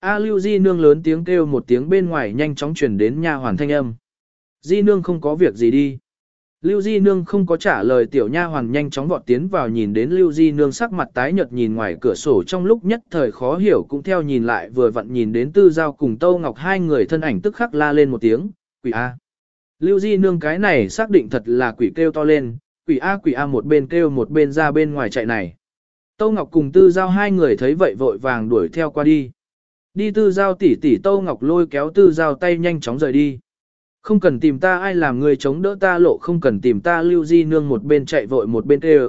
A lưu di nương lớn tiếng kêu một tiếng bên ngoài nhanh chóng chuyển đến nha hoàn thanh âm. Di nương không có việc gì đi. Lưu Di Nương không có trả lời tiểu nha hoàn nhanh chóng vọt tiến vào nhìn đến Lưu Di Nương sắc mặt tái nhợt nhìn ngoài cửa sổ trong lúc nhất thời khó hiểu cũng theo nhìn lại vừa vặn nhìn đến Tư Giao cùng Tâu Ngọc hai người thân ảnh tức khắc la lên một tiếng, quỷ A. Lưu Di Nương cái này xác định thật là quỷ kêu to lên, quỷ A quỷ A một bên kêu một bên ra bên ngoài chạy này. Tâu Ngọc cùng Tư Giao hai người thấy vậy vội vàng đuổi theo qua đi. Đi Tư Giao tỷ tỷ Tâu Ngọc lôi kéo Tư Giao tay nhanh chóng rời đi. Không cần tìm ta, ai làm người chống đỡ ta lộ, không cần tìm ta, lưu di nương một bên chạy vội một bên kêu.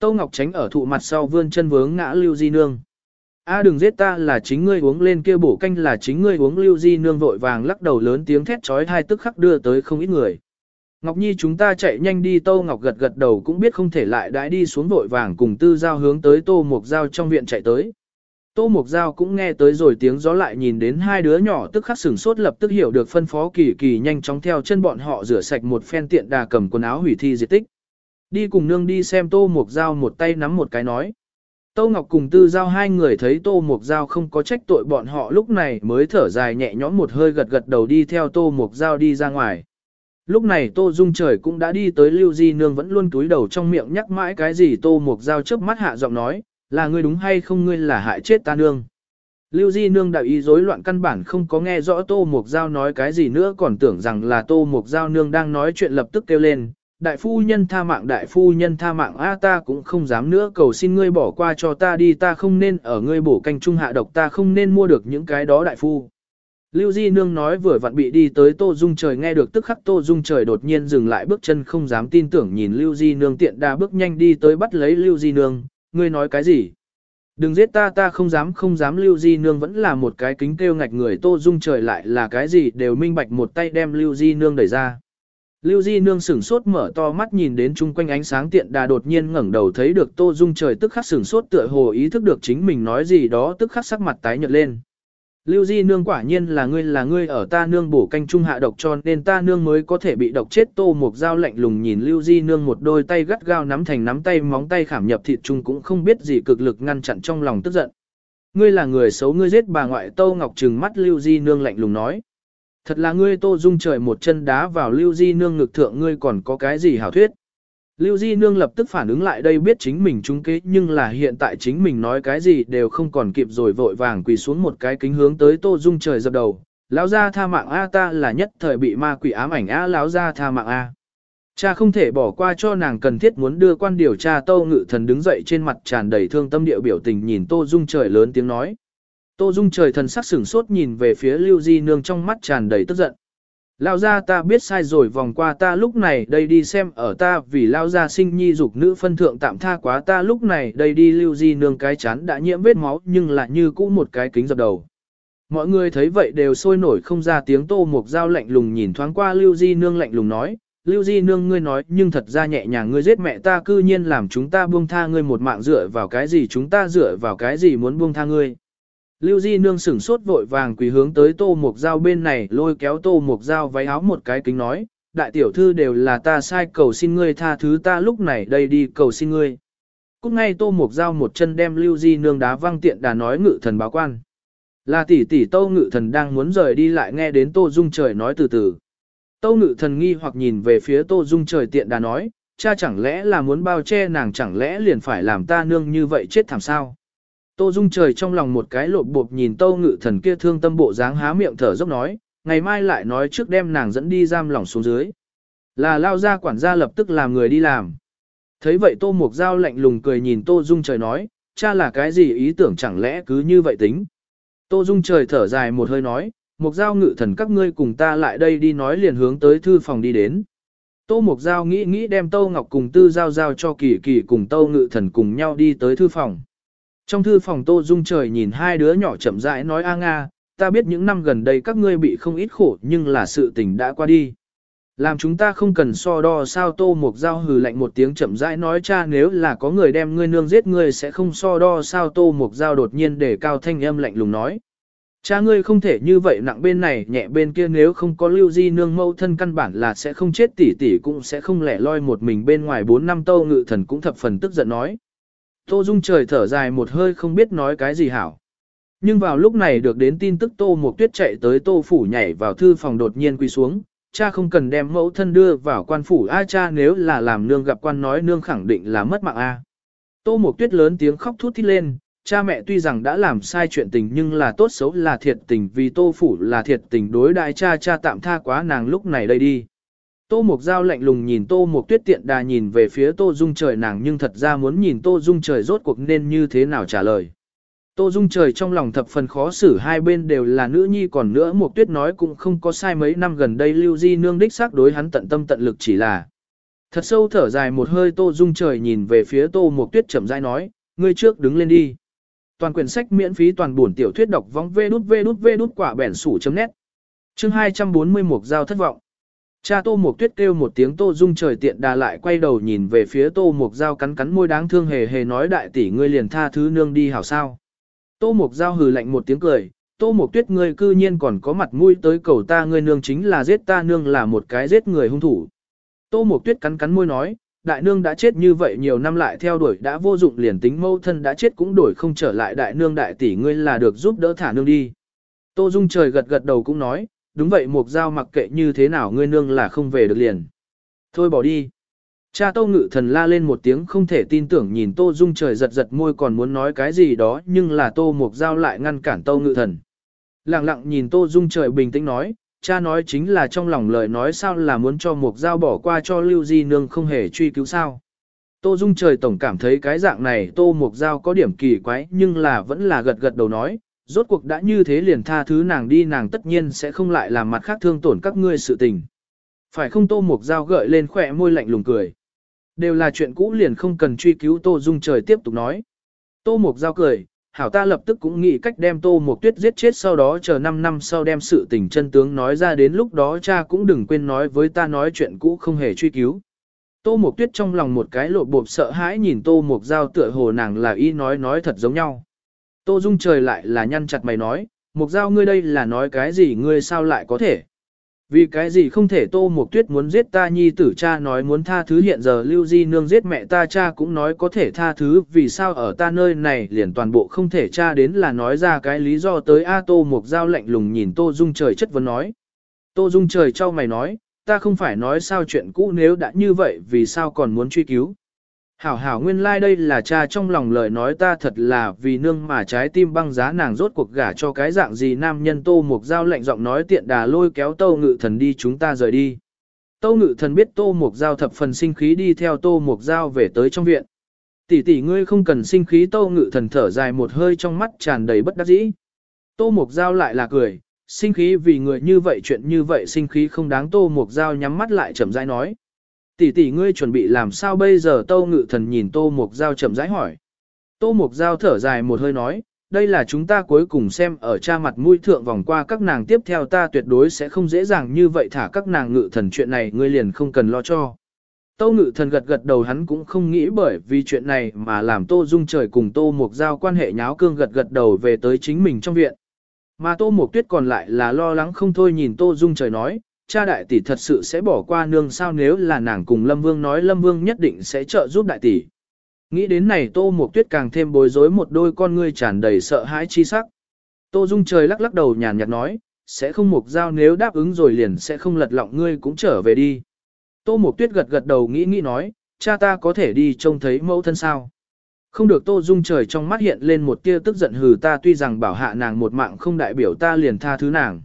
Tâu Ngọc tránh ở thụ mặt sau vươn chân vướng ngã lưu di nương. A, đừng giết ta, là chính ngươi uống lên kia bổ canh, là chính ngươi uống lưu di nương vội vàng lắc đầu lớn tiếng thét trói hai tức khắc đưa tới không ít người. Ngọc Nhi chúng ta chạy nhanh đi Tô Ngọc gật gật đầu cũng biết không thể lại đãi đi xuống vội vàng cùng tư giao hướng tới Tô Mục Giao trong viện chạy tới. Tô Mộc Giao cũng nghe tới rồi tiếng gió lại nhìn đến hai đứa nhỏ tức khắc sửng sốt lập tức hiểu được phân phó kỳ kỳ nhanh chóng theo chân bọn họ rửa sạch một phen tiện đà cầm quần áo hủy thi diệt tích. Đi cùng nương đi xem Tô Mộc Giao một tay nắm một cái nói. Tô Ngọc cùng Tư Giao hai người thấy Tô Mộc Giao không có trách tội bọn họ lúc này mới thở dài nhẹ nhõm một hơi gật gật đầu đi theo Tô Mộc Giao đi ra ngoài. Lúc này Tô Dung Trời cũng đã đi tới Lưu Di Nương vẫn luôn túi đầu trong miệng nhắc mãi cái gì Tô Mộc Giao chớp mắt hạ giọng nói, là ngươi đúng hay không ngươi là hại chết ta nương. Lưu Di Nương đạo ý rối loạn căn bản không có nghe rõ Tô Mục Giao nói cái gì nữa còn tưởng rằng là Tô Mục Giao Nương đang nói chuyện lập tức kêu lên. Đại phu nhân tha mạng đại phu nhân tha mạng a ta cũng không dám nữa cầu xin ngươi bỏ qua cho ta đi ta không nên ở ngươi bổ canh trung hạ độc ta không nên mua được những cái đó đại phu. Lưu Di Nương nói vừa vặn bị đi tới Tô Dung Trời nghe được tức khắc Tô Dung Trời đột nhiên dừng lại bước chân không dám tin tưởng nhìn Lưu Di Nương tiện đa bước nhanh đi tới bắt lấy Lưu Di Nương, ngươi nói cái gì? Đừng giết ta ta không dám không dám lưu di nương vẫn là một cái kính kêu ngạch người, tô dung trời lại là cái gì đều minh bạch một tay đem lưu di nương đẩy ra. Lưu di nương sửng sốt mở to mắt nhìn đến chung quanh ánh sáng tiện đà đột nhiên ngẩng đầu thấy được tô dung trời tức khắc sửng sốt tựa hồ ý thức được chính mình nói gì đó tức khắc sắc mặt tái nhợt lên. Lưu Di nương quả nhiên là ngươi là ngươi ở ta nương bổ canh trung hạ độc cho nên ta nương mới có thể bị độc chết tô một dao lạnh lùng nhìn Lưu Di nương một đôi tay gắt gao nắm thành nắm tay, móng tay khảm nhập thịt trung cũng không biết gì cực lực ngăn chặn trong lòng tức giận. Ngươi là người xấu, ngươi giết bà ngoại Tô Ngọc trừng mắt Lưu Di nương lạnh lùng nói. Thật là ngươi Tô Dung trời một chân đá vào Lưu Di nương ngực thượng, ngươi còn có cái gì hảo thuyết. Lưu Di Nương lập tức phản ứng lại đây biết chính mình trúng kế, nhưng là hiện tại chính mình nói cái gì đều không còn kịp rồi vội vàng quỳ xuống một cái kính hướng tới Tô Dung trời dập đầu. Lão gia tha mạng A, ta là nhất thời bị ma quỷ ám ảnh A, lão gia tha mạng A. Cha không thể bỏ qua cho nàng cần thiết muốn đưa quan điều tra Tô Ngự Thần đứng dậy trên mặt tràn đầy thương tâm điệu biểu tình nhìn Tô Dung trời lớn tiếng nói. Tô Dung trời thần sắc sửng sốt nhìn về phía Lưu Di Nương trong mắt tràn đầy tức giận. Lao ra ta biết sai rồi vòng qua ta lúc này đây đi xem ở ta vì lao ra sinh nhi dục nữ phân thượng tạm tha quá ta lúc này đây đi lưu di nương cái chán đã nhiễm vết máu nhưng lại như cũ một cái kính dập đầu. Mọi người thấy vậy đều sôi nổi không ra tiếng tô mục dao lạnh lùng nhìn thoáng qua lưu di nương lạnh lùng nói, lưu di nương ngươi nói nhưng thật ra nhẹ nhàng ngươi giết mẹ ta cư nhiên làm chúng ta buông tha ngươi một mạng dựa vào cái gì chúng ta dựa vào cái gì muốn buông tha ngươi. Lưu Di Nương sửng sốt vội vàng quỳ hướng tới Tô Mục Giao bên này lôi kéo Tô Mục Giao váy áo một cái kính nói, đại tiểu thư đều là ta sai cầu xin ngươi tha thứ ta lúc này đây đi cầu xin ngươi. Cũng ngay Tô Mục Giao một chân đem Lưu Di Nương đá văng tiện đà nói ngự thần báo quan. Là tỷ tỷ Tô Ngự Thần đang muốn rời đi lại nghe đến Tô Dung Trời nói từ từ. Tô Ngự Thần nghi hoặc nhìn về phía Tô Dung Trời tiện đà nói, cha chẳng lẽ là muốn bao che nàng chẳng lẽ liền phải làm ta nương như vậy chết thảm sao? Tô Dung trời trong lòng một cái lộp bộp nhìn Tô Ngự Thần kia thương tâm bộ dáng há miệng thở dốc nói, ngày mai lại nói trước đem nàng dẫn đi giam lỏng xuống dưới. Là lao ra quản gia lập tức làm người đi làm. Thấy vậy Tô Mục Giao lạnh lùng cười nhìn Tô Dung trời nói, cha là cái gì ý tưởng chẳng lẽ cứ như vậy tính. Tô Dung trời thở dài một hơi nói, Mục Giao ngự thần các ngươi cùng ta lại đây đi nói liền hướng tới thư phòng đi đến. Tô Mục Giao nghĩ nghĩ đem Tô Ngọc cùng Tư Giao Giao cho kỳ kỳ cùng Tô Ngự thần cùng nhau đi tới thư phòng. Trong thư phòng Tô Dung trời nhìn hai đứa nhỏ chậm rãi nói a nga, ta biết những năm gần đây các ngươi bị không ít khổ nhưng là sự tình đã qua đi. Làm chúng ta không cần so đo sao Tô Mục Giao hừ lạnh một tiếng chậm rãi nói cha nếu là có người đem ngươi nương giết ngươi sẽ không so đo sao Tô Mục Giao đột nhiên để cao thanh âm lạnh lùng nói. Cha ngươi không thể như vậy nặng bên này nhẹ bên kia nếu không có lưu di nương mâu thân căn bản là sẽ không chết tỷ tỷ cũng sẽ không lẻ loi một mình bên ngoài 4 năm tâu ngự thần cũng thập phần tức giận nói. Tô Dung trời thở dài một hơi không biết nói cái gì hảo. Nhưng vào lúc này được đến tin tức Tô Mộc Tuyết chạy tới Tô Phủ nhảy vào thư phòng đột nhiên quỳ xuống, cha không cần đem mẫu thân đưa vào quan phủ A cha nếu là làm nương gặp quan nói nương khẳng định là mất mạng A. Tô Mộc Tuyết lớn tiếng khóc thút thít lên, cha mẹ tuy rằng đã làm sai chuyện tình nhưng là tốt xấu là thiệt tình vì Tô Phủ là thiệt tình đối đại cha cha tạm tha quá nàng lúc này đây đi. Tô Mục Giao lạnh lùng nhìn Tô Mục Tuyết tiện đà nhìn về phía Tô Dung trời nàng nhưng thật ra muốn nhìn Tô Dung trời rốt cuộc nên như thế nào trả lời. Tô Dung trời trong lòng thập phần khó xử hai bên đều là nữ nhi còn nữa Mục Tuyết nói cũng không có sai mấy năm gần đây Lưu Di Nương đích xác đối hắn tận tâm tận lực chỉ là. Thật sâu thở dài một hơi Tô Dung trời nhìn về phía Tô Mục Tuyết chậm rãi nói, ngươi trước đứng lên đi. Toàn quyển sách miễn phí toàn buồn tiểu thuyết đọc vong vê đút vê đút vê đút quả bẻn sủ chấm nét. Chương 240 Mục Giao thất vọng. Cha Tô Mộc Tuyết kêu một tiếng Tô Dung trời tiện đà lại quay đầu nhìn về phía Tô Mộc Giao cắn cắn môi đáng thương hề hề nói đại tỷ ngươi liền tha thứ nương đi hảo sao. Tô Mộc Giao hừ lạnh một tiếng cười, Tô Mộc Tuyết ngươi cư nhiên còn có mặt mũi tới cầu ta ngươi nương chính là giết ta nương là một cái giết người hung thủ. Tô Mộc Tuyết cắn cắn môi nói, đại nương đã chết như vậy nhiều năm lại theo đuổi đã vô dụng liền tính mâu thân đã chết cũng đổi không trở lại đại nương đại tỷ ngươi là được giúp đỡ thả nương đi. Tô Dung trời gật gật đầu cũng nói, đúng vậy Mộc Giao mặc kệ như thế nào ngươi nương là không về được liền. Thôi bỏ đi. Cha Tô Ngự Thần la lên một tiếng không thể tin tưởng nhìn Tô Dung trời giật giật môi còn muốn nói cái gì đó nhưng là Tô Mộc Giao lại ngăn cản Tô Ngự Thần. Lặng lặng nhìn Tô Dung trời bình tĩnh nói, cha nói chính là trong lòng lời nói sao là muốn cho Mộc Giao bỏ qua cho Lưu Di Nương không hề truy cứu sao. Tô Dung trời tổng cảm thấy cái dạng này Tô Mộc Giao có điểm kỳ quái nhưng là vẫn là gật gật đầu nói, rốt cuộc đã như thế liền tha thứ nàng đi nàng tất nhiên sẽ không lại làm mặt khác thương tổn các ngươi sự tình. Phải không Tô Mục Giao gợi lên khỏe môi lạnh lùng cười. Đều là chuyện cũ liền không cần truy cứu Tô Dung trời tiếp tục nói. Tô Mục Giao cười, hảo ta lập tức cũng nghĩ cách đem Tô Mục Tuyết giết chết sau đó chờ 5 năm sau đem sự tình chân tướng nói ra đến lúc đó cha cũng đừng quên nói với ta nói chuyện cũ không hề truy cứu. Tô Mục Tuyết trong lòng một cái lộ bộp sợ hãi nhìn Tô Mục Giao tựa hồ nàng là y nói nói thật giống nhau. Tô Dung trời lại là nhăn chặt mày nói, mục Giao ngươi đây là nói cái gì ngươi sao lại có thể. Vì cái gì không thể Tô Mục Tuyết muốn giết ta nhi tử cha nói muốn tha thứ hiện giờ Lưu Di Nương giết mẹ ta cha cũng nói có thể tha thứ vì sao ở ta nơi này liền toàn bộ không thể cha đến là nói ra cái lý do tới A Tô Mục Giao lạnh lùng nhìn Tô Dung trời chất vấn nói. Tô Dung trời cho mày nói, ta không phải nói sao chuyện cũ nếu đã như vậy vì sao còn muốn truy cứu. Hảo hảo nguyên lai like đây là cha trong lòng lời nói ta thật là vì nương mà trái tim băng giá nàng rốt cuộc gả cho cái dạng gì nam nhân tô mục giao lệnh giọng nói tiện đà lôi kéo tâu ngự thần đi chúng ta rời đi. Tâu ngự thần biết tô mục giao thập phần sinh khí đi theo tô mục giao về tới trong viện. Tỷ tỷ ngươi không cần sinh khí tâu ngự thần thở dài một hơi trong mắt tràn đầy bất đắc dĩ. Tô mục giao lại là cười, sinh khí vì người như vậy chuyện như vậy sinh khí không đáng tô mục giao nhắm mắt lại chậm rãi nói. Tỷ tỷ ngươi chuẩn bị làm sao bây giờ Tô Ngự Thần nhìn Tô Mục Giao chậm rãi hỏi. Tô Mục Giao thở dài một hơi nói, đây là chúng ta cuối cùng xem ở cha mặt mũi thượng vòng qua các nàng tiếp theo ta tuyệt đối sẽ không dễ dàng như vậy thả các nàng ngự thần chuyện này ngươi liền không cần lo cho. Tô ngự thần gật gật đầu hắn cũng không nghĩ bởi vì chuyện này mà làm Tô Dung trời cùng Tô Mục Giao quan hệ nháo cương gật gật đầu về tới chính mình trong viện. Mà Tô Mục Tuyết còn lại là lo lắng không thôi nhìn Tô Dung trời nói, cha đại tỷ thật sự sẽ bỏ qua nương sao nếu là nàng cùng Lâm Vương nói Lâm Vương nhất định sẽ trợ giúp đại tỷ. Nghĩ đến này Tô Mộc Tuyết càng thêm bối rối một đôi con ngươi tràn đầy sợ hãi chi sắc. Tô Dung trời lắc lắc đầu nhàn nhạt nói, sẽ không mục giao nếu đáp ứng rồi liền sẽ không lật lọng ngươi cũng trở về đi. Tô Mộc Tuyết gật gật đầu nghĩ nghĩ nói, cha ta có thể đi trông thấy mẫu thân sao. Không được Tô Dung trời trong mắt hiện lên một tia tức giận hừ ta tuy rằng bảo hạ nàng một mạng không đại biểu ta liền tha thứ nàng.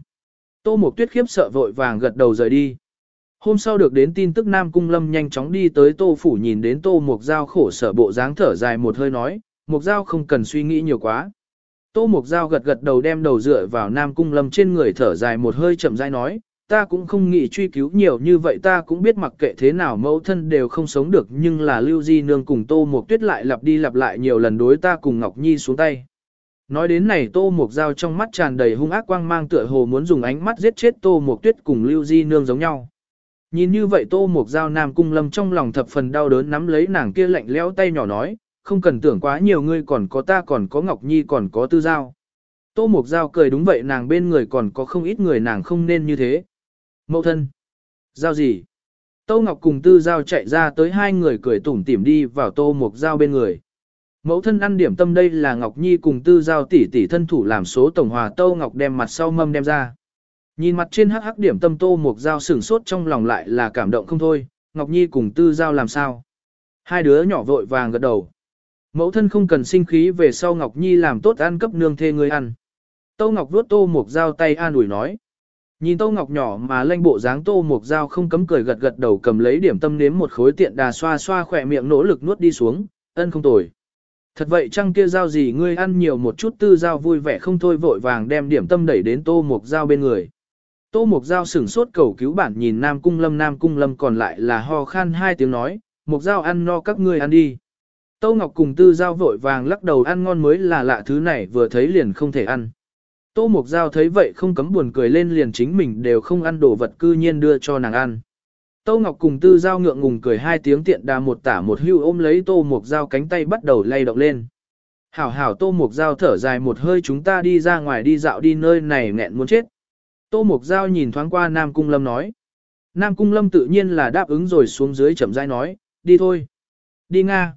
Tô Mộc Tuyết khiếp sợ vội vàng gật đầu rời đi. Hôm sau được đến tin tức Nam Cung Lâm nhanh chóng đi tới Tô Phủ nhìn đến Tô Mộc Giao khổ sở bộ dáng thở dài một hơi nói, Mộc Giao không cần suy nghĩ nhiều quá. Tô Mộc Giao gật gật đầu đem đầu dựa vào Nam Cung Lâm trên người thở dài một hơi chậm rãi nói, ta cũng không nghĩ truy cứu nhiều như vậy ta cũng biết mặc kệ thế nào mẫu thân đều không sống được nhưng là Lưu Di Nương cùng Tô Mộc Tuyết lại lặp đi lặp lại nhiều lần đối ta cùng Ngọc Nhi xuống tay. Nói đến này Tô Mục Giao trong mắt tràn đầy hung ác quang mang tựa hồ muốn dùng ánh mắt giết chết Tô Mục Tuyết cùng Lưu Di Nương giống nhau. Nhìn như vậy Tô Mục Giao Nam Cung Lâm trong lòng thập phần đau đớn nắm lấy nàng kia lạnh lẽo tay nhỏ nói, không cần tưởng quá nhiều ngươi còn có ta còn có Ngọc Nhi còn có Tư Giao. Tô Mục Giao cười đúng vậy nàng bên người còn có không ít người nàng không nên như thế. Mậu thân. Giao gì? Tô Ngọc cùng Tư Giao chạy ra tới hai người cười tủm tỉm đi vào Tô Mục Giao bên người. Mẫu thân ăn điểm tâm đây là Ngọc Nhi cùng tư giao tỷ tỷ thân thủ làm số tổng hòa Tâu Ngọc đem mặt sau mâm đem ra. Nhìn mặt trên hắc hắc điểm tâm Tô Mục Giao sửng sốt trong lòng lại là cảm động không thôi, Ngọc Nhi cùng tư giao làm sao. Hai đứa nhỏ vội vàng gật đầu. Mẫu thân không cần sinh khí về sau Ngọc Nhi làm tốt ăn cấp nương thê người ăn. Tô Ngọc vuốt Tô Mục Giao tay an ủi nói. Nhìn Tô Ngọc nhỏ mà lanh bộ dáng Tô Mục Giao không cấm cười gật gật đầu cầm lấy điểm tâm nếm một khối tiện đà xoa xoa khỏe miệng nỗ lực nuốt đi xuống, ân không tồi. Thật vậy chăng kia giao gì ngươi ăn nhiều một chút tư giao vui vẻ không thôi vội vàng đem điểm tâm đẩy đến Tô Mục Giao bên người. Tô Mục Giao sửng sốt cầu cứu bản nhìn Nam Cung Lâm Nam Cung Lâm còn lại là ho khan hai tiếng nói, Mục Giao ăn no các ngươi ăn đi. Tô Ngọc cùng Tư Giao vội vàng lắc đầu ăn ngon mới là lạ thứ này vừa thấy liền không thể ăn. Tô Mục Giao thấy vậy không cấm buồn cười lên liền chính mình đều không ăn đồ vật cư nhiên đưa cho nàng ăn. Tô Ngọc cùng Tư Giao ngượng ngùng cười hai tiếng tiện đà một tả một hưu ôm lấy Tô Mộc Giao cánh tay bắt đầu lay động lên. Hảo hảo Tô Mộc Giao thở dài một hơi chúng ta đi ra ngoài đi dạo đi nơi này nghẹn muốn chết. Tô Mộc Giao nhìn thoáng qua Nam Cung Lâm nói. Nam Cung Lâm tự nhiên là đáp ứng rồi xuống dưới chậm rãi nói, đi thôi. Đi Nga.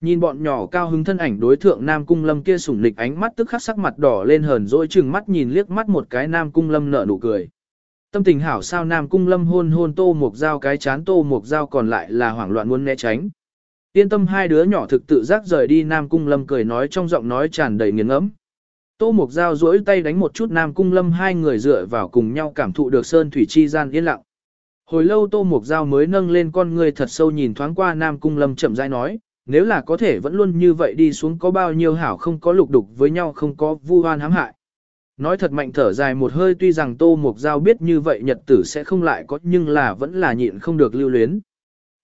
Nhìn bọn nhỏ cao hứng thân ảnh đối thượng Nam Cung Lâm kia sủng lịch ánh mắt tức khắc sắc mặt đỏ lên hờn dỗi chừng mắt nhìn liếc mắt một cái Nam Cung Lâm nở nụ cười. Tâm tình hảo sao Nam Cung Lâm hôn hôn Tô Mục Giao cái chán Tô Mục Giao còn lại là hoảng loạn muốn né tránh. Yên tâm hai đứa nhỏ thực tự giác rời đi Nam Cung Lâm cười nói trong giọng nói tràn đầy nghiền ngẫm. Tô Mục Giao duỗi tay đánh một chút Nam Cung Lâm hai người dựa vào cùng nhau cảm thụ được sơn thủy chi gian yên lặng. Hồi lâu Tô Mục Giao mới nâng lên con người thật sâu nhìn thoáng qua Nam Cung Lâm chậm rãi nói, nếu là có thể vẫn luôn như vậy đi xuống có bao nhiêu hảo không có lục đục với nhau không có vu oan hãm hại. Nói thật mạnh thở dài một hơi tuy rằng Tô Mục Giao biết như vậy nhật tử sẽ không lại có nhưng là vẫn là nhịn không được lưu luyến.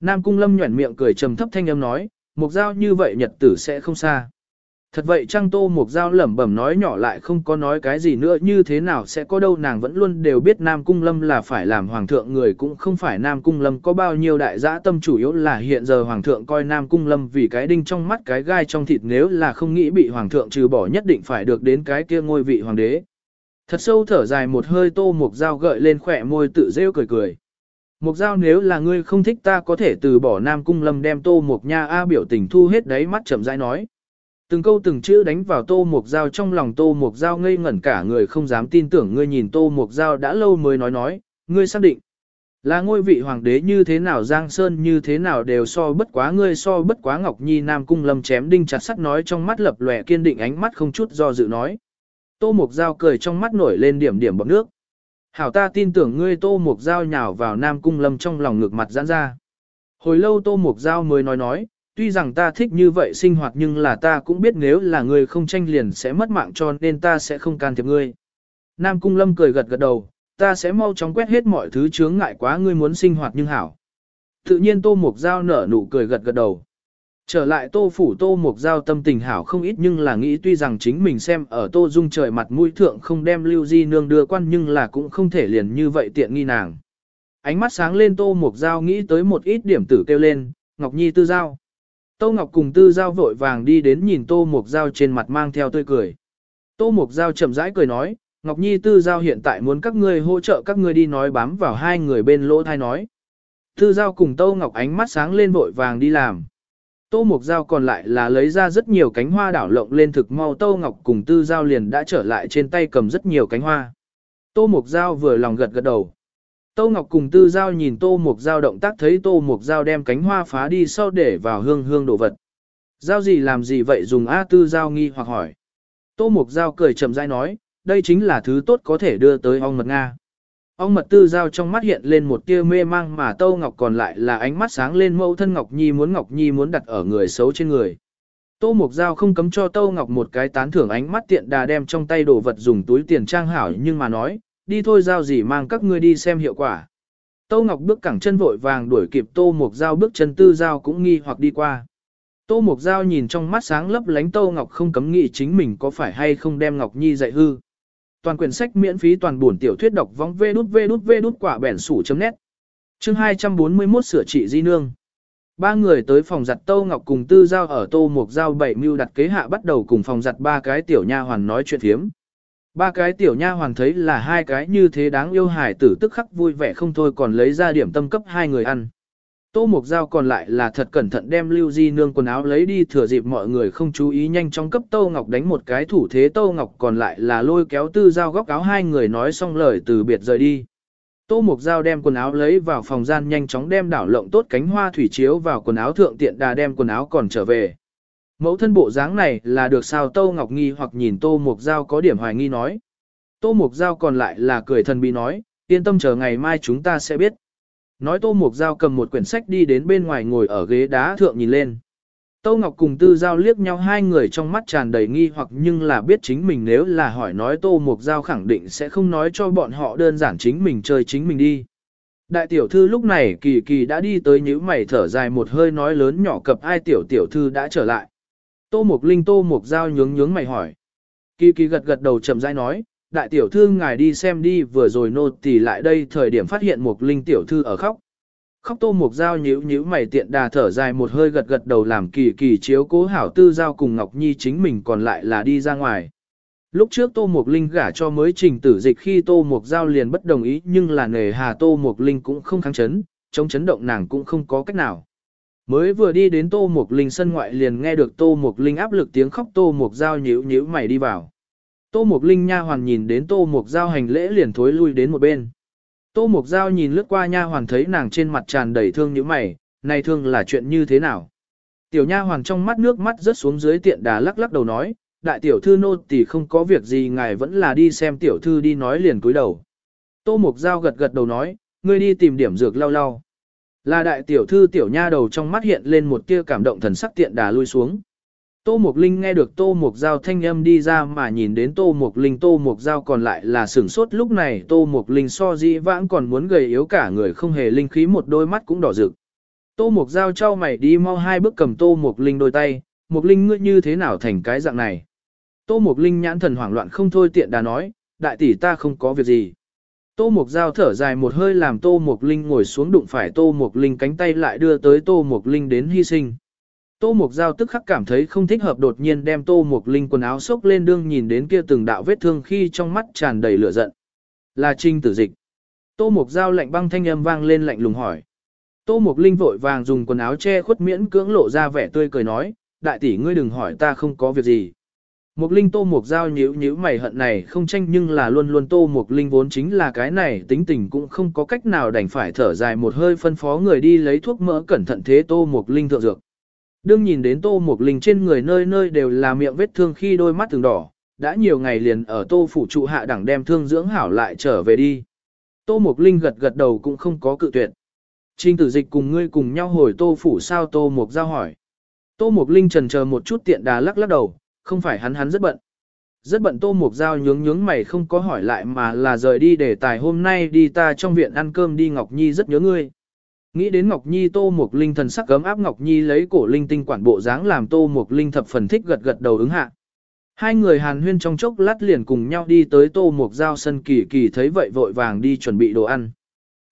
Nam Cung Lâm nhuẩn miệng cười trầm thấp thanh âm nói, Mục Giao như vậy nhật tử sẽ không xa. Thật vậy Trang Tô Mục Giao lẩm bẩm nói nhỏ lại không có nói cái gì nữa, như thế nào sẽ có đâu, nàng vẫn luôn đều biết Nam Cung Lâm là phải làm Hoàng thượng, người cũng không phải Nam Cung Lâm, có bao nhiêu đại giã tâm chủ yếu là hiện giờ Hoàng thượng coi Nam Cung Lâm vì cái đinh trong mắt cái gai trong thịt, nếu là không nghĩ bị Hoàng thượng trừ bỏ nhất định phải được đến cái kia ngôi vị Hoàng đế. Thật sâu thở dài một hơi Tô Mục Giao gợi lên khỏe môi tự rêu cười cười. Mục Giao nếu là ngươi không thích ta có thể từ bỏ Nam Cung Lâm đem Tô Mục Nha A biểu tình thu hết đáy mắt chậm rãi nói. Từng câu từng chữ đánh vào Tô Mục Giao trong lòng Tô Mục Giao ngây ngẩn cả người không dám tin tưởng ngươi nhìn Tô Mục Giao đã lâu mới nói nói, ngươi xác định. Là ngôi vị hoàng đế như thế nào Giang Sơn như thế nào đều so bất quá ngươi so bất quá Ngọc Nhi Nam Cung Lâm chém đinh chặt sắt nói trong mắt lập lòe kiên định ánh mắt không chút do dự nói. Tô Mục Giao cười trong mắt nổi lên điểm điểm bọc nước. Hảo ta tin tưởng ngươi Tô Mục Giao nhào vào Nam Cung Lâm trong lòng ngược mặt giãn ra. Hồi lâu Tô Mục Giao mới nói nói, tuy rằng ta thích như vậy sinh hoạt nhưng là ta cũng biết nếu là ngươi không tranh liền sẽ mất mạng cho nên ta sẽ không can thiệp ngươi. Nam Cung Lâm cười gật gật đầu, ta sẽ mau chóng quét hết mọi thứ chướng ngại quá ngươi muốn sinh hoạt nhưng hảo. Tự nhiên Tô Mục Giao nở nụ cười gật gật đầu. Trở lại Tô Phủ Tô Mục Giao tâm tình hảo không ít nhưng là nghĩ tuy rằng chính mình xem ở Tô Dung trời mặt mũi thượng không đem Lưu Di Nương đưa quan nhưng là cũng không thể liền như vậy tiện nghi nàng. Ánh mắt sáng lên Tô Mục Giao nghĩ tới một ít điểm tử kêu lên, Ngọc Nhi tư giao. Tô Ngọc cùng Tư Giao vội vàng đi đến nhìn Tô Mục Giao trên mặt mang theo tươi cười. Tô Mục Giao chậm rãi cười nói, Ngọc Nhi Tư Giao hiện tại muốn các ngươi hỗ trợ các ngươi đi nói bám vào hai người bên lỗ thai nói. Tư Giao cùng Tô Ngọc ánh mắt sáng lên vội vàng đi làm. Tô Mục Giao còn lại là lấy ra rất nhiều cánh hoa đảo lộng lên thực mau Tô Ngọc cùng Tư Giao liền đã trở lại trên tay cầm rất nhiều cánh hoa. Tô Mục Giao vừa lòng gật gật đầu. Tô Ngọc cùng Tư Giao nhìn Tô Mục Giao động tác thấy Tô Mục Giao đem cánh hoa phá đi sau để vào hương hương đồ vật. Giao gì làm gì vậy dùng A Tư Giao nghi hoặc hỏi. Tô Mục Giao cười chậm rãi nói, đây chính là thứ tốt có thể đưa tới ong mật Nga. Ong mật Tư Giao trong mắt hiện lên một tia mê mang mà Tô Ngọc còn lại là ánh mắt sáng lên mẫu thân Ngọc Nhi muốn Ngọc Nhi muốn đặt ở người xấu trên người. Tô Mục Giao không cấm cho Tô Ngọc một cái tán thưởng ánh mắt tiện đà đem trong tay đồ vật dùng túi tiền trang hảo nhưng mà nói, đi thôi giao gì mang các ngươi đi xem hiệu quả. Tô Ngọc bước cẳng chân vội vàng đuổi kịp Tô Mục Giao bước chân tư giao cũng nghi hoặc đi qua. Tô Mục Giao nhìn trong mắt sáng lấp lánh Tô Ngọc không cấm nghĩ chính mình có phải hay không đem Ngọc Nhi dạy hư. Toàn quyển sách miễn phí toàn buồn tiểu thuyết đọc vong vê đút vê đút vê đút quả bẻn sủ chấm nét. Chương 241 sửa trị di nương. Ba người tới phòng giặt Tô Ngọc cùng Tư Giao ở Tô Mục Giao bảy mưu đặt kế hạ bắt đầu cùng phòng giặt ba cái tiểu nha hoàn nói chuyện thiếm. Ba cái tiểu nha hoàn thấy là hai cái như thế đáng yêu hài tử tức khắc vui vẻ không thôi còn lấy ra điểm tâm cấp hai người ăn. Tô Mục Giao còn lại là thật cẩn thận đem Lưu Di Nương quần áo lấy đi thừa dịp mọi người không chú ý nhanh chóng cấp Tô Ngọc đánh một cái thủ thế Tô Ngọc còn lại là lôi kéo tư giao góc áo hai người nói xong lời từ biệt rời đi. Tô Mục Giao đem quần áo lấy vào phòng gian nhanh chóng đem đảo lộng tốt cánh hoa thủy chiếu vào quần áo thượng tiện đà đem quần áo còn trở về. Mẫu thân bộ dáng này là được sao Tô Ngọc nghi hoặc nhìn Tô Mục Giao có điểm hoài nghi nói. Tô Mục Giao còn lại là cười thần bí nói, yên tâm chờ ngày mai chúng ta sẽ biết. Nói Tô Mục Giao cầm một quyển sách đi đến bên ngoài ngồi ở ghế đá thượng nhìn lên. Tô Ngọc cùng Tư Giao liếc nhau hai người trong mắt tràn đầy nghi hoặc nhưng là biết chính mình nếu là hỏi nói Tô Mục Giao khẳng định sẽ không nói cho bọn họ đơn giản chính mình chơi chính mình đi. Đại tiểu thư lúc này kỳ kỳ đã đi tới nhíu mày thở dài một hơi nói lớn nhỏ cập ai tiểu tiểu thư đã trở lại. Tô Mục Linh Tô Mục Giao nhướng nhướng mày hỏi. Kỳ kỳ gật gật đầu chậm rãi nói, đại tiểu thư ngài đi xem đi vừa rồi nô tỳ lại đây thời điểm phát hiện Mục Linh tiểu thư ở khóc. Khóc Tô Mục Giao nhíu nhíu mày tiện đà thở dài một hơi gật gật đầu làm kỳ kỳ chiếu cố hảo tư giao cùng Ngọc Nhi chính mình còn lại là đi ra ngoài. Lúc trước Tô Mục Linh gả cho mới trình tử dịch khi Tô Mục Giao liền bất đồng ý nhưng là nề hà Tô Mục Linh cũng không kháng chấn, chống chấn động nàng cũng không có cách nào. Mới vừa đi đến Tô Mục Linh sân ngoại liền nghe được Tô Mục Linh áp lực tiếng khóc Tô Mục Giao nhíu nhíu mày đi vào. Tô Mục Linh nha hoàn nhìn đến Tô Mục Giao hành lễ liền thối lui đến một bên. Tô Mục Giao nhìn lướt qua nha hoàn thấy nàng trên mặt tràn đầy thương nhíu mày, này thương là chuyện như thế nào? Tiểu nha hoàn trong mắt nước mắt rớt xuống dưới tiện đà lắc lắc đầu nói, đại tiểu thư nô tỳ không có việc gì ngài vẫn là đi xem tiểu thư đi nói liền cúi đầu. Tô Mục Giao gật gật đầu nói, ngươi đi tìm điểm dược lau lau. Là đại tiểu thư tiểu nha đầu trong mắt hiện lên một tia cảm động thần sắc tiện đà lui xuống. Tô Mục Linh nghe được Tô Mục Giao thanh âm đi ra mà nhìn đến Tô Mục Linh Tô Mục Giao còn lại là sửng sốt lúc này Tô Mục Linh so dĩ vãng còn muốn gầy yếu cả người không hề linh khí một đôi mắt cũng đỏ rực. Tô Mục Giao trao mày đi mau hai bước cầm Tô Mục Linh đôi tay, Mục Linh ngươi như thế nào thành cái dạng này. Tô Mục Linh nhãn thần hoảng loạn không thôi tiện đà nói, đại tỷ ta không có việc gì. Tô Mục Giao thở dài một hơi làm Tô Mục Linh ngồi xuống đụng phải Tô Mục Linh cánh tay lại đưa tới Tô Mục Linh đến hy sinh. Tô Mục Giao tức khắc cảm thấy không thích hợp đột nhiên đem Tô Mục Linh quần áo xốc lên đương nhìn đến kia từng đạo vết thương khi trong mắt tràn đầy lửa giận. Là trinh tử dịch. Tô Mục Giao lạnh băng thanh âm vang lên lạnh lùng hỏi. Tô Mục Linh vội vàng dùng quần áo che khuất miễn cưỡng lộ ra vẻ tươi cười nói, đại tỷ ngươi đừng hỏi ta không có việc gì. Mục Linh Tô Mục Giao nhíu nhíu mày hận này không tranh nhưng là luôn luôn Tô Mục Linh vốn chính là cái này tính tình cũng không có cách nào đành phải thở dài một hơi phân phó người đi lấy thuốc mỡ cẩn thận thế Tô Mục Linh thượng dược. Đương nhìn đến Tô Mục Linh trên người nơi nơi đều là miệng vết thương khi đôi mắt từng đỏ, đã nhiều ngày liền ở Tô phủ trụ hạ đẳng đem thương dưỡng hảo lại trở về đi. Tô Mục Linh gật gật đầu cũng không có cự tuyệt. Trình tử dịch cùng ngươi cùng nhau hồi Tô phủ sao Tô Mục giao hỏi. Tô Mục Linh trần chờ một chút tiện đà lắc lắc đầu, không phải hắn hắn rất bận. Rất bận Tô Mục Giao nhướng nhướng mày không có hỏi lại mà là rời đi để tài hôm nay đi ta trong viện ăn cơm đi Ngọc Nhi rất nhớ ngươi. Nghĩ đến Ngọc Nhi Tô Mục Linh thần sắc cấm áp Ngọc Nhi lấy cổ linh tinh quản bộ dáng làm Tô Mục Linh thập phần thích gật gật đầu ứng hạ. Hai người hàn huyên trong chốc lát liền cùng nhau đi tới Tô Mục Giao sân kỳ kỳ thấy vậy vội vàng đi chuẩn bị đồ ăn.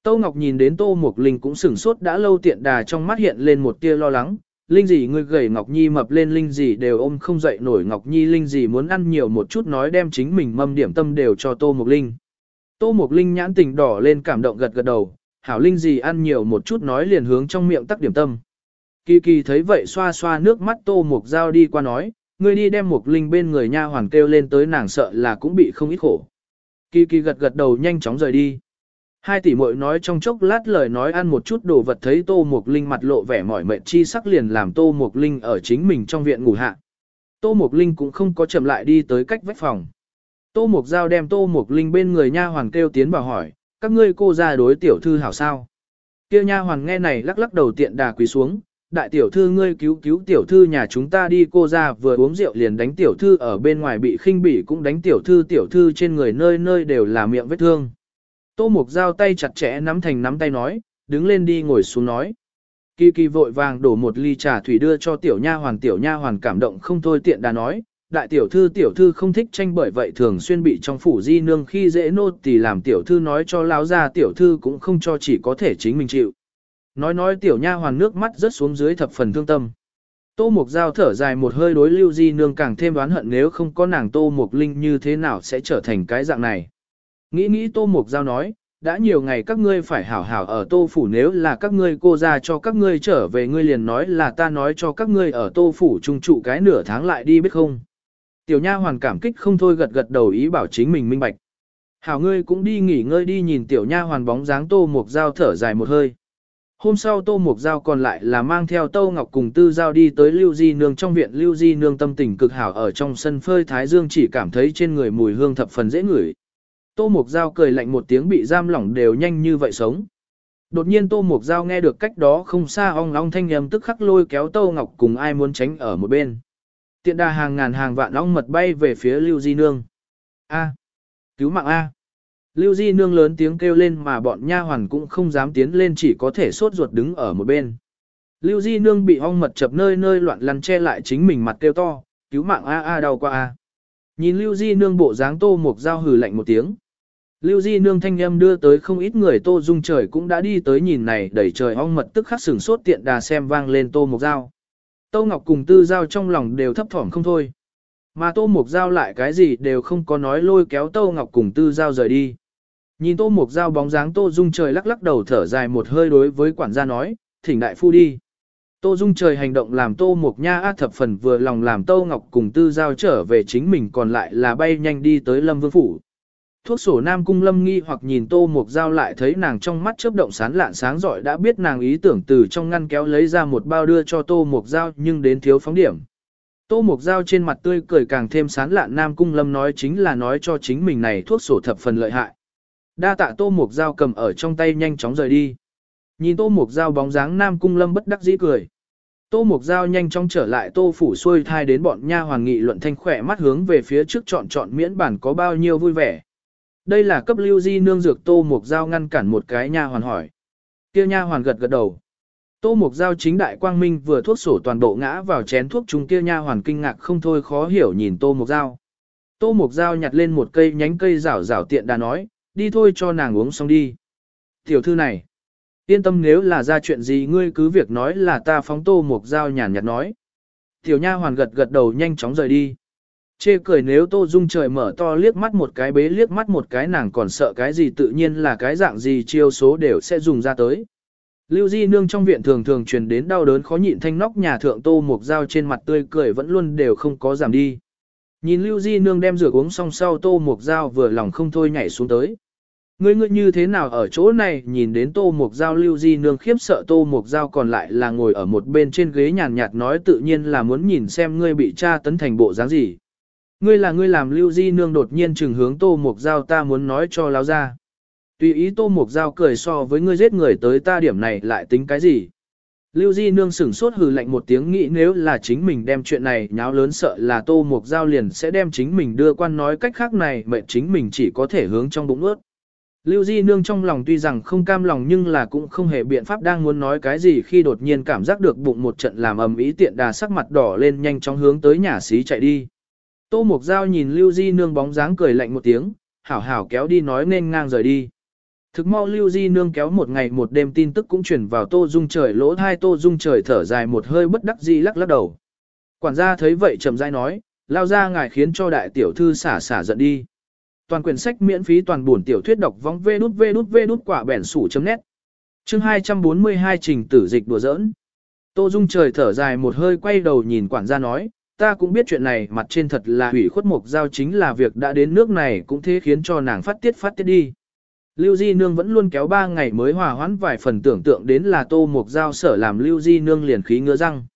Tô Ngọc nhìn đến Tô Mục Linh cũng sửng sốt đã lâu tiện đà trong mắt hiện lên một tia lo lắng, Linh dì ngươi gầy Ngọc Nhi mập lên Linh dì đều ôm không dậy nổi Ngọc Nhi Linh dì muốn ăn nhiều một chút nói đem chính mình mâm điểm tâm đều cho Tô Mục Linh. Tô Mục Linh nhãn tình đỏ lên cảm động gật gật đầu, hảo Linh dì ăn nhiều một chút nói liền hướng trong miệng tắc điểm tâm. Kỳ kỳ thấy vậy xoa xoa nước mắt Tô Mục Giao đi qua nói, ngươi đi đem Mục Linh bên người nha hoàn kêu lên tới nàng sợ là cũng bị không ít khổ. Kỳ kỳ gật gật đầu nhanh chóng rời đi. Hai tỷ muội nói trong chốc lát lời nói ăn một chút đồ vật thấy Tô Mục Linh mặt lộ vẻ mỏi mệt chi sắc liền làm Tô Mục Linh ở chính mình trong viện ngủ hạ. Tô Mục Linh cũng không có chậm lại đi tới cách vách phòng. Tô Mục Giao đem Tô Mục Linh bên người nha hoàn kêu tiến vào hỏi, các ngươi cô ra đối tiểu thư hảo sao. Kêu nha hoàn nghe này lắc lắc đầu tiện đà quỳ xuống, đại tiểu thư ngươi cứu cứu tiểu thư nhà chúng ta đi cô ra vừa uống rượu liền đánh tiểu thư ở bên ngoài bị khinh bỉ cũng đánh tiểu thư tiểu thư trên người nơi nơi đều là miệng vết thương. Tô Mục Giao tay chặt chẽ nắm thành nắm tay nói, đứng lên đi ngồi xuống nói. Kỳ kỳ vội vàng đổ một ly trà thủy đưa cho tiểu nha hoàn tiểu nha hoàn cảm động không thôi tiện đã nói, đại tiểu thư tiểu thư không thích tranh bởi vậy thường xuyên bị trong phủ di nương khi dễ nô thì làm tiểu thư nói cho láo ra tiểu thư cũng không cho chỉ có thể chính mình chịu. Nói nói tiểu nha hoàn nước mắt rớt xuống dưới thập phần thương tâm. Tô Mục Giao thở dài một hơi đối lưu di nương càng thêm đoán hận nếu không có nàng Tô Mục Linh như thế nào sẽ trở thành cái dạng này. Nghĩ nghĩ Tô Mục Giao nói, đã nhiều ngày các ngươi phải hảo hảo ở tô phủ nếu là các ngươi cô ra cho các ngươi trở về ngươi liền nói là ta nói cho các ngươi ở tô phủ trung trụ cái nửa tháng lại đi biết không. Tiểu nha hoàn cảm kích không thôi gật gật đầu ý bảo chính mình minh bạch. Hảo ngươi cũng đi nghỉ ngơi đi nhìn tiểu nha hoàn bóng dáng tô mục giao thở dài một hơi. Hôm sau tô mục giao còn lại là mang theo tô ngọc cùng tư giao đi tới lưu di nương trong viện lưu di nương tâm tình cực hảo ở trong sân phơi thái dương chỉ cảm thấy trên người mùi hương thập phần dễ ngửi. Tô mục Giao cười lạnh một tiếng bị giam lỏng đều nhanh như vậy sống. Đột nhiên tô mục Giao nghe được cách đó không xa ong long thanh âm tức khắc lôi kéo tô ngọc cùng ai muốn tránh ở một bên. Tiện đà hàng ngàn hàng vạn ong mật bay về phía lưu di nương. A. Cứu mạng A. Lưu Di nương lớn tiếng kêu lên mà bọn nha hoàn cũng không dám tiến lên chỉ có thể sốt ruột đứng ở một bên. Lưu Di nương bị ong mật chập nơi nơi loạn lăn che lại chính mình mặt kêu to, cứu mạng a a đau qua a. Nhìn Lưu Di nương bộ dáng tô mục dao hừ lạnh một tiếng. Lưu Di nương thanh âm đưa tới không ít người tô dung trời cũng đã đi tới nhìn này đẩy trời ong mật tức khắc sừng sốt tiện đà xem vang lên tô mục dao. Tô Ngọc cùng tư dao trong lòng đều thấp thỏm không thôi. Mà tô mục dao lại cái gì đều không có nói lôi kéo tô Ngọc cùng tư dao rời đi. Nhìn tô mục dao bóng dáng tô dung trời lắc lắc đầu thở dài một hơi đối với quản gia nói, thỉnh đại phu đi. Tô dung trời hành động làm tô mục nha ác thập phần vừa lòng làm tô ngọc cùng tư giao trở về chính mình còn lại là bay nhanh đi tới lâm vương phủ. Thuốc sổ nam cung lâm nghi hoặc nhìn tô mục giao lại thấy nàng trong mắt chớp động sán lạn sáng giỏi đã biết nàng ý tưởng từ trong ngăn kéo lấy ra một bao đưa cho tô mục giao nhưng đến thiếu phóng điểm. Tô mục giao trên mặt tươi cười càng thêm sán lạn nam cung lâm nói chính là nói cho chính mình này thuốc sổ thập phần lợi hại. Đa tạ tô mục Giao cầm ở trong tay nhanh chóng rời đi. Nhìn tô mục dao bóng dáng nam cung lâm bất đắc dĩ cười. Tô mục dao nhanh chóng trở lại tô phủ xuôi thai đến bọn nha hoàng nghị luận thanh khỏe mắt hướng về phía trước chọn chọn miễn bản có bao nhiêu vui vẻ. Đây là cấp lưu di nương dược tô mục dao ngăn cản một cái nha hoàn hỏi. Kia nha hoàn gật gật đầu. Tô mục dao chính đại quang minh vừa thuốc sổ toàn bộ ngã vào chén thuốc chúng kia nha hoàn kinh ngạc không thôi khó hiểu nhìn tô mục dao. Tô mục dao nhặt lên một cây nhánh cây rảo rảo tiện đà nói, đi thôi cho nàng uống xong đi. Tiểu thư này, yên tâm nếu là ra chuyện gì ngươi cứ việc nói là ta phóng tô một dao nhàn nhạt nói. Tiểu nha hoàn gật gật đầu nhanh chóng rời đi. Chê cười nếu tô dung trời mở to liếc mắt một cái bế liếc mắt một cái nàng còn sợ cái gì tự nhiên là cái dạng gì chiêu số đều sẽ dùng ra tới. Lưu Di Nương trong viện thường thường truyền đến đau đớn khó nhịn thanh nóc nhà thượng tô một dao trên mặt tươi cười vẫn luôn đều không có giảm đi. Nhìn Lưu Di Nương đem rửa uống xong sau tô mục dao vừa lòng không thôi nhảy xuống tới. Ngươi ngươi như thế nào ở chỗ này nhìn đến tô mục dao Lưu Di Nương khiếp sợ tô mục dao còn lại là ngồi ở một bên trên ghế nhàn nhạt nói tự nhiên là muốn nhìn xem ngươi bị tra tấn thành bộ dáng gì. Ngươi là ngươi làm Lưu Di Nương đột nhiên trừng hướng tô mục dao ta muốn nói cho láo ra. Tùy ý tô mục dao cười so với ngươi giết người tới ta điểm này lại tính cái gì. Lưu Di Nương sửng sốt hừ lạnh một tiếng nghĩ nếu là chính mình đem chuyện này nháo lớn sợ là Tô Mục Giao liền sẽ đem chính mình đưa quan nói cách khác này mệnh chính mình chỉ có thể hướng trong bụng ướt. Lưu Di Nương trong lòng tuy rằng không cam lòng nhưng là cũng không hề biện pháp đang muốn nói cái gì khi đột nhiên cảm giác được bụng một trận làm ầm ý tiện đà sắc mặt đỏ lên nhanh chóng hướng tới nhà xí chạy đi. Tô Mục Giao nhìn Lưu Di Nương bóng dáng cười lạnh một tiếng, hảo hảo kéo đi nói nên ngang rời đi. Thực mau lưu di nương kéo một ngày một đêm tin tức cũng chuyển vào tô dung trời lỗ hai tô dung trời thở dài một hơi bất đắc di lắc lắc đầu. Quản gia thấy vậy chậm rãi nói, lao ra ngài khiến cho đại tiểu thư xả xả giận đi. Toàn quyển sách miễn phí toàn buồn tiểu thuyết đọc vong vê đút vê đút vê đút quả bẻn sủ chấm nét. Chương 242 trình tử dịch đùa giỡn. Tô Dung trời thở dài một hơi quay đầu nhìn quản gia nói, ta cũng biết chuyện này mặt trên thật là hủy khuất mục giao chính là việc đã đến nước này cũng thế khiến cho nàng phát tiết phát tiết đi. Lưu Di Nương vẫn luôn kéo ba ngày mới hòa hoãn vài phần tưởng tượng đến là Tô Mục Giao sở làm Lưu Di Nương liền khí ngứa răng.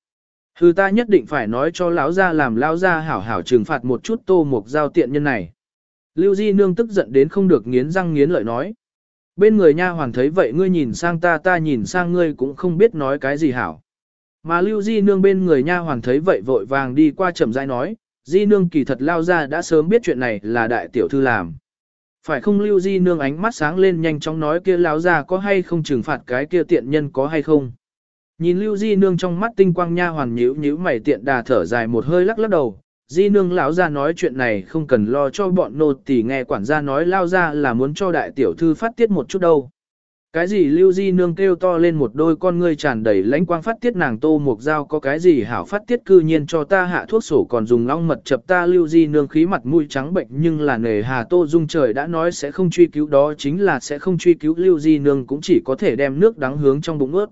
Hừ ta nhất định phải nói cho lão gia làm lão gia hảo hảo trừng phạt một chút Tô Mục Giao tiện nhân này. Lưu Di Nương tức giận đến không được nghiến răng nghiến lợi nói. Bên người nha hoàn thấy vậy ngươi nhìn sang ta ta nhìn sang ngươi cũng không biết nói cái gì hảo. Mà Lưu Di Nương bên người nha hoàn thấy vậy vội vàng đi qua chậm rãi nói, Di Nương kỳ thật lao ra đã sớm biết chuyện này là đại tiểu thư làm. Phải không lưu di nương ánh mắt sáng lên nhanh chóng nói kia lao ra có hay không trừng phạt cái kia tiện nhân có hay không. Nhìn lưu di nương trong mắt tinh quang nha hoàn nhíu nhíu mày tiện đà thở dài một hơi lắc lắc đầu. Di nương lão ra nói chuyện này không cần lo cho bọn nô tỳ nghe quản gia nói, lao ra là muốn cho đại tiểu thư phát tiết một chút đâu. Cái gì lưu di nương kêu to lên một đôi con ngươi tràn đầy lãnh quang phát tiết nàng tô mục dao có cái gì hảo phát tiết cư nhiên cho ta hạ thuốc sổ còn dùng long mật chập ta lưu di nương khí mặt mũi trắng bệnh nhưng là nề hà tô dung trời đã nói sẽ không truy cứu đó chính là sẽ không truy cứu lưu di nương cũng chỉ có thể đem nước đắng hướng trong bụng ướt.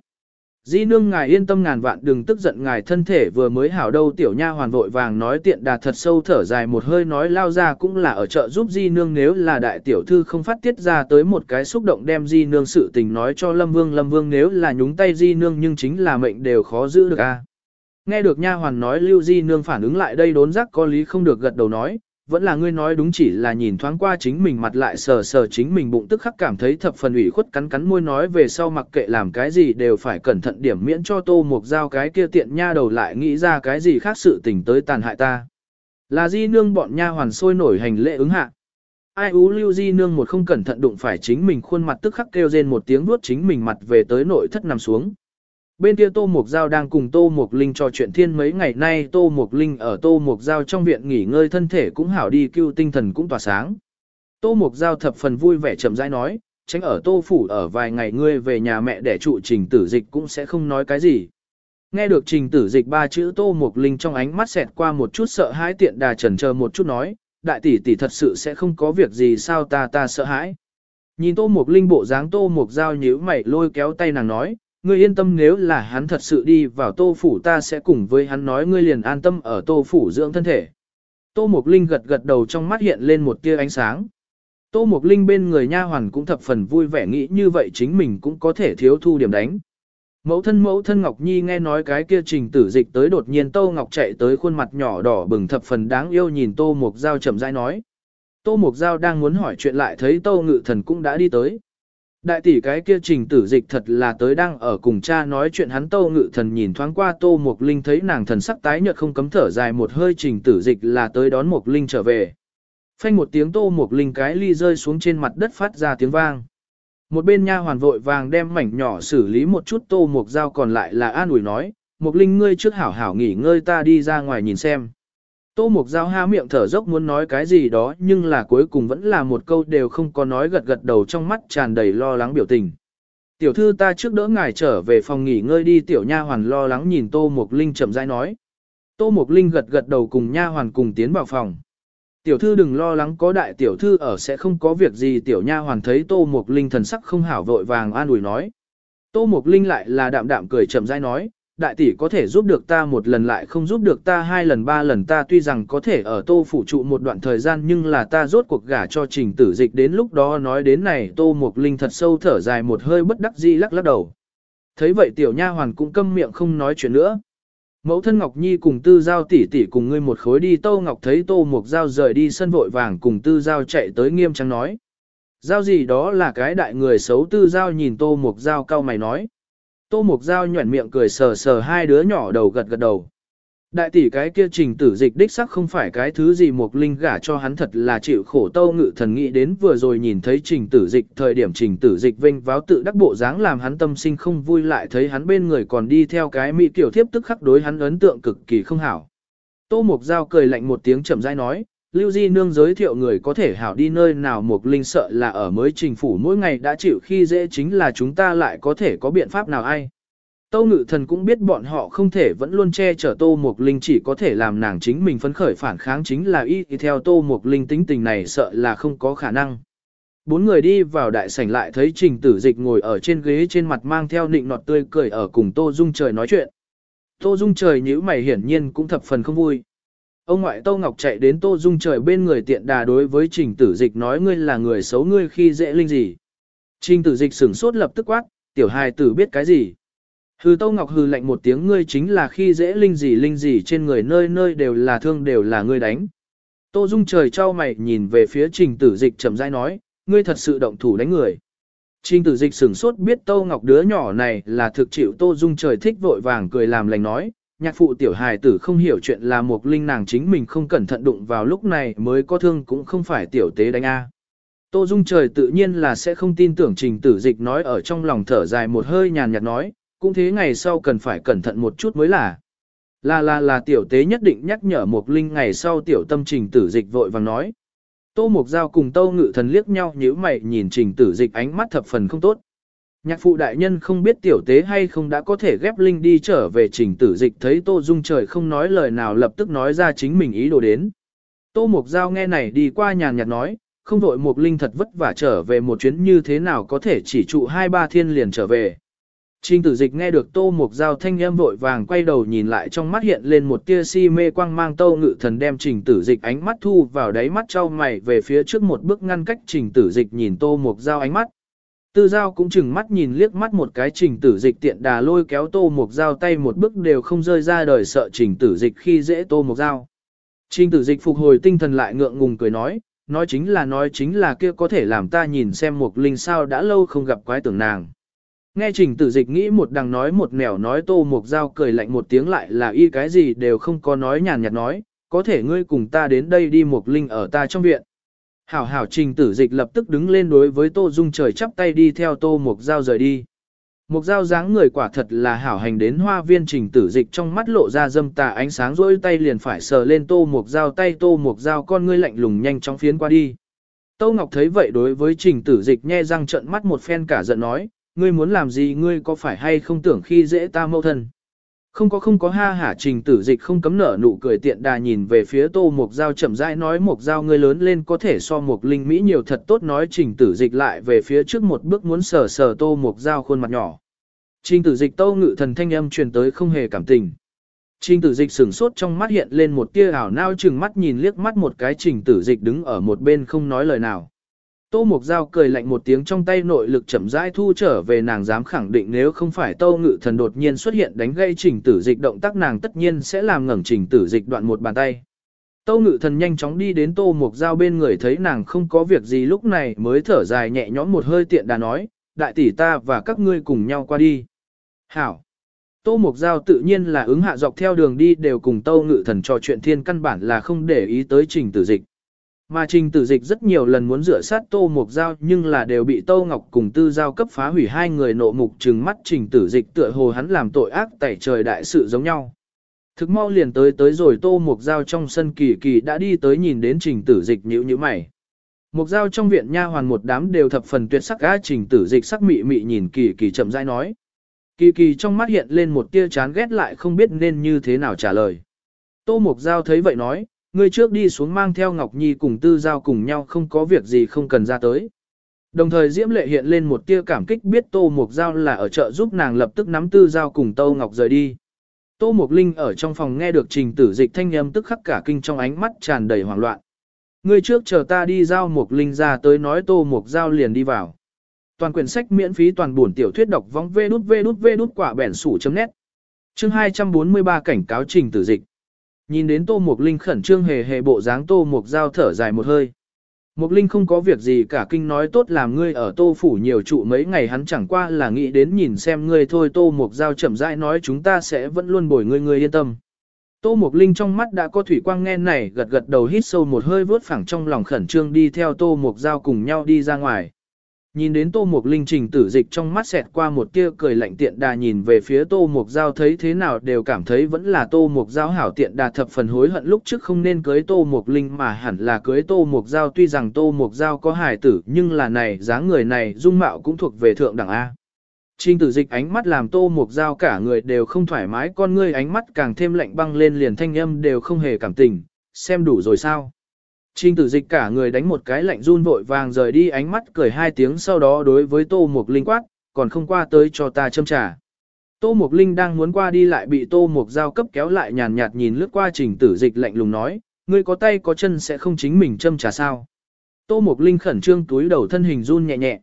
Di nương ngài yên tâm ngàn vạn đừng tức giận ngài thân thể vừa mới hảo đâu tiểu nha hoàn vội vàng nói tiện đà thật sâu thở dài một hơi nói lao ra cũng là ở chợ giúp di nương nếu là đại tiểu thư không phát tiết ra tới một cái xúc động đem di nương sự tình nói cho lâm vương lâm vương nếu là nhúng tay di nương nhưng chính là mệnh đều khó giữ được a. Nghe được nha hoàn nói lưu di nương phản ứng lại đây đốn giác có lý không được gật đầu nói, vẫn là ngươi nói đúng chỉ là nhìn thoáng qua chính mình mặt lại sờ sờ chính mình bụng tức khắc cảm thấy thập phần ủy khuất cắn cắn môi nói về sau mặc kệ làm cái gì đều phải cẩn thận điểm miễn cho tô mục dao cái kia tiện nha đầu lại nghĩ ra cái gì khác sự tình tới tàn hại ta. Là di nương bọn nha hoàn sôi nổi hành lễ ứng hạ. Ai ú lưu di nương một không cẩn thận đụng phải chính mình khuôn mặt tức khắc kêu rên một tiếng vuốt chính mình mặt về tới nội thất nằm xuống. Bên kia Tô Mục Giao đang cùng Tô Mục Linh trò chuyện thiên mấy ngày nay Tô Mục Linh ở Tô Mục Giao trong viện nghỉ ngơi thân thể cũng hảo đi cứu tinh thần cũng tỏa sáng. Tô Mục Giao thập phần vui vẻ chậm rãi nói, tránh ở Tô Phủ ở vài ngày ngươi về nhà mẹ để trụ trình tử dịch cũng sẽ không nói cái gì. Nghe được trình tử dịch ba chữ Tô Mục Linh trong ánh mắt xẹt qua một chút sợ hãi tiện đà trần chờ một chút nói, đại tỷ tỷ thật sự sẽ không có việc gì sao ta ta sợ hãi. Nhìn Tô Mục Linh bộ dáng Tô Mục Giao nhíu mày lôi kéo tay nàng nói, ngươi yên tâm nếu là hắn thật sự đi vào tô phủ ta sẽ cùng với hắn nói ngươi liền an tâm ở tô phủ dưỡng thân thể. Tô Mục Linh gật gật đầu trong mắt hiện lên một tia ánh sáng. Tô Mục Linh bên người nha hoàn cũng thập phần vui vẻ nghĩ như vậy chính mình cũng có thể thiếu thu điểm đánh. Mẫu thân mẫu thân Ngọc Nhi nghe nói cái kia trình tử dịch tới đột nhiên Tô Ngọc chạy tới khuôn mặt nhỏ đỏ bừng thập phần đáng yêu nhìn Tô Mục Giao chậm rãi nói. Tô Mục Giao đang muốn hỏi chuyện lại thấy Tô Ngự Thần cũng đã đi tới. Đại tỷ cái kia trình tử dịch thật là tới đang ở cùng cha nói chuyện hắn tô ngự thần nhìn thoáng qua tô mục linh thấy nàng thần sắc tái nhợt không cấm thở dài một hơi trình tử dịch là tới đón mục linh trở về. Phanh một tiếng tô mục linh cái ly rơi xuống trên mặt đất phát ra tiếng vang. Một bên nha hoàn vội vàng đem mảnh nhỏ xử lý một chút tô mục dao còn lại là an ủi nói, mục linh ngươi trước hảo hảo nghỉ ngơi ta đi ra ngoài nhìn xem. Tô Mục Giao há miệng thở dốc muốn nói cái gì đó nhưng là cuối cùng vẫn là một câu đều không có nói gật gật đầu trong mắt tràn đầy lo lắng biểu tình. Tiểu thư ta trước đỡ ngài trở về phòng nghỉ ngơi đi tiểu nha hoàn lo lắng nhìn Tô Mục Linh chậm rãi nói. Tô Mục Linh gật gật đầu cùng nha hoàn cùng tiến vào phòng. Tiểu thư đừng lo lắng có đại tiểu thư ở sẽ không có việc gì tiểu nha hoàn thấy Tô Mục Linh thần sắc không hảo vội vàng an ủi nói. Tô Mục Linh lại là đạm đạm cười chậm rãi nói, đại tỷ có thể giúp được ta một lần lại không giúp được ta hai lần ba lần ta tuy rằng có thể ở tô phủ trụ một đoạn thời gian nhưng là ta rốt cuộc gả cho trình tử dịch đến lúc đó nói đến này tô mục linh thật sâu thở dài một hơi bất đắc dĩ lắc lắc đầu. Thấy vậy tiểu nha hoàn cũng câm miệng không nói chuyện nữa. Mẫu thân Ngọc Nhi cùng tư giao tỷ tỷ cùng ngươi một khối đi, Tô Ngọc thấy Tô Mục Giao rời đi sân vội vàng cùng tư giao chạy tới nghiêm trang nói. Giao gì đó là cái đại người xấu, tư giao nhìn Tô Mục Giao cao mày nói. Tô Mục Giao nhuẩn miệng cười sờ sờ hai đứa nhỏ đầu gật gật đầu. Đại tỷ cái kia trình tử dịch đích sắc không phải cái thứ gì Mục Linh gả cho hắn thật là chịu khổ tâu ngự thần nghĩ đến vừa rồi nhìn thấy trình tử dịch thời điểm trình tử dịch vinh váo tự đắc bộ dáng làm hắn tâm sinh không vui lại thấy hắn bên người còn đi theo cái mỹ tiểu thiếp tức khắc đối hắn ấn tượng cực kỳ không hảo. Tô Mục Giao cười lạnh một tiếng chậm rãi nói, Lưu Di Nương giới thiệu người có thể hảo đi nơi nào Mục Linh sợ là ở mới trình phủ mỗi ngày đã chịu khi dễ chính là chúng ta lại có thể có biện pháp nào ai. Tâu Ngự Thần cũng biết bọn họ không thể vẫn luôn che chở Tô Mục Linh chỉ có thể làm nàng chính mình phấn khởi phản kháng chính là y theo Tô Mục Linh tính tình này sợ là không có khả năng. Bốn người đi vào đại sảnh lại thấy Trình Tử Dịch ngồi ở trên ghế trên mặt mang theo nịnh nọt tươi cười ở cùng Tô Dung Trời nói chuyện. Tô Dung Trời nhíu mày hiển nhiên cũng thập phần không vui. Ông ngoại Tô Ngọc chạy đến Tô Dung trời bên người tiện đà đối với Trình Tử Dịch nói ngươi là người xấu ngươi khi dễ linh gì. Trình Tử Dịch sửng sốt lập tức quát, tiểu hài tử biết cái gì. Hừ Tô Ngọc hừ lạnh một tiếng ngươi chính là khi dễ linh gì linh gì trên người nơi nơi đều là thương đều là ngươi đánh. Tô Dung trời trao mày nhìn về phía Trình Tử Dịch chậm rãi nói, ngươi thật sự động thủ đánh người. Trình Tử Dịch sửng sốt biết Tô Ngọc đứa nhỏ này là thực chịu Tô Dung trời thích vội vàng cười làm lành nói, nhạc phụ tiểu hài tử không hiểu chuyện là một linh nàng chính mình không cẩn thận đụng vào lúc này mới có thương cũng không phải tiểu tế đánh A. Tô Dung trời tự nhiên là sẽ không tin tưởng trình tử dịch nói ở trong lòng thở dài một hơi nhàn nhạt nói, cũng thế ngày sau cần phải cẩn thận một chút mới là. Là là là tiểu tế nhất định nhắc nhở một linh ngày sau tiểu tâm trình tử dịch vội vàng nói. Tô Mục Giao cùng Tâu Ngự Thần liếc nhau nhíu mày nhìn trình tử dịch ánh mắt thập phần không tốt. Nhạc phụ đại nhân không biết tiểu tế hay không đã có thể ghép linh đi trở về trình tử dịch thấy Tô Dung trời không nói lời nào lập tức nói ra chính mình ý đồ đến. Tô Mục Giao nghe này đi qua nhàn nhạt nói, không vội Mục Linh thật vất vả trở về một chuyến như thế nào có thể chỉ trụ hai ba thiên liền trở về. Trình tử dịch nghe được Tô Mục Giao thanh âm vội vàng quay đầu nhìn lại trong mắt hiện lên một tia si mê quang mang Tô Ngự Thần đem trình tử dịch ánh mắt thu vào đáy mắt trao mày về phía trước một bước ngăn cách trình tử dịch nhìn Tô Mục Giao ánh mắt. Tư Giao cũng chừng mắt nhìn liếc mắt một cái trình tử dịch tiện đà lôi kéo Tô Mục dao tay một bước đều không rơi ra đời sợ trình tử dịch khi dễ Tô Mục dao. Trình tử dịch phục hồi tinh thần lại ngượng ngùng cười nói, nói chính là nói chính là kia có thể làm ta nhìn xem một linh sao đã lâu không gặp quái tưởng nàng. Nghe trình tử dịch nghĩ một đằng nói một nẻo nói tô mục dao cười lạnh một tiếng lại là y cái gì đều không có nói nhàn nhạt nói, có thể ngươi cùng ta đến đây đi một linh ở ta trong viện. Hảo hảo trình tử dịch lập tức đứng lên đối với tô dung trời chắp tay đi theo tô mục dao rời đi. Mục dao dáng người quả thật là hảo hành đến hoa viên trình tử dịch trong mắt lộ ra dâm tà ánh sáng rỗi tay liền phải sờ lên tô mục dao tay tô mục dao con ngươi lạnh lùng nhanh chóng phiến qua đi. Tô Ngọc thấy vậy đối với trình tử dịch nhe răng trợn mắt một phen cả giận nói, ngươi muốn làm gì ngươi có phải hay không tưởng khi dễ ta mâu thân. Không có không có ha hả trình tử dịch không cấm nở nụ cười tiện đà nhìn về phía tô mục dao chậm rãi nói mục dao ngươi lớn lên có thể so mục linh mỹ nhiều thật tốt nói trình tử dịch lại về phía trước một bước muốn sờ sờ tô mục dao khuôn mặt nhỏ. Trình tử dịch tô ngự thần thanh âm truyền tới không hề cảm tình. Trình tử dịch sửng sốt trong mắt hiện lên một tia ảo nao chừng mắt nhìn liếc mắt một cái trình tử dịch đứng ở một bên không nói lời nào. Tô Mục Giao cười lạnh một tiếng trong tay nội lực chậm rãi thu trở về nàng dám khẳng định nếu không phải Tô Ngự Thần đột nhiên xuất hiện đánh gây trình tử dịch động tác nàng tất nhiên sẽ làm ngẩng trình tử dịch đoạn một bàn tay. Tô Ngự Thần nhanh chóng đi đến Tô Mục Giao bên người thấy nàng không có việc gì lúc này mới thở dài nhẹ nhõm một hơi tiện đà nói, đại tỷ ta và các ngươi cùng nhau qua đi. Hảo! Tô Mục Giao tự nhiên là ứng hạ dọc theo đường đi đều cùng Tô Ngự Thần trò chuyện thiên căn bản là không để ý tới trình tử dịch. Mà trình tử dịch rất nhiều lần muốn rửa sát tô mục giao nhưng là đều bị tô ngọc cùng tư giao cấp phá hủy hai người nộ mục trừng mắt trình tử dịch tựa hồ hắn làm tội ác tẩy trời đại sự giống nhau. Thực mau liền tới tới rồi tô mục giao trong sân kỳ kỳ đã đi tới nhìn đến trình tử dịch nhữ như mày. Mục giao trong viện nha hoàn một đám đều thập phần tuyệt sắc gã trình tử dịch sắc mị mị nhìn kỳ kỳ chậm rãi nói. Kỳ kỳ trong mắt hiện lên một tia chán ghét lại không biết nên như thế nào trả lời. Tô mục giao thấy vậy nói, ngươi trước đi xuống mang theo Ngọc Nhi cùng Tư Giao cùng nhau không có việc gì không cần ra tới. Đồng thời Diễm Lệ hiện lên một tia cảm kích biết Tô Mục Giao là ở chợ giúp nàng lập tức nắm Tư Giao cùng Tô Ngọc rời đi. Tô Mục Linh ở trong phòng nghe được trình tử dịch thanh âm tức khắc cả kinh trong ánh mắt tràn đầy hoảng loạn. Ngươi trước chờ ta đi giao Mục Linh ra tới nói Tô Mục Giao liền đi vào. Toàn quyển sách miễn phí toàn buồn tiểu thuyết đọc vong vê đút vê đút vê đút quả bẻn sủ chấm nét. Chương 243 cảnh cáo trình tử dịch. Nhìn đến Tô Mục Linh khẩn trương hề hề bộ dáng Tô Mục Giao thở dài một hơi. Mục Linh không có việc gì cả kinh nói tốt làm ngươi ở Tô Phủ nhiều trụ mấy ngày hắn chẳng qua là nghĩ đến nhìn xem ngươi thôi Tô Mục Giao chậm rãi nói chúng ta sẽ vẫn luôn bồi ngươi ngươi yên tâm. Tô Mục Linh trong mắt đã có thủy quang nghe này gật gật đầu hít sâu một hơi vớt phẳng trong lòng khẩn trương đi theo Tô Mục Giao cùng nhau đi ra ngoài. Nhìn đến Tô Mục Linh trình tử dịch trong mắt xẹt qua một tia cười lạnh tiện đà nhìn về phía Tô Mục Giao thấy thế nào đều cảm thấy vẫn là Tô Mục Giao hảo tiện đà thập phần hối hận lúc trước không nên cưới Tô Mục Linh mà hẳn là cưới Tô Mục Giao tuy rằng Tô Mục Giao có hài tử nhưng là này dáng người này dung mạo cũng thuộc về thượng đẳng A. Trình tử dịch ánh mắt làm Tô Mục Giao cả người đều không thoải mái con ngươi ánh mắt càng thêm lạnh băng lên liền thanh âm đều không hề cảm tình, xem đủ rồi sao. Trình tử dịch cả người đánh một cái lạnh run vội vàng rời đi ánh mắt cười hai tiếng sau đó đối với Tô Mục Linh quát, còn không qua tới cho ta châm trà. Tô Mục Linh đang muốn qua đi lại bị Tô Mục Giao cấp kéo lại nhàn nhạt nhìn lướt qua trình tử dịch lạnh lùng nói, ngươi có tay có chân sẽ không chính mình châm trà sao. Tô Mục Linh khẩn trương túi đầu thân hình run nhẹ nhẹ.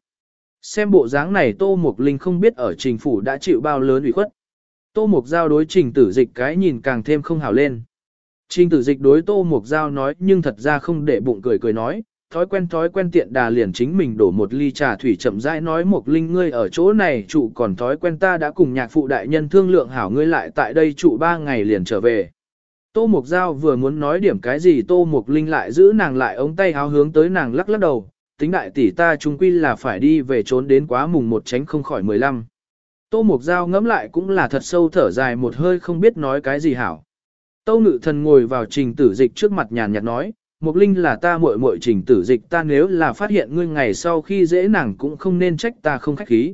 Xem bộ dáng này Tô Mục Linh không biết ở trình phủ đã chịu bao lớn ủy khuất. Tô Mục Giao đối trình tử dịch cái nhìn càng thêm không hảo lên. Trình tử dịch đối tô mục giao nói nhưng thật ra không để bụng cười cười nói, thói quen thói quen tiện đà liền chính mình đổ một ly trà thủy chậm rãi nói mục linh ngươi ở chỗ này trụ còn thói quen ta đã cùng nhạc phụ đại nhân thương lượng hảo ngươi lại tại đây trụ ba ngày liền trở về. Tô Mục Giao vừa muốn nói điểm cái gì Tô Mục Linh lại giữ nàng lại ống tay háo hướng tới nàng lắc lắc đầu, tính đại tỷ ta chung quy là phải đi về trốn đến quá mùng một tránh không khỏi mười lăm. Tô Mục Giao ngẫm lại cũng là thật sâu thở dài một hơi không biết nói cái gì hảo. Tâu ngự thần ngồi vào trình tử dịch trước mặt nhàn nhạt nói, Mục Linh là ta muội muội trình tử dịch ta nếu là phát hiện ngươi ngày sau khi dễ nàng cũng không nên trách ta không khách khí.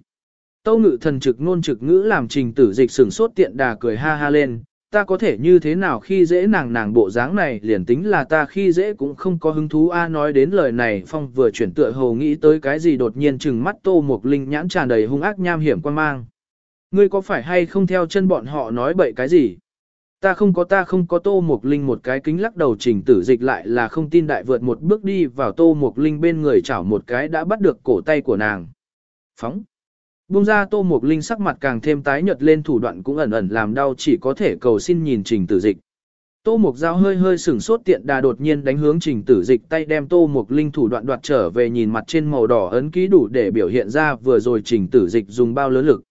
Tâu ngự thần trực ngôn trực ngữ làm trình tử dịch sửng sốt tiện đà cười ha ha lên, ta có thể như thế nào khi dễ nàng nàng bộ dáng này liền tính là ta khi dễ cũng không có hứng thú a nói đến lời này phong vừa chuyển tựa hồ nghĩ tới cái gì đột nhiên chừng mắt tô mục linh nhãn tràn đầy hung ác nham hiểm quan mang. Ngươi có phải hay không theo chân bọn họ nói bậy cái gì? Ta không có, ta không có tô một linh một cái kính lắc đầu trình tử dịch lại là không tin đại vượt một bước đi vào tô một linh bên người chảo một cái đã bắt được cổ tay của nàng. Phóng. Bung ra tô một linh sắc mặt càng thêm tái nhợt lên thủ đoạn cũng ẩn ẩn làm đau chỉ có thể cầu xin nhìn trình tử dịch. Tô Mục Giao hơi hơi sửng sốt tiện đà đột nhiên đánh hướng trình tử dịch tay đem Tô Mục Linh thủ đoạn đoạt trở về nhìn mặt trên màu đỏ ấn ký đủ để biểu hiện ra vừa rồi trình tử dịch dùng bao lớn lực.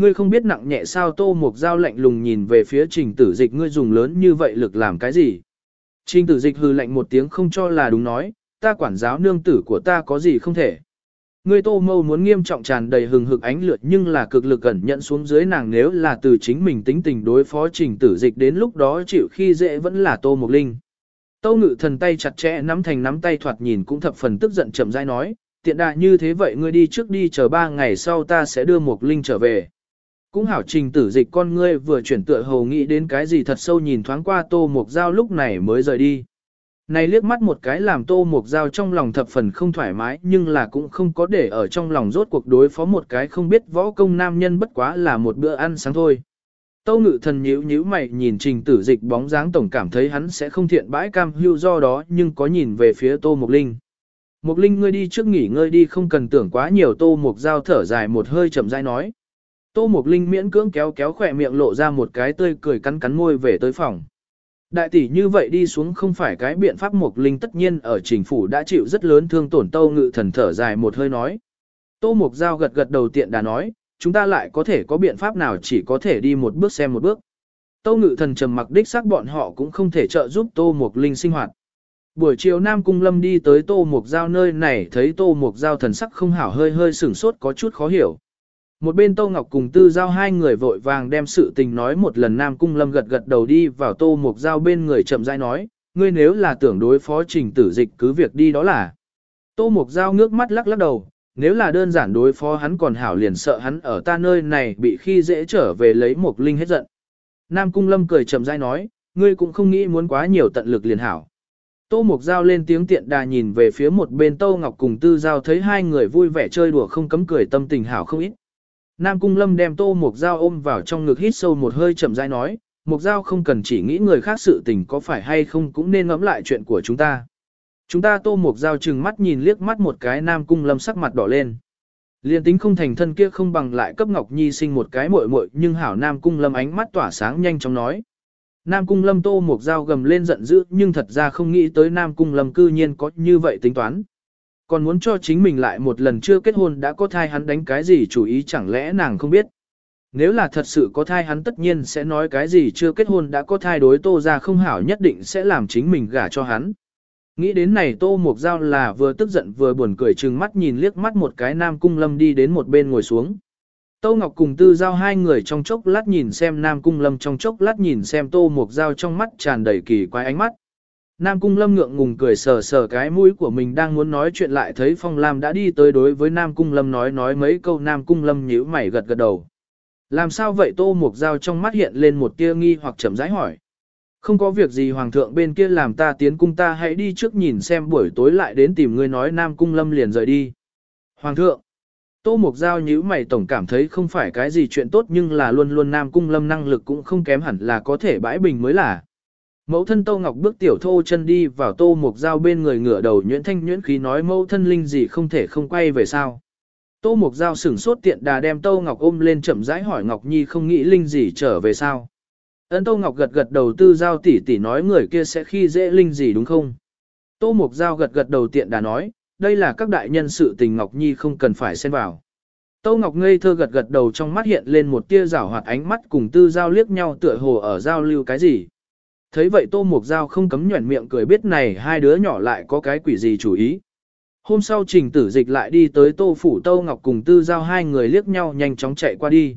Ngươi không biết nặng nhẹ sao Tô Mục Giao lạnh lùng nhìn về phía trình tử dịch ngươi dùng lớn như vậy lực làm cái gì. Trình tử dịch hư lạnh một tiếng không cho là đúng nói, ta quản giáo nương tử của ta có gì không thể. Ngươi tô mâu muốn nghiêm trọng tràn đầy hừng hực ánh lượt nhưng là cực lực ẩn nhận xuống dưới nàng nếu là từ chính mình tính tình đối phó trình tử dịch đến lúc đó chịu khi dễ vẫn là tô mục linh. Tâu ngự thần tay chặt chẽ nắm thành nắm tay thoạt nhìn cũng thập phần tức giận chậm rãi nói, tiện đại như thế vậy ngươi đi trước đi chờ ba ngày sau ta sẽ đưa mục linh trở về. Cũng hảo trình tử dịch con ngươi vừa chuyển tựa hầu nghĩ đến cái gì thật sâu nhìn thoáng qua tô mục dao lúc này mới rời đi. Này liếc mắt một cái làm tô mục dao trong lòng thập phần không thoải mái, nhưng là cũng không có để ở trong lòng rốt cuộc đối phó một cái không biết võ công nam nhân bất quá là một bữa ăn sáng thôi. tô ngự thần nhíu nhíu mày nhìn trình tử dịch bóng dáng tổng cảm thấy hắn sẽ không thiện bãi cam hưu do đó, nhưng có nhìn về phía tô mục linh. Mục linh ngươi đi trước nghỉ ngơi đi, không cần tưởng quá nhiều tô mục dao thở dài một hơi chậm rãi nói. Tô mục linh miễn cưỡng kéo kéo khỏe miệng lộ ra một cái tươi cười cắn cắn môi về tới phòng. Đại tỷ như vậy đi xuống không phải cái biện pháp Mộc Linh tất nhiên ở chính phủ đã chịu rất lớn thương tổn Tâu Ngự Thần thở dài một hơi nói. Tô Mục Giao gật gật đầu tiện đã nói, chúng ta lại có thể có biện pháp nào chỉ có thể đi một bước xem một bước. Tâu Ngự Thần trầm mặc đích xác bọn họ cũng không thể trợ giúp Tô Mục Linh sinh hoạt. Buổi chiều Nam Cung Lâm đi tới Tô Mục Giao nơi này thấy Tô Mục Giao thần sắc không hảo hơi hơi sửng sốt có chút khó hiểu. Một bên Tô Ngọc cùng Tư Giao hai người vội vàng đem sự tình nói một lần Nam Cung Lâm gật gật đầu đi vào Tô Mục Giao bên người chậm rãi nói, ngươi nếu là tưởng đối phó trình tử dịch cứ việc đi đó là. Tô Mục Giao ngước mắt lắc lắc đầu, nếu là đơn giản đối phó hắn còn hảo liền sợ hắn ở ta nơi này bị khi dễ trở về lấy một linh hết giận. Nam Cung Lâm cười chậm rãi nói, ngươi cũng không nghĩ muốn quá nhiều tận lực liền hảo. Tô Mục Giao lên tiếng tiện đà nhìn về phía một bên Tô Ngọc cùng Tư Giao thấy hai người vui vẻ chơi đùa không cấm cười tâm tình hảo không ít. Nam Cung Lâm đem Tô Mục Giao ôm vào trong ngực hít sâu một hơi chậm rãi nói, Mục Giao không cần chỉ nghĩ người khác sự tình có phải hay không cũng nên ngẫm lại chuyện của chúng ta. Chúng ta Tô Mục Giao chừng mắt nhìn liếc mắt một cái Nam Cung Lâm sắc mặt đỏ lên. Liên tính không thành thân kia không bằng lại cấp Ngọc Nhi sinh một cái muội muội nhưng hảo Nam Cung Lâm ánh mắt tỏa sáng nhanh chóng nói. Nam Cung Lâm Tô Mục Giao gầm lên giận dữ nhưng thật ra không nghĩ tới Nam Cung Lâm cư nhiên có như vậy tính toán. Còn muốn cho chính mình lại một lần chưa kết hôn đã có thai hắn đánh cái gì chủ ý chẳng lẽ nàng không biết. Nếu là thật sự có thai hắn tất nhiên sẽ nói cái gì chưa kết hôn đã có thai đối tô ra không hảo nhất định sẽ làm chính mình gả cho hắn. Nghĩ đến này tô mục giao là vừa tức giận vừa buồn cười chừng mắt nhìn liếc mắt một cái nam cung lâm đi đến một bên ngồi xuống. Tô Ngọc cùng tư giao hai người trong chốc lát nhìn xem nam cung lâm trong chốc lát nhìn xem tô mục giao trong mắt tràn đầy kỳ quái ánh mắt. Nam Cung Lâm ngượng ngùng cười sờ sờ cái mũi của mình đang muốn nói chuyện lại thấy Phong Lam đã đi tới đối với Nam Cung Lâm nói nói mấy câu, Nam Cung Lâm nhíu mày gật gật đầu. Làm sao vậy Tô Mục Giao trong mắt hiện lên một tia nghi hoặc chậm rãi hỏi. Không có việc gì, Hoàng thượng bên kia làm ta tiến cung ta hãy đi trước nhìn xem, buổi tối lại đến tìm ngươi nói, Nam Cung Lâm liền rời đi. Hoàng thượng. Tô Mục Giao nhíu mày, tổng cảm thấy không phải cái gì chuyện tốt, nhưng là luôn luôn Nam Cung Lâm năng lực cũng không kém hẳn là có thể bãi bình mới là. Mẫu thân Tô Ngọc bước tiểu thô chân đi vào Tô Mục Giao bên người ngửa đầu nhuyễn thanh nhuyễn khí nói mẫu thân linh gì không thể không quay về sao. Tô Mục Giao sửng sốt tiện đà đem Tô Ngọc ôm lên chậm rãi hỏi Ngọc Nhi không nghĩ linh gì trở về sao. Ấn Tô Ngọc gật gật đầu tư giao tỷ tỷ nói người kia sẽ khi dễ linh gì đúng không? Tô Mục Giao gật gật đầu tiện đà nói, đây là các đại nhân sự tình Ngọc Nhi không cần phải xen vào. Tô Ngọc ngây thơ gật gật đầu trong mắt hiện lên một tia rảo hoạt ánh mắt cùng tư giao liếc nhau tựa hồ ở giao lưu cái gì. Thấy vậy Tô Mục Giao không cấm nhuẩn miệng cười biết này hai đứa nhỏ lại có cái quỷ gì chủ ý. Hôm sau trình tử dịch lại đi tới Tô Phủ Tô Ngọc cùng Tư Giao hai người liếc nhau nhanh chóng chạy qua đi.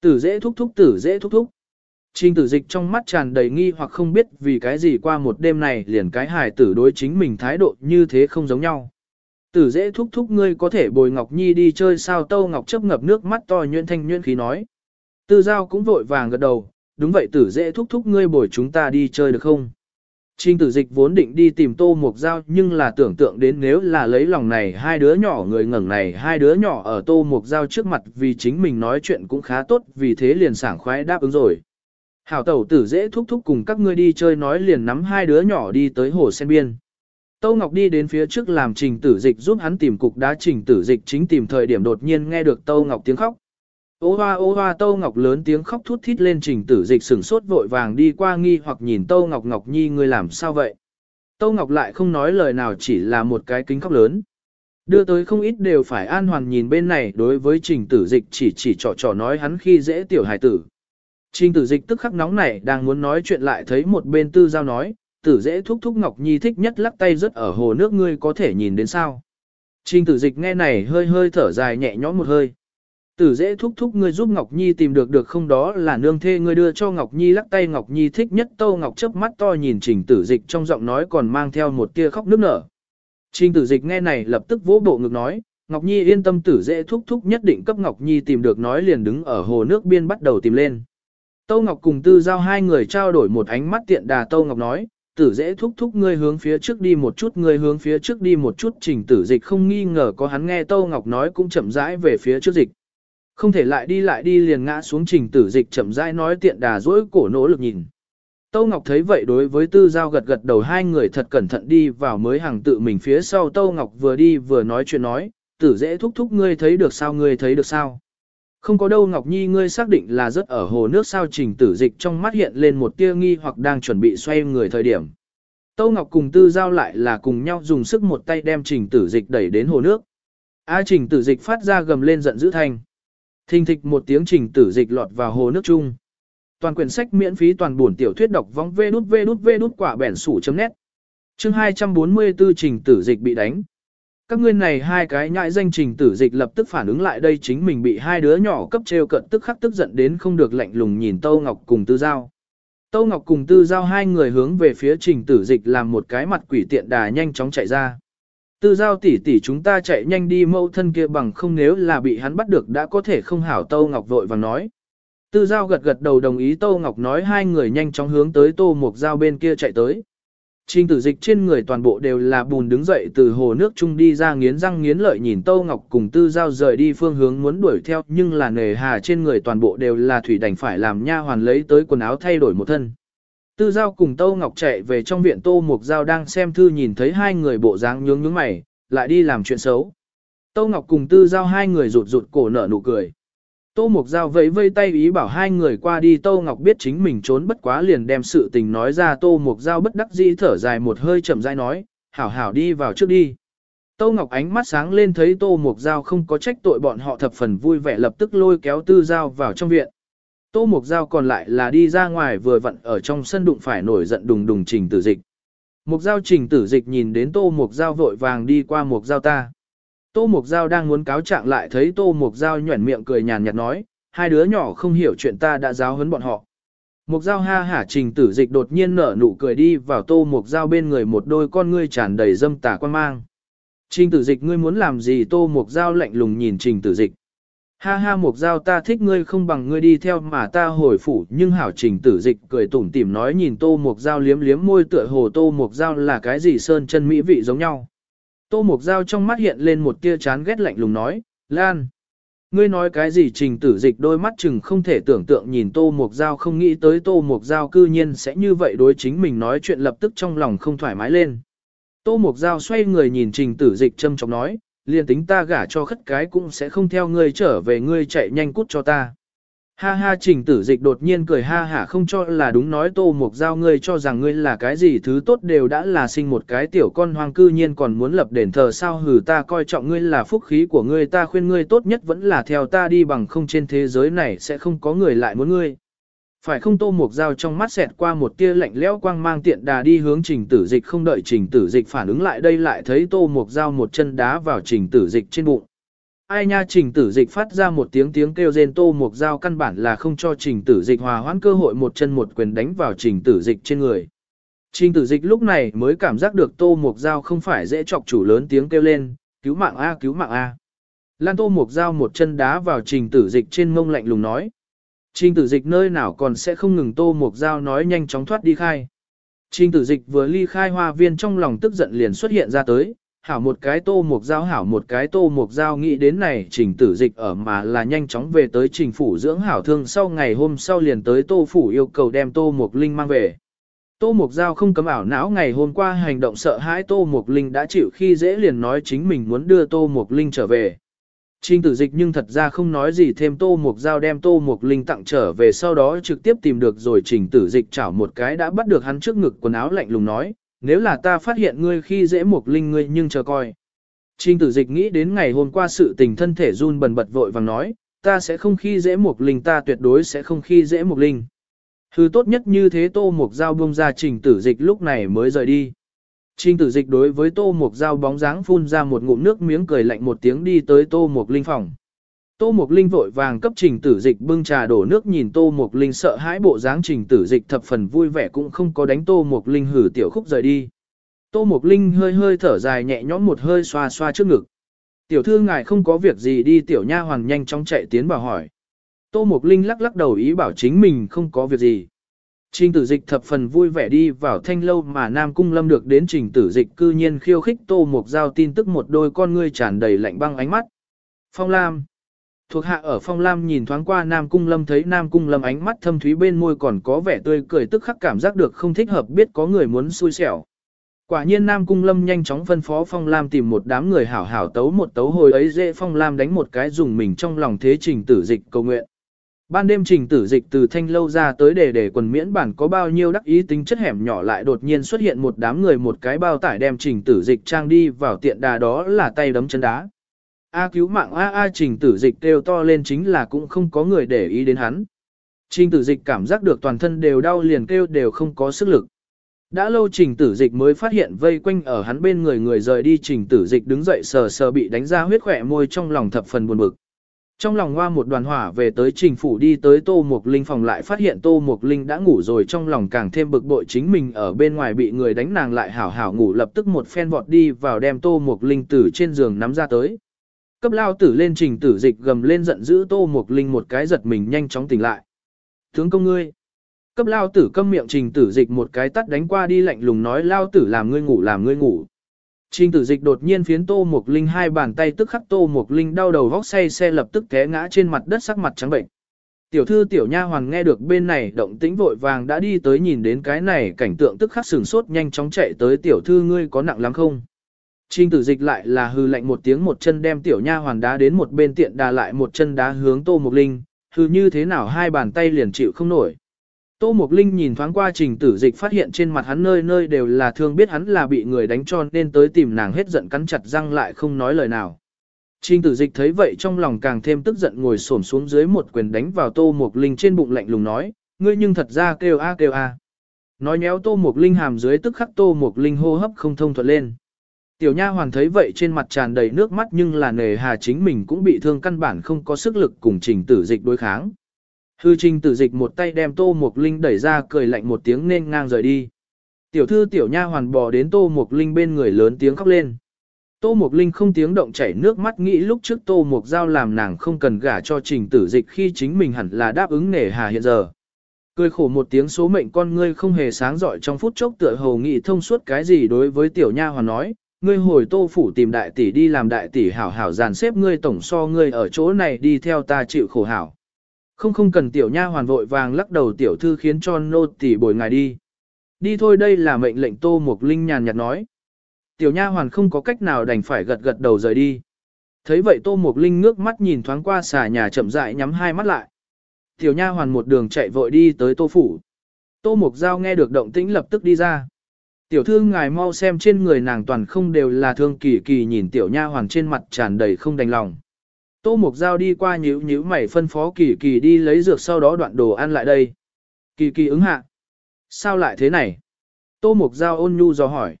Tử dễ thúc thúc tử dễ thúc thúc. Trình tử dịch trong mắt tràn đầy nghi hoặc không biết vì cái gì qua một đêm này liền cái hài tử đối chính mình thái độ như thế không giống nhau. Tử dễ thúc thúc ngươi có thể bồi Ngọc Nhi đi chơi sao Tâu Ngọc chấp ngập nước mắt to nhuyễn thanh nhuyễn khí nói. Tư giao cũng vội vàng gật đầu, đúng vậy tử dễ thúc thúc ngươi bồi chúng ta đi chơi được không? Trình tử dịch vốn định đi tìm tô mục giao, nhưng là tưởng tượng đến nếu là lấy lòng này, hai đứa nhỏ người ngẩng này, hai đứa nhỏ ở tô mục giao trước mặt, vì chính mình nói chuyện cũng khá tốt, vì thế liền sảng khoái đáp ứng rồi. Hảo tẩu tử dễ thúc thúc cùng các ngươi đi chơi nói liền nắm hai đứa nhỏ đi tới hồ sen biên. Tâu Ngọc đi đến phía trước làm trình tử dịch giúp hắn tìm cục đá trình tử dịch chính tìm thời điểm đột nhiên nghe được Tâu Ngọc tiếng khóc. Ô hoa ô hoa Tâu Ngọc lớn tiếng khóc thút thít lên trình tử dịch sửng sốt vội vàng đi qua nghi hoặc nhìn Tâu Ngọc Ngọc Nhi ngươi làm sao vậy. Tâu Ngọc lại không nói lời nào chỉ là một cái kính khóc lớn. Đưa tới không ít đều phải an hoàn nhìn bên này đối với trình tử dịch chỉ chỉ trò trò nói hắn khi dễ tiểu hài tử. Trình tử dịch tức khắc nóng này đang muốn nói chuyện lại thấy một bên tư giao nói, tử dễ thúc thúc Ngọc Nhi thích nhất lắc tay rất ở hồ nước ngươi có thể nhìn đến sao. Trình tử dịch nghe này hơi hơi thở dài nhẹ nhõm một hơi. Tử dễ thúc thúc ngươi giúp Ngọc Nhi tìm được được không đó là nương thê ngươi đưa cho Ngọc Nhi lắc tay Ngọc Nhi thích nhất Tâu Ngọc chớp mắt to nhìn trình tử dịch trong giọng nói còn mang theo một tia khóc nước nở. Trình tử dịch nghe này lập tức vỗ bộ ngực nói, Ngọc Nhi yên tâm tử dễ thúc thúc nhất định cấp Ngọc Nhi tìm được nói liền đứng ở hồ nước biên bắt đầu tìm lên. Tâu Ngọc cùng Tư Giao hai người trao đổi một ánh mắt tiện đà Tâu Ngọc nói, tử dễ thúc thúc ngươi hướng phía trước đi một chút ngươi hướng phía trước đi một chút trình tử dịch không nghi ngờ có hắn nghe Tâu Ngọc nói cũng chậm rãi về phía trước dịch. Không thể lại đi lại đi liền ngã xuống trình tử dịch chậm rãi nói tiện đà dỗi cổ nỗ lực nhìn. Tâu Ngọc thấy vậy đối với tư giao gật gật đầu hai người thật cẩn thận đi vào mới hàng tự mình phía sau Tâu Ngọc vừa đi vừa nói chuyện nói, tử dễ thúc thúc ngươi thấy được sao ngươi thấy được sao. Không có đâu Ngọc Nhi ngươi xác định là rất ở hồ nước sao trình tử dịch trong mắt hiện lên một tia nghi hoặc đang chuẩn bị xoay người thời điểm. Tâu Ngọc cùng tư giao lại là cùng nhau dùng sức một tay đem trình tử dịch đẩy đến hồ nước. A trình tử dịch phát ra gầm lên giận dữ thanh. Thình thịch một tiếng trình tử dịch lọt vào hồ nước chung. Toàn quyển sách miễn phí toàn buồn tiểu thuyết đọc vong vê đút vê đút vê đút quả bẻn sủ chấm nét. Chương 244 trình tử dịch bị đánh. Các ngươi này hai cái nhãi danh trình tử dịch lập tức phản ứng lại đây chính mình bị hai đứa nhỏ cấp treo cận tức khắc tức giận đến không được lạnh lùng nhìn Tâu Ngọc cùng Tư Giao. Tâu Ngọc cùng Tư Giao hai người hướng về phía trình tử dịch làm một cái mặt quỷ tiện đà nhanh chóng chạy ra. Tư Giao tỷ tỷ chúng ta chạy nhanh đi mâu thân kia bằng không nếu là bị hắn bắt được đã có thể không hảo Tâu Ngọc vội vàng nói. Tư Giao gật gật đầu đồng ý Tâu Ngọc nói hai người nhanh chóng hướng tới Tô Mục Giao bên kia chạy tới. Trình tử dịch trên người toàn bộ đều là bùn đứng dậy từ hồ nước chung đi ra nghiến răng nghiến lợi nhìn Tâu Ngọc cùng Tư Giao rời đi phương hướng muốn đuổi theo nhưng là nề hà trên người toàn bộ đều là thủy đành phải làm nha hoàn lấy tới quần áo thay đổi một thân. Tư Giao cùng Tâu Ngọc chạy về trong viện Tô Mục Giao đang xem thư nhìn thấy hai người bộ dáng nhướng nhướng mày, lại đi làm chuyện xấu. Tâu Ngọc cùng Tư Giao hai người rụt rụt cổ nở nụ cười. Tô Mục Giao vẫy vây tay ý bảo hai người qua đi Tô Ngọc biết chính mình trốn bất quá liền đem sự tình nói ra Tô Mục Giao bất đắc dĩ thở dài một hơi chậm rãi nói, hảo hảo đi vào trước đi. Tô Ngọc ánh mắt sáng lên thấy Tô Mục Giao không có trách tội bọn họ thập phần vui vẻ lập tức lôi kéo Tư Giao vào trong viện. Tô Mục Giao còn lại là đi ra ngoài vừa vặn ở trong sân đụng phải nổi giận đùng đùng trình tử dịch. Mục Giao trình tử dịch nhìn đến Tô Mục Giao vội vàng đi qua Mục Giao ta. Tô Mục Giao đang muốn cáo trạng lại thấy Tô Mục Giao nhuẩn miệng cười nhàn nhạt nói, hai đứa nhỏ không hiểu chuyện ta đã giáo huấn bọn họ. Mục Giao ha hả trình tử dịch đột nhiên nở nụ cười đi vào Tô Mục Giao bên người một đôi con ngươi tràn đầy dâm tà quan mang. Trình tử dịch ngươi muốn làm gì Tô Mục Giao lạnh lùng nhìn trình tử dịch. Ha ha Mục Giao ta thích ngươi không bằng ngươi đi theo mà ta hồi phủ nhưng hảo trình tử dịch cười tủm tỉm nói nhìn Tô Mục Giao liếm liếm môi tựa hồ Tô Mục Giao là cái gì sơn chân mỹ vị giống nhau. Tô Mục Giao trong mắt hiện lên một tia chán ghét lạnh lùng nói, Lan. Ngươi nói cái gì trình tử dịch đôi mắt chừng không thể tưởng tượng nhìn Tô Mục Giao không nghĩ tới Tô Mục Giao cư nhiên sẽ như vậy đối chính mình nói chuyện lập tức trong lòng không thoải mái lên. Tô Mục Giao xoay người nhìn trình tử dịch châm chọc nói, liền tính ta gả cho khất cái cũng sẽ không theo ngươi trở về, ngươi chạy nhanh cút cho ta. Ha ha, trình tử dịch đột nhiên cười ha hả, không cho là đúng, nói tô mục giao, ngươi cho rằng ngươi là cái gì, thứ tốt đều đã là sinh một cái tiểu con hoang, cư nhiên còn muốn lập đền thờ sao hử ta coi trọng ngươi là phúc khí của ngươi, ta khuyên ngươi tốt nhất vẫn là theo ta đi, bằng không trên thế giới này sẽ không có người lại muốn ngươi. Phải không tô mục giao trong mắt xẹt qua một tia lạnh lẽo quang mang tiện đà đi hướng trình tử dịch không đợi trình tử dịch phản ứng lại đây lại thấy tô mục giao một chân đá vào trình tử dịch trên bụng ai nha trình tử dịch phát ra một tiếng tiếng kêu rên tô mục dao căn bản là không cho trình tử dịch hòa hoãn cơ hội một chân một quyền đánh vào trình tử dịch trên người. Trình tử dịch lúc này mới cảm giác được tô mục dao không phải dễ chọc chủ lớn tiếng kêu lên, cứu mạng A cứu mạng A. Lan Tô Mục Giao một chân đá vào trình tử dịch trên mông lạnh lùng nói. Trình tử dịch nơi nào còn sẽ không ngừng Tô Mục dao nói nhanh chóng thoát đi khai. Trình tử dịch vừa ly khai hoa viên trong lòng tức giận liền xuất hiện ra tới, hảo một cái tô mục dao, hảo một cái tô mục dao nghĩ đến này trình tử dịch ở mà là nhanh chóng về tới trình phủ dưỡng hảo thương sau ngày hôm sau liền tới tô phủ yêu cầu đem tô mục linh mang về. Tô Mục dao không cấm ảo não ngày hôm qua hành động sợ hãi Tô Mục Linh đã chịu khi dễ liền nói chính mình muốn đưa Tô Mục Linh trở về. Trình tử dịch nhưng thật ra không nói gì thêm Tô Mục Giao đem Tô Mục Linh tặng trở về sau đó trực tiếp tìm được rồi trình tử dịch chảo một cái đã bắt được hắn trước ngực quần áo lạnh lùng nói, nếu là ta phát hiện ngươi khi dễ Mục Linh ngươi nhưng chờ coi. Trình tử dịch nghĩ đến ngày hôm qua sự tình thân thể run bần bật vội vàng nói, ta sẽ không khi dễ Mục Linh ta tuyệt đối sẽ không khi dễ Mục Linh. Thứ tốt nhất như thế Tô Mục Giao buông ra trình tử dịch lúc này mới rời đi. Trình tử dịch đối với Tô Mục dao bóng dáng phun ra một ngụm nước miếng cười lạnh một tiếng đi tới Tô Mục Linh phòng. Tô Mục Linh vội vàng cấp trình tử dịch bưng trà đổ nước nhìn Tô Mục Linh sợ hãi bộ dáng trình tử dịch thập phần vui vẻ cũng không có đánh Tô Mục Linh hử tiểu khúc rời đi. Tô Mục Linh hơi hơi thở dài nhẹ nhõm một hơi xoa xoa trước ngực. Tiểu thư ngài không có việc gì đi, tiểu nha hoàn nhanh chóng chạy tiến vào hỏi. Tô Mục Linh lắc lắc đầu ý bảo chính mình không có việc gì. Trình tử dịch thập phần vui vẻ đi vào thanh lâu mà Nam Cung Lâm được đến trình tử dịch cư nhiên khiêu khích Tô Mục Giao tin tức một đôi con ngươi tràn đầy lạnh băng ánh mắt. Phong Lam Thuộc hạ ở Phong Lam nhìn thoáng qua Nam Cung Lâm thấy Nam Cung Lâm ánh mắt thâm thúy bên môi còn có vẻ tươi cười tức khắc cảm giác được không thích hợp biết có người muốn xui xẻo. Quả nhiên Nam Cung Lâm nhanh chóng phân phó Phong Lam tìm một đám người hảo hảo tấu một tấu hồi ấy dễ Phong Lam đánh một cái dùng mình trong lòng thế trình tử dịch cầu nguyện. Ban đêm trình tử dịch từ thanh lâu ra tới để để quần miễn bản có bao nhiêu đắc ý tính chất hẻm nhỏ lại đột nhiên xuất hiện một đám người một cái bao tải đem trình tử dịch trang đi vào tiện đà đó là tay đấm chân đá. A cứu mạng, A A, trình tử dịch kêu to lên chính là cũng không có người để ý đến hắn. Trình tử dịch cảm giác được toàn thân đều đau liền kêu đều không có sức lực. Đã lâu trình tử dịch mới phát hiện vây quanh ở hắn bên người người rời đi, trình tử dịch đứng dậy sờ sờ bị đánh ra huyết khỏe môi trong lòng thập phần buồn bực. Trong lòng hoa một đoàn hỏa về tới trình phủ đi tới Tô Mục Linh phòng lại phát hiện Tô Mục Linh đã ngủ rồi, trong lòng càng thêm bực bội chính mình ở bên ngoài bị người đánh nàng lại hảo hảo ngủ lập tức một phen vọt đi vào đem Tô Mục Linh từ trên giường nắm ra tới. Cấp lao tử lên trình tử dịch gầm lên giận dữ Tô Mục Linh một cái giật mình nhanh chóng tỉnh lại. Tướng công ngươi. Cấp lao tử câm miệng trình tử dịch một cái tắt đánh qua đi lạnh lùng nói, lao tử làm ngươi ngủ, làm ngươi ngủ. Trình tử dịch đột nhiên phiến Tô Mục Linh hai bàn tay tức khắc Tô Mục Linh đau đầu vóc say xe lập tức té ngã trên mặt đất sắc mặt trắng bệnh. Tiểu thư tiểu nha hoàng nghe được bên này động tĩnh vội vàng đã đi tới nhìn đến cái này cảnh tượng tức khắc sửng sốt nhanh chóng chạy tới tiểu thư ngươi có nặng lắm không? Trình tử dịch lại là hư lạnh một tiếng một chân đem tiểu nha hoàn đá đến một bên tiện đà lại một chân đá hướng Tô Mục Linh, hư như thế nào hai bàn tay liền chịu không nổi. Tô Mục Linh nhìn thoáng qua trình tử dịch phát hiện trên mặt hắn nơi nơi đều là thương biết hắn là bị người đánh cho nên tới tìm nàng hết giận cắn chặt răng lại không nói lời nào. Trình tử dịch thấy vậy trong lòng càng thêm tức giận ngồi xổm xuống dưới một quyền đánh vào Tô Mục Linh trên bụng lạnh lùng nói, ngươi nhưng thật ra kêu a kêu a. Nói nhéo Tô Mục Linh hàm dưới tức khắc Tô Mục Linh hô hấp không thông thuận lên. Tiểu nha hoàn thấy vậy trên mặt tràn đầy nước mắt nhưng là nề hà chính mình cũng bị thương căn bản không có sức lực cùng trình tử dịch đối kháng. Hư trình tử dịch một tay đem tô mục linh đẩy ra cười lạnh một tiếng nên ngang rời đi. Tiểu thư tiểu nha hoàn bò đến tô mục linh bên người lớn tiếng khóc lên. Tô Mục Linh không tiếng động chảy nước mắt nghĩ lúc trước Tô Mục Giao làm nàng không cần gả cho trình tử dịch khi chính mình hẳn là đáp ứng nể hà hiện giờ. Cười khổ một tiếng số mệnh con ngươi không hề sáng giỏi trong phút chốc tựa hồ nghị thông suốt cái gì đối với tiểu nha hoàn nói, ngươi hồi Tô phủ tìm đại tỷ đi làm đại tỷ hảo hảo dàn xếp ngươi tổng so ngươi ở chỗ này đi theo ta chịu khổ hảo. Không không cần tiểu nha hoàn vội vàng lắc đầu tiểu thư khiến cho nô tỳ bồi ngài đi. Đi thôi đây là mệnh lệnh Tô Mục Linh nhàn nhạt nói. Tiểu nha hoàn không có cách nào đành phải gật gật đầu rời đi. Thấy vậy Tô Mục Linh ngước mắt nhìn thoáng qua xà nhà chậm rãi nhắm hai mắt lại. Tiểu nha hoàn một đường chạy vội đi tới Tô phủ. Tô Mục Giao nghe được động tĩnh lập tức đi ra. Tiểu thư ngài mau xem trên người nàng toàn không đều là thương kỳ kỳ nhìn tiểu nha hoàn trên mặt tràn đầy không đành lòng. Tô Mục Giao đi qua nhíu nhíu mày phân phó Kỳ Kỳ đi lấy dược sau đó đoạn đồ ăn lại đây. Kỳ Kỳ ứng hạ. Sao lại thế này? Tô Mục Giao ôn nhu dò hỏi.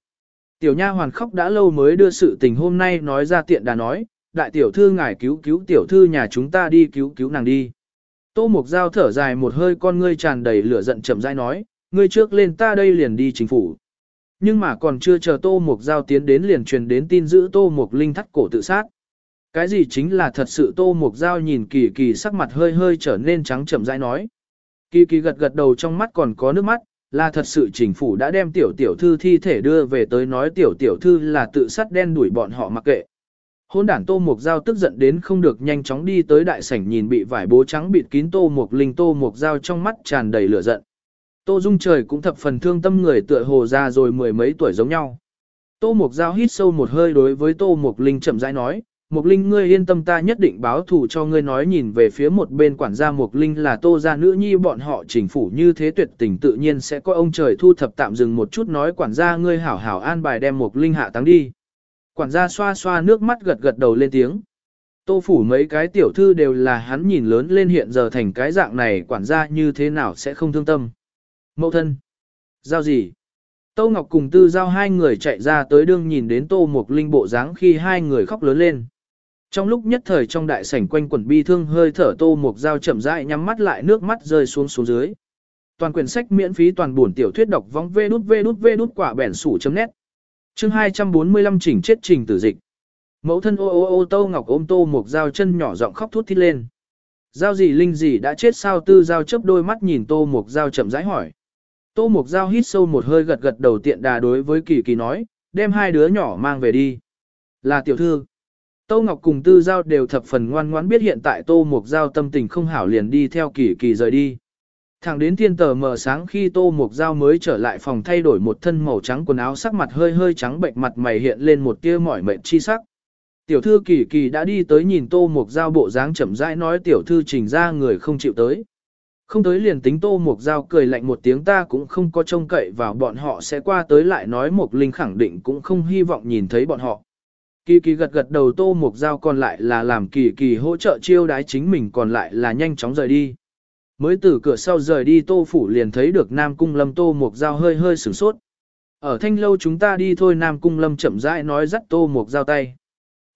Tiểu nha hoàn khóc đã lâu mới đưa sự tình hôm nay nói ra tiện đà nói, đại tiểu thư ngài cứu cứu tiểu thư nhà chúng ta đi cứu cứu nàng đi. Tô Mục Giao thở dài một hơi con ngươi tràn đầy lửa giận chậm rãi nói, ngươi trước lên ta đây liền đi chính phủ. Nhưng mà còn chưa chờ Tô Mục Giao tiến đến liền truyền đến tin giữ Tô Mục Linh thắt cổ tự sát. Cái gì chính là thật sự Tô Mục Giao nhìn kỳ kỳ sắc mặt hơi hơi trở nên trắng chậm rãi nói. Kỳ kỳ gật gật đầu trong mắt còn có nước mắt, là thật sự chính phủ đã đem tiểu tiểu thư thi thể đưa về tới nói tiểu tiểu thư là tự sát đen đuổi bọn họ mặc kệ. Hôn đản Tô Mục Giao tức giận đến không được nhanh chóng đi tới đại sảnh nhìn bị vải bố trắng bịt kín Tô Mục Linh Tô Mục Giao trong mắt tràn đầy lửa giận. Tô Dung trời cũng thập phần thương tâm người tựa hồ ra rồi mười mấy tuổi giống nhau. Tô Mục Giao hít sâu một hơi đối với Tô Mục Linh chậm rãi nói, Mục Linh, ngươi yên tâm, ta nhất định báo thù cho ngươi nói nhìn về phía một bên quản gia Mục Linh là Tô gia nữ nhi, bọn họ chỉnh phủ như thế tuyệt tình tự nhiên sẽ có ông trời thu thập, tạm dừng một chút, nói quản gia ngươi hảo hảo an bài đem Mục Linh hạ táng đi. Quản gia xoa xoa nước mắt gật gật đầu lên tiếng. Tô phủ mấy cái tiểu thư đều là hắn nhìn lớn lên hiện giờ thành cái dạng này, quản gia như thế nào sẽ không thương tâm. Mậu thân. Giao gì? Tô Ngọc cùng Tư Giao hai người chạy ra tới đương nhìn đến Tô Mục Linh bộ dáng khi hai người khóc lớn lên. Trong lúc nhất thời trong đại sảnh quanh quẩn bi thương hơi thở Tô Mục Giao chậm rãi nhắm mắt lại nước mắt rơi xuống xuống dưới. Toàn quyển sách miễn phí toàn buồn tiểu thuyết đọc vong vê đút vê đút vê đút quả bẻn sủ chấm nét. Chương 245 chỉnh chết trình tử dịch. Mẫu thân ô ô ô Tô Ngọc ôm Tô Mục Giao chân nhỏ giọng khóc thút thít lên. Giao gì linh gì đã chết sao tư giao chớp đôi mắt nhìn Tô Mục Giao chậm rãi hỏi. Tô Mục Giao hít sâu một hơi gật gật đầu tiện đà đối với Kỳ Kỳ nói, đem hai đứa nhỏ mang về đi. Là tiểu thư. Tô Ngọc cùng Tư Giao đều thập phần ngoan ngoãn biết hiện tại Tô Mục Giao tâm tình không hảo liền đi theo Kỳ Kỳ rời đi. Thẳng đến thiên tờ mờ sáng khi Tô Mục Giao mới trở lại phòng thay đổi một thân màu trắng quần áo sắc mặt hơi hơi trắng bệnh mặt mày hiện lên một tia mỏi mệt chi sắc. Tiểu thư Kỳ Kỳ đã đi tới nhìn Tô Mục Giao bộ dáng chậm rãi nói tiểu thư trình ra người không chịu tới. Không tới liền tính tô mục giao cười lạnh một tiếng ta cũng không có trông cậy vào bọn họ sẽ qua tới lại nói mục linh khẳng định cũng không hy vọng nhìn thấy bọn họ. Kỳ kỳ gật gật đầu tô mục giao còn lại là làm kỳ kỳ hỗ trợ chiêu đái chính mình còn lại là nhanh chóng rời đi. Mới từ cửa sau rời đi tô phủ liền thấy được Nam Cung Lâm tô mục giao hơi hơi sửng sốt. Ở thanh lâu chúng ta đi thôi Nam Cung Lâm chậm rãi nói dắt tô mục giao tay.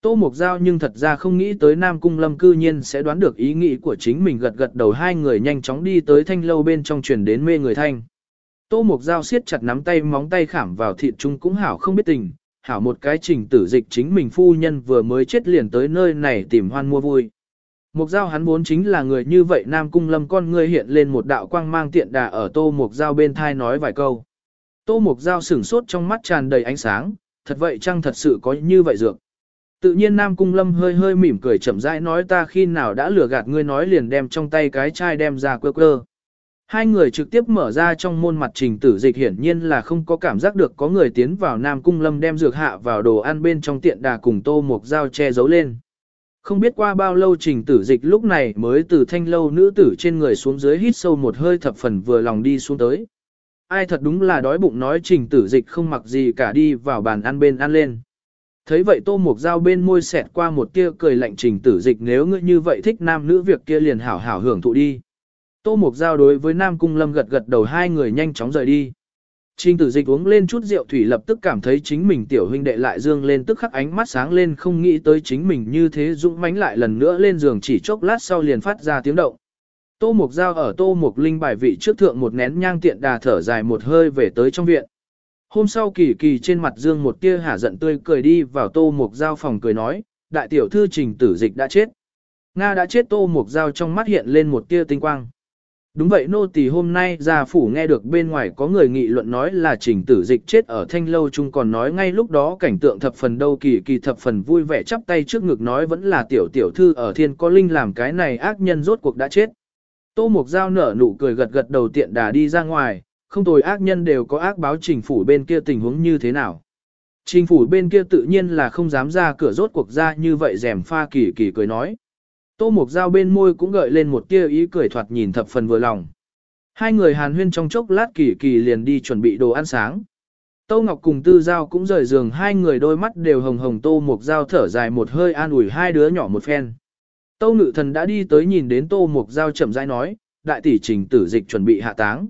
Tô Mục Giao nhưng thật ra không nghĩ tới Nam Cung Lâm cư nhiên sẽ đoán được ý nghĩ của chính mình gật gật đầu hai người nhanh chóng đi tới thanh lâu bên trong truyền đến mê người thanh. Tô Mục Giao siết chặt nắm tay móng tay khảm vào thịt chung cũng hảo không biết tình, hảo một cái trình tử dịch chính mình phu nhân vừa mới chết liền tới nơi này tìm hoan mua vui. Mục Giao hắn vốn chính là người như vậy Nam Cung Lâm con ngươi hiện lên một đạo quang mang tiện đà ở Tô Mục Giao bên thai nói vài câu. Tô Mục Giao sửng sốt trong mắt tràn đầy ánh sáng, thật vậy chăng thật sự có như vậy dược. Tự nhiên Nam Cung Lâm hơi hơi mỉm cười chậm rãi nói ta khi nào đã lừa gạt ngươi nói liền đem trong tay cái chai đem ra quơ quơ. Hai người trực tiếp mở ra trong môn mặt trình tử dịch hiển nhiên là không có cảm giác được có người tiến vào Nam Cung Lâm đem dược hạ vào đồ ăn bên trong tiện đà cùng tô một dao che giấu lên. Không biết qua bao lâu trình tử dịch lúc này mới từ thanh lâu nữ tử trên người xuống dưới hít sâu một hơi thập phần vừa lòng đi xuống tới. Ai thật đúng là đói bụng nói trình tử dịch không mặc gì cả đi vào bàn ăn bên ăn lên. Thấy vậy tô mục dao bên môi xẹt qua một tia cười lạnh trình tử dịch nếu ngươi như vậy thích nam nữ việc kia liền hảo hảo hưởng thụ đi. Tô mục Giao đối với nam cung lâm gật gật đầu hai người nhanh chóng rời đi. Trình tử dịch uống lên chút rượu thủy lập tức cảm thấy chính mình tiểu huynh đệ lại dương lên tức khắc ánh mắt sáng lên không nghĩ tới chính mình như thế dũng mãnh lại lần nữa lên giường chỉ chốc lát sau liền phát ra tiếng động. Tô mục Giao ở tô mục linh bài vị trước thượng một nén nhang tiện đà thở dài một hơi về tới trong viện. Hôm sau kỳ kỳ trên mặt dương một tia hả giận tươi cười đi vào tô mục giao phòng cười nói, đại tiểu thư trình tử dịch đã chết. Nga đã chết tô mục giao trong mắt hiện lên một tia tinh quang. Đúng vậy nô tỳ hôm nay gia phủ nghe được bên ngoài có người nghị luận nói là trình tử dịch chết ở thanh lâu chung còn nói ngay lúc đó cảnh tượng thập phần đâu kỳ kỳ thập phần vui vẻ chắp tay trước ngực nói vẫn là tiểu tiểu thư ở thiên có linh làm cái này ác nhân rốt cuộc đã chết. Tô mục giao nở nụ cười gật gật đầu tiện đà đi ra ngoài, không tồi ác nhân đều có ác báo trình phủ bên kia tình huống như thế nào. Trình phủ bên kia tự nhiên là không dám ra cửa rốt cuộc ra như vậy rèm pha kỳ kỳ cười nói. Tô Mục Giao bên môi cũng gợi lên một tia ý cười thoạt nhìn thập phần vừa lòng. Hai người hàn huyên trong chốc lát kỳ kỳ liền đi chuẩn bị đồ ăn sáng. Tô Ngọc cùng Tư Giao cũng rời giường hai người đôi mắt đều hồng hồng Tô Mục Giao thở dài một hơi an ủi hai đứa nhỏ một phen. Tô Ngự Thần đã đi tới nhìn đến Tô Mục Giao chậm rãi nói, đại tỷ trình tử dịch chuẩn bị hạ táng.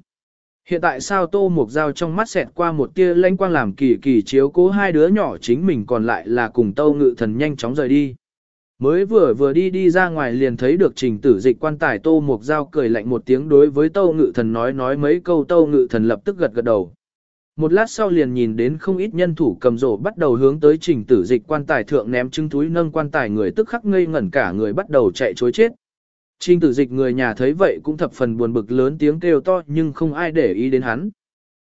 Hiện tại sao Tô Mục Giao trong mắt xẹt qua một tia lanh quang làm kỳ kỳ chiếu cố hai đứa nhỏ chính mình còn lại là cùng Tô Ngự Thần nhanh chóng rời đi. Mới vừa vừa đi đi ra ngoài liền thấy được trình tử dịch quan tài Tô Mục dao cười lạnh một tiếng đối với Tâu Ngự Thần nói nói mấy câu Tâu Ngự Thần lập tức gật gật đầu. một lát sau liền nhìn đến không ít nhân thủ cầm rổ bắt đầu hướng tới trình tử dịch quan tài thượng ném trứng túi nâng quan tài người tức khắc ngây ngẩn cả người bắt đầu chạy chối chết. Trình tử dịch người nhà thấy vậy cũng thập phần buồn bực lớn tiếng kêu to nhưng không ai để ý đến hắn.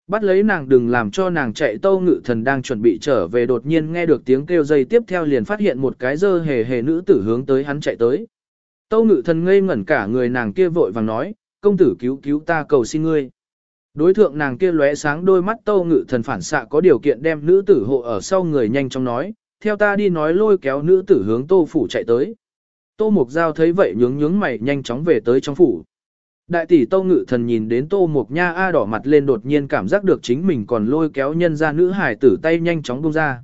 Bắt lấy nàng đừng làm cho nàng chạy tâu ngự thần đang chuẩn bị trở về đột nhiên nghe được tiếng kêu dây tiếp theo liền phát hiện một cái dơ hề hề nữ tử hướng tới hắn chạy tới. Tâu ngự thần ngây ngẩn cả người nàng kia vội vàng nói, công tử cứu cứu ta cầu xin ngươi. Đối thượng nàng kia lóe sáng đôi mắt tâu ngự thần phản xạ có điều kiện đem nữ tử hộ ở sau người nhanh chóng nói, theo ta đi nói lôi kéo nữ tử hướng tô phủ chạy tới. Tô Mục Giao thấy vậy nhướng nhướng mày nhanh chóng về tới trong phủ. Đại tỷ Tô Ngự Thần nhìn đến Tô Mục Nha A đỏ mặt lên đột nhiên cảm giác được chính mình còn lôi kéo nhân ra nữ hải tử tay nhanh chóng buông ra.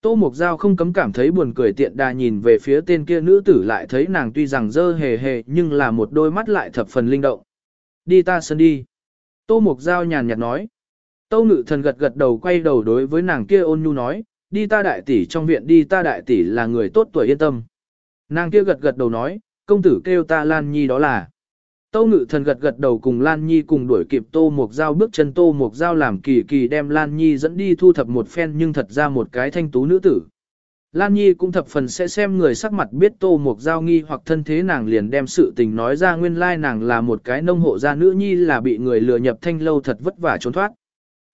Tô Mục Giao không cấm cảm thấy buồn cười tiện đà nhìn về phía tên kia nữ tử lại thấy nàng tuy rằng dơ hề hề nhưng là một đôi mắt lại thập phần linh động. Đi ta sân đi. Tô Mục Giao nhàn nhạt nói. Tô Ngự Thần gật gật đầu quay đầu đối với nàng kia ôn nhu nói, đi ta đại tỷ trong viện đi ta đại tỷ là người tốt tuổi yên tâm. Nàng kia gật gật đầu nói, công tử kêu ta Lan Nhi đó là. Tâu ngự thần gật gật đầu cùng Lan Nhi cùng đuổi kịp Tô Mộc Giao bước chân Tô Mộc Giao làm kỳ kỳ đem Lan Nhi dẫn đi thu thập một phen nhưng thật ra một cái thanh tú nữ tử. Lan Nhi cũng thập phần sẽ xem người sắc mặt biết Tô Mộc Giao nghi hoặc thân thế nàng liền đem sự tình nói ra nguyên lai nàng là một cái nông hộ gia nữ nhi là bị người lừa nhập thanh lâu thật vất vả trốn thoát.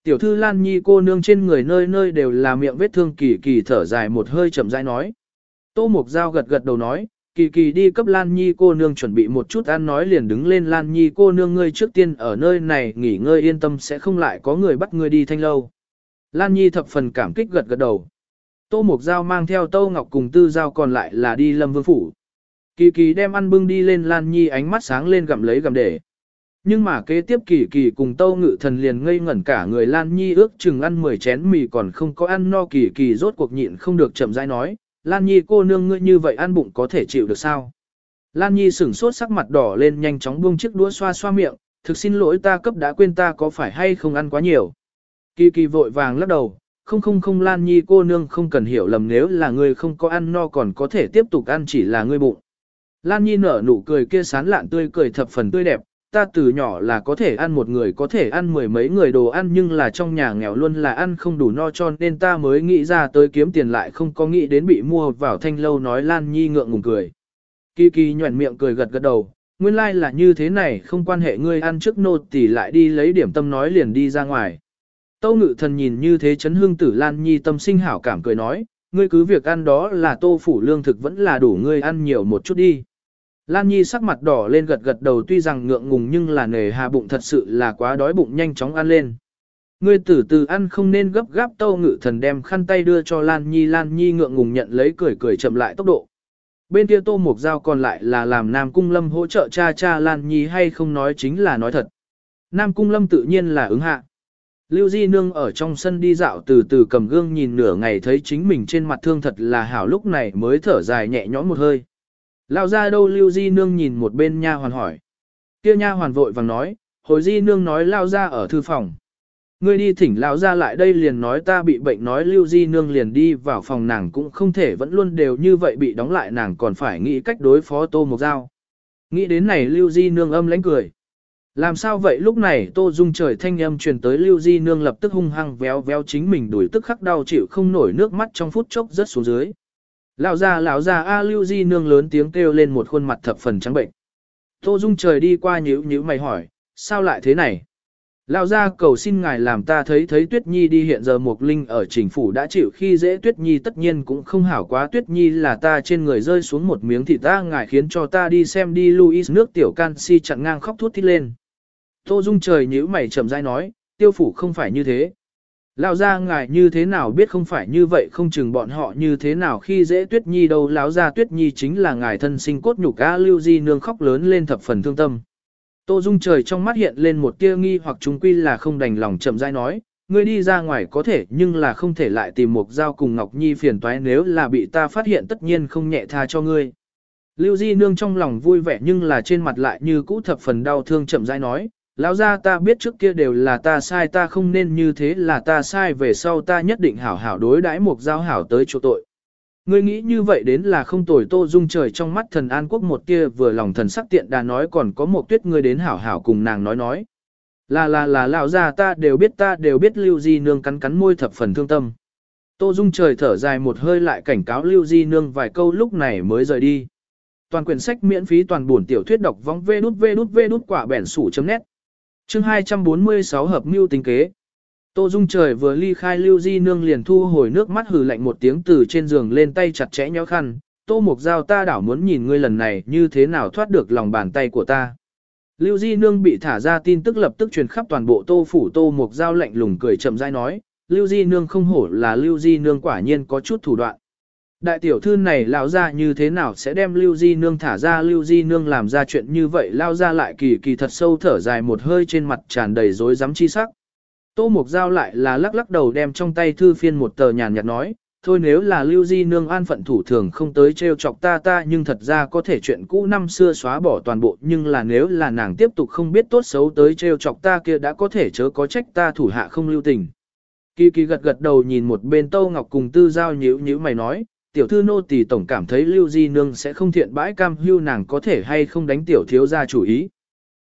Tiểu thư Lan Nhi cô nương trên người nơi nơi đều là miệng vết thương kỳ kỳ thở dài một hơi chậm rãi nói. Tô Mộc Giao gật gật đầu nói, kỳ kỳ đi cấp Lan Nhi cô nương chuẩn bị một chút ăn nói liền đứng lên Lan Nhi cô nương ngươi trước tiên ở nơi này nghỉ ngơi yên tâm sẽ không lại có người bắt ngươi đi thanh lâu. Lan Nhi thập phần cảm kích gật gật đầu. Tô Mục Giao mang theo Tô Ngọc cùng Tư Giao còn lại là đi Lâm Vương Phủ. Kỳ kỳ đem ăn bưng đi lên Lan Nhi ánh mắt sáng lên gặm lấy gặm để. Nhưng mà kế tiếp kỳ kỳ cùng Tâu Ngự Thần liền ngây ngẩn cả người Lan Nhi ước chừng ăn 10 chén mì còn không có ăn no kỳ kỳ rốt cuộc nhịn không được chậm rãi nói, Lan Nhi cô nương ngươi như vậy ăn bụng có thể chịu được sao? Lan Nhi sửng sốt sắc mặt đỏ lên nhanh chóng buông chiếc đũa xoa xoa miệng, thực xin lỗi ta cấp đã quên ta có phải hay không ăn quá nhiều. Kỳ kỳ vội vàng lắc đầu, không không không Lan Nhi cô nương không cần hiểu lầm nếu là ngươi không có ăn no còn có thể tiếp tục ăn chỉ là ngươi bụng. Lan Nhi nở nụ cười kia sán lạn tươi cười thập phần tươi đẹp, ta từ nhỏ là có thể ăn một người có thể ăn mười mấy người đồ ăn nhưng là trong nhà nghèo luôn là ăn không đủ no cho nên ta mới nghĩ ra tới kiếm tiền lại không có nghĩ đến bị mua vào thanh lâu nói Lan Nhi ngượng ngùng cười. Kỳ kỳ nhuẩn miệng cười gật gật đầu, nguyên lai like là như thế này không quan hệ ngươi ăn trước nô tỷ lại đi lấy điểm tâm nói liền đi ra ngoài. Tâu ngự thần nhìn như thế chấn hương tử Lan Nhi tâm sinh hảo cảm cười nói, ngươi cứ việc ăn đó là tô phủ lương thực vẫn là đủ ngươi ăn nhiều một chút đi. Lan Nhi sắc mặt đỏ lên gật gật đầu tuy rằng ngượng ngùng nhưng là nề hà bụng thật sự là quá đói bụng nhanh chóng ăn lên. Ngươi từ từ ăn không nên gấp gáp tâu ngự thần đem khăn tay đưa cho Lan Nhi Lan Nhi ngượng ngùng nhận lấy cười cười chậm lại tốc độ. Bên kia tô mục dao còn lại là làm Nam Cung Lâm hỗ trợ cha cha Lan Nhi hay không nói chính là nói thật. Nam Cung Lâm tự nhiên là ứng hạ. Lưu Di Nương ở trong sân đi dạo từ từ cầm gương nhìn nửa ngày thấy chính mình trên mặt thương thật là hảo lúc này mới thở dài nhẹ nhõm một hơi. Lao ra đâu Lưu Di Nương nhìn một bên nha hoàn hỏi. Kia nha hoàn vội vàng nói, hồi Di Nương nói Lao ra ở thư phòng. Ngươi đi thỉnh Lao ra lại đây liền nói ta bị bệnh nói Lưu Di Nương liền đi vào phòng nàng cũng không thể vẫn luôn đều như vậy bị đóng lại nàng còn phải nghĩ cách đối phó Tô Mộc Giao. Nghĩ đến này Lưu Di Nương âm lãnh cười. Làm sao vậy lúc này Tô Dung trời thanh âm truyền tới Lưu Di Nương lập tức hung hăng véo véo chính mình đuổi tức khắc đau chịu không nổi nước mắt trong phút chốc rất xuống dưới. Lão già lão già A Lưu Di nương lớn tiếng kêu lên một khuôn mặt thập phần trắng bệnh. Tô Dung trời đi qua nhíu nhíu mày hỏi, sao lại thế này? Lão gia cầu xin ngài làm ta thấy thấy Tuyết Nhi đi hiện giờ Mục Linh ở chính phủ đã chịu khi dễ Tuyết Nhi tất nhiên cũng không hảo quá Tuyết Nhi là ta trên người rơi xuống một miếng thịt ta ngài khiến cho ta đi xem đi Louis nước tiểu canxi chặn ngang khóc thút thít lên. Tô Dung trời nhíu mày chậm rãi nói, tiêu phủ không phải như thế. Lão gia ngài như thế nào biết không phải như vậy không chừng bọn họ như thế nào khi dễ tuyết nhi đâu lão gia tuyết nhi chính là ngài thân sinh cốt nhục a lưu di nương khóc lớn lên thập phần thương tâm. Tô Dung trời trong mắt hiện lên một tia nghi hoặc chúng quy là không đành lòng chậm rãi nói, ngươi đi ra ngoài có thể nhưng là không thể lại tìm một dao cùng Ngọc Nhi phiền toái nếu là bị ta phát hiện tất nhiên không nhẹ tha cho ngươi. Lưu Di Nương trong lòng vui vẻ nhưng là trên mặt lại như cũ thập phần đau thương chậm rãi nói, Lão gia ta biết trước kia đều là ta sai, ta không nên như thế là ta sai, về sau ta nhất định hảo hảo đối đãi một giao hảo tới chỗ tội. Ngươi nghĩ như vậy đến là không tồi, tô dung trời trong mắt thần an quốc một kia vừa lòng thần sắc tiện đã nói còn có một tuyết ngươi đến hảo hảo cùng nàng nói nói. Là là là, lão gia ta đều biết, ta đều biết Lưu Di Nương cắn cắn môi thập phần thương tâm. Tô Dung trời thở dài một hơi lại cảnh cáo Lưu Di Nương vài câu lúc này mới rời đi. Toàn quyển sách miễn phí toàn buồn tiểu thuyết đọc vong vê đút vê đút vê đút quả bẻn sủ chấm nét. Chương 246 hợp mưu tính kế. Tô Dung trời vừa ly khai Lưu Di Nương liền thu hồi nước mắt hừ lạnh một tiếng từ trên giường lên tay chặt chẽ nhéo khăn. Tô Mục Giao ta đảo muốn nhìn ngươi lần này như thế nào thoát được lòng bàn tay của ta. Lưu Di Nương bị thả ra tin tức lập tức truyền khắp toàn bộ Tô Phủ Tô Mục Giao lạnh lùng cười chậm rãi nói, Lưu Di Nương không hổ là Lưu Di Nương quả nhiên có chút thủ đoạn. Đại tiểu thư này lão ra như thế nào sẽ đem Lưu Di Nương thả ra Lưu Di Nương làm ra chuyện như vậy lao ra lại kỳ kỳ thật sâu thở dài một hơi trên mặt tràn đầy rối rắm chi sắc. Tô Mục Giao lại là lắc lắc đầu đem trong tay thư phiên một tờ nhàn nhạt nói, thôi nếu là Lưu Di Nương an phận thủ thường không tới trêu chọc ta ta nhưng thật ra có thể chuyện cũ năm xưa xóa bỏ toàn bộ nhưng là nếu là nàng tiếp tục không biết tốt xấu tới trêu chọc ta kia đã có thể chớ có trách ta thủ hạ không lưu tình. Kỳ kỳ gật gật đầu nhìn một bên Tô Ngọc cùng tư giao nhíu nhíu mày nói, tiểu thư nô tỳ tổng cảm thấy Lưu Di Nương sẽ không thiện bãi cam hưu nàng có thể hay không đánh tiểu thiếu ra chủ ý.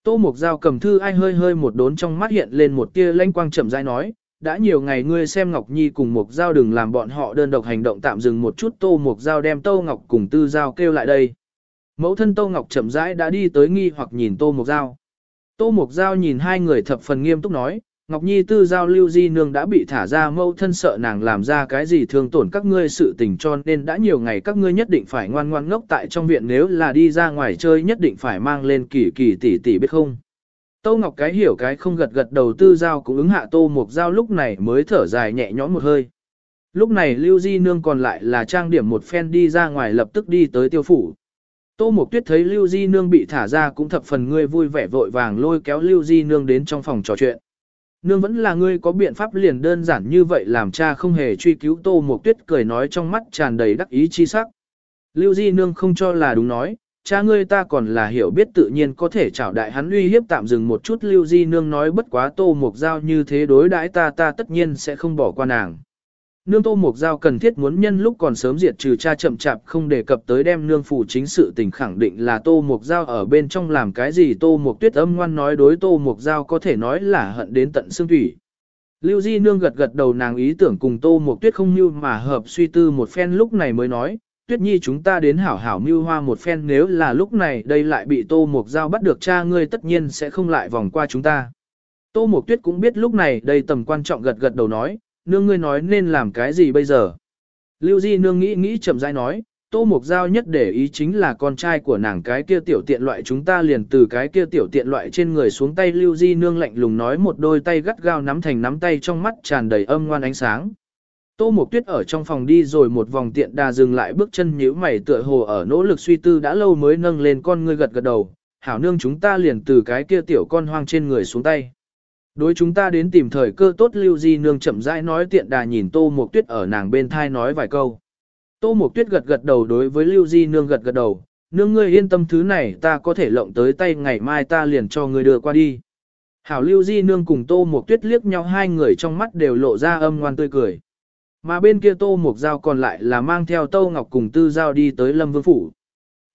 Tô Mục Giao cầm thư ai hơi hơi một đốn trong mắt hiện lên một tia lanh quang chậm rãi nói, đã nhiều ngày ngươi xem Ngọc Nhi cùng Mục Giao đừng làm bọn họ đơn độc hành động tạm dừng một chút Tô Mục Giao đem Tô Ngọc cùng Tư Giao kêu lại đây. Mẫu thân Tô Ngọc chậm rãi đã đi tới nghi hoặc nhìn Tô Mục Giao. Tô Mục Giao nhìn hai người thập phần nghiêm túc nói, Ngọc Nhi tư giao lưu di nương đã bị thả ra mâu thân sợ nàng làm ra cái gì thương tổn các ngươi sự tình cho nên đã nhiều ngày các ngươi nhất định phải ngoan ngoan ngốc tại trong viện nếu là đi ra ngoài chơi nhất định phải mang lên kỳ kỳ tỷ tỷ biết không. Tô Ngọc cái hiểu cái không gật gật đầu tư giao cũng ứng hạ tô một giao lúc này mới thở dài nhẹ nhõm một hơi. Lúc này lưu di nương còn lại là trang điểm một phen đi ra ngoài lập tức đi tới tiêu phủ. Tô Mộc Tuyết thấy Lưu Di Nương bị thả ra cũng thập phần ngươi vui vẻ vội vàng lôi kéo Lưu Di Nương đến trong phòng trò chuyện. Nương vẫn là ngươi có biện pháp liền đơn giản như vậy làm cha không hề truy cứu tô một tuyết cười nói trong mắt tràn đầy đắc ý chi sắc. Lưu Di Nương không cho là đúng nói, cha ngươi ta còn là hiểu biết tự nhiên có thể chảo đại hắn uy hiếp tạm dừng một chút Lưu Di Nương nói bất quá tô mục giao như thế đối đãi ta ta tất nhiên sẽ không bỏ qua nàng. Nương Tô Mục Giao cần thiết muốn nhân lúc còn sớm diệt trừ cha chậm chạp không đề cập tới đem nương phủ chính sự tình khẳng định là Tô Mục Giao ở bên trong làm cái gì Tô Mục Tuyết âm ngoan nói đối Tô Mục Giao có thể nói là hận đến tận xương thủy. Lưu Di nương gật gật đầu nàng ý tưởng cùng Tô Mục Tuyết không như mà hợp suy tư một phen lúc này mới nói, Tuyết Nhi chúng ta đến hảo hảo mưu hoa một phen nếu là lúc này đây lại bị Tô Mục Giao bắt được cha ngươi tất nhiên sẽ không lại vòng qua chúng ta. Tô Mục Tuyết cũng biết lúc này đây tầm quan trọng gật gật đầu nói, nương ngươi nói nên làm cái gì bây giờ. Lưu Di nương nghĩ nghĩ chậm rãi nói, Tô Mục Giao nhất để ý chính là con trai của nàng cái kia tiểu tiện loại chúng ta liền từ cái kia tiểu tiện loại trên người xuống tay Lưu Di nương lạnh lùng nói một đôi tay gắt gao nắm thành nắm tay trong mắt tràn đầy âm ngoan ánh sáng. Tô Mục Tuyết ở trong phòng đi rồi một vòng tiện đà dừng lại bước chân nhíu mày tựa hồ ở nỗ lực suy tư đã lâu mới nâng lên con ngươi gật gật đầu, hảo nương chúng ta liền từ cái kia tiểu con hoang trên người xuống tay. Đối chúng ta đến tìm thời cơ tốt Lưu Di Nương chậm rãi nói tiện đà nhìn Tô Mộc Tuyết ở nàng bên thai nói vài câu. Tô Mộc Tuyết gật gật đầu đối với Lưu Di Nương gật gật đầu, nương ngươi yên tâm thứ này ta có thể lộng tới tay ngày mai ta liền cho ngươi đưa qua đi. Hảo Lưu Di Nương cùng Tô Mộc Tuyết liếc nhau hai người trong mắt đều lộ ra âm ngoan tươi cười. Mà bên kia Tô Mộc Giao còn lại là mang theo Tô Ngọc cùng Tư Giao đi tới Lâm Vương Phủ.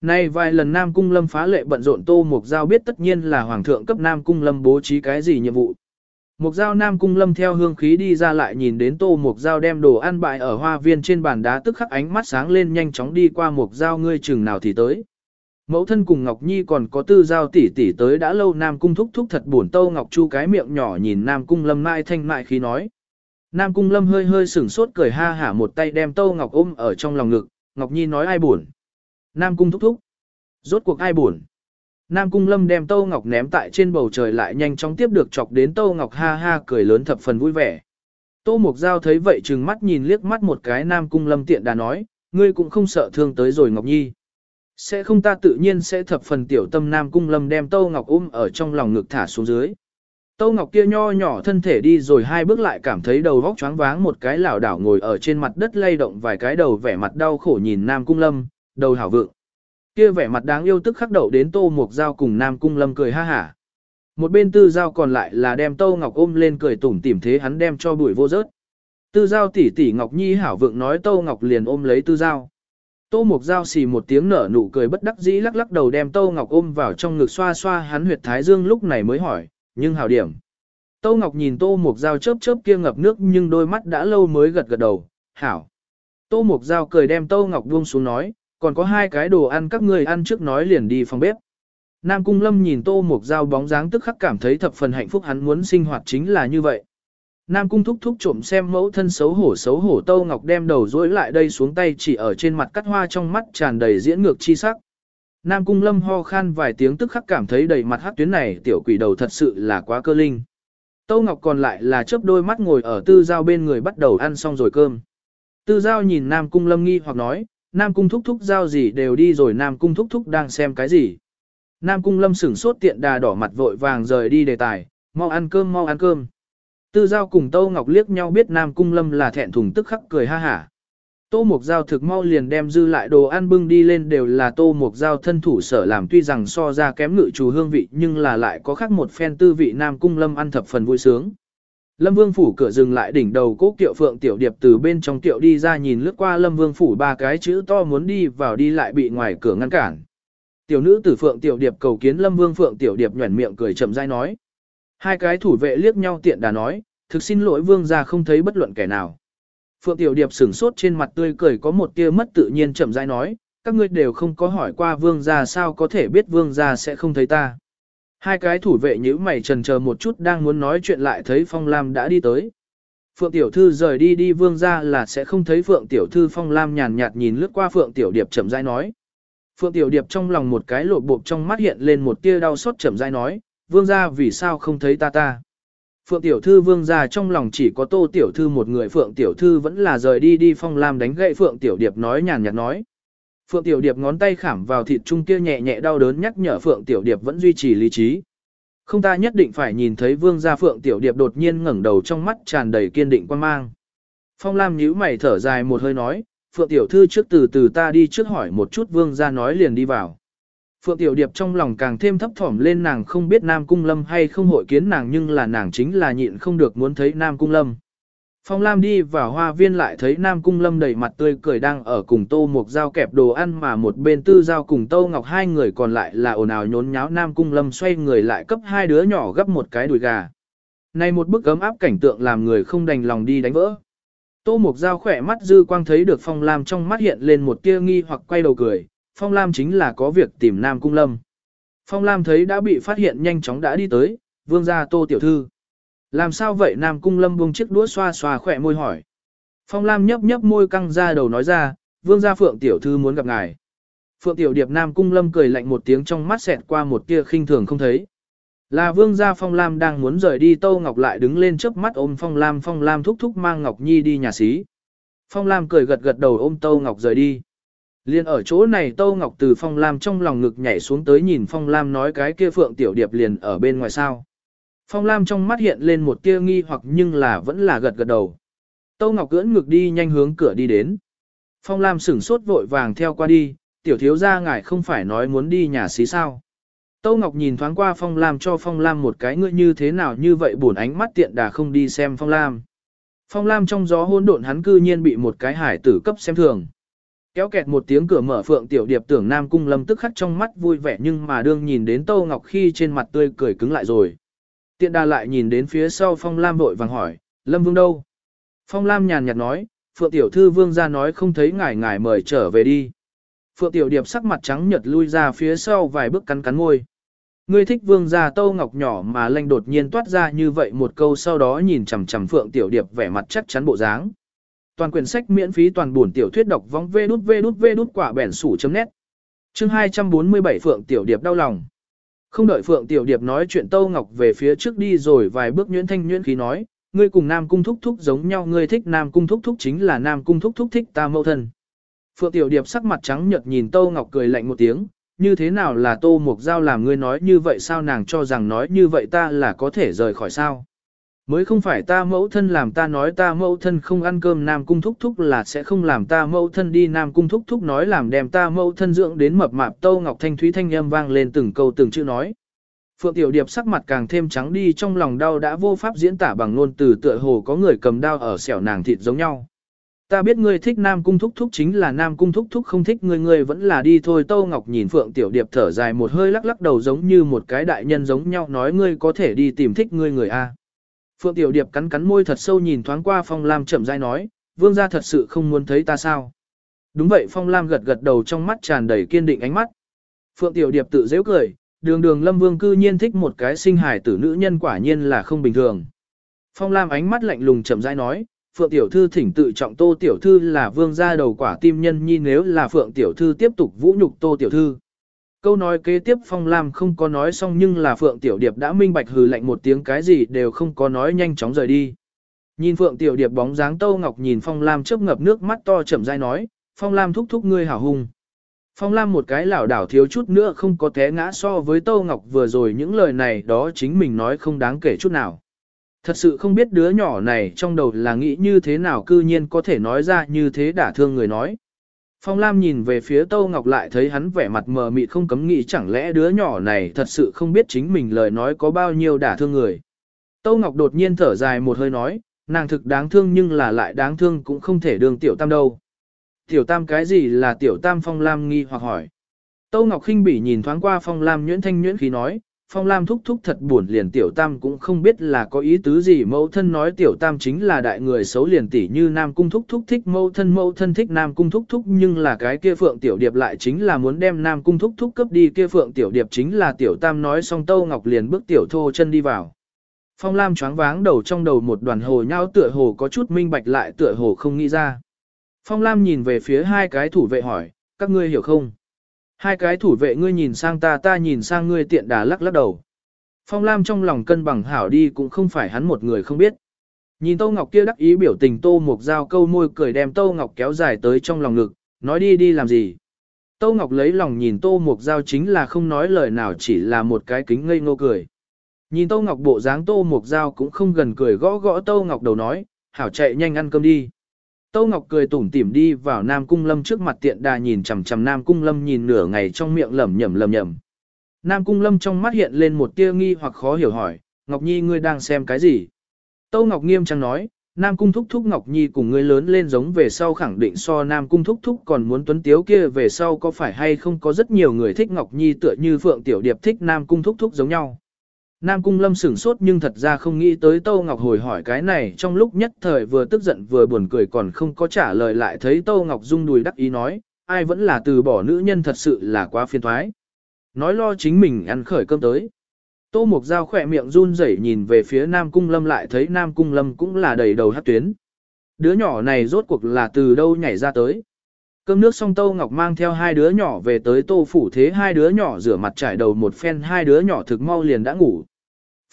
Nay vài lần Nam Cung Lâm phá lệ bận rộn Tô Mộc Giao biết tất nhiên là Hoàng thượng cấp Nam Cung Lâm bố trí cái gì nhiệm vụ. Mục Giao Nam Cung Lâm theo hương khí đi ra lại nhìn đến Tô Mục Giao đem đồ ăn bại ở hoa viên trên bàn đá tức khắc ánh mắt sáng lên nhanh chóng đi qua Mục Giao ngươi chừng nào thì tới. Mẫu thân cùng Ngọc Nhi còn có tư giao tỷ tỷ tới đã lâu Nam Cung thúc thúc thật buồn Tô Ngọc Chu cái miệng nhỏ nhìn Nam Cung Lâm mai thanh mại khí nói. Nam Cung Lâm hơi hơi sửng sốt cười ha hả một tay đem Tô Ngọc ôm ở trong lòng ngực, Ngọc Nhi nói ai buồn. Nam Cung thúc thúc. Rốt cuộc ai buồn. Nam Cung Lâm đem Tâu Ngọc ném tại trên bầu trời lại nhanh chóng tiếp được chọc đến Tâu Ngọc ha ha cười lớn thập phần vui vẻ. Tô Mục Giao thấy vậy trừng mắt nhìn liếc mắt một cái Nam Cung Lâm tiện đà nói, ngươi cũng không sợ thương tới rồi Ngọc Nhi. Sẽ không ta tự nhiên sẽ thập phần tiểu tâm Nam Cung Lâm đem Tâu Ngọc ôm ở trong lòng ngực thả xuống dưới. Tâu Ngọc kia nho nhỏ thân thể đi rồi hai bước lại cảm thấy đầu vóc choáng váng một cái lảo đảo ngồi ở trên mặt đất lay động vài cái đầu vẻ mặt đau khổ nhìn Nam Cung Lâm, đầu hảo vượng. Kia vẻ mặt đáng yêu tức khắc đậu đến Tô Mục Giao cùng Nam Cung Lâm cười ha hả. Một bên Tư Giao còn lại là đem Tô Ngọc ôm lên cười tủm tỉm thế hắn đem cho bụi vô rớt. Tư Giao tỷ tỷ Ngọc Nhi hảo vượng nói Tô Ngọc liền ôm lấy Tư Giao. Tô Mục Giao xì một tiếng nở nụ cười bất đắc dĩ lắc lắc đầu đem Tô Ngọc ôm vào trong ngực xoa xoa hắn huyệt thái dương lúc này mới hỏi, nhưng hảo điểm. Tô Ngọc nhìn Tô Mục Giao chớp chớp kia ngập nước nhưng đôi mắt đã lâu mới gật gật đầu, hảo. Tô Mục Giao cười đem Tô Ngọc buông xuống nói, còn có hai cái đồ ăn các người ăn trước nói liền đi phòng bếp. Nam Cung Lâm nhìn Tô Mục Giao bóng dáng tức khắc cảm thấy thập phần hạnh phúc hắn muốn sinh hoạt chính là như vậy. Nam Cung thúc thúc trộm xem mẫu thân xấu hổ xấu hổ Tô Ngọc đem đầu dối lại đây xuống tay chỉ ở trên mặt cắt hoa trong mắt tràn đầy diễn ngược chi sắc. Nam Cung Lâm ho khan vài tiếng tức khắc cảm thấy đầy mặt hát tuyến này tiểu quỷ đầu thật sự là quá cơ linh. Tô Ngọc còn lại là chớp đôi mắt ngồi ở tư giao bên người bắt đầu ăn xong rồi cơm. Tư giao nhìn Nam Cung Lâm nghi hoặc nói, Nam Cung thúc thúc giao gì đều đi rồi Nam Cung thúc thúc đang xem cái gì. Nam Cung Lâm sửng sốt tiện đà đỏ mặt vội vàng rời đi đề tài, mau ăn cơm mau ăn cơm. Tư giao cùng Tô Ngọc liếc nhau biết Nam Cung Lâm là thẹn thùng tức khắc cười ha hả. Tô mộc Giao thực mau liền đem dư lại đồ ăn bưng đi lên đều là Tô mộc Giao thân thủ sở làm tuy rằng so ra kém ngự chủ hương vị nhưng là lại có khác một phen tư vị Nam Cung Lâm ăn thập phần vui sướng. Lâm Vương phủ cửa dừng lại đỉnh đầu cố kiệu phượng tiểu điệp từ bên trong Tiệu đi ra nhìn lướt qua Lâm Vương phủ ba cái chữ to muốn đi vào đi lại bị ngoài cửa ngăn cản. Tiểu nữ tử phượng tiểu điệp cầu kiến Lâm Vương phượng tiểu điệp nhuyễn miệng cười chậm rãi nói. Hai cái thủ vệ liếc nhau tiện đà nói, thực xin lỗi vương gia không thấy bất luận kẻ nào. Phượng Tiểu Điệp sửng sốt trên mặt tươi cười có một tia mất tự nhiên chậm rãi nói, các ngươi đều không có hỏi qua vương gia sao có thể biết vương gia sẽ không thấy ta. Hai cái thủ vệ nhữ mày trần chờ một chút đang muốn nói chuyện lại thấy Phong Lam đã đi tới. Phượng Tiểu Thư rời đi đi vương gia là sẽ không thấy Phượng Tiểu Thư Phong Lam nhàn nhạt nhìn lướt qua Phượng Tiểu Điệp chậm rãi nói. Phượng Tiểu Điệp trong lòng một cái lộ bộp trong mắt hiện lên một tia đau xót chậm rãi nói, vương gia vì sao không thấy ta ta. Phượng Tiểu Thư vương gia trong lòng chỉ có Tô Tiểu Thư một người Phượng Tiểu Thư vẫn là rời đi đi phong lam đánh gậy Phượng Tiểu Điệp nói nhàn nhạt nói. Phượng Tiểu Điệp ngón tay khảm vào thịt trung kia nhẹ nhẹ đau đớn nhắc nhở Phượng Tiểu Điệp vẫn duy trì lý trí. Không ta nhất định phải nhìn thấy vương gia Phượng Tiểu Điệp đột nhiên ngẩng đầu trong mắt tràn đầy kiên định quan mang. Phong Lam nhíu mày thở dài một hơi nói, Phượng Tiểu Thư trước từ từ ta đi trước hỏi một chút vương gia nói liền đi vào. Phượng Tiểu Điệp trong lòng càng thêm thấp thỏm lên nàng không biết Nam Cung Lâm hay không hội kiến nàng nhưng là nàng chính là nhịn không được muốn thấy Nam Cung Lâm. Phong Lam đi vào hoa viên lại thấy Nam Cung Lâm đầy mặt tươi cười đang ở cùng Tô Mục Giao kẹp đồ ăn mà một bên Tư Giao cùng Tô Ngọc hai người còn lại là ồn ào nhốn nháo Nam Cung Lâm xoay người lại cấp hai đứa nhỏ gấp một cái đùi gà. Này một bức ấm áp cảnh tượng làm người không đành lòng đi đánh vỡ. Tô Mục Giao khỏe mắt dư quang thấy được Phong Lam trong mắt hiện lên một tia nghi hoặc quay đầu cười, Phong Lam chính là có việc tìm Nam Cung Lâm. Phong Lam thấy đã bị phát hiện nhanh chóng đã đi tới, vương gia tô tiểu thư. Làm sao vậy Nam Cung Lâm buông chiếc đũa xoa xoa khỏe môi hỏi. Phong Lam nhấp nhấp môi căng ra đầu nói ra, vương gia Phượng tiểu thư muốn gặp ngài. Phượng tiểu điệp Nam Cung Lâm cười lạnh một tiếng trong mắt xẹt qua một tia khinh thường không thấy. Là vương gia Phong Lam đang muốn rời đi Tâu Ngọc lại đứng lên chớp mắt ôm Phong Lam Phong Lam thúc thúc mang Ngọc Nhi đi nhà xí. Phong Lam cười gật gật đầu ôm Tâu Ngọc rời đi. Liên ở chỗ này Tâu Ngọc từ Phong Lam trong lòng ngực nhảy xuống tới nhìn Phong Lam nói cái kia Phượng Tiểu Điệp liền ở bên ngoài sao. Phong Lam trong mắt hiện lên một tia nghi hoặc nhưng là vẫn là gật gật đầu. Tâu Ngọc cưỡn ngược đi nhanh hướng cửa đi đến. Phong Lam sửng sốt vội vàng theo qua đi, tiểu thiếu gia ngài không phải nói muốn đi nhà xí sao. Tâu Ngọc nhìn thoáng qua Phong Lam cho Phong Lam một cái ngươi như thế nào như vậy buồn ánh mắt tiện đà không đi xem Phong Lam. Phong Lam trong gió hôn độn hắn cư nhiên bị một cái hải tử cấp xem thường. Kéo kẹt một tiếng cửa mở phượng tiểu điệp tưởng Nam Cung Lâm tức khắc trong mắt vui vẻ nhưng mà đương nhìn đến Tô Ngọc khi trên mặt tươi cười cứng lại rồi. Tiện đà lại nhìn đến phía sau Phong Lam vội vàng hỏi, Lâm Vương đâu? Phong Lam nhàn nhạt nói, Phượng Tiểu Thư Vương ra nói không thấy ngài ngài mời trở về đi. Phượng Tiểu Điệp sắc mặt trắng nhật lui ra phía sau vài bước cắn cắn ngôi. Ngươi thích Vương ra Tô Ngọc nhỏ mà lanh đột nhiên toát ra như vậy một câu sau đó nhìn chằm chằm Phượng Tiểu Điệp vẻ mặt chắc chắn bộ dáng. Toàn quyển sách miễn phí toàn buồn tiểu thuyết đọc vong vê đút vê đút vê đút quả bẻn sủ chấm nét. Chương 247 Phượng Tiểu Điệp đau lòng. Không đợi Phượng Tiểu Điệp nói chuyện Tâu Ngọc về phía trước đi rồi vài bước nhuyễn thanh nhuyễn khí nói, ngươi cùng Nam Cung Thúc Thúc giống nhau ngươi thích Nam Cung Thúc Thúc chính là Nam Cung Thúc Thúc thích ta mẫu thân. Phượng Tiểu Điệp sắc mặt trắng nhợt nhìn Tâu Ngọc cười lạnh một tiếng, như thế nào là Tô Mục Giao làm ngươi nói như vậy sao nàng cho rằng nói như vậy ta là có thể rời khỏi sao. Mới không phải ta mẫu thân làm ta nói ta mẫu thân không ăn cơm Nam Cung Thúc Thúc là sẽ không làm ta mẫu thân đi Nam Cung Thúc Thúc nói làm đem ta mẫu thân dưỡng đến mập mạp Tâu Ngọc Thanh Thúy Thanh âm vang lên từng câu từng chữ nói. Phượng Tiểu Điệp sắc mặt càng thêm trắng đi, trong lòng đau đã vô pháp diễn tả bằng ngôn từ tựa hồ có người cầm đao ở xẻo nàng thịt giống nhau. Ta biết ngươi thích Nam Cung Thúc Thúc chính là Nam Cung Thúc Thúc không thích ngươi ngươi vẫn là đi thôi Tâu Ngọc nhìn Phượng Tiểu Điệp thở dài một hơi lắc lắc đầu giống như một cái đại nhân giống nhau, nói ngươi có thể đi tìm thích ngươi người A. Phượng Tiểu Điệp cắn cắn môi thật sâu nhìn thoáng qua Phong Lam chậm rãi nói, vương gia thật sự không muốn thấy ta sao. Đúng vậy Phong Lam gật gật đầu trong mắt tràn đầy kiên định ánh mắt. Phượng Tiểu Điệp tự dễ cười, đường đường Lâm Vương cư nhiên thích một cái sinh hài tử nữ nhân quả nhiên là không bình thường. Phong Lam ánh mắt lạnh lùng chậm rãi nói, Phượng Tiểu Thư thỉnh tự trọng Tô Tiểu Thư là vương gia đầu quả tim nhân nhi nếu là Phượng Tiểu Thư tiếp tục vũ nhục Tô Tiểu Thư. Câu nói kế tiếp Phong Lam không có nói xong nhưng là Phượng Tiểu Điệp đã minh bạch hừ lạnh một tiếng cái gì đều không có nói nhanh chóng rời đi. Nhìn Phượng Tiểu Điệp bóng dáng Tô Ngọc nhìn Phong Lam chớp ngập nước mắt to chậm rãi nói, Phong Lam thúc thúc ngươi hảo hùng. Phong Lam một cái lảo đảo thiếu chút nữa không có té ngã so với Tô Ngọc vừa rồi những lời này đó chính mình nói không đáng kể chút nào. Thật sự không biết đứa nhỏ này trong đầu là nghĩ như thế nào cư nhiên có thể nói ra như thế đả thương người nói. Phong Lam nhìn về phía Tô Ngọc lại thấy hắn vẻ mặt mờ mịt không cấm nghĩ chẳng lẽ đứa nhỏ này thật sự không biết chính mình lời nói có bao nhiêu đả thương người. Tô Ngọc đột nhiên thở dài một hơi nói, nàng thực đáng thương nhưng là lại đáng thương cũng không thể đường tiểu tam đâu. Tiểu tam cái gì là tiểu tam Phong Lam nghi hoặc hỏi. Tô Ngọc khinh bỉ nhìn thoáng qua Phong Lam nhuyễn thanh nhuyễn khí nói, Phong Lam thúc thúc thật buồn liền tiểu tam cũng không biết là có ý tứ gì mẫu thân nói tiểu tam chính là đại người xấu liền tỷ như nam cung thúc thúc thích mẫu thân mẫu thân thích nam cung thúc thúc nhưng là cái kia phượng tiểu điệp lại chính là muốn đem nam cung thúc thúc cấp đi kia phượng tiểu điệp chính là tiểu tam nói xong tâu ngọc liền bước tiểu thô chân đi vào. Phong Lam choáng váng đầu trong đầu một đoàn hồ nhau tựa hồ có chút minh bạch lại tựa hồ không nghĩ ra. Phong Lam nhìn về phía hai cái thủ vệ hỏi, các ngươi hiểu không? Hai cái thủ vệ ngươi nhìn sang ta ta nhìn sang ngươi tiện đà lắc lắc đầu. Phong Lam trong lòng cân bằng hảo đi cũng không phải hắn một người không biết. Nhìn Tô Ngọc kia đắc ý biểu tình Tô Mục Giao câu môi cười đem Tô Ngọc kéo dài tới trong lòng ngực, nói đi đi làm gì. Tô Ngọc lấy lòng nhìn Tô Mục Giao chính là không nói lời nào chỉ là một cái kính ngây ngô cười. Nhìn Tô Ngọc bộ dáng Tô Mục Giao cũng không gần cười gõ gõ Tô Ngọc đầu nói, hảo chạy nhanh ăn cơm đi. Tâu Ngọc cười tủm tỉm đi vào Nam Cung Lâm trước mặt tiện đà nhìn chằm chằm Nam Cung Lâm nhìn nửa ngày trong miệng lẩm nhẩm lẩm nhẩm. Nam Cung Lâm trong mắt hiện lên một tia nghi hoặc khó hiểu hỏi, Ngọc Nhi ngươi đang xem cái gì? Tâu Ngọc nghiêm trang nói, Nam Cung Thúc Thúc Ngọc Nhi cùng ngươi lớn lên giống về sau khẳng định so Nam Cung Thúc Thúc còn muốn tuấn tiếu kia về sau có phải hay không có rất nhiều người thích Ngọc Nhi tựa như Phượng Tiểu Điệp thích Nam Cung Thúc Thúc giống nhau. Nam Cung Lâm sửng sốt nhưng thật ra không nghĩ tới Tâu Ngọc hồi hỏi cái này trong lúc nhất thời vừa tức giận vừa buồn cười còn không có trả lời lại thấy Tâu Ngọc rung đùi đắc ý nói, ai vẫn là từ bỏ nữ nhân thật sự là quá phiền thoái. Nói lo chính mình ăn khởi cơm tới. Tô Mục Giao khỏe miệng run rẩy nhìn về phía Nam Cung Lâm lại thấy Nam Cung Lâm cũng là đầy đầu hát tuyến. Đứa nhỏ này rốt cuộc là từ đâu nhảy ra tới. Cơm nước xong Tô Ngọc mang theo hai đứa nhỏ về tới Tô Phủ Thế hai đứa nhỏ rửa mặt trải đầu một phen hai đứa nhỏ thực mau liền đã ngủ.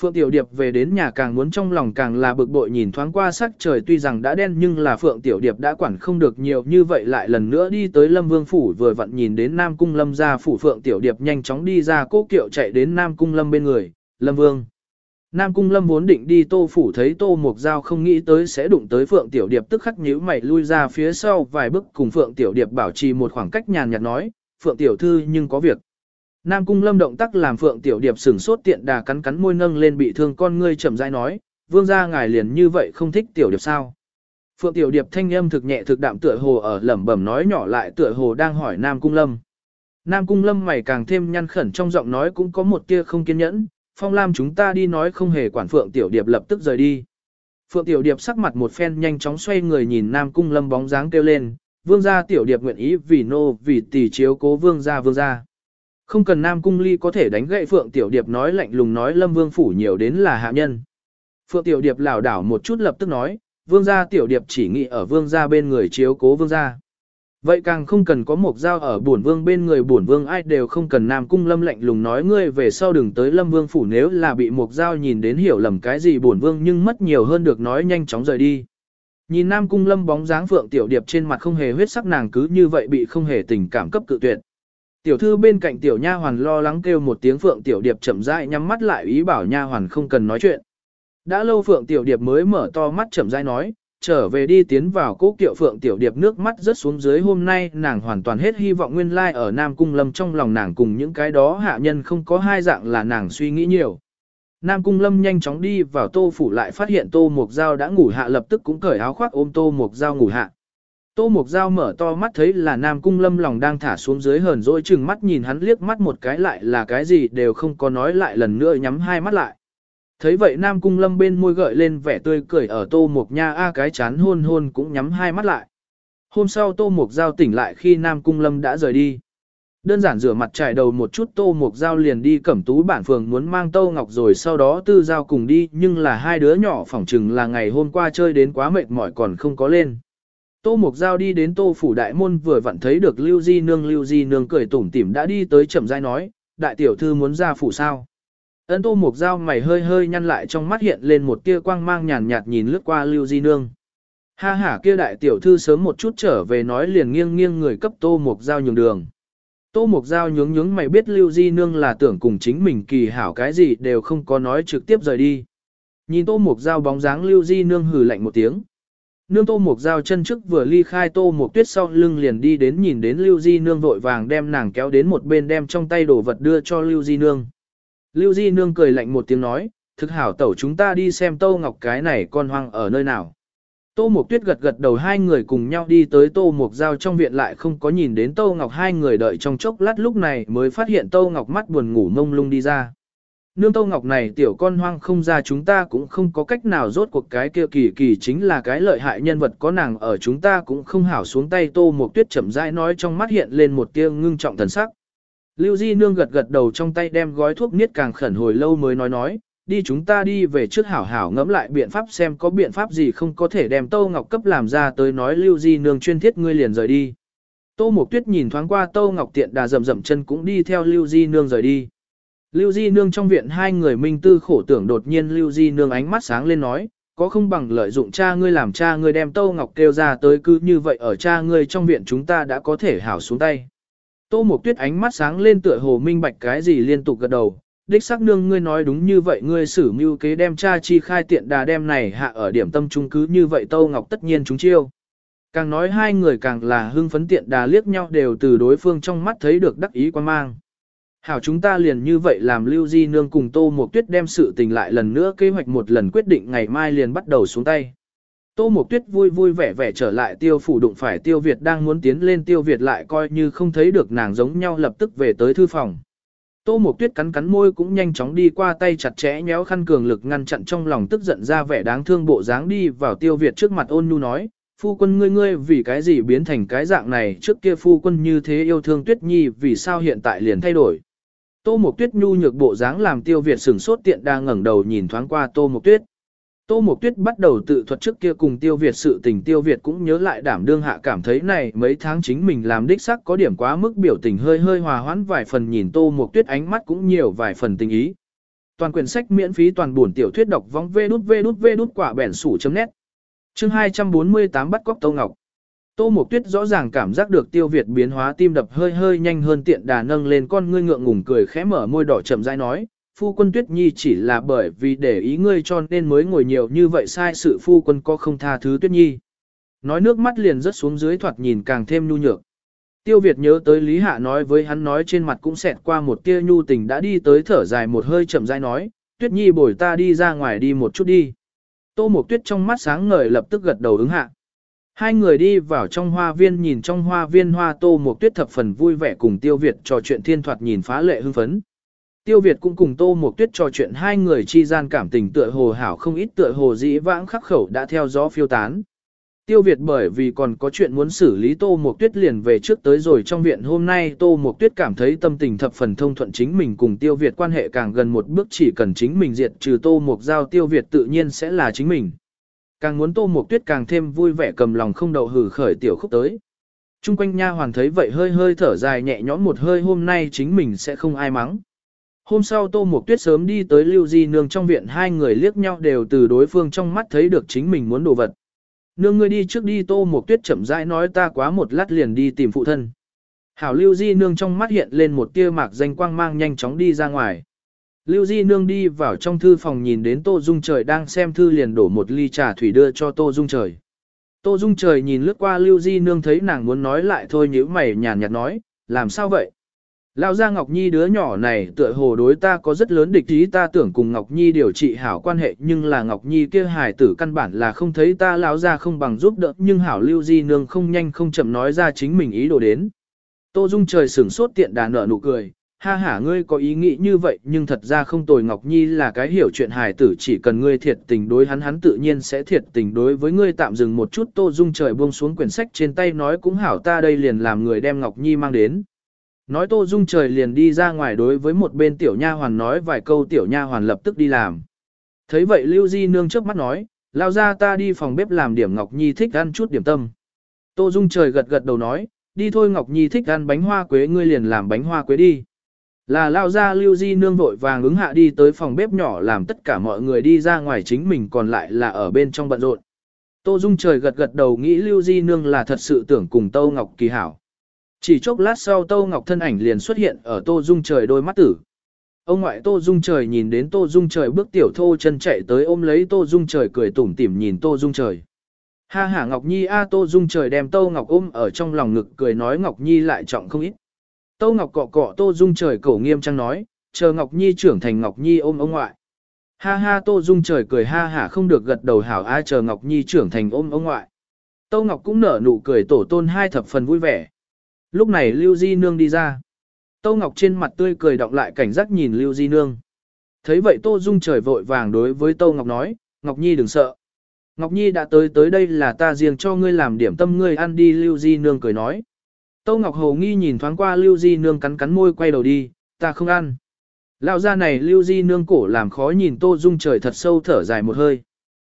Phượng Tiểu Điệp về đến nhà càng muốn trong lòng càng là bực bội nhìn thoáng qua sắc trời tuy rằng đã đen nhưng là Phượng Tiểu Điệp đã quản không được nhiều như vậy lại lần nữa đi tới Lâm Vương Phủ vừa vặn nhìn đến Nam Cung Lâm ra phủ Phượng Tiểu Điệp nhanh chóng đi ra cố kiệu chạy đến Nam Cung Lâm bên người, Lâm Vương. Nam Cung Lâm vốn định đi Tô Phủ thấy Tô Mục Giao không nghĩ tới sẽ đụng tới Phượng Tiểu Điệp tức khắc nhíu mày lui ra phía sau vài bước cùng Phượng Tiểu Điệp bảo trì một khoảng cách nhàn nhạt nói, Phượng Tiểu Thư nhưng có việc. Nam Cung Lâm động tác làm Phượng Tiểu Điệp sửng sốt tiện đà cắn cắn môi nâng lên bị thương con ngươi chậm rãi nói, vương gia ngài liền như vậy không thích Tiểu Điệp sao? Phượng Tiểu Điệp thanh âm thực nhẹ thực đạm tựa hồ ở lẩm bẩm nói nhỏ lại tựa hồ đang hỏi Nam Cung Lâm. Nam Cung Lâm mày càng thêm nhăn khẩn trong giọng nói cũng có một tia không kiên nhẫn, Phong Lam chúng ta đi nói không hề quản Phượng Tiểu Điệp lập tức rời đi. Phượng Tiểu Điệp sắc mặt một phen nhanh chóng xoay người nhìn Nam Cung Lâm bóng dáng kêu lên, vương gia Tiểu Điệp nguyện ý vì nô vì tỷ chiếu cố vương gia vương gia. Không cần Nam Cung Ly có thể đánh gậy Phượng Tiểu Điệp nói lạnh lùng nói Lâm Vương Phủ nhiều đến là hạ nhân. Phượng Tiểu Điệp lảo đảo một chút lập tức nói, Vương gia Tiểu Điệp chỉ nghĩ ở Vương gia bên người chiếu cố Vương gia. Vậy càng không cần có một dao ở bổn vương bên người bổn vương ai đều không cần Nam Cung Lâm lạnh lùng nói ngươi về sau đừng tới Lâm Vương Phủ nếu là bị một dao nhìn đến hiểu lầm cái gì bổn vương nhưng mất nhiều hơn được nói nhanh chóng rời đi. Nhìn Nam Cung Lâm bóng dáng Phượng Tiểu Điệp trên mặt không hề huyết sắc nàng cứ như vậy bị không hề tình cảm cấp cự tuyệt. Tiểu thư bên cạnh tiểu nha hoàn lo lắng kêu một tiếng Phượng Tiểu Điệp chậm rãi nhắm mắt lại ý bảo nha hoàn không cần nói chuyện. Đã lâu Phượng Tiểu Điệp mới mở to mắt chậm rãi nói, trở về đi tiến vào cố kiệu Phượng Tiểu Điệp nước mắt rớt xuống dưới hôm nay nàng hoàn toàn hết hy vọng nguyên lai ở Nam Cung Lâm trong lòng nàng cùng những cái đó hạ nhân không có hai dạng là nàng suy nghĩ nhiều. Nam Cung Lâm nhanh chóng đi vào tô phủ lại phát hiện tô mục dao đã ngủ hạ lập tức cũng cởi áo khoác ôm tô mục dao ngủ hạ. Tô Mục Giao mở to mắt thấy là Nam Cung Lâm lòng đang thả xuống dưới hờn dỗi chừng mắt nhìn hắn liếc mắt một cái lại là cái gì đều không có nói lại lần nữa nhắm hai mắt lại. Thấy vậy Nam Cung Lâm bên môi gợi lên vẻ tươi cười ở Tô Mục Nha a cái chán hôn hôn cũng nhắm hai mắt lại. Hôm sau Tô Mục Giao tỉnh lại khi Nam Cung Lâm đã rời đi. Đơn giản rửa mặt trải đầu một chút Tô Mục Giao liền đi cẩm tú bản phường muốn mang Tô Ngọc rồi sau đó Tư Giao cùng đi nhưng là hai đứa nhỏ phỏng chừng là ngày hôm qua chơi đến quá mệt mỏi còn không có lên. Tô Mục Giao đi đến Tô Phủ Đại Môn vừa vặn thấy được Lưu Di Nương Lưu Di Nương cười tủm tỉm đã đi tới chậm rãi nói, đại tiểu thư muốn ra phủ sao. Ân Tô Mục Giao mày hơi hơi nhăn lại trong mắt hiện lên một tia quang mang nhàn nhạt nhìn lướt qua Lưu Di Nương. Ha ha, kia đại tiểu thư sớm một chút trở về nói liền nghiêng nghiêng người cấp Tô Mục Giao nhường đường. Tô Mục Giao nhướng nhướng mày biết Lưu Di Nương là tưởng cùng chính mình kỳ hảo cái gì đều không có nói trực tiếp rời đi. Nhìn Tô Mục Giao bóng dáng Lưu Di Nương hừ lạnh một tiếng. Nương Tô Mục Giao chân trước vừa ly khai Tô Mục Tuyết sau lưng liền đi đến nhìn đến Lưu Di Nương vội vàng đem nàng kéo đến một bên đem trong tay đồ vật đưa cho Lưu Di Nương. Lưu Di Nương cười lạnh một tiếng nói, thực hảo tẩu chúng ta đi xem Tô Ngọc cái này con hoang ở nơi nào. Tô Mục Tuyết gật gật đầu hai người cùng nhau đi tới Tô Mục Giao trong viện lại không có nhìn đến Tô Ngọc hai người đợi trong chốc lát lúc này mới phát hiện Tô Ngọc mắt buồn ngủ mông lung đi ra. Nương Tô Ngọc này tiểu con hoang không ra chúng ta cũng không có cách nào rốt cuộc cái kia kỳ kỳ chính là cái lợi hại nhân vật có nàng ở chúng ta cũng không hảo xuống tay Tô Mục Tuyết chậm rãi nói trong mắt hiện lên một tia ngưng trọng thần sắc. Lưu Di Nương gật gật đầu trong tay đem gói thuốc niết càng khẩn hồi lâu mới nói nói, đi chúng ta đi về trước hảo hảo ngẫm lại biện pháp xem có biện pháp gì không có thể đem Tô Ngọc cấp làm ra tới nói Lưu Di Nương chuyên thiết ngươi liền rời đi. Tô Mộc Tuyết nhìn thoáng qua Tô Ngọc tiện đà rầm rầm chân cũng đi theo Lưu Di Nương rời đi. Lưu Di Nương trong viện hai người minh tư khổ tưởng đột nhiên Lưu Di Nương ánh mắt sáng lên nói, có không bằng lợi dụng cha ngươi làm cha ngươi đem Tô Ngọc kêu ra tới cứ như vậy ở cha ngươi trong viện chúng ta đã có thể hảo xuống tay. Tô Mộc Tuyết ánh mắt sáng lên tựa hồ minh bạch cái gì liên tục gật đầu, đích sắc nương ngươi nói đúng như vậy ngươi xử mưu kế đem cha chi khai tiện đà đem này hạ ở điểm tâm trung cứ như vậy Tô Ngọc tất nhiên chúng chiêu. Càng nói hai người càng là hưng phấn tiện đà liếc nhau đều từ đối phương trong mắt thấy được đắc ý quan mang. Hảo chúng ta liền như vậy làm Lưu Di Nương cùng Tô Mộc Tuyết đem sự tình lại lần nữa kế hoạch một lần quyết định ngày mai liền bắt đầu xuống tay. Tô Mộc Tuyết vui vui vẻ vẻ trở lại tiêu phủ đụng phải tiêu Việt đang muốn tiến lên tiêu Việt lại coi như không thấy được nàng giống nhau lập tức về tới thư phòng. Tô Mộc Tuyết cắn cắn môi cũng nhanh chóng đi qua tay chặt chẽ nhéo khăn cường lực ngăn chặn trong lòng tức giận ra vẻ đáng thương bộ dáng đi vào tiêu Việt trước mặt ôn nhu nói, phu quân ngươi ngươi vì cái gì biến thành cái dạng này trước kia phu quân như thế yêu thương Tuyết Nhi vì sao hiện tại liền thay đổi. Tô Mộc Tuyết nhu nhược bộ dáng làm tiêu Việt sửng sốt tiện đang ngẩng đầu nhìn thoáng qua Tô Mộc Tuyết. Tô Mộc Tuyết bắt đầu tự thuật trước kia cùng Tiêu Việt sự tình Tiêu Việt cũng nhớ lại đảm đương hạ cảm thấy này mấy tháng chính mình làm đích sắc có điểm quá mức biểu tình hơi hơi hòa hoãn vài phần nhìn Tô Mộc Tuyết ánh mắt cũng nhiều vài phần tình ý. Toàn quyển sách miễn phí toàn buồn tiểu thuyết đọc vong vê đút vê đút vê đút quả bẻn sủ chấm nét. Chương 248 bắt cóc Tô Ngọc. Tô Mộc Tuyết rõ ràng cảm giác được Tiêu Việt biến hóa tim đập hơi hơi nhanh hơn tiện đà nâng lên con ngươi ngượng ngùng cười khẽ mở môi đỏ chậm rãi nói, phu quân tuyết nhi chỉ là bởi vì để ý ngươi cho nên mới ngồi nhiều như vậy sai sự phu quân có không tha thứ tuyết nhi. Nói nước mắt liền rớt xuống dưới thoạt nhìn càng thêm nhu nhược. Tiêu Việt nhớ tới Lý Hạ nói với hắn nói trên mặt cũng xẹt qua một tia nhu tình đã đi tới thở dài một hơi chậm rãi nói, tuyết nhi bồi ta đi ra ngoài đi một chút đi. Tô Mộc Tuyết trong mắt sáng ngời lập tức gật đầu ứng hạ. Hai người đi vào trong hoa viên nhìn trong hoa viên hoa Tô Mộc Tuyết thập phần vui vẻ cùng Tiêu Việt trò chuyện thiên thoạt nhìn phá lệ hưng phấn. Tiêu Việt cũng cùng Tô Mộc Tuyết trò chuyện hai người chi gian cảm tình tựa hồ hảo không ít tựa hồ dĩ vãng khắc khẩu đã theo gió phiêu tán. Tiêu Việt bởi vì còn có chuyện muốn xử lý Tô Mộc Tuyết liền về trước tới rồi trong viện hôm nay Tô Mộc Tuyết cảm thấy tâm tình thập phần thông thuận chính mình cùng Tiêu Việt quan hệ càng gần một bước chỉ cần chính mình diệt trừ Tô Mộc Giao Tiêu Việt tự nhiên sẽ là chính mình. Càng muốn Tô Mộc Tuyết càng thêm vui vẻ cầm lòng không đậu hử khởi tiểu khúc tới. Trung quanh nha hoàn thấy vậy hơi hơi thở dài nhẹ nhõm một hơi, hôm nay chính mình sẽ không ai mắng. Hôm sau Tô Mộc Tuyết sớm đi tới Lưu Di Nương trong viện hai người liếc nhau đều từ đối phương trong mắt thấy được chính mình muốn đồ vật. Nương ngươi đi trước đi Tô Mộc Tuyết chậm rãi nói ta quá một lát liền đi tìm phụ thân. Hảo Lưu Di Nương trong mắt hiện lên một tia mạc danh quang mang nhanh chóng đi ra ngoài. Lưu Di Nương đi vào trong thư phòng nhìn đến Tô Dung Trời đang xem thư liền đổ một ly trà thủy đưa cho Tô Dung Trời. Tô Dung Trời nhìn lướt qua Lưu Di Nương thấy nàng muốn nói lại thôi nhíu mày nhàn nhạt nói, làm sao vậy? Lão gia Ngọc Nhi đứa nhỏ này tựa hồ đối ta có rất lớn địch ý ta tưởng cùng Ngọc Nhi điều trị hảo quan hệ nhưng là Ngọc Nhi kia hài tử căn bản là không thấy ta lão gia không bằng giúp đỡ nhưng hảo lưu di nương không nhanh không chậm nói ra chính mình ý đồ đến. Tô Dung trời sửng sốt tiện đà nở nụ cười, Ha ha ngươi có ý nghĩ như vậy nhưng thật ra không tồi Ngọc Nhi là cái hiểu chuyện hài tử chỉ cần ngươi thiệt tình đối hắn hắn tự nhiên sẽ thiệt tình đối với ngươi tạm dừng một chút Tô Dung trời buông xuống quyển sách trên tay nói cũng hảo ta đây liền làm người đem Ngọc Nhi mang đến. Nói Tô Dung trời liền đi ra ngoài đối với một bên tiểu nha hoàn nói vài câu tiểu nha hoàn lập tức đi làm. Thấy vậy Lưu Di nương trước mắt nói, lao ra ta đi phòng bếp làm điểm Ngọc Nhi thích ăn chút điểm tâm. Tô Dung trời gật gật đầu nói, đi thôi Ngọc Nhi thích ăn bánh hoa quế ngươi liền làm bánh hoa quế đi. Là lao ra Lưu Di nương vội vàng ứng hạ đi tới phòng bếp nhỏ làm tất cả mọi người đi ra ngoài chính mình còn lại là ở bên trong bận rộn. Tô Dung trời gật gật đầu nghĩ Lưu Di nương là thật sự tưởng cùng Tô Ngọc kỳ hảo. Chỉ chốc lát sau Tô Ngọc thân ảnh liền xuất hiện ở Tô Dung trời đôi mắt tử. Ông ngoại Tô Dung trời nhìn đến Tô Dung trời bước tiểu thô chân chạy tới ôm lấy Tô Dung trời cười tủm tỉm nhìn Tô Dung trời. Ha ha Ngọc Nhi a Tô Dung trời đem Tô Ngọc ôm ở trong lòng ngực cười nói Ngọc Nhi lại trọng không ít. Tô Ngọc cọ cọ Tô Dung trời cổ nghiêm trang nói, chờ Ngọc Nhi trưởng thành Ngọc Nhi ôm ông ngoại. Ha ha Tô Dung trời cười ha hả không được gật đầu hảo a chờ Ngọc Nhi trưởng thành ôm ông ngoại. Tô Ngọc cũng nở nụ cười tổ tôn hai thập phần vui vẻ. Lúc này Lưu Di Nương đi ra. Tô Ngọc trên mặt tươi cười động lại cảnh giác nhìn Lưu Di Nương. Thấy vậy Tô Dung trời vội vàng đối với Tô Ngọc nói, Ngọc Nhi đừng sợ. Ngọc Nhi đã tới tới đây là ta riêng cho ngươi làm điểm tâm ngươi ăn đi Lưu Di Nương cười nói. Tô Ngọc Hồ nghi nhìn thoáng qua Lưu Di Nương cắn cắn môi quay đầu đi, ta không ăn. Lão ra này Lưu Di Nương cổ làm khó nhìn Tô Dung trời thật sâu thở dài một hơi.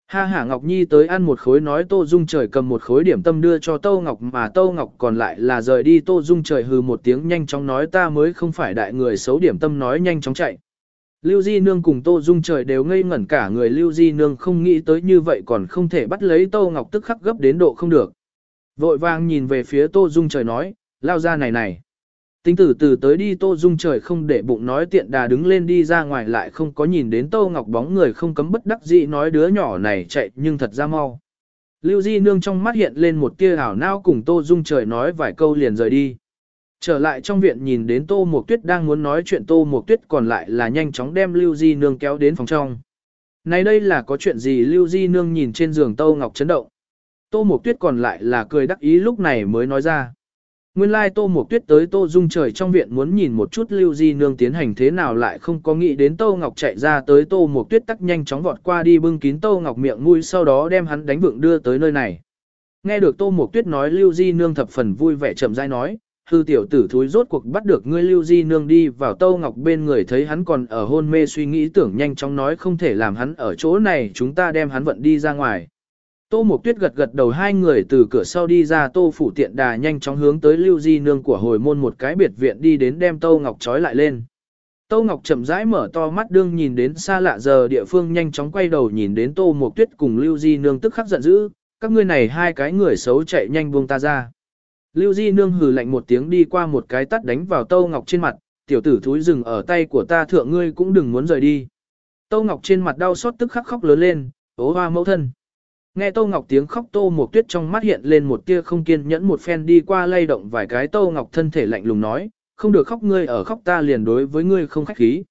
Ha hả Ngọc Nhi tới ăn một khối nói Tô Dung trời cầm một khối điểm tâm đưa cho Tô Ngọc mà Tô Ngọc còn lại là rời đi Tô Dung trời hừ một tiếng nhanh chóng nói ta mới không phải đại người xấu điểm tâm nói nhanh chóng chạy. Lưu Di Nương cùng Tô Dung trời đều ngây ngẩn cả người Lưu Di Nương không nghĩ tới như vậy còn không thể bắt lấy Tô Ngọc tức khắc gấp đến độ không được. Vội vàng nhìn về phía Tô Dung trời nói, lao ra này này. Tính tử từ tới đi Tô Dung trời không để bụng nói tiện đà đứng lên đi ra ngoài lại không có nhìn đến Tô Ngọc bóng người không cấm bất đắc dĩ nói đứa nhỏ này chạy nhưng thật ra mau. Lưu Di Nương trong mắt hiện lên một tia ảo nao cùng Tô Dung trời nói vài câu liền rời đi. Trở lại trong viện nhìn đến Tô Mộc Tuyết đang muốn nói chuyện Tô Mộc Tuyết còn lại là nhanh chóng đem Lưu Di Nương kéo đến phòng trong. Này đây là có chuyện gì Lưu Di Nương nhìn trên giường Tô Ngọc chấn động. Tô Mộc Tuyết còn lại là cười đắc ý lúc này mới nói ra. Nguyên lai Tô Mộc Tuyết tới Tô Dung trời trong viện muốn nhìn một chút Lưu Di Nương tiến hành thế nào lại không có nghĩ đến Tô Ngọc chạy ra tới Tô Mộc Tuyết tắc nhanh chóng vọt qua đi bưng kín Tô Ngọc miệng mũi sau đó đem hắn đánh vượng đưa tới nơi này. Nghe được Tô Mộc Tuyết nói Lưu Di Nương thập phần vui vẻ chậm rãi nói, hư tiểu tử thúi rốt cuộc bắt được ngươi Lưu Di Nương đi vào Tô Ngọc bên người thấy hắn còn ở hôn mê suy nghĩ tưởng nhanh chóng nói không thể làm hắn ở chỗ này chúng ta đem hắn vận đi ra ngoài. Tô Mộc Tuyết gật gật đầu hai người từ cửa sau đi ra Tô Phủ Tiện Đà nhanh chóng hướng tới Lưu Di Nương của hồi môn một cái biệt viện đi đến đem Tô Ngọc trói lại lên. Tô Ngọc chậm rãi mở to mắt đương nhìn đến xa lạ giờ địa phương nhanh chóng quay đầu nhìn đến Tô Mộc Tuyết cùng Lưu Di Nương tức khắc giận dữ, các ngươi này hai cái người xấu chạy nhanh buông ta ra. Lưu Di Nương hừ lạnh một tiếng đi qua một cái tắt đánh vào Tô Ngọc trên mặt, tiểu tử thúi rừng ở tay của ta thượng ngươi cũng đừng muốn rời đi. Tô Ngọc trên mặt đau xót tức khắc khóc lớn lên, ố hoa mẫu thân. Nghe Tô Ngọc tiếng khóc Tô Mộc Tuyết trong mắt hiện lên một tia không kiên nhẫn một phen đi qua lay động vài cái Tô Ngọc thân thể lạnh lùng nói, không được khóc ngươi ở khóc ta liền đối với ngươi không khách khí.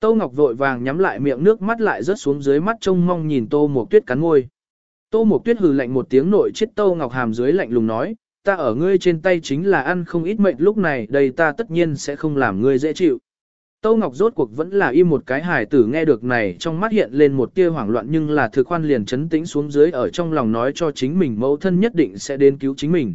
Tô Ngọc vội vàng nhắm lại miệng nước mắt lại rớt xuống dưới mắt trông mong nhìn Tô Mộc Tuyết cắn môi. Tô Mộc Tuyết hừ lạnh một tiếng nội chết Tô Ngọc hàm dưới lạnh lùng nói, ta ở ngươi trên tay chính là ăn không ít mệnh lúc này đây ta tất nhiên sẽ không làm ngươi dễ chịu. Tâu Ngọc rốt cuộc vẫn là im một cái hài tử nghe được này trong mắt hiện lên một tia hoảng loạn nhưng là thực khoan liền chấn tĩnh xuống dưới ở trong lòng nói cho chính mình mẫu thân nhất định sẽ đến cứu chính mình.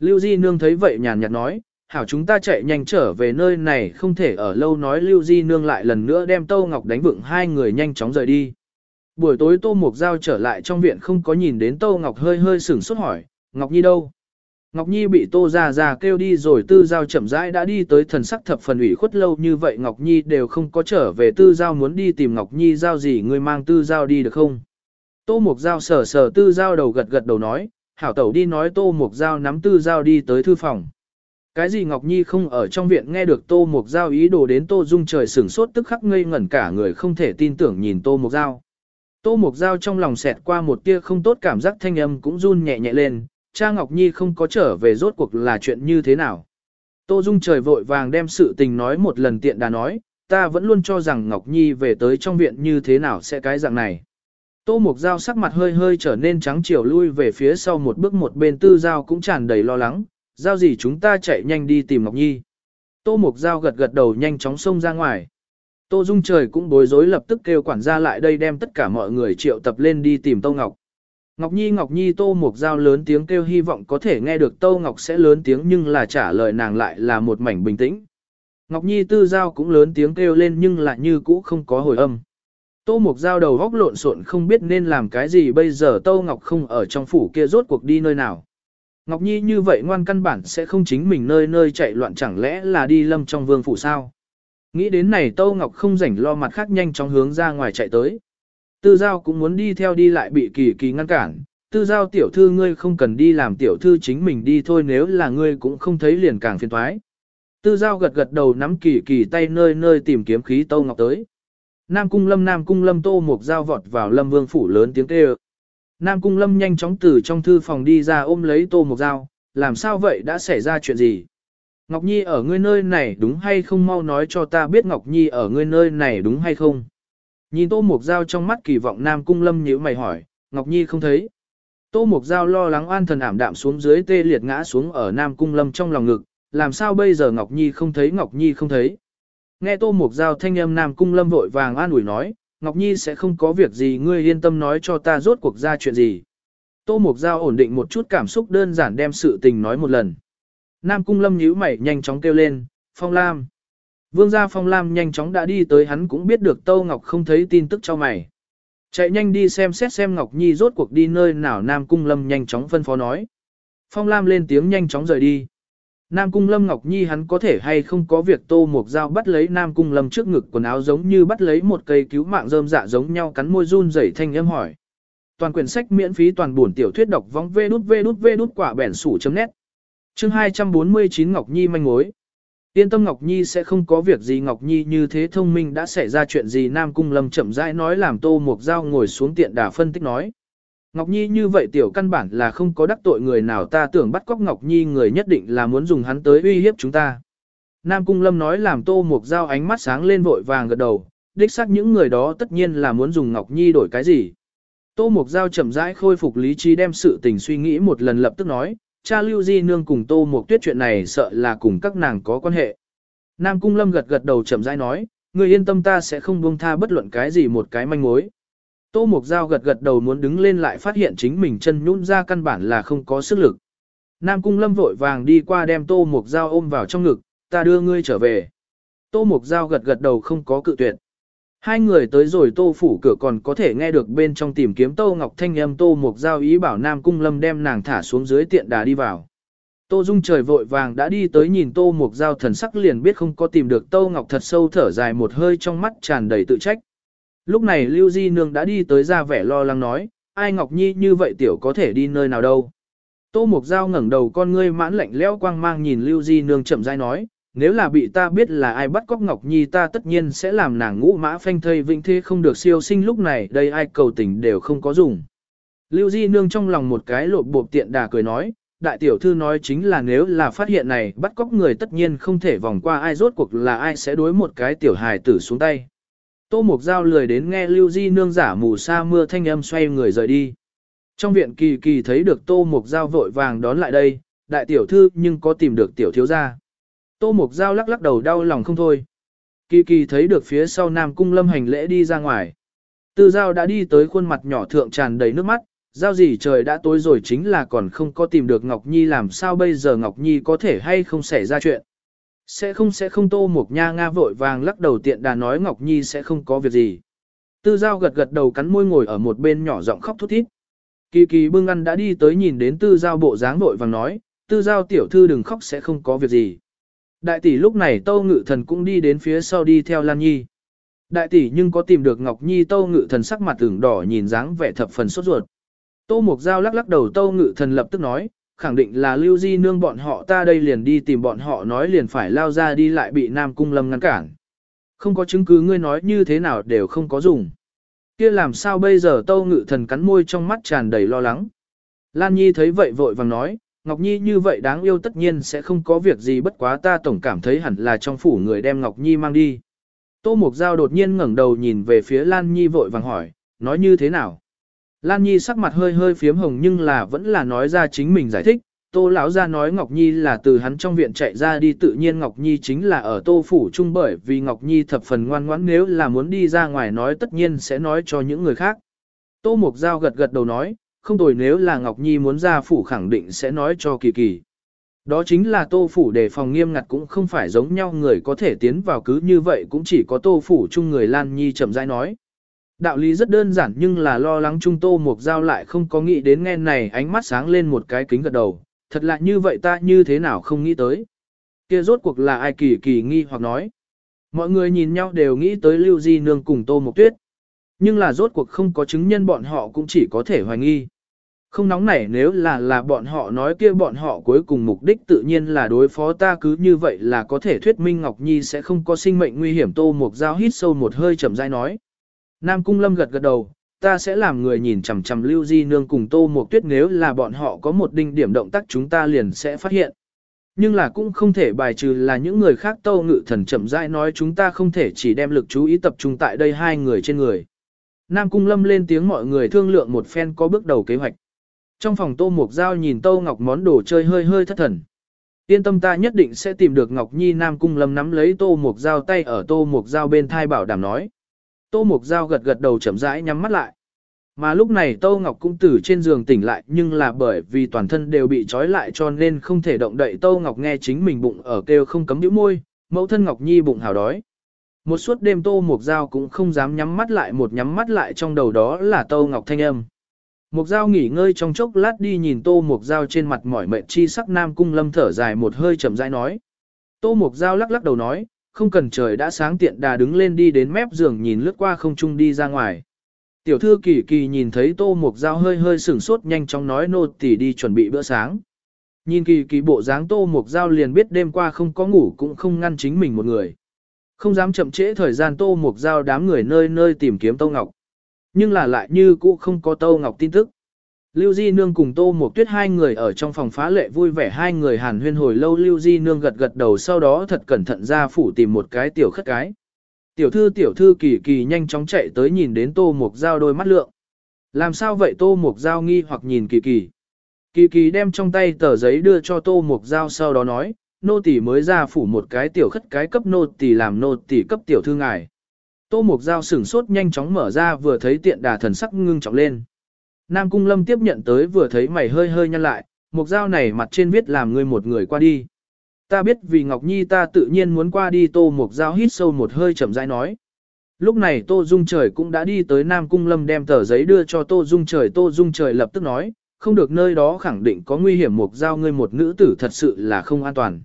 Lưu Di Nương thấy vậy nhàn nhạt nói, hảo chúng ta chạy nhanh trở về nơi này không thể ở lâu nói Lưu Di Nương lại lần nữa đem Tâu Ngọc đánh vựng hai người nhanh chóng rời đi. Buổi tối Tô Mục Giao trở lại trong viện không có nhìn đến Tâu Ngọc hơi hơi sửng sốt hỏi, Ngọc Nhi đâu? Ngọc Nhi bị Tô Gia Gia kêu đi rồi Tư Giao chậm rãi đã đi tới thần sắc thập phần ủy khuất lâu như vậy Ngọc Nhi đều không có trở về Tư Giao muốn đi tìm Ngọc Nhi Giao gì người mang Tư Giao đi được không? Tô Mục Giao sờ sờ Tư Giao đầu gật gật đầu nói, hảo tẩu đi nói Tô Mục Giao nắm Tư Giao đi tới thư phòng. Cái gì Ngọc Nhi không ở trong viện nghe được Tô Mục Giao ý đồ đến Tô Dung trời sửng sốt tức khắc ngây ngẩn cả người không thể tin tưởng nhìn Tô Mục Giao. Tô Mục Giao trong lòng xẹt qua một tia không tốt cảm giác thanh âm cũng run nhẹ nhẹ lên, cha Ngọc Nhi không có trở về rốt cuộc là chuyện như thế nào. Tô Dung trời vội vàng đem sự tình nói một lần tiện đã nói, ta vẫn luôn cho rằng Ngọc Nhi về tới trong viện như thế nào sẽ cái dạng này. Tô Mục Giao sắc mặt hơi hơi trở nên trắng chiều lui về phía sau một bước một bên tư giao cũng tràn đầy lo lắng, giao gì chúng ta chạy nhanh đi tìm Ngọc Nhi. Tô Mục Giao gật gật đầu nhanh chóng xông ra ngoài. Tô Dung trời cũng bối rối lập tức kêu quản gia lại đây đem tất cả mọi người triệu tập lên đi tìm Tô Ngọc. Ngọc Nhi Ngọc Nhi Tô Mục Giao lớn tiếng kêu hy vọng có thể nghe được Tô Ngọc sẽ lớn tiếng nhưng là trả lời nàng lại là một mảnh bình tĩnh. Ngọc Nhi Tư Giao cũng lớn tiếng kêu lên nhưng lại như cũ không có hồi âm. Tô Mục Giao đầu góc lộn xộn không biết nên làm cái gì bây giờ Tô Ngọc không ở trong phủ kia rốt cuộc đi nơi nào. Ngọc Nhi như vậy ngoan căn bản sẽ không chính mình nơi nơi chạy loạn chẳng lẽ là đi lâm trong vương phủ sao. Nghĩ đến này Tô Ngọc không rảnh lo mặt khác nhanh chóng hướng ra ngoài chạy tới. Tư Giao cũng muốn đi theo đi lại bị kỳ kỳ ngăn cản. Tư Giao tiểu thư ngươi không cần đi làm tiểu thư chính mình đi thôi nếu là ngươi cũng không thấy liền càng phiền thoái. Tư Giao gật gật đầu nắm kỳ kỳ tay nơi nơi tìm kiếm khí Tô Ngọc tới. Nam cung lâm, Nam cung lâm Tô một dao vọt vào lâm vương phủ lớn tiếng kêu. Nam cung lâm nhanh chóng từ trong thư phòng đi ra ôm lấy Tô một dao. làm sao vậy, đã xảy ra chuyện gì? Ngọc Nhi ở ngươi nơi này đúng hay không mau nói cho ta biết Ngọc Nhi ở ngươi nơi này đúng hay không? Nhìn Tô Mục Giao trong mắt kỳ vọng Nam Cung Lâm nhíu mày hỏi, Ngọc Nhi không thấy. Tô Mục Giao lo lắng an thần ảm đạm xuống dưới tê liệt ngã xuống ở Nam Cung Lâm trong lòng ngực, làm sao bây giờ Ngọc Nhi không thấy Ngọc Nhi không thấy. Nghe Tô Mục Giao thanh âm Nam Cung Lâm vội vàng an ủi nói, Ngọc Nhi sẽ không có việc gì ngươi yên tâm nói cho ta rốt cuộc ra chuyện gì. Tô Mục Giao ổn định một chút cảm xúc đơn giản đem sự tình nói một lần. Nam Cung Lâm nhíu mày nhanh chóng kêu lên, Phong Lam. Vương gia Phong Lam nhanh chóng đã đi tới, hắn cũng biết được Tô Ngọc không thấy tin tức cho mày. Chạy nhanh đi xem xét xem Ngọc Nhi rốt cuộc đi nơi nào, Nam Cung Lâm nhanh chóng phân phó nói. Phong Lam lên tiếng nhanh chóng rời đi. Nam Cung Lâm, Ngọc Nhi hắn có thể hay không có việc, Tô Mộc Dao bắt lấy Nam Cung Lâm trước ngực quần áo giống như bắt lấy một cây cứu mạng rơm dạ giống nhau cắn môi run rẩy thanh âm hỏi. Toàn quyển sách miễn phí, toàn buồn tiểu thuyết đọc vong vê đút vê đút vê đút quả bẻn sủ chấm nét. Chương 249 Ngọc Nhi manh mối. Yên tâm Ngọc Nhi sẽ không có việc gì Ngọc Nhi như thế thông minh đã xảy ra chuyện gì Nam Cung Lâm chậm rãi nói làm Tô Mục Giao ngồi xuống tiện đà phân tích nói. Ngọc Nhi như vậy tiểu căn bản là không có đắc tội người nào ta tưởng bắt cóc Ngọc Nhi người nhất định là muốn dùng hắn tới uy hiếp chúng ta. Nam Cung Lâm nói làm Tô Mục Giao ánh mắt sáng lên vội vàng gật đầu, đích xác những người đó tất nhiên là muốn dùng Ngọc Nhi đổi cái gì. Tô Mục Giao chậm rãi khôi phục lý trí đem sự tình suy nghĩ một lần lập tức nói, cha Lưu Di Nương cùng Tô Mộc Tuyết chuyện này sợ là cùng các nàng có quan hệ. Nam Cung Lâm gật gật đầu chậm rãi nói, người yên tâm ta sẽ không buông tha bất luận cái gì một cái manh mối. Tô Mộc Giao gật gật đầu muốn đứng lên lại phát hiện chính mình chân nhún ra căn bản là không có sức lực. Nam Cung Lâm vội vàng đi qua đem Tô Mộc Giao ôm vào trong ngực, ta đưa ngươi trở về. Tô Mộc Giao gật gật đầu không có cự tuyệt. Hai người tới rồi Tô Phủ cửa còn có thể nghe được bên trong tìm kiếm Tô Ngọc Thanh âm Tô Mục Giao ý bảo Nam Cung Lâm đem nàng thả xuống dưới tiện đà đi vào. Tô Dung trời vội vàng đã đi tới nhìn Tô Mục Giao thần sắc liền biết không có tìm được Tô Ngọc thật sâu thở dài một hơi trong mắt tràn đầy tự trách. Lúc này Lưu Di Nương đã đi tới ra vẻ lo lắng nói, ai Ngọc Nhi như vậy tiểu có thể đi nơi nào đâu. Tô Mục Giao ngẩng đầu con ngươi mãn lạnh lẽo quang mang nhìn Lưu Di Nương chậm rãi nói, nếu là bị ta biết là ai bắt cóc Ngọc Nhi ta tất nhiên sẽ làm nàng ngũ mã phanh thây vĩnh thế không được siêu sinh lúc này đây ai cầu tình đều không có dùng. Lưu Di Nương trong lòng một cái lộp bộp tiện đà cười nói, đại tiểu thư nói chính là nếu là phát hiện này bắt cóc người tất nhiên không thể vòng qua ai rốt cuộc là ai sẽ đối một cái tiểu hài tử xuống tay. Tô Mục Giao lười đến nghe Lưu Di Nương giả mù sa mưa thanh âm xoay người rời đi. Trong viện kỳ kỳ thấy được Tô Mục Giao vội vàng đón lại đây, đại tiểu thư nhưng có tìm được tiểu thiếu gia. Tô Mục Giao lắc lắc đầu đau lòng không thôi. Kỳ kỳ thấy được phía sau Nam Cung Lâm hành lễ đi ra ngoài. Tư Giao đã đi tới khuôn mặt nhỏ thượng tràn đầy nước mắt, Giao gì trời đã tối rồi chính là còn không có tìm được Ngọc Nhi làm sao bây giờ Ngọc Nhi có thể hay không xảy ra chuyện. Sẽ không sẽ không Tô Mục Nha Nga vội vàng lắc đầu tiện đà nói Ngọc Nhi sẽ không có việc gì. Tư Giao gật gật đầu cắn môi ngồi ở một bên nhỏ giọng khóc thút thít. Kỳ kỳ bưng ăn đã đi tới nhìn đến Tư Giao bộ dáng vội vàng nói, Tư Giao tiểu thư đừng khóc sẽ không có việc gì. Đại tỷ lúc này Tâu Ngự Thần cũng đi đến phía sau đi theo Lan Nhi. Đại tỷ nhưng có tìm được Ngọc Nhi Tâu Ngự Thần sắc mặt tưởng đỏ nhìn dáng vẻ thập phần sốt ruột. Tô Mục Giao lắc lắc đầu Tâu Ngự Thần lập tức nói, khẳng định là Lưu Di nương bọn họ ta đây liền đi tìm bọn họ nói liền phải lao ra đi lại bị Nam Cung Lâm ngăn cản. Không có chứng cứ ngươi nói như thế nào đều không có dùng. Kia làm sao bây giờ Tâu Ngự Thần cắn môi trong mắt tràn đầy lo lắng. Lan Nhi thấy vậy vội vàng nói, Ngọc Nhi như vậy đáng yêu tất nhiên sẽ không có việc gì bất quá ta tổng cảm thấy hẳn là trong phủ người đem Ngọc Nhi mang đi. Tô Mục Giao đột nhiên ngẩng đầu nhìn về phía Lan Nhi vội vàng hỏi, nói như thế nào? Lan Nhi sắc mặt hơi hơi phiếm hồng nhưng là vẫn là nói ra chính mình giải thích, Tô lão ra nói Ngọc Nhi là từ hắn trong viện chạy ra đi tự nhiên Ngọc Nhi chính là ở Tô phủ chung bởi vì Ngọc Nhi thập phần ngoan ngoãn nếu là muốn đi ra ngoài nói tất nhiên sẽ nói cho những người khác. Tô Mục Giao gật gật đầu nói, không tồi nếu là Ngọc Nhi muốn ra phủ khẳng định sẽ nói cho kỳ kỳ. Đó chính là tô phủ để phòng nghiêm ngặt cũng không phải giống nhau người có thể tiến vào cứ như vậy cũng chỉ có tô phủ chung người Lan Nhi chậm rãi nói. Đạo lý rất đơn giản nhưng là lo lắng trung tô mục giao lại không có nghĩ đến nghe này ánh mắt sáng lên một cái kính gật đầu, thật lạ như vậy ta như thế nào không nghĩ tới. kia rốt cuộc là ai kỳ kỳ nghi hoặc nói. Mọi người nhìn nhau đều nghĩ tới Lưu Di Nương cùng Tô Mộc Tuyết. Nhưng là rốt cuộc không có chứng nhân bọn họ cũng chỉ có thể hoài nghi. Không nóng nảy nếu là là bọn họ nói kia bọn họ cuối cùng mục đích tự nhiên là đối phó ta cứ như vậy là có thể thuyết minh Ngọc Nhi sẽ không có sinh mệnh nguy hiểm tô mục dao hít sâu một hơi chậm rãi nói. Nam Cung Lâm gật gật đầu, ta sẽ làm người nhìn chằm chằm Lưu Di Nương cùng Tô Mộc Tuyết nếu là bọn họ có một đinh điểm động tác chúng ta liền sẽ phát hiện. Nhưng là cũng không thể bài trừ là những người khác Tô Ngự Thần chậm rãi nói chúng ta không thể chỉ đem lực chú ý tập trung tại đây hai người trên người. Nam Cung Lâm lên tiếng mọi người thương lượng một phen có bước đầu kế hoạch. Trong phòng Tô Mục Giao nhìn Tô Ngọc món đồ chơi hơi hơi thất thần. Yên tâm ta nhất định sẽ tìm được Ngọc Nhi Nam Cung Lâm nắm lấy Tô Mục Giao tay ở Tô Mục Giao bên thai bảo đảm nói. Tô Mục Giao gật gật đầu chậm rãi nhắm mắt lại. Mà lúc này Tô Ngọc cũng từ trên giường tỉnh lại nhưng là bởi vì toàn thân đều bị trói lại cho nên không thể động đậy Tô Ngọc nghe chính mình bụng ở kêu không cấm nhíu môi, mẫu thân Ngọc Nhi bụng hào đói. Một suốt đêm Tô Mục Giao cũng không dám nhắm mắt lại một nhắm mắt lại trong đầu đó là Tô Ngọc thanh âm. Mục Giao nghỉ ngơi trong chốc lát đi nhìn Tô Mục Giao trên mặt mỏi mệt chi sắc Nam Cung Lâm thở dài một hơi chậm rãi nói. Tô Mục Giao lắc lắc đầu nói, không cần trời đã sáng tiện đà đứng lên đi đến mép giường nhìn lướt qua không trung đi ra ngoài. Tiểu thư kỳ kỳ nhìn thấy Tô Mục Giao hơi hơi sửng sốt nhanh chóng nói nô tỉ đi chuẩn bị bữa sáng. Nhìn kỳ kỳ bộ dáng Tô Mục Giao liền biết đêm qua không có ngủ cũng không ngăn chính mình một người. Không dám chậm trễ thời gian Tô Mục Giao đám người nơi nơi tìm kiếm Tô Ngọc. Nhưng là lại như cũ không có Tô Ngọc tin tức. Lưu Di Nương cùng Tô Mộc Tuyết hai người ở trong phòng phá lệ vui vẻ hai người hàn huyên hồi lâu Lưu Di Nương gật gật đầu sau đó thật cẩn thận ra phủ tìm một cái tiểu khất cái. Tiểu thư tiểu thư kỳ kỳ nhanh chóng chạy tới nhìn đến Tô Mộc Giao đôi mắt lượng. Làm sao vậy Tô Mộc Giao nghi hoặc nhìn kỳ kỳ. Kỳ kỳ đem trong tay tờ giấy đưa cho Tô Mộc Giao sau đó nói, nô tỳ mới ra phủ một cái tiểu khất cái cấp nô tỳ làm nô tỳ cấp tiểu thư ngài. Tô Mục Giao sửng sốt nhanh chóng mở ra vừa thấy tiện đà thần sắc ngưng trọng lên. Nam Cung Lâm tiếp nhận tới vừa thấy mày hơi hơi nhăn lại, Mục Giao này mặt trên viết làm ngươi một người qua đi. Ta biết vì Ngọc Nhi ta tự nhiên muốn qua đi Tô Mục Giao hít sâu một hơi chậm rãi nói. Lúc này Tô Dung Trời cũng đã đi tới Nam Cung Lâm đem tờ giấy đưa cho Tô Dung Trời. Tô Dung Trời lập tức nói, không được nơi đó khẳng định có nguy hiểm Mục Giao ngươi một nữ tử thật sự là không an toàn.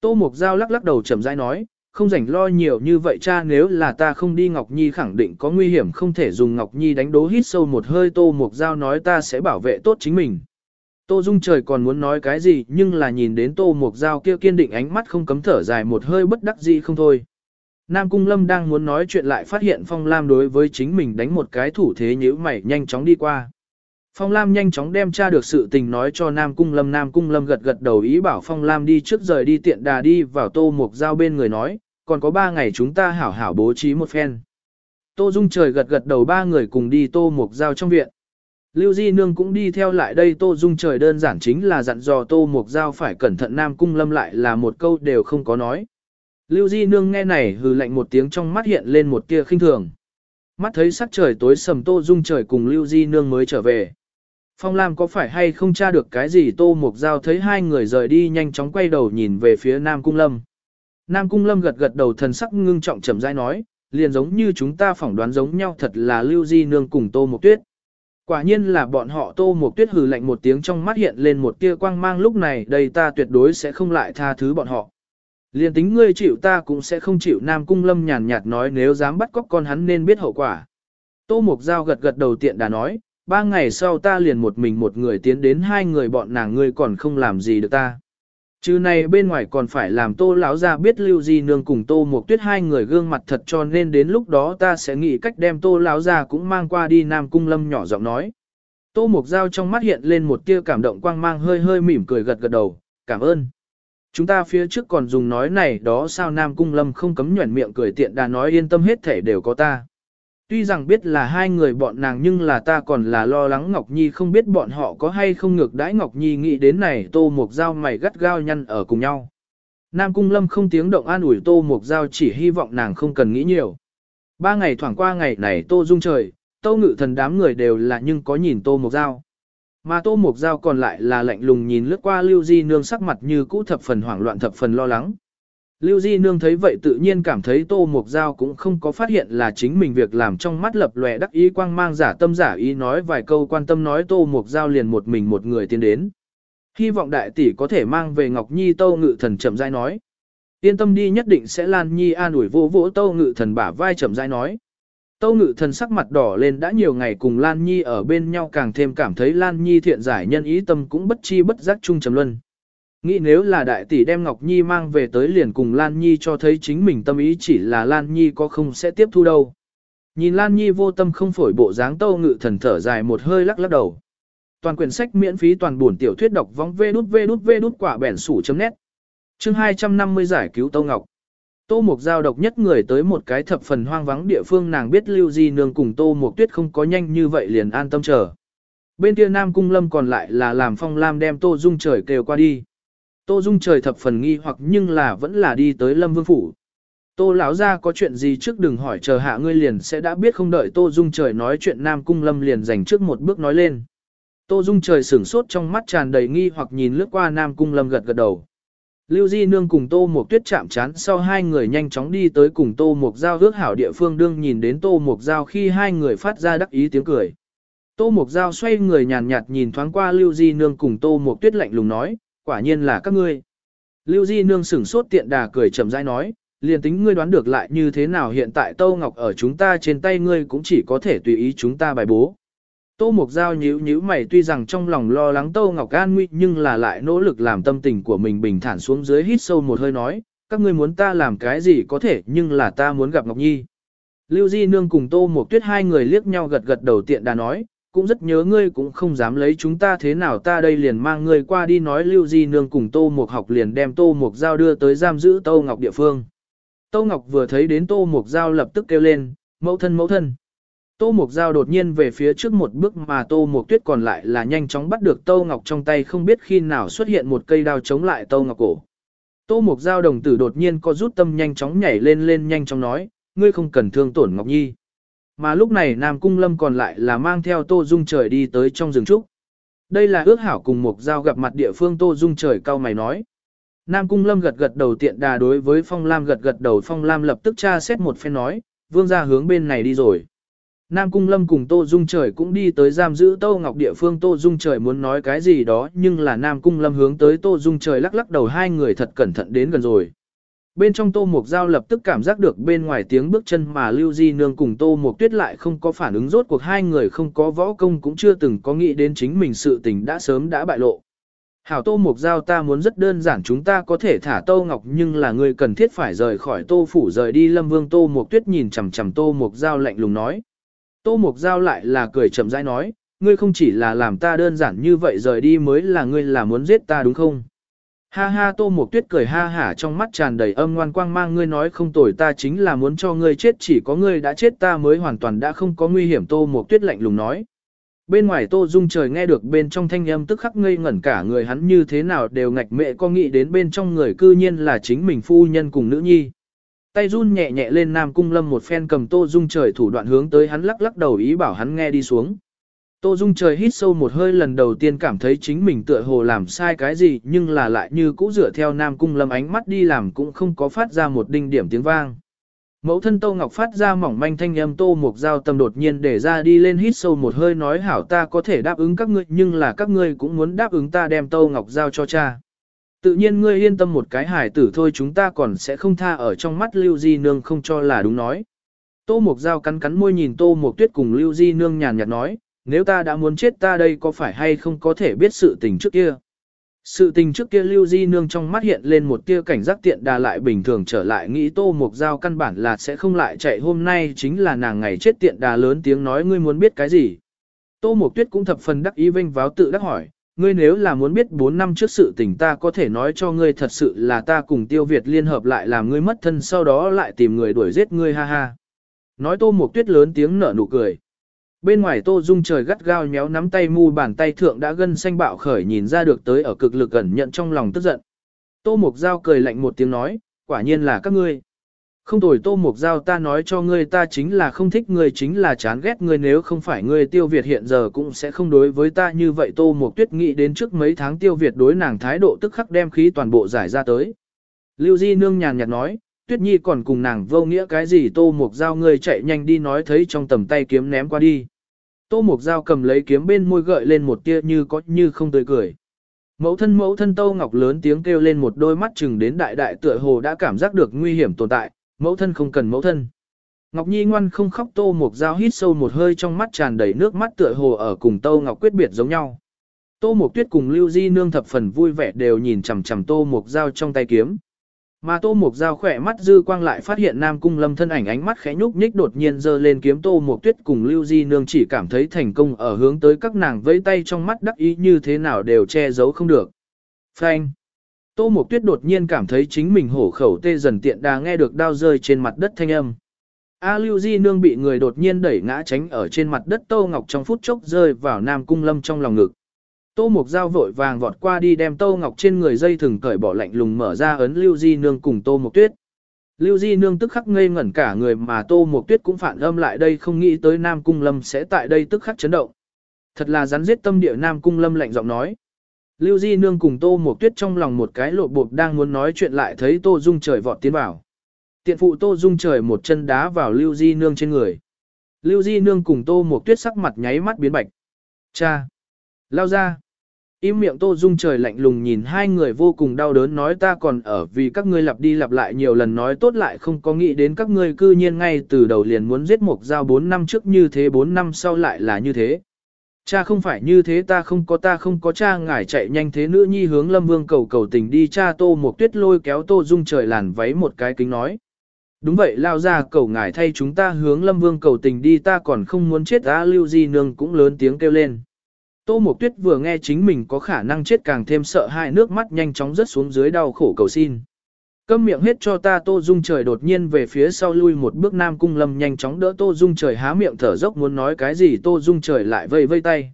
Tô Mục Giao lắc lắc đầu chậm rãi nói, không rảnh lo nhiều như vậy cha, nếu là ta không đi Ngọc Nhi khẳng định có nguy hiểm, không thể dùng Ngọc Nhi đánh đố hít sâu một hơi, Tô Mục Giao nói ta sẽ bảo vệ tốt chính mình. Tô Dung trời còn muốn nói cái gì, nhưng là nhìn đến Tô Mục Giao kia kiên định ánh mắt không cấm thở dài một hơi bất đắc dĩ không thôi. Nam Cung Lâm đang muốn nói chuyện lại phát hiện Phong Lam đối với chính mình đánh một cái thủ thế nhíu mày nhanh chóng đi qua. Phong Lam nhanh chóng đem tra được sự tình nói cho Nam Cung Lâm. Nam Cung Lâm gật gật đầu ý bảo Phong Lam đi trước rời đi tiện đà đi vào Tô Mục Giao bên người nói, còn có ba ngày chúng ta hảo hảo bố trí một phen. Tô Dung trời gật gật đầu ba người cùng đi Tô Mục Giao trong viện. Lưu Di Nương cũng đi theo lại đây Tô Dung trời đơn giản chính là dặn dò Tô Mục Giao phải cẩn thận Nam Cung Lâm lại là một câu đều không có nói. Lưu Di Nương nghe này hừ lạnh một tiếng trong mắt hiện lên một tia khinh thường. Mắt thấy sắc trời tối sầm Tô Dung trời cùng Lưu Di Nương mới trở về. Phong Lam có phải hay không tra được cái gì Tô Mục Giao thấy hai người rời đi nhanh chóng quay đầu nhìn về phía Nam Cung Lâm. Nam Cung Lâm gật gật đầu thần sắc ngưng trọng trầm rãi nói, liền giống như chúng ta phỏng đoán giống nhau thật là Lưu Di Nương cùng Tô Mộc Tuyết. Quả nhiên là bọn họ Tô Mộc Tuyết hừ lạnh một tiếng trong mắt hiện lên một tia quang mang lúc này đây ta tuyệt đối sẽ không lại tha thứ bọn họ. Liền tính ngươi chịu ta cũng sẽ không chịu Nam Cung Lâm nhàn nhạt nói nếu dám bắt cóc con hắn nên biết hậu quả. Tô Mộc Giao gật gật đầu tiện đã nói, ba ngày sau ta liền một mình một người tiến đến hai người bọn nàng ngươi còn không làm gì được ta. Chứ này bên ngoài còn phải làm tô lão ra biết lưu di nương cùng tô một tuyết hai người gương mặt thật cho nên đến lúc đó ta sẽ nghĩ cách đem tô lão ra cũng mang qua đi nam cung lâm nhỏ giọng nói. Tô mục dao trong mắt hiện lên một tia cảm động quang mang hơi hơi mỉm cười gật gật đầu, cảm ơn. Chúng ta phía trước còn dùng nói này đó sao nam cung lâm không cấm nhuẩn miệng cười tiện đà nói yên tâm hết thể đều có ta. Tuy rằng biết là hai người bọn nàng nhưng là ta còn là lo lắng Ngọc Nhi không biết bọn họ có hay không ngược đãi Ngọc Nhi nghĩ đến này tô mục dao mày gắt gao nhăn ở cùng nhau. Nam Cung Lâm không tiếng động an ủi tô mục dao chỉ hy vọng nàng không cần nghĩ nhiều. Ba ngày thoảng qua ngày này tô dung trời, tô ngự thần đám người đều là nhưng có nhìn tô mục dao. Mà tô mục dao còn lại là lạnh lùng nhìn lướt qua lưu di nương sắc mặt như cũ thập phần hoảng loạn thập phần lo lắng. Lưu Di Nương thấy vậy tự nhiên cảm thấy Tô Mục Giao cũng không có phát hiện là chính mình việc làm trong mắt lập lòe đắc ý quang mang giả tâm giả ý nói vài câu quan tâm nói Tô Mục Giao liền một mình một người tiến đến. Hy vọng đại tỷ có thể mang về Ngọc Nhi Tô Ngự Thần chậm rãi nói. Yên tâm đi nhất định sẽ Lan Nhi an ủi vô vỗ Tô Ngự Thần bả vai chậm rãi nói. Tô Ngự Thần sắc mặt đỏ lên đã nhiều ngày cùng Lan Nhi ở bên nhau càng thêm cảm thấy Lan Nhi thiện giải nhân ý tâm cũng bất chi bất giác chung trầm luân. Nghĩ nếu là đại tỷ đem Ngọc Nhi mang về tới liền cùng Lan Nhi cho thấy chính mình tâm ý chỉ là Lan Nhi có không sẽ tiếp thu đâu. Nhìn Lan Nhi vô tâm không phổi bộ dáng tâu ngự thần thở dài một hơi lắc lắc đầu. Toàn quyển sách miễn phí toàn buồn tiểu thuyết đọc vong vê đút vê đút vê đút quả bẻn sủ chấm nét. Chương 250 giải cứu Tâu Ngọc. Tô Mục Giao độc nhất người tới một cái thập phần hoang vắng địa phương nàng biết Lưu Di Nương cùng Tô Mục Tuyết không có nhanh như vậy liền an tâm chờ. Bên kia Nam Cung Lâm còn lại là làm phong lam đem Tô Dung trời kêu qua đi. Tô Dung trời thập phần nghi hoặc nhưng là vẫn là đi tới Lâm Vương Phủ. Tô lão ra có chuyện gì trước đừng hỏi chờ hạ ngươi liền sẽ đã biết không đợi Tô Dung trời nói chuyện Nam Cung Lâm liền dành trước một bước nói lên. Tô Dung trời sửng sốt trong mắt tràn đầy nghi hoặc nhìn lướt qua Nam Cung Lâm gật gật đầu. Lưu Di Nương cùng Tô Mộc Tuyết chạm chán sau hai người nhanh chóng đi tới cùng Tô Mộc Giao ước hảo địa phương đương nhìn đến Tô Mộc Giao khi hai người phát ra đắc ý tiếng cười. Tô Mộc Giao xoay người nhàn nhạt nhìn thoáng qua Lưu Di Nương cùng Tô Mộc Tuyết lạnh lùng nói, quả nhiên là các ngươi. Lưu Di Nương sửng sốt tiện đà cười chậm rãi nói, liền tính ngươi đoán được lại như thế nào hiện tại Tô Ngọc ở chúng ta trên tay ngươi cũng chỉ có thể tùy ý chúng ta bài bố. Tô Mục Giao nhíu nhíu mày tuy rằng trong lòng lo lắng Tô Ngọc an nguy nhưng là lại nỗ lực làm tâm tình của mình bình thản xuống dưới hít sâu một hơi nói, các ngươi muốn ta làm cái gì có thể nhưng là ta muốn gặp Ngọc Nhi. Lưu Di Nương cùng Tô Mục Tuyết hai người liếc nhau gật gật đầu tiện đà nói, cũng rất nhớ ngươi cũng không dám lấy chúng ta thế nào ta đây liền mang ngươi qua đi nói lưu di nương cùng tô mục học liền đem tô mục giao đưa tới giam giữ tô ngọc địa phương. Tô ngọc vừa thấy đến tô mục giao lập tức kêu lên, mẫu thân mẫu thân. Tô mục giao đột nhiên về phía trước một bước mà tô mục tuyết còn lại là nhanh chóng bắt được tô ngọc trong tay không biết khi nào xuất hiện một cây đao chống lại tô ngọc cổ. Tô mục giao đồng tử đột nhiên có rút tâm nhanh chóng nhảy lên lên nhanh chóng nói, ngươi không cần thương tổn ngọc nhi. Mà lúc này Nam Cung Lâm còn lại là mang theo Tô Dung Trời đi tới trong rừng trúc. Đây là ước hảo cùng một giao gặp mặt địa phương Tô Dung Trời cao mày nói. Nam Cung Lâm gật gật đầu tiện đà đối với Phong Lam gật gật đầu Phong Lam lập tức tra xét một phen nói, vương ra hướng bên này đi rồi. Nam Cung Lâm cùng Tô Dung Trời cũng đi tới giam giữ Tô Ngọc địa phương Tô Dung Trời muốn nói cái gì đó nhưng là Nam Cung Lâm hướng tới Tô Dung Trời lắc lắc đầu hai người thật cẩn thận đến gần rồi. Bên trong Tô Mục Giao lập tức cảm giác được bên ngoài tiếng bước chân mà Lưu Di Nương cùng Tô Mục Tuyết lại không có phản ứng rốt cuộc hai người không có võ công cũng chưa từng có nghĩ đến chính mình sự tình đã sớm đã bại lộ. Hảo Tô Mục Giao ta muốn rất đơn giản chúng ta có thể thả Tô Ngọc nhưng là người cần thiết phải rời khỏi Tô Phủ rời đi Lâm Vương Tô Mục Tuyết nhìn chằm chằm Tô Mục Giao lạnh lùng nói. Tô Mục Giao lại là cười chậm rãi nói, ngươi không chỉ là làm ta đơn giản như vậy rời đi mới là ngươi là muốn giết ta đúng không? Ha ha, tô một tuyết cười ha hả trong mắt tràn đầy âm ngoan quang mang, ngươi nói không tồi, ta chính là muốn cho ngươi chết, chỉ có ngươi đã chết, ta mới hoàn toàn đã không có nguy hiểm, tô một tuyết lạnh lùng nói. Bên ngoài tô dung trời nghe được bên trong thanh âm tức khắc ngây ngẩn cả người, hắn như thế nào đều ngạch mẹ có nghĩ đến bên trong người cư nhiên là chính mình phu nhân cùng nữ nhi. Tay run nhẹ nhẹ lên nam cung lâm một phen cầm tô dung trời thủ đoạn hướng tới hắn lắc lắc đầu ý bảo hắn nghe đi xuống. Tô Dung trời hít sâu một hơi lần đầu tiên cảm thấy chính mình tựa hồ làm sai cái gì nhưng là lại như cũ dựa theo Nam Cung Lâm ánh mắt đi làm cũng không có phát ra một đinh điểm tiếng vang. Mẫu thân Tô Ngọc phát ra mỏng manh thanh âm Tô Mục Giao tâm đột nhiên để ra đi lên hít sâu một hơi nói hảo ta có thể đáp ứng các ngươi nhưng là các ngươi cũng muốn đáp ứng ta đem Tô Ngọc Giao cho cha. Tự nhiên ngươi yên tâm một cái hải tử thôi chúng ta còn sẽ không tha ở trong mắt Lưu Di Nương không cho là đúng nói. Tô Mục Giao cắn cắn môi nhìn Tô Mục Tuyết cùng Lưu Di Nương nhàn nhạt nói, nếu ta đã muốn chết ta đây có phải hay không có thể biết sự tình trước kia. Sự tình trước kia Lưu Di Nương trong mắt hiện lên một tia cảnh giác tiện đà lại bình thường trở lại nghĩ tô mục giao căn bản là sẽ không lại chạy hôm nay chính là nàng ngày chết tiện đà lớn tiếng nói ngươi muốn biết cái gì. Tô mục tuyết cũng thập phần đắc ý vinh váo tự đắc hỏi, ngươi nếu là muốn biết 4 năm trước sự tình ta có thể nói cho ngươi thật sự là ta cùng tiêu Việt liên hợp lại làm ngươi mất thân sau đó lại tìm người đuổi giết ngươi ha ha. Nói Tô Mộc Tuyết lớn tiếng nở nụ cười. Bên ngoài Tô Dung trời gắt gao nhéo nắm tay mu bàn tay thượng đã gân xanh bạo khởi nhìn ra được tới ở cực lực gần nhận trong lòng tức giận. Tô Mộc Giao cười lạnh một tiếng nói, quả nhiên là các ngươi. Không tồi Tô Mộc Giao ta nói cho ngươi ta chính là không thích ngươi chính là chán ghét ngươi nếu không phải ngươi tiêu Việt hiện giờ cũng sẽ không đối với ta như vậy Tô Mộc Tuyết nghĩ đến trước mấy tháng tiêu Việt đối nàng thái độ tức khắc đem khí toàn bộ giải ra tới. Lưu Di Nương nhàn nhạt nói, Tuyết Nhi còn cùng nàng vô nghĩa cái gì Tô Mục Giao ngươi chạy nhanh đi nói thấy trong tầm tay kiếm ném qua đi. Tô Mục Giao cầm lấy kiếm bên môi gợi lên một tia như có như không tươi cười. Mẫu thân mẫu thân Tô Ngọc lớn tiếng kêu lên một đôi mắt chừng đến đại đại tựa hồ đã cảm giác được nguy hiểm tồn tại, mẫu thân không cần mẫu thân. Ngọc Nhi ngoan không khóc Tô Mục Giao hít sâu một hơi trong mắt tràn đầy nước mắt tựa hồ ở cùng Tô Ngọc quyết biệt giống nhau. Tô Mục Tuyết cùng Lưu Di Nương thập phần vui vẻ đều nhìn chằm chằm Tô Mục Giao trong tay kiếm. Mà Tô Mục Giao khỏe mắt dư quang lại phát hiện Nam Cung Lâm thân ảnh ánh mắt khẽ nhúc nhích đột nhiên giơ lên kiếm Tô Mục Tuyết cùng Lưu Di Nương chỉ cảm thấy thành công ở hướng tới các nàng vẫy tay trong mắt đắc ý như thế nào đều che giấu không được. Phanh! Tô Mục Tuyết đột nhiên cảm thấy chính mình hổ khẩu tê dần tiện đà nghe được đao rơi trên mặt đất thanh âm. A Lưu Di Nương bị người đột nhiên đẩy ngã tránh ở trên mặt đất Tô Ngọc trong phút chốc rơi vào Nam Cung Lâm trong lòng ngực. Tô Mộc Giao vội vàng vọt qua đi đem Tô Ngọc trên người dây thừng cởi bỏ lạnh lùng mở ra ấn Lưu Di Nương cùng Tô Mộc Tuyết. Lưu Di Nương tức khắc ngây ngẩn cả người mà Tô Mộc Tuyết cũng phản âm lại đây không nghĩ tới Nam Cung Lâm sẽ tại đây tức khắc chấn động. Thật là rắn giết tâm địa Nam Cung Lâm lạnh giọng nói. Lưu Di Nương cùng Tô Mộc Tuyết trong lòng một cái lộ bột đang muốn nói chuyện lại thấy Tô Dung trời vọt tiến vào. Tiện phụ Tô Dung trời một chân đá vào Lưu Di Nương trên người. Lưu Di Nương cùng Tô Mộc Tuyết sắc mặt nháy mắt biến bạch. Cha! Lao ra! Im miệng Tô Dung trời lạnh lùng nhìn hai người vô cùng đau đớn nói ta còn ở vì các ngươi lặp đi lặp lại nhiều lần nói tốt lại không có nghĩ đến các ngươi cư nhiên ngay từ đầu liền muốn giết một giao 4 năm trước như thế 4 năm sau lại là như thế. Cha không phải như thế, ta không có, ta không có, cha ngải chạy nhanh thế nữ nhi hướng lâm vương cầu cầu tình đi, cha tô một tuyết lôi kéo tô dung trời làn váy một cái kính nói. Đúng vậy, lao ra, cầu ngải thay chúng ta hướng lâm vương cầu tình đi, ta còn không muốn chết, á, lưu di nương cũng lớn tiếng kêu lên. Tô Mộc Tuyết vừa nghe chính mình có khả năng chết càng thêm sợ hai nước mắt nhanh chóng rớt xuống dưới đau khổ cầu xin. Câm miệng hết cho ta Tô Dung trời đột nhiên về phía sau lui một bước Nam Cung Lâm nhanh chóng đỡ Tô Dung trời há miệng thở dốc muốn nói cái gì Tô Dung trời lại vây vây tay.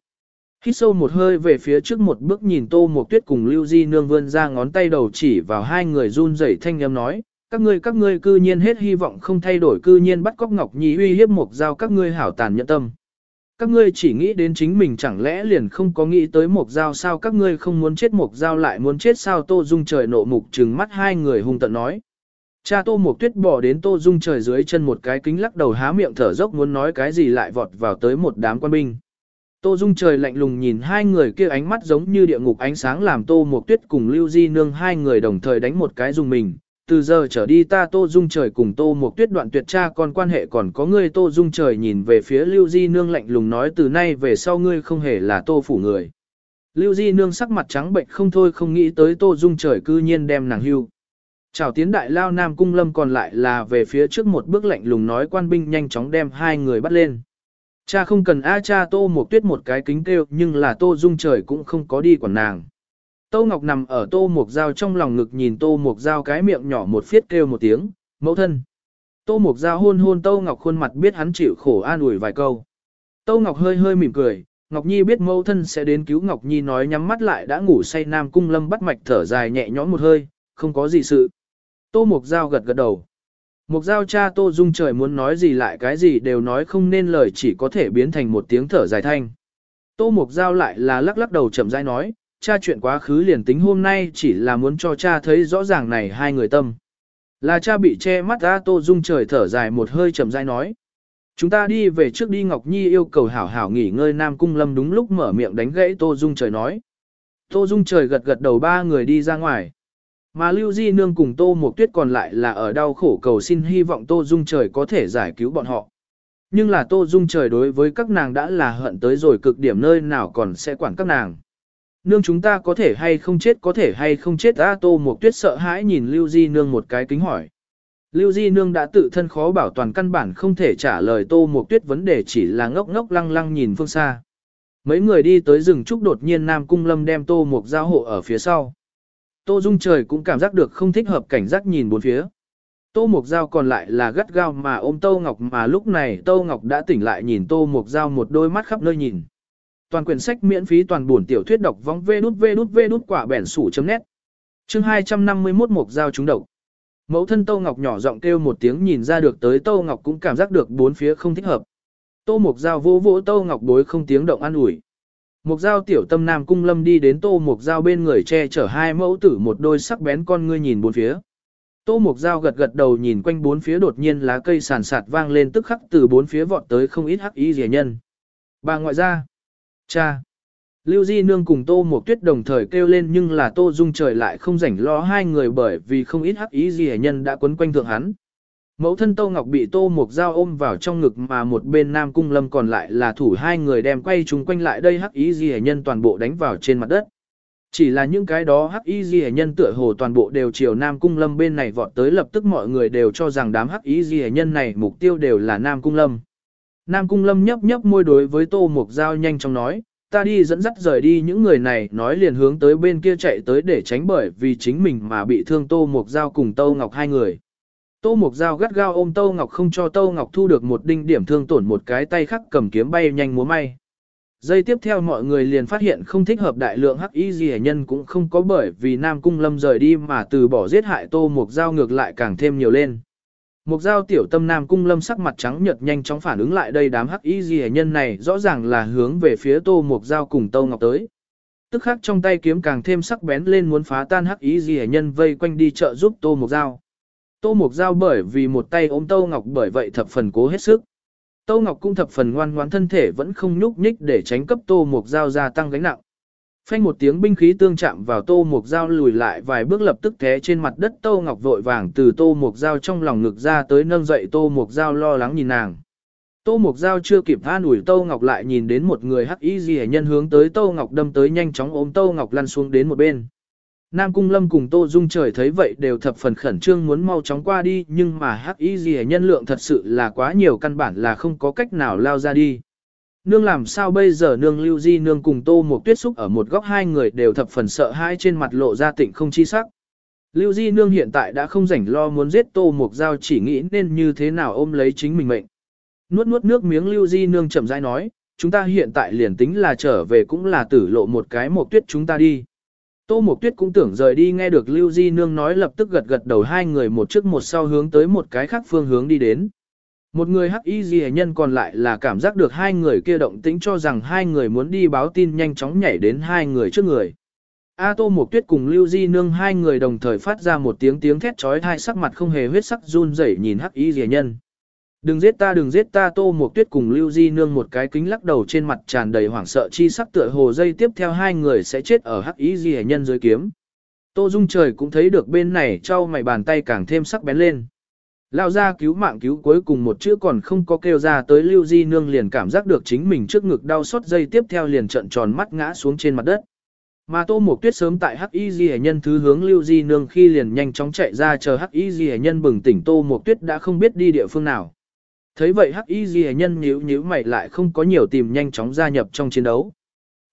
Hít sâu một hơi về phía trước một bước nhìn Tô Mộc Tuyết cùng Lưu Di Nương vươn ra ngón tay đầu chỉ vào hai người run rẩy thanh âm nói, các ngươi các ngươi cư nhiên hết hy vọng không thay đổi cư nhiên bắt cóc Ngọc Nhi uy hiếp một giao các ngươi hảo tàn nhẫn tâm. Các ngươi chỉ nghĩ đến chính mình chẳng lẽ liền không có nghĩ tới một dao sao các ngươi không muốn chết một dao lại muốn chết sao Tô Dung trời nộ mục trừng mắt hai người hung tận nói. Cha Tô mục Tuyết bỏ đến Tô Dung trời dưới chân một cái kính lắc đầu há miệng thở dốc muốn nói cái gì lại vọt vào tới một đám quan binh. Tô Dung trời lạnh lùng nhìn hai người kia ánh mắt giống như địa ngục ánh sáng làm Tô Mộc Tuyết cùng Lưu Di Nương hai người đồng thời đánh một cái dùng mình, từ giờ trở đi ta Tô Dung Trời cùng Tô Mộc Tuyết đoạn tuyệt cha còn quan hệ còn có ngươi Tô Dung Trời nhìn về phía Lưu Di Nương lạnh lùng nói từ nay về sau ngươi không hề là Tô phủ người. Lưu Di Nương sắc mặt trắng bệnh không thôi không nghĩ tới Tô Dung Trời cư nhiên đem nàng hưu. Chào tiến đại lao Nam Cung Lâm còn lại là về phía trước một bước lạnh lùng nói quan binh nhanh chóng đem hai người bắt lên. Cha không cần a cha Tô Mộc Tuyết một cái kính kêu, nhưng là Tô Dung Trời cũng không có đi quản nàng. Tô Ngọc nằm ở Tô Mục Giao trong lòng ngực nhìn Tô Mục Giao cái miệng nhỏ một phiết kêu một tiếng, mẫu thân. Tô Mục Giao hôn hôn Tô Ngọc khuôn mặt biết hắn chịu khổ an ủi vài câu. Tô Ngọc hơi hơi mỉm cười, Ngọc Nhi biết mẫu thân sẽ đến cứu Ngọc Nhi nói nhắm mắt lại đã ngủ say Nam Cung Lâm bắt mạch thở dài nhẹ nhõm một hơi, không có gì sự. Tô Mục Giao gật gật đầu. Mục Giao cha Tô Dung trời muốn nói gì lại cái gì đều nói không nên lời chỉ có thể biến thành một tiếng thở dài thanh. Tô Mục Giao lại là lắc lắc đầu chậm rãi nói, cha chuyện quá khứ liền tính hôm nay chỉ là muốn cho cha thấy rõ ràng này hai người tâm. Là cha bị che mắt ra Tô Dung trời thở dài một hơi chậm rãi nói. Chúng ta đi về trước đi, Ngọc Nhi yêu cầu hảo hảo nghỉ ngơi, Nam Cung Lâm đúng lúc mở miệng đánh gãy Tô Dung trời nói. Tô Dung trời gật gật đầu, ba người đi ra ngoài. Mà Lưu Di Nương cùng Tô Mộc Tuyết còn lại là ở đau khổ cầu xin hy vọng Tô Dung trời có thể giải cứu bọn họ. Nhưng là Tô Dung trời đối với các nàng đã là hận tới rồi, cực điểm nơi nào còn sẽ quản các nàng. Nương chúng ta có thể hay không chết, có thể hay không chết A Tô Mộc Tuyết sợ hãi nhìn Lưu Di Nương một cái kính hỏi. Lưu Di Nương đã tự thân khó bảo toàn căn bản không thể trả lời Tô Mộc Tuyết vấn đề, chỉ là ngốc ngốc lăng lăng nhìn phương xa. Mấy người đi tới rừng trúc đột nhiên Nam Cung Lâm đem Tô Mộc giao hộ ở phía sau. Tô Dung trời cũng cảm giác được không thích hợp cảnh giác nhìn bốn phía. Tô Mộc Giao còn lại là gắt gao mà ôm Tô Ngọc mà lúc này Tô Ngọc đã tỉnh lại nhìn Tô Mộc Giao một đôi mắt khắp nơi nhìn. Toàn quyển sách miễn phí toàn buồn tiểu thuyết đọc vong vê đút vê đút vê đút quả bẻn sủ chấm nét. Chương 251 Mục Giao trúng độc. Mẫu thân Tô Ngọc nhỏ giọng kêu một tiếng nhìn ra được tới Tô Ngọc cũng cảm giác được bốn phía không thích hợp. Tô Mục Giao vỗ vỗ Tô Ngọc bối không tiếng động an ủi. Mục Giao tiểu tâm nam cung lâm đi đến Tô Mục Giao bên người che chở hai mẫu tử một đôi sắc bén con ngươi nhìn bốn phía. Tô Mục Giao gật gật đầu nhìn quanh bốn phía đột nhiên lá cây sàn sạt vang lên tức khắc từ bốn phía vọt tới không ít hắc y rẻ nhân. Bà ngoại ra. Cha. Lưu Di Nương cùng Tô Mộc Tuyết đồng thời kêu lên nhưng là Tô Dung trời lại không rảnh lo hai người bởi vì không ít hắc ý gì nhân đã quấn quanh thượng hắn. Mẫu thân Tô Ngọc bị Tô Mộc Giao ôm vào trong ngực mà một bên Nam Cung Lâm còn lại là thủ hai người đem quay chúng quanh lại đây hắc ý gì nhân toàn bộ đánh vào trên mặt đất. Chỉ là những cái đó hắc ý gì nhân tựa hồ toàn bộ đều chiều Nam Cung Lâm bên này vọt tới lập tức mọi người đều cho rằng đám hắc ý gì nhân này mục tiêu đều là Nam Cung Lâm. Nam Cung Lâm nhấp nhấp môi đối với Tô Mục Giao nhanh chóng nói, ta đi dẫn dắt rời đi những người này nói liền hướng tới bên kia chạy tới để tránh bởi vì chính mình mà bị thương Tô Mục Giao cùng Tô Ngọc hai người. Tô Mục Giao gắt gao ôm Tô Ngọc không cho Tô Ngọc thu được một đinh điểm thương tổn một cái tay khắc cầm kiếm bay nhanh múa may. Giây tiếp theo mọi người liền phát hiện không thích hợp đại lượng hắc y gì nhân cũng không có bởi vì Nam Cung Lâm rời đi mà từ bỏ giết hại Tô Mục Giao ngược lại càng thêm nhiều lên. Một Giao tiểu tâm Nam Cung Lâm sắc mặt trắng nhợt nhanh chóng phản ứng lại đây, đám hắc y gì nhân này rõ ràng là hướng về phía Tô một Giao cùng Tâu Ngọc tới. Tức khắc trong tay kiếm càng thêm sắc bén lên muốn phá tan hắc y gì nhân vây quanh đi trợ giúp Tô một Giao. Tô một Giao bởi vì một tay ôm Tâu Ngọc bởi vậy thập phần cố hết sức. Tâu Ngọc cũng thập phần ngoan ngoãn thân thể vẫn không nhúc nhích để tránh cấp Tô một Giao gia tăng gánh nặng. Phanh một tiếng binh khí tương chạm vào Tô Mục Giao lùi lại vài bước lập tức té trên mặt đất, Tô Ngọc vội vàng từ Tô Mục Giao trong lòng ngực ra tới nâng dậy Tô Mục Giao lo lắng nhìn nàng. Tô Mục Giao chưa kịp than ủi Tô Ngọc lại nhìn đến một người hắc y gì nhân hướng tới Tô Ngọc đâm tới nhanh chóng ôm Tô Ngọc lăn xuống đến một bên. Nam Cung Lâm cùng Tô Dung trời thấy vậy đều thập phần khẩn trương muốn mau chóng qua đi, nhưng mà hắc y gì nhân lượng thật sự là quá nhiều, căn bản là không có cách nào lao ra đi. Nương làm sao bây giờ nương lưu di nương cùng Tô một Tuyết xúc ở một góc hai người đều thập phần sợ hãi trên mặt lộ ra tịnh không chi sắc. Lưu di nương hiện tại đã không rảnh lo muốn giết Tô một Giao chỉ nghĩ nên như thế nào ôm lấy chính mình mệnh. Nuốt nuốt nước miếng lưu di nương chậm rãi nói, chúng ta hiện tại liền tính là trở về cũng là tử lộ một cái một Tuyết chúng ta đi. Tô Mộc Tuyết cũng tưởng rời đi nghe được Lưu Di Nương nói lập tức gật gật đầu hai người một trước một sau hướng tới một cái khác phương hướng đi đến. Một người hắc y gì nhân còn lại là cảm giác được hai người kia động tĩnh cho rằng hai người muốn đi báo tin nhanh chóng nhảy đến hai người trước người. A Tô Mộc Tuyết cùng Lưu Di Nương hai người đồng thời phát ra một tiếng tiếng thét chói tai sắc mặt không hề huyết sắc run rẩy nhìn hắc y gì nhân. Đừng giết ta, đừng giết ta, Tô Mộc Tuyết cùng Lưu Di Nương một cái kính lắc đầu trên mặt tràn đầy hoảng sợ chi sắc tựa hồ dây tiếp theo hai người sẽ chết ở hắc y gì nhân dưới kiếm. Tô Dung trời cũng thấy được bên này trao mày bàn tay càng thêm sắc bén lên. Lao ra cứu mạng cứu cuối cùng một chữ còn không có kêu ra tới Lưu Di Nương liền cảm giác được chính mình trước ngực đau xót dây tiếp theo liền trận tròn mắt ngã xuống trên mặt đất. Mà Tô Mộc Tuyết sớm tại Hắc Y Di nhân thứ hướng Lưu Di Nương khi liền nhanh chóng chạy ra chờ Hắc Y Di nhân bừng tỉnh Tô Mộc Tuyết đã không biết đi địa phương nào. Thấy vậy Hắc Y Di nhân nhíu nhíu mày lại không có nhiều tìm nhanh chóng gia nhập trong chiến đấu.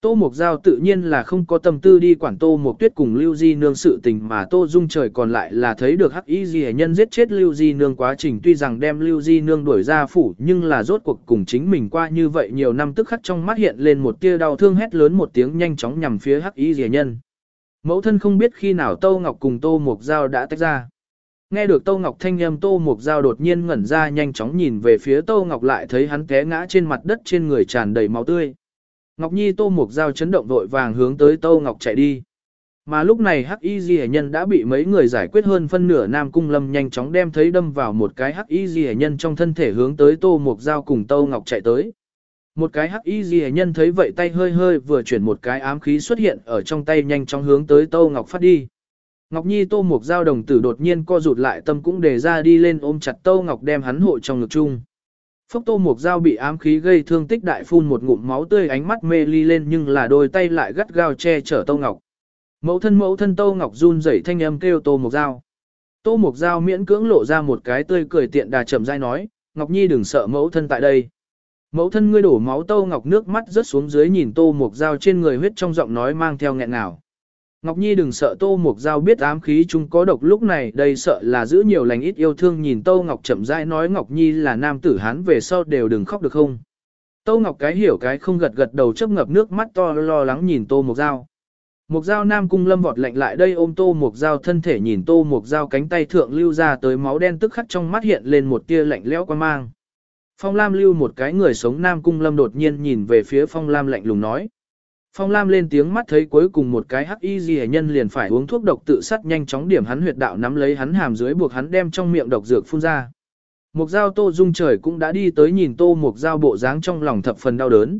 Tô Mộc Giao tự nhiên là không có tâm tư đi quản Tô Mộc Tuyết cùng Lưu Di Nương sự tình mà Tô Dung trời còn lại là thấy được Hắc Y gì nhân giết chết Lưu Di Nương quá trình tuy rằng đem Lưu Di Nương đuổi ra phủ nhưng là rốt cuộc cùng chính mình qua như vậy nhiều năm tức khắc trong mắt hiện lên một tia đau thương hét lớn một tiếng nhanh chóng nhằm phía Hắc Y gì nhân. Mẫu thân không biết khi nào Tô Ngọc cùng Tô Mộc Giao đã tách ra. Nghe được Tô Ngọc thanh âm, Tô Mộc Giao đột nhiên ngẩn ra nhanh chóng nhìn về phía Tô Ngọc lại thấy hắn té ngã trên mặt đất trên người tràn đầy máu tươi. Ngọc Nhi Tô Mục Giao chấn động vội vàng hướng tới Tô Ngọc chạy đi. Mà lúc này Hắc Y Ghi Nhân đã bị mấy người giải quyết hơn phân nửa Nam Cung Lâm nhanh chóng đem thấy đâm vào một cái Hắc Y Ghi Nhân trong thân thể hướng tới Tô Mục Giao cùng Tô Ngọc chạy tới. Một cái Hắc Y Ghi Nhân thấy vậy tay hơi hơi vừa chuyển một cái ám khí xuất hiện ở trong tay nhanh chóng hướng tới Tô Ngọc phát đi. Ngọc Nhi Tô Mục Giao đồng tử đột nhiên co rụt lại tâm cũng đề ra đi lên ôm chặt Tô Ngọc đem hắn hộ trong ngực chung. Phốc Tô Mục Giao bị ám khí gây thương tích đại phun một ngụm máu tươi ánh mắt mê ly lên nhưng là đôi tay lại gắt gao che chở Tô Ngọc. Mẫu thân mẫu thân Tô Ngọc run rẩy thanh âm kêu Tô Mục Giao. Tô Mục Giao miễn cưỡng lộ ra một cái tươi cười tiện đà chậm rãi nói, Ngọc Nhi đừng sợ mẫu thân tại đây. Mẫu thân ngươi đổ máu Tô Ngọc nước mắt rớt xuống dưới nhìn Tô Mục Giao trên người huyết trong giọng nói mang theo nghẹn ngào. Ngọc Nhi đừng sợ Tô Mục Giao biết ám khí chúng có độc lúc này, đây sợ là giữ nhiều lành ít yêu thương, nhìn Tô Ngọc chậm rãi nói Ngọc Nhi là nam tử hán về sau đều đừng khóc được không. Tô Ngọc cái hiểu cái không gật gật đầu chấp ngập nước mắt to lo lắng nhìn Tô Mục Giao. Mục Giao Nam Cung Lâm vọt lạnh lại đây ôm Tô Mục Giao thân thể nhìn Tô Mục Giao cánh tay thượng lưu ra tới máu đen tức khắc trong mắt hiện lên một tia lạnh lẽo quan mang. Phong Lam lưu một cái người sống Nam Cung Lâm đột nhiên nhìn về phía Phong Lam lạnh lùng nói. Phong Lam lên tiếng mắt thấy cuối cùng một cái hắc y gì nhân liền phải uống thuốc độc tự sát nhanh chóng điểm hắn huyệt đạo nắm lấy hắn hàm dưới buộc hắn đem trong miệng độc dược phun ra. Mục Giao Tô Dung trời cũng đã đi tới nhìn Tô Mục Giao bộ dáng trong lòng thập phần đau đớn.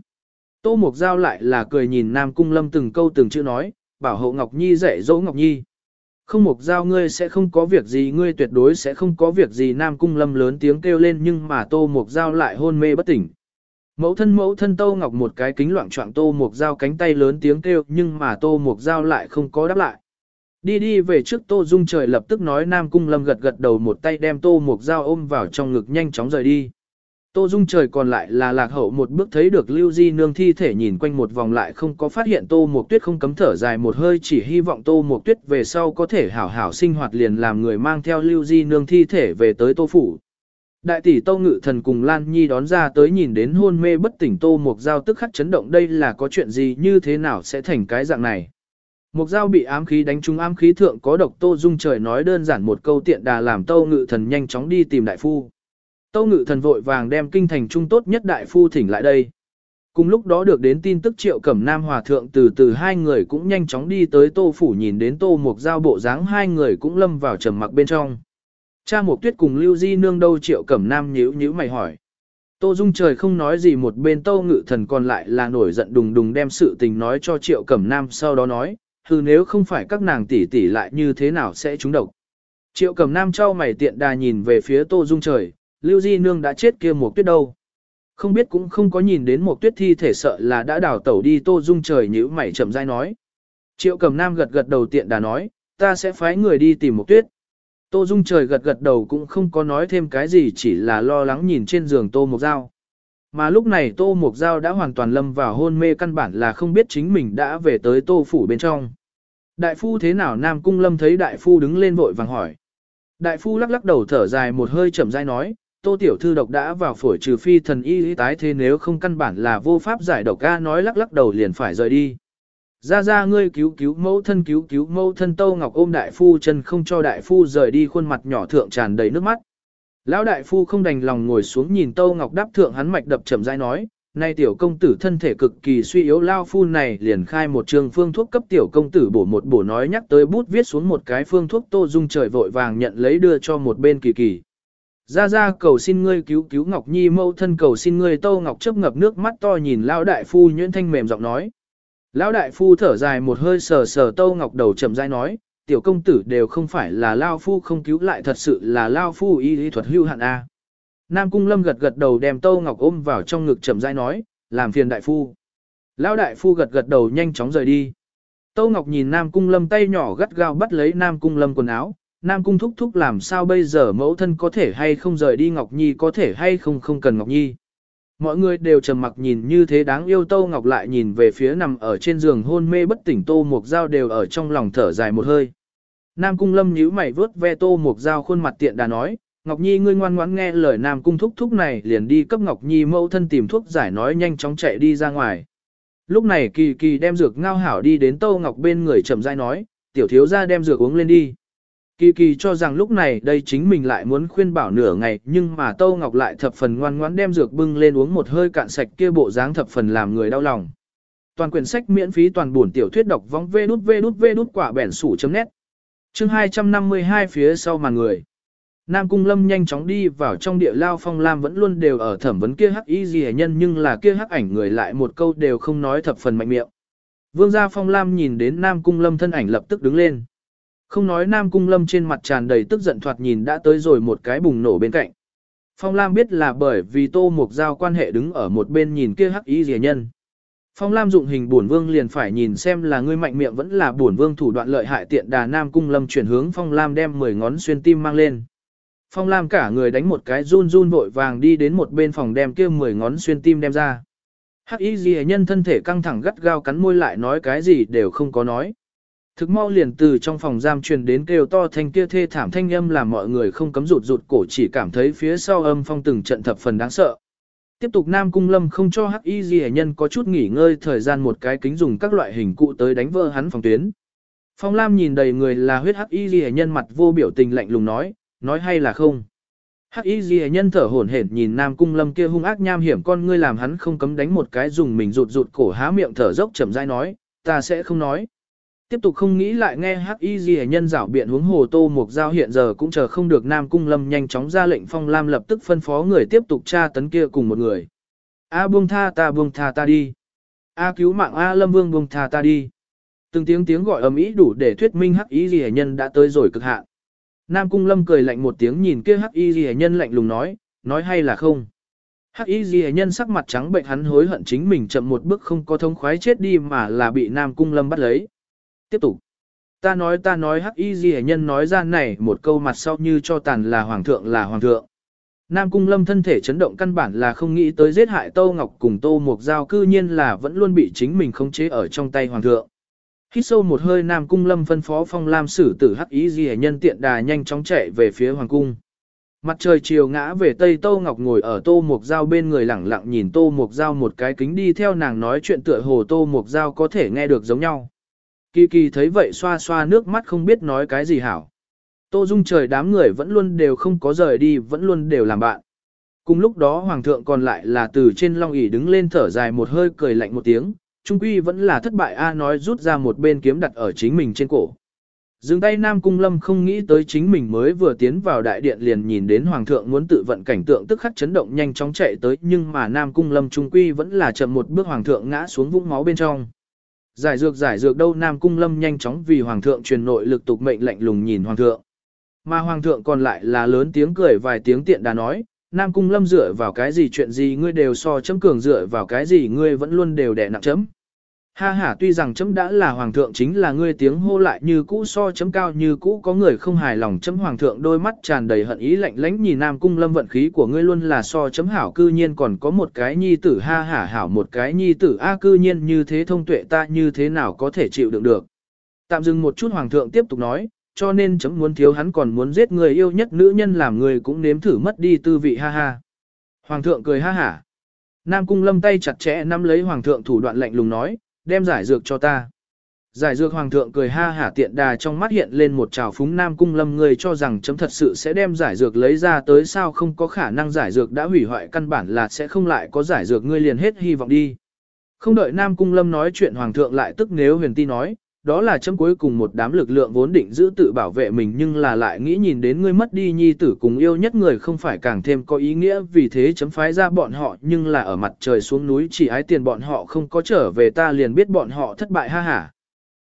Tô Mục Giao lại là cười nhìn Nam Cung Lâm từng câu từng chữ nói, bảo hộ Ngọc Nhi dạy dỗ Ngọc Nhi. Không Mục Giao ngươi sẽ không có việc gì ngươi tuyệt đối sẽ không có việc gì Nam Cung Lâm lớn tiếng kêu lên nhưng mà Tô Mục Giao lại hôn mê bất tỉnh. Mẫu thân mẫu thân Tô Ngọc một cái kính loạn trọng Tô Mục Giao cánh tay lớn tiếng kêu, nhưng mà Tô Mục Giao lại không có đáp lại. Đi đi về trước Tô Dung trời lập tức nói Nam Cung Lâm gật gật đầu một tay đem Tô Mục Giao ôm vào trong ngực nhanh chóng rời đi. Tô Dung trời còn lại là lạc hậu một bước thấy được Lưu Di Nương thi thể nhìn quanh một vòng lại không có phát hiện Tô Mộc Tuyết không cấm thở dài một hơi chỉ hy vọng Tô Mộc Tuyết về sau có thể hảo hảo sinh hoạt liền làm người mang theo Lưu Di Nương thi thể về tới Tô Phủ. Đại tỷ Tô Ngự Thần cùng Lan Nhi đón ra tới nhìn đến hôn mê bất tỉnh Tô Mục Giao tức khắc chấn động, đây là có chuyện gì, như thế nào sẽ thành cái dạng này. Mục Giao bị ám khí đánh trúng, ám khí thượng có độc, Tô Dung trời nói đơn giản một câu tiện đà làm Tô Ngự Thần nhanh chóng đi tìm đại phu. Tô Ngự Thần vội vàng đem kinh thành trung tốt nhất đại phu thỉnh lại đây. Cùng lúc đó được đến tin tức Triệu Cẩm Nam Hòa Thượng từ từ hai người cũng nhanh chóng đi tới Tô Phủ, nhìn đến Tô Mục Giao bộ dáng hai người cũng lâm vào trầm mặc bên trong. Cha Mộc Tuyết cùng Lưu Di Nương đâu Triệu Cẩm Nam nhíu nhíu mày hỏi. Tô Dung trời không nói gì một bên Tô Ngự Thần còn lại là nổi giận đùng đùng đem sự tình nói cho Triệu Cẩm Nam sau đó nói, hừ nếu không phải các nàng tỷ tỷ lại như thế nào sẽ trúng độc. Triệu Cẩm Nam trao mày tiện đà nhìn về phía Tô Dung trời, Lưu Di Nương đã chết kia Mộc Tuyết đâu. Không biết cũng không có nhìn đến Mộc Tuyết thi thể sợ là đã đào tẩu đi Tô Dung trời nhíu mày chậm rãi nói. Triệu Cẩm Nam gật gật đầu tiện đà nói, ta sẽ phái người đi tìm Mộc Tuyết. Tô Dung trời gật gật đầu cũng không có nói thêm cái gì chỉ là lo lắng nhìn trên giường Tô Mộc Giao. Mà lúc này Tô Mộc Giao đã hoàn toàn lâm vào hôn mê căn bản là không biết chính mình đã về tới Tô Phủ bên trong. Đại phu thế nào Nam Cung Lâm thấy đại phu đứng lên vội vàng hỏi. Đại phu lắc lắc đầu thở dài một hơi chậm rãi nói, Tô Tiểu Thư độc đã vào phổi trừ phi thần y tái thế nếu không căn bản là vô pháp giải độc ca nói lắc lắc đầu liền phải rời đi. Ra ra ngươi cứu cứu mẫu thân cứu cứu mẫu thân Tâu Ngọc ôm đại phu chân không cho đại phu rời đi khuôn mặt nhỏ thượng tràn đầy nước mắt. Lão đại phu không đành lòng ngồi xuống nhìn Tâu Ngọc đáp thượng hắn mạch đập chậm rãi nói, nay tiểu công tử thân thể cực kỳ suy yếu lao phu này liền khai một trường phương thuốc cấp tiểu công tử bổ một bổ nói nhắc tới bút viết xuống một cái phương thuốc Tô Dung trời vội vàng nhận lấy đưa cho một bên kỳ kỳ. Ra ra cầu xin ngươi cứu cứu Ngọc Nhi mẫu thân cầu xin ngươi Tâu Ngọc chấp ngập nước mắt to nhìn lão đại phu nhuyễn thanh mềm giọng nói. Lão đại phu thở dài một hơi sờ sờ Tâu Ngọc đầu chậm rãi nói, tiểu công tử đều không phải là Lao phu không cứu lại thật sự là Lao phu y lý thuật hưu hạn A. Nam Cung Lâm gật gật đầu đem Tâu Ngọc ôm vào trong ngực chậm rãi nói, làm phiền đại phu. Lão đại phu gật gật đầu nhanh chóng rời đi. Tâu Ngọc nhìn Nam Cung Lâm tay nhỏ gắt gao bắt lấy Nam Cung Lâm quần áo, Nam Cung thúc thúc làm sao bây giờ mẫu thân có thể hay không rời đi Ngọc Nhi có thể hay không không cần Ngọc Nhi. Mọi người đều trầm mặc nhìn như thế đáng yêu Tô Ngọc lại nhìn về phía nằm ở trên giường hôn mê bất tỉnh Tô Mục Giao đều ở trong lòng thở dài một hơi. Nam Cung Lâm nhíu mày vớt ve Tô Mục Giao khuôn mặt tiện đà nói, Ngọc Nhi ngươi ngoan ngoãn nghe lời Nam Cung thúc thúc này liền đi cấp Ngọc Nhi mẫu thân tìm thuốc giải nói nhanh chóng chạy đi ra ngoài. Lúc này kỳ kỳ đem dược ngao hảo đi đến Tô Ngọc bên người chậm rãi nói, tiểu thiếu ra đem dược uống lên đi. Kỳ kỳ cho rằng lúc này đây chính mình lại muốn khuyên bảo nửa ngày, nhưng mà Tâu Ngọc lại thập phần ngoan ngoãn đem dược bưng lên uống một hơi cạn sạch kia bộ dáng thập phần làm người đau lòng. Toàn quyển sách miễn phí toàn buồn tiểu thuyết đọc vong vê đút vê đút vê đút quả bẻn sủ chấm nét. Chương 252 phía sau màn người. Nam Cung Lâm nhanh chóng đi vào trong địa lao phong lam vẫn luôn đều ở thẩm vấn kia hắc y gì nhân, nhưng là kia hắc ảnh người lại một câu đều không nói thập phần mạnh miệng. Vương gia phong lam nhìn đến Nam Cung Lâm thân ảnh lập tức đứng lên. Không nói Nam Cung Lâm trên mặt tràn đầy tức giận thoạt nhìn đã tới rồi một cái bùng nổ bên cạnh. Phong Lam biết là bởi vì Tô Mục Giao quan hệ đứng ở một bên nhìn kia hắc ý rìa nhân. Phong Lam dụng hình bổn vương liền phải nhìn xem là ngươi mạnh miệng vẫn là bổn vương thủ đoạn lợi hại tiện đà Nam Cung Lâm chuyển hướng Phong Lam đem 10 ngón xuyên tim mang lên. Phong Lam cả người đánh một cái run run vội vàng đi đến một bên phòng đem kia 10 ngón xuyên tim đem ra. Hắc y Dì nhân thân thể căng thẳng gắt gao cắn môi lại nói cái gì đều không có nói. Thực mau liền từ trong phòng giam truyền đến kêu to thanh kia thê thảm thanh âm làm mọi người không cấm rụt rụt cổ chỉ cảm thấy phía sau âm phong từng trận thập phần đáng sợ. Tiếp tục Nam Cung Lâm không cho hắc y Dì nhân có chút nghỉ ngơi thời gian một cái kính dùng các loại hình cụ tới đánh vỡ hắn phòng tuyến. Phong Lam nhìn đầy người là huyết hắc y Dì nhân mặt vô biểu tình lạnh lùng nói, nói hay là không. Hắc y Dì nhân thở hổn hển nhìn Nam Cung Lâm kia hung ác nham hiểm con ngươi làm hắn không cấm đánh một cái dùng mình rụt rụt cổ há miệng thở dốc chậm rãi nói, ta sẽ không nói. Tiếp tục không nghĩ lại nghe hắc y gì nhân rảo biện huống hồ tô mục giao hiện giờ cũng chờ không được Nam Cung Lâm nhanh chóng ra lệnh Phong Lam lập tức phân phó người tiếp tục tra tấn kia cùng một người. A buông tha ta buông tha ta đi. A cứu mạng A Lâm Vương buông tha ta đi. Từng tiếng tiếng gọi ầm ĩ đủ để thuyết minh hắc y gì nhân đã tới rồi cực hạn. Nam Cung Lâm cười lạnh một tiếng nhìn kia hắc y gì nhân lạnh lùng nói, nói hay là không. Hắc y gì nhân sắc mặt trắng bệnh hắn hối hận chính mình chậm một bước không có thông khoái chết đi mà là bị Nam Cung Lâm bắt lấy. Tiếp tục. Ta nói ta nói, hắc y gì nhân nói ra này một câu mặt sau như cho tàn là hoàng thượng, là hoàng thượng. Nam Cung Lâm thân thể chấn động căn bản là không nghĩ tới giết hại Tô Ngọc cùng Tô mộc Giao, cư nhiên là vẫn luôn bị chính mình khống chế ở trong tay hoàng thượng. Hít sâu một hơi, Nam Cung Lâm phân phó Phong Lam sử tử hắc ý gì nhân tiện đà nhanh chóng chạy về phía hoàng cung. Mặt trời chiều ngã về tây Tô Ngọc ngồi ở Tô mộc Giao bên người lẳng lặng nhìn Tô mộc Giao một cái kính đi theo nàng nói chuyện tựa hồ Tô mộc Giao có thể nghe được giống nhau. Kỳ kỳ thấy vậy xoa xoa nước mắt không biết nói cái gì hảo. Tô Dung trời đám người vẫn luôn đều không có rời đi, vẫn luôn đều làm bạn. Cùng lúc đó Hoàng thượng còn lại là từ trên long ỷ đứng lên thở dài một hơi cười lạnh một tiếng, trung quy vẫn là thất bại A nói rút ra một bên kiếm đặt ở chính mình trên cổ. Dừng tay Nam Cung Lâm không nghĩ tới chính mình mới vừa tiến vào đại điện liền nhìn đến Hoàng thượng muốn tự vận cảnh tượng tức khắc chấn động nhanh chóng chạy tới nhưng mà Nam Cung Lâm trung quy vẫn là chậm một bước Hoàng thượng ngã xuống vũng máu bên trong. Giải dược giải dược đâu Nam Cung Lâm nhanh chóng vì Hoàng thượng truyền nội lực tục mệnh lạnh lùng nhìn Hoàng thượng. Mà Hoàng thượng còn lại là lớn tiếng cười vài tiếng tiện đã nói, Nam Cung Lâm dựa vào cái gì chuyện gì ngươi đều so chấm cường dựa vào cái gì ngươi vẫn luôn đều đẻ nặng chấm. Ha ha tuy rằng chấm đã là hoàng thượng chính là ngươi tiếng hô lại như cũ so chấm cao như cũ có người không hài lòng chấm hoàng thượng đôi mắt tràn đầy hận ý lạnh lãnh nhìn Nam Cung Lâm vận khí của ngươi luôn là so chấm hảo cư nhiên còn có một cái nhi tử ha hả hảo một cái nhi tử a cư nhiên như thế thông tuệ ta như thế nào có thể chịu đựng được. Tạm dừng một chút hoàng thượng tiếp tục nói, cho nên chấm muốn thiếu hắn còn muốn giết người yêu nhất nữ nhân làm người cũng nếm thử mất đi tư vị ha ha. Hoàng thượng cười ha hả. Nam cung lâm tay chặt chẽ nắm lấy hoàng thượng thủ đoạn lạnh lùng nói, đem giải dược cho ta. Giải dược hoàng thượng cười ha hả tiện đà trong mắt hiện lên một trào phúng nam cung lâm người cho rằng chấm thật sự sẽ đem giải dược lấy ra tới sao không có khả năng giải dược đã hủy hoại căn bản là sẽ không lại có giải dược ngươi liền hết hy vọng đi. Không đợi nam cung lâm nói chuyện hoàng thượng lại tức nếu huyền ti nói, đó là chấm cuối cùng một đám lực lượng vốn định giữ tự bảo vệ mình nhưng là lại nghĩ nhìn đến ngươi mất đi nhi tử cùng yêu nhất người không phải càng thêm có ý nghĩa vì thế chấm phái ra bọn họ nhưng là ở mặt trời xuống núi chỉ ái tiền bọn họ không có trở về ta liền biết bọn họ thất bại ha hả.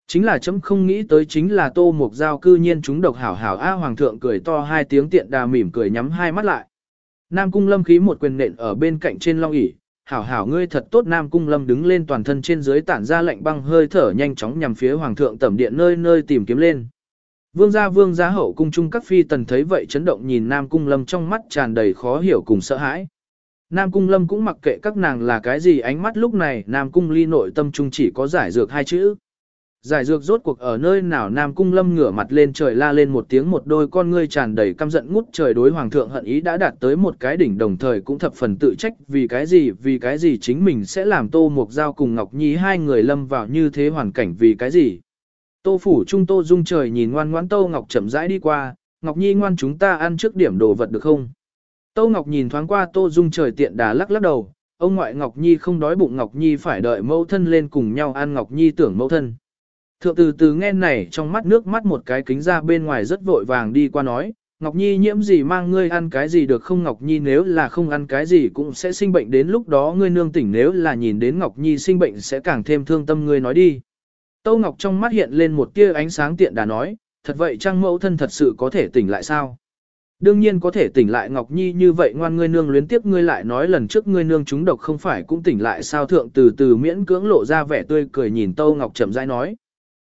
Chính là chấm không nghĩ tới chính là tô mục giao cư nhiên chúng độc hảo hảo A hoàng thượng cười to hai tiếng tiện đà mỉm cười nhắm hai mắt lại. Nam cung lâm khí một quyền nện ở bên cạnh trên long ỉ, hảo hảo ngươi thật tốt Nam Cung Lâm đứng lên toàn thân trên dưới tản ra lạnh băng hơi thở nhanh chóng nhằm phía Hoàng thượng tẩm điện nơi nơi tìm kiếm lên. Vương gia vương gia hậu cung trung các phi tần thấy vậy chấn động nhìn Nam Cung Lâm trong mắt tràn đầy khó hiểu cùng sợ hãi. Nam Cung Lâm cũng mặc kệ các nàng là cái gì ánh mắt lúc này, Nam Cung ly nội tâm trung chỉ có giải dược hai chữ. Giải dược rốt cuộc ở nơi nào Nam Cung Lâm ngửa mặt lên trời la lên một tiếng một đôi con ngươi tràn đầy căm giận ngút trời đối hoàng thượng hận ý đã đạt tới một cái đỉnh đồng thời cũng thập phần tự trách vì cái gì vì cái gì chính mình sẽ làm Tô Mục Giao cùng Ngọc Nhi hai người lâm vào như thế hoàn cảnh vì cái gì. Tô phủ trung Tô Dung trời nhìn ngoan ngoãn Tô Ngọc chậm rãi đi qua, Ngọc Nhi ngoan chúng ta ăn trước điểm đồ vật được không? Tô Ngọc nhìn thoáng qua Tô Dung trời tiện đà lắc lắc đầu, ông ngoại Ngọc Nhi không đói bụng Ngọc Nhi phải đợi mẫu thân lên cùng nhau ăn Ngọc Nhi tưởng mẫu thân. Thượng từ từ nghe này trong mắt nước mắt một cái kính ra bên ngoài rất vội vàng đi qua nói, Ngọc Nhi nhiễm gì mang ngươi ăn cái gì được không Ngọc Nhi nếu là không ăn cái gì cũng sẽ sinh bệnh đến lúc đó ngươi nương tỉnh nếu là nhìn đến Ngọc Nhi sinh bệnh sẽ càng thêm thương tâm ngươi nói đi. Tâu Ngọc trong mắt hiện lên một tia ánh sáng tiện đã nói, thật vậy trang mẫu thân thật sự có thể tỉnh lại sao? Đương nhiên có thể tỉnh lại Ngọc Nhi như vậy ngoan ngươi nương luyến tiếp ngươi lại nói lần trước ngươi nương chúng độc không phải cũng tỉnh lại sao thượng từ từ miễn cưỡng lộ ra vẻ tươi cười nhìn Tâu Ngọc chậm rãi nói.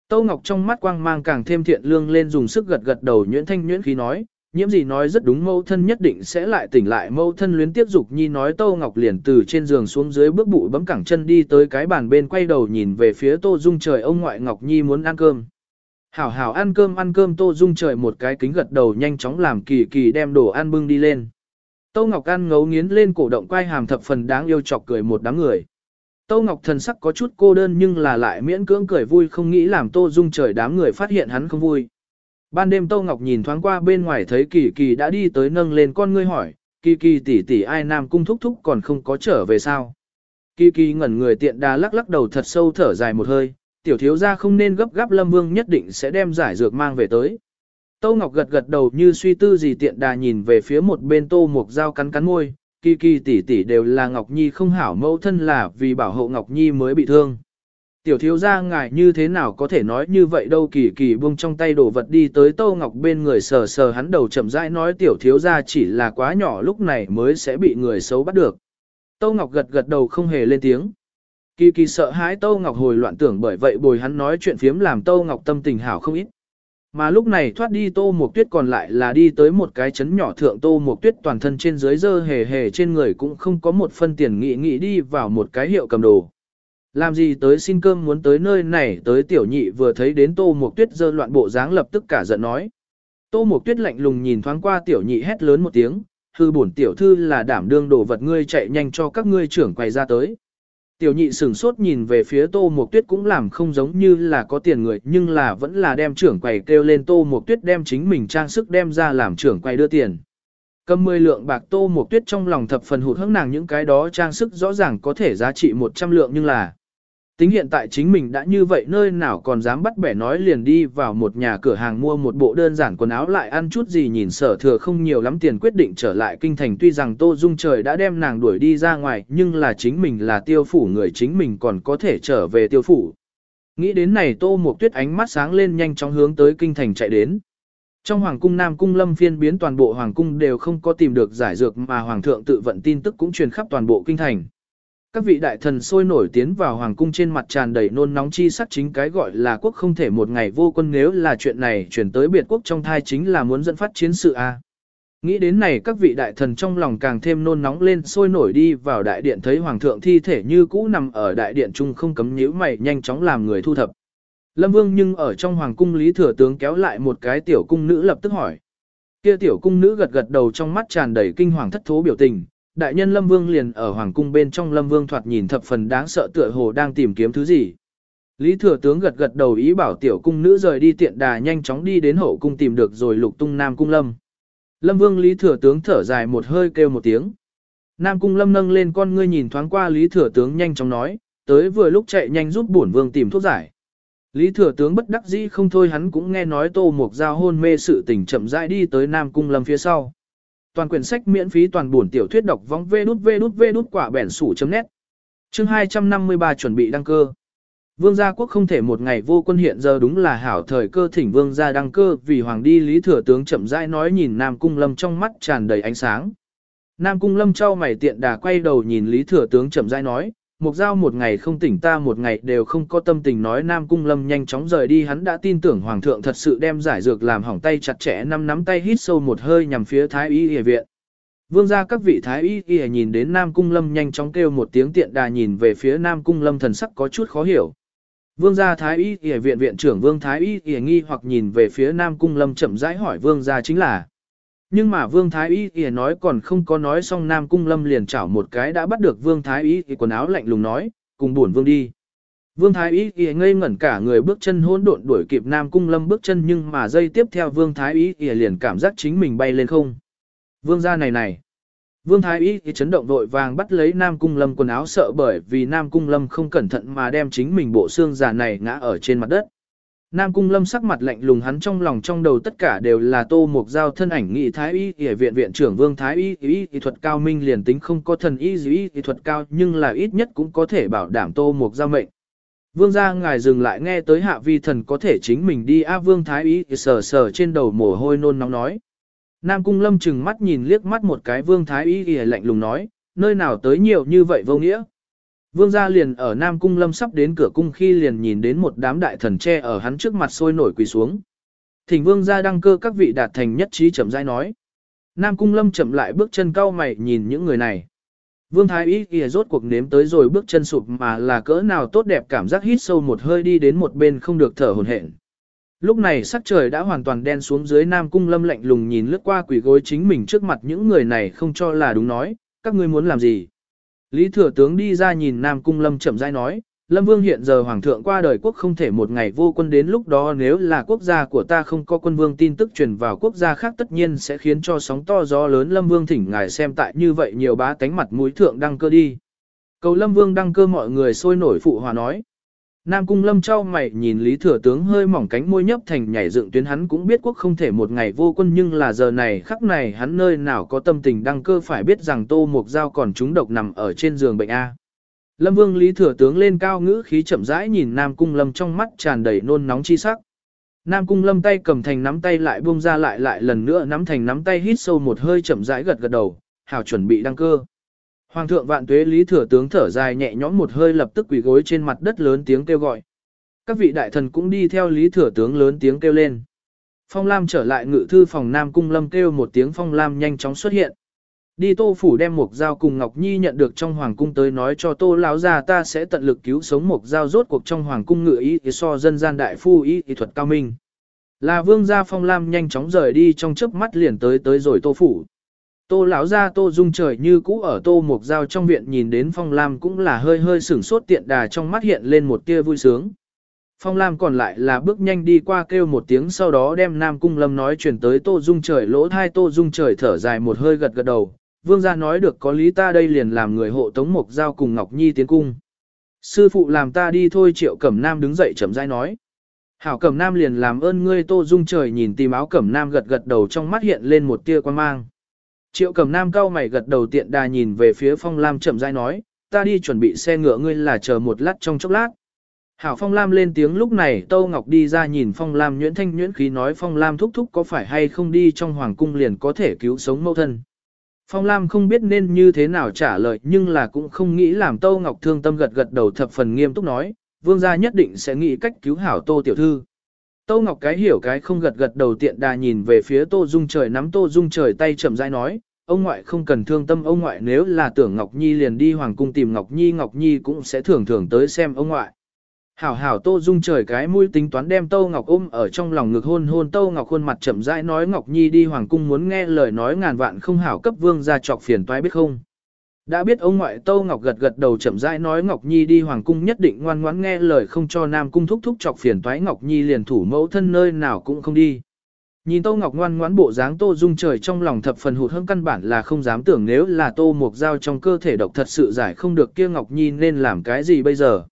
Tâu Ngọc trong mắt quang mang càng thêm thiện lương lên dùng sức gật gật đầu nhuyễn thanh nhuyễn khí nói, nhiễm gì nói rất đúng mâu thân nhất định sẽ lại tỉnh lại mâu thân luyến tiếp dục nhi nói Tâu Ngọc liền từ trên giường xuống dưới bước bụi bấm cẳng chân đi tới cái bàn bên quay đầu nhìn về phía Tô Dung trời ông ngoại Ngọc Nhi muốn ăn cơm. Hảo hảo ăn cơm ăn cơm Tô Dung trời một cái kính gật đầu nhanh chóng làm kỳ kỳ đem đồ ăn bưng đi lên. Tô Ngọc ăn ngấu nghiến lên cổ động quay hàm thập phần đáng yêu chọc cười một đám người. Tô Ngọc thần sắc có chút cô đơn nhưng là lại miễn cưỡng cười vui không nghĩ làm Tô Dung trời đám người phát hiện hắn không vui. Ban đêm Tô Ngọc nhìn thoáng qua bên ngoài thấy kỳ kỳ đã đi tới nâng lên con ngươi hỏi, kỳ kỳ tỷ tỷ ai nam cung thúc thúc còn không có trở về sao. Kỳ kỳ ngẩn người tiện đà lắc lắc đầu thật sâu thở dài một hơi, tiểu thiếu gia không nên gấp gáp lâm vương nhất định sẽ đem giải dược mang về tới. Tô Ngọc gật gật đầu như suy tư gì tiện đà nhìn về phía một bên Tô Mục Dao cắn cắn môi, kỳ kỳ tỷ tỷ đều là Ngọc Nhi không hảo mẫu thân là vì bảo hộ Ngọc Nhi mới bị thương. Tiểu thiếu gia ngài như thế nào có thể nói như vậy đâu, kỳ kỳ buông trong tay đồ vật đi tới Tô Ngọc bên người sờ sờ hắn đầu chậm rãi nói tiểu thiếu gia chỉ là quá nhỏ lúc này mới sẽ bị người xấu bắt được. Tô Ngọc gật gật đầu không hề lên tiếng. Kỳ kỳ sợ hãi Tô Ngọc hồi loạn tưởng bởi vậy bồi hắn nói chuyện phiếm làm Tô Ngọc tâm tình hảo không ít. Mà lúc này thoát đi Tô Mộc Tuyết còn lại là đi tới một cái chấn nhỏ thượng Tô Mộc Tuyết toàn thân trên dưới dơ hề hề trên người cũng không có một phân tiền nghị nghị đi vào một cái hiệu cầm đồ. Làm gì tới xin cơm muốn tới nơi này tới tiểu nhị vừa thấy đến Tô Mộc Tuyết dơ loạn bộ dáng lập tức cả giận nói. Tô Mộc Tuyết lạnh lùng nhìn thoáng qua tiểu nhị hét lớn một tiếng, hư bổn tiểu thư là đảm đương đồ vật ngươi chạy nhanh cho các ngươi trưởng quay ra tới. Tiểu nhị sửng sốt nhìn về phía tô mục tuyết cũng làm không giống như là có tiền người, nhưng là vẫn là đem trưởng quầy kêu lên tô mục tuyết đem chính mình trang sức đem ra làm trưởng quầy đưa tiền. Cầm 10 lượng bạc tô mục tuyết trong lòng thập phần hụt hẫng nàng những cái đó trang sức rõ ràng có thể giá trị 100 lượng nhưng là Tính hiện tại chính mình đã như vậy nơi nào còn dám bắt bẻ nói liền đi vào một nhà cửa hàng mua một bộ đơn giản quần áo lại ăn chút gì nhìn sở thừa không nhiều lắm tiền quyết định trở lại kinh thành tuy rằng Tô Dung trời đã đem nàng đuổi đi ra ngoài, nhưng là chính mình là tiêu phủ người, chính mình còn có thể trở về tiêu phủ. Nghĩ đến này Tô Mộc Tuyết ánh mắt sáng lên nhanh chóng hướng tới kinh thành chạy đến. Trong Hoàng cung Nam Cung Lâm phiên biến toàn bộ Hoàng cung đều không có tìm được giải dược mà Hoàng thượng tự vận tin tức cũng truyền khắp toàn bộ kinh thành. Các vị đại thần sôi nổi tiến vào hoàng cung trên mặt tràn đầy nôn nóng chi sắc chính cái gọi là quốc không thể một ngày vô quân nếu là chuyện này chuyển tới biệt quốc trong thai chính là muốn dẫn phát chiến sự a. Nghĩ đến này các vị đại thần trong lòng càng thêm nôn nóng lên sôi nổi đi vào đại điện thấy hoàng thượng thi thể như cũ nằm ở đại điện trung không cấm nhíu mày nhanh chóng làm người thu thập. Lâm Vương nhưng ở trong hoàng cung lý thừa tướng kéo lại một cái tiểu cung nữ lập tức hỏi. Kia tiểu cung nữ gật gật đầu trong mắt tràn đầy kinh hoàng thất thố biểu tình, đại nhân Lâm Vương liền ở hoàng cung bên trong Lâm Vương thoạt nhìn thập phần đáng sợ tựa hồ đang tìm kiếm thứ gì. Lý thừa tướng gật gật đầu ý bảo tiểu cung nữ rời đi tiện đà nhanh chóng đi đến hậu cung tìm được rồi lục tung Nam cung Lâm. Lâm Vương Lý thừa tướng thở dài một hơi kêu một tiếng. Nam cung Lâm nâng lên con ngươi nhìn thoáng qua Lý thừa tướng nhanh chóng nói, tới vừa lúc chạy nhanh giúp bổn vương tìm thuốc giải. Lý thừa tướng bất đắc dĩ không thôi hắn cũng nghe nói Tô Mục Giao hôn mê sự tình chậm rãi đi tới Nam cung Lâm phía sau. Toàn quyển sách miễn phí toàn buồn tiểu thuyết đọc vong vê đút vê đút vê đút quả bẻn sủ chấm nét. Chương 253 chuẩn bị đăng cơ. Vương gia quốc không thể một ngày vô quân hiện giờ đúng là hảo thời cơ thỉnh vương gia đăng cơ vì hoàng đi lý thừa tướng chậm rãi nói nhìn Nam Cung Lâm trong mắt tràn đầy ánh sáng. Nam Cung Lâm trao mày tiện đà quay đầu nhìn lý thừa tướng chậm rãi nói, Mục giao một ngày không tỉnh ta một ngày đều không có tâm tình nói Nam Cung Lâm nhanh chóng rời đi hắn đã tin tưởng Hoàng thượng thật sự đem giải dược làm hỏng tay chặt chẽ, năm nắm tay hít sâu một hơi nhằm phía Thái Y Y viện. Vương gia các vị Thái Y Y nhìn đến Nam Cung Lâm nhanh chóng kêu một tiếng tiện đà nhìn về phía Nam Cung Lâm thần sắc có chút khó hiểu. Vương gia Thái Y Y viện viện trưởng Vương Thái Y Y nghi hoặc nhìn về phía Nam Cung Lâm chậm rãi hỏi Vương gia chính là nhưng mà Vương Thái Y thì nói còn không có nói xong Nam Cung Lâm liền chảo một cái đã bắt được Vương Thái Y thì quần áo lạnh lùng nói, cùng buồn Vương đi. Vương Thái Y thì ngây ngẩn cả người bước chân hỗn độn đuổi kịp Nam Cung Lâm bước chân nhưng mà giây tiếp theo Vương Thái Y thì liền cảm giác chính mình bay lên không. Vương gia này này. Vương Thái Y thì chấn động vội vàng bắt lấy Nam Cung Lâm quần áo sợ bởi vì Nam Cung Lâm không cẩn thận mà đem chính mình bộ xương già này ngã ở trên mặt đất. Nam Cung Lâm sắc mặt lạnh lùng hắn trong lòng trong đầu tất cả đều là Tô Mục Giao thân ảnh nghị Thái Y Y viện viện trưởng Vương Thái Y Y y thuật cao minh liền tính không có thần y y y thuật cao nhưng là ít nhất cũng có thể bảo đảm Tô Mục Giao mệnh. Vương gia ngài dừng lại nghe tới hạ vi thần có thể chính mình đi a Vương Thái Y sờ sờ trên đầu mồ hôi nôn nóng nói. Nam Cung Lâm chừng mắt nhìn liếc mắt một cái Vương Thái Y Y lạnh lùng nói, nơi nào tới nhiều như vậy vô nghĩa. Vương gia liền ở Nam Cung Lâm sắp đến cửa cung khi liền nhìn đến một đám đại thần tre ở hắn trước mặt sôi nổi quỳ xuống. Thỉnh Vương gia đăng cơ các vị đạt thành nhất trí chậm rãi nói. Nam Cung Lâm chậm lại bước chân cao mày nhìn những người này. Vương Thái Y kìa rốt cuộc nếm tới rồi bước chân sụp mà là cỡ nào tốt đẹp cảm giác hít sâu một hơi đi đến một bên không được thở hồn hển. Lúc này sắc trời đã hoàn toàn đen xuống dưới Nam Cung Lâm lạnh lùng nhìn lướt qua quỷ gối chính mình trước mặt những người này không cho là đúng nói, các ngươi muốn làm gì. Lý Thừa Tướng đi ra nhìn Nam Cung Lâm chậm rãi nói, Lâm Vương hiện giờ Hoàng thượng qua đời quốc không thể một ngày vô quân đến lúc đó nếu là quốc gia của ta không có quân vương tin tức truyền vào quốc gia khác tất nhiên sẽ khiến cho sóng to gió lớn Lâm Vương thỉnh ngài xem tại như vậy nhiều bá tánh mặt mũi thượng đăng cơ đi. Cầu Lâm Vương đăng cơ mọi người sôi nổi phụ hòa nói. Nam Cung Lâm trao mày nhìn Lý Thừa Tướng hơi mỏng cánh môi nhấp thành nhảy dựng tuyến hắn cũng biết quốc không thể một ngày vô quân nhưng là giờ này khắc này hắn nơi nào có tâm tình đăng cơ phải biết rằng Tô Mục Giao còn trúng độc nằm ở trên giường bệnh A. Lâm Vương Lý Thừa Tướng lên cao ngữ khí chậm rãi nhìn Nam Cung Lâm trong mắt tràn đầy nôn nóng chi sắc. Nam Cung Lâm tay cầm thành nắm tay lại buông ra lại lại lần nữa nắm thành nắm tay hít sâu một hơi chậm rãi gật gật đầu, hảo chuẩn bị đăng cơ. Hoàng thượng vạn tuế Lý Thừa Tướng thở dài nhẹ nhõm một hơi lập tức quỳ gối trên mặt đất lớn tiếng kêu gọi. Các vị đại thần cũng đi theo Lý Thừa Tướng lớn tiếng kêu lên. Phong Lam trở lại ngự thư phòng Nam Cung Lâm kêu một tiếng Phong Lam nhanh chóng xuất hiện. Đi Tô phủ đem Mục Giao cùng Ngọc Nhi nhận được trong hoàng cung tới nói cho Tô lão gia ta sẽ tận lực cứu sống Mục Giao rốt cuộc trong hoàng cung ngự ý so dân gian đại phu ý kỹ thuật cao minh. Là Vương gia Phong Lam nhanh chóng rời đi trong chớp mắt liền tới tới rồi Tô phủ. Tô lão gia Tô Dung trời như cũ ở Tô Mục Giao trong viện nhìn đến Phong Lam cũng là hơi hơi sửng sốt tiện đà trong mắt hiện lên một tia vui sướng. Phong Lam còn lại là bước nhanh đi qua kêu một tiếng sau đó đem Nam Cung Lâm nói chuyển tới Tô Dung trời lỗ thai Tô Dung trời thở dài một hơi gật gật đầu, vương gia nói được có lý ta đây liền làm người hộ tống Mục Giao cùng Ngọc Nhi tiến cung. Sư phụ làm ta đi thôi Triệu Cẩm Nam đứng dậy chậm rãi nói. Hảo Cẩm Nam liền làm ơn ngươi Tô Dung trời nhìn tìm áo Cẩm Nam gật gật đầu trong mắt hiện lên một tia quan mang. Triệu Cẩm Nam cao mày gật đầu tiện đà nhìn về phía Phong Lam chậm rãi nói, ta đi chuẩn bị xe ngựa ngươi là chờ một lát trong chốc lát. Hảo Phong Lam lên tiếng lúc này Tâu Ngọc đi ra nhìn Phong Lam nhuyễn thanh nhuyễn khí nói Phong Lam thúc thúc có phải hay không đi trong hoàng cung liền có thể cứu sống mẫu thân. Phong Lam không biết nên như thế nào trả lời nhưng là cũng không nghĩ làm Tâu Ngọc thương tâm gật gật đầu thập phần nghiêm túc nói, vương gia nhất định sẽ nghĩ cách cứu hảo Tô Tiểu Thư. Tô Ngọc cái hiểu cái không gật gật đầu tiện đà nhìn về phía Tô Dung trời nắm Tô Dung trời tay chậm rãi nói, ông ngoại không cần thương tâm ông ngoại nếu là tưởng Ngọc Nhi liền đi hoàng cung tìm Ngọc Nhi Ngọc Nhi cũng sẽ thường thường tới xem ông ngoại. Hảo hảo Tô Dung trời cái mũi tính toán đem Tô Ngọc ôm ở trong lòng ngực hôn hôn Tô Ngọc khuôn mặt chậm rãi nói Ngọc Nhi đi hoàng cung muốn nghe lời nói ngàn vạn không hảo cấp vương ra chọc phiền toái biết không. Đã biết ông ngoại Tô Ngọc gật gật đầu chậm rãi nói Ngọc Nhi đi hoàng cung nhất định ngoan ngoãn nghe lời không cho Nam cung thúc thúc chọc phiền toái Ngọc Nhi liền thủ mẫu thân nơi nào cũng không đi. Nhìn Tô Ngọc ngoan ngoãn bộ dáng Tô Dung trời trong lòng thập phần hụt hơn căn bản là không dám tưởng nếu là Tô Mộc Giao trong cơ thể độc thật sự giải không được kia Ngọc Nhi nên làm cái gì bây giờ.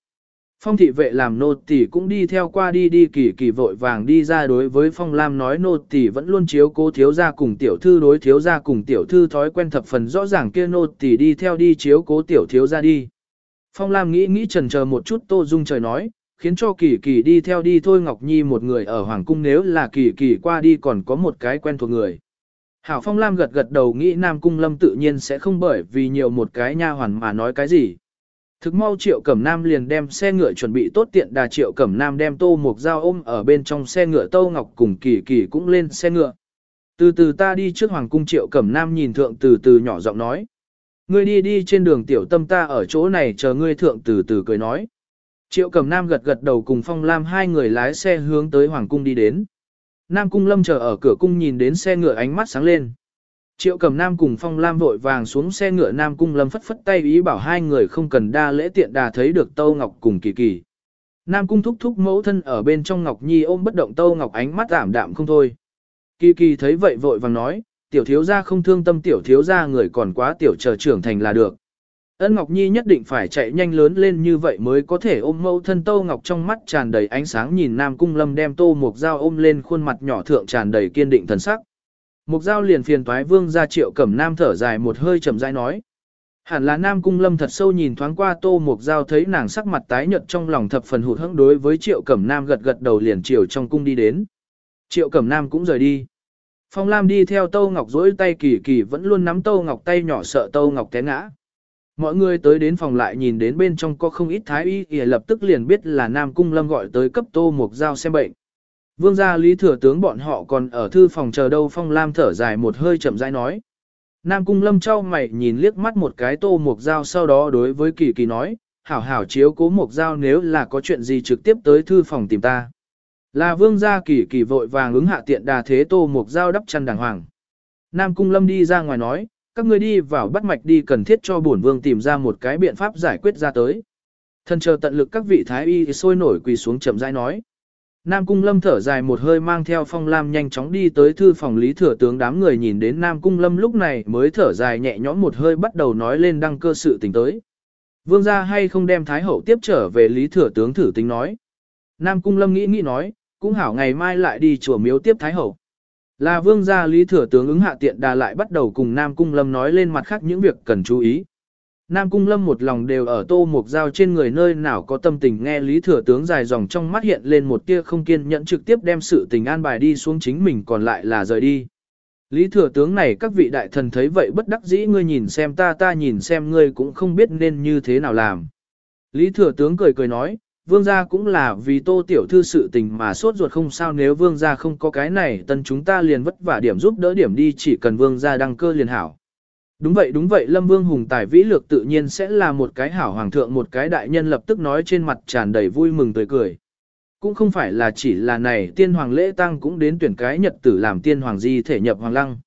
Phong thị vệ làm nô tỳ cũng đi theo qua đi đi kỳ kỳ vội vàng đi ra đối với Phong Lam nói nô tỳ vẫn luôn chiếu cố thiếu gia cùng tiểu thư đối thiếu gia cùng tiểu thư thói quen thập phần rõ ràng kia nô tỳ đi theo đi chiếu cố tiểu thiếu gia đi. Phong Lam nghĩ nghĩ chần chờ một chút Tô Dung trời nói, khiến cho kỳ kỳ đi theo đi thôi Ngọc Nhi một người ở Hoàng Cung nếu là kỳ kỳ qua đi còn có một cái quen thuộc người. Hảo Phong Lam gật gật đầu nghĩ Nam Cung Lâm tự nhiên sẽ không bởi vì nhiều một cái nha hoàn mà nói cái gì. Thực mau Triệu Cẩm Nam liền đem xe ngựa chuẩn bị tốt tiện đà Triệu Cẩm Nam đem Tô Mục Giao ôm ở bên trong xe ngựa Tô Ngọc cùng Kỳ Kỳ cũng lên xe ngựa. Từ từ ta đi trước Hoàng cung Triệu Cẩm Nam nhìn thượng từ từ nhỏ giọng nói. Ngươi đi đi trên đường tiểu tâm ta ở chỗ này chờ ngươi thượng từ từ cười nói. Triệu Cẩm Nam gật gật đầu cùng Phong Lam hai người lái xe hướng tới Hoàng cung đi đến. Nam cung lâm chờ ở cửa cung nhìn đến xe ngựa ánh mắt sáng lên. Triệu cầm nam cùng phong lam vội vàng xuống xe ngựa nam cung lâm phất phất tay ý bảo hai người không cần đa lễ tiện đà thấy được Tâu Ngọc cùng kỳ kỳ. Nam cung thúc thúc mẫu thân ở bên trong Ngọc Nhi ôm bất động Tâu Ngọc ánh mắt ảm đạm không thôi. Kỳ kỳ thấy vậy vội vàng nói, tiểu thiếu gia không thương tâm tiểu thiếu gia người còn quá tiểu chờ trưởng thành là được. Ân Ngọc Nhi nhất định phải chạy nhanh lớn lên như vậy mới có thể ôm mẫu thân Tâu Ngọc trong mắt tràn đầy ánh sáng nhìn Nam Cung Lâm đem Tô một Dao ôm lên khuôn mặt nhỏ thượng tràn đầy kiên định thần sắc. Mục giao liền phiền toái vương ra triệu cẩm nam thở dài một hơi chậm rãi nói. Hẳn là nam cung lâm thật sâu nhìn thoáng qua tô mục giao thấy nàng sắc mặt tái nhợt trong lòng thập phần hụt hẫng đối với triệu cẩm nam gật gật đầu liền chiều trong cung đi đến. Triệu cẩm nam cũng rời đi. Phong Lam đi theo Tâu Ngọc dỗi tay kỳ kỳ vẫn luôn nắm Tâu Ngọc tay nhỏ sợ Tâu Ngọc té ngã. Mọi người tới đến phòng lại nhìn đến bên trong có không ít thái y thì lập tức liền biết là Nam Cung Lâm gọi tới cấp Tô Mục Giao xem bệnh. Vương gia lý thừa tướng bọn họ còn ở thư phòng chờ đâu phong lam thở dài một hơi chậm rãi nói. Nam cung lâm trao mày nhìn liếc mắt một cái tô mục dao sau đó đối với kỳ kỳ nói, hảo hảo chiếu cố mục dao nếu là có chuyện gì trực tiếp tới thư phòng tìm ta. Là vương gia kỳ kỳ vội vàng ứng hạ tiện đà thế tô mục dao đắp chăn đàng hoàng. Nam Cung Lâm đi ra ngoài nói, các ngươi đi vào bắt mạch đi cần thiết cho bổn vương tìm ra một cái biện pháp giải quyết ra tới. Thân chờ tận lực các vị thái y sôi nổi quỳ xuống chậm rãi nói. Nam Cung Lâm thở dài một hơi mang theo phong lam nhanh chóng đi tới thư phòng lý thừa tướng đám người nhìn đến Nam Cung Lâm lúc này mới thở dài nhẹ nhõm một hơi bắt đầu nói lên đăng cơ sự tình tới. Vương gia hay không đem Thái Hậu tiếp trở về lý thừa tướng thử tính nói. Nam Cung Lâm nghĩ nghĩ nói, cũng hảo ngày mai lại đi chùa miếu tiếp Thái Hậu. Là vương gia lý thừa tướng ứng hạ tiện đà lại bắt đầu cùng Nam Cung Lâm nói lên mặt khác những việc cần chú ý. Nam Cung Lâm một lòng đều ở tô mục dao trên người nơi nào có tâm tình nghe Lý Thừa Tướng dài dòng trong mắt hiện lên một tia không kiên nhẫn trực tiếp đem sự tình an bài đi xuống chính mình còn lại là rời đi. Lý Thừa Tướng này các vị đại thần thấy vậy bất đắc dĩ ngươi nhìn xem ta ta nhìn xem ngươi cũng không biết nên như thế nào làm. Lý Thừa Tướng cười cười nói, vương gia cũng là vì tô tiểu thư sự tình mà sốt ruột không sao nếu vương gia không có cái này tân chúng ta liền vất vả điểm giúp đỡ điểm đi chỉ cần vương gia đăng cơ liền hảo. Đúng vậy đúng vậy, Lâm Vương Hùng tài vĩ lược tự nhiên sẽ là một cái hảo hoàng thượng, một cái đại nhân lập tức nói trên mặt tràn đầy vui mừng tươi cười. Cũng không phải là chỉ là này, tiên hoàng lễ tăng cũng đến tuyển cái nhật tử làm tiên hoàng di thể nhập hoàng lăng.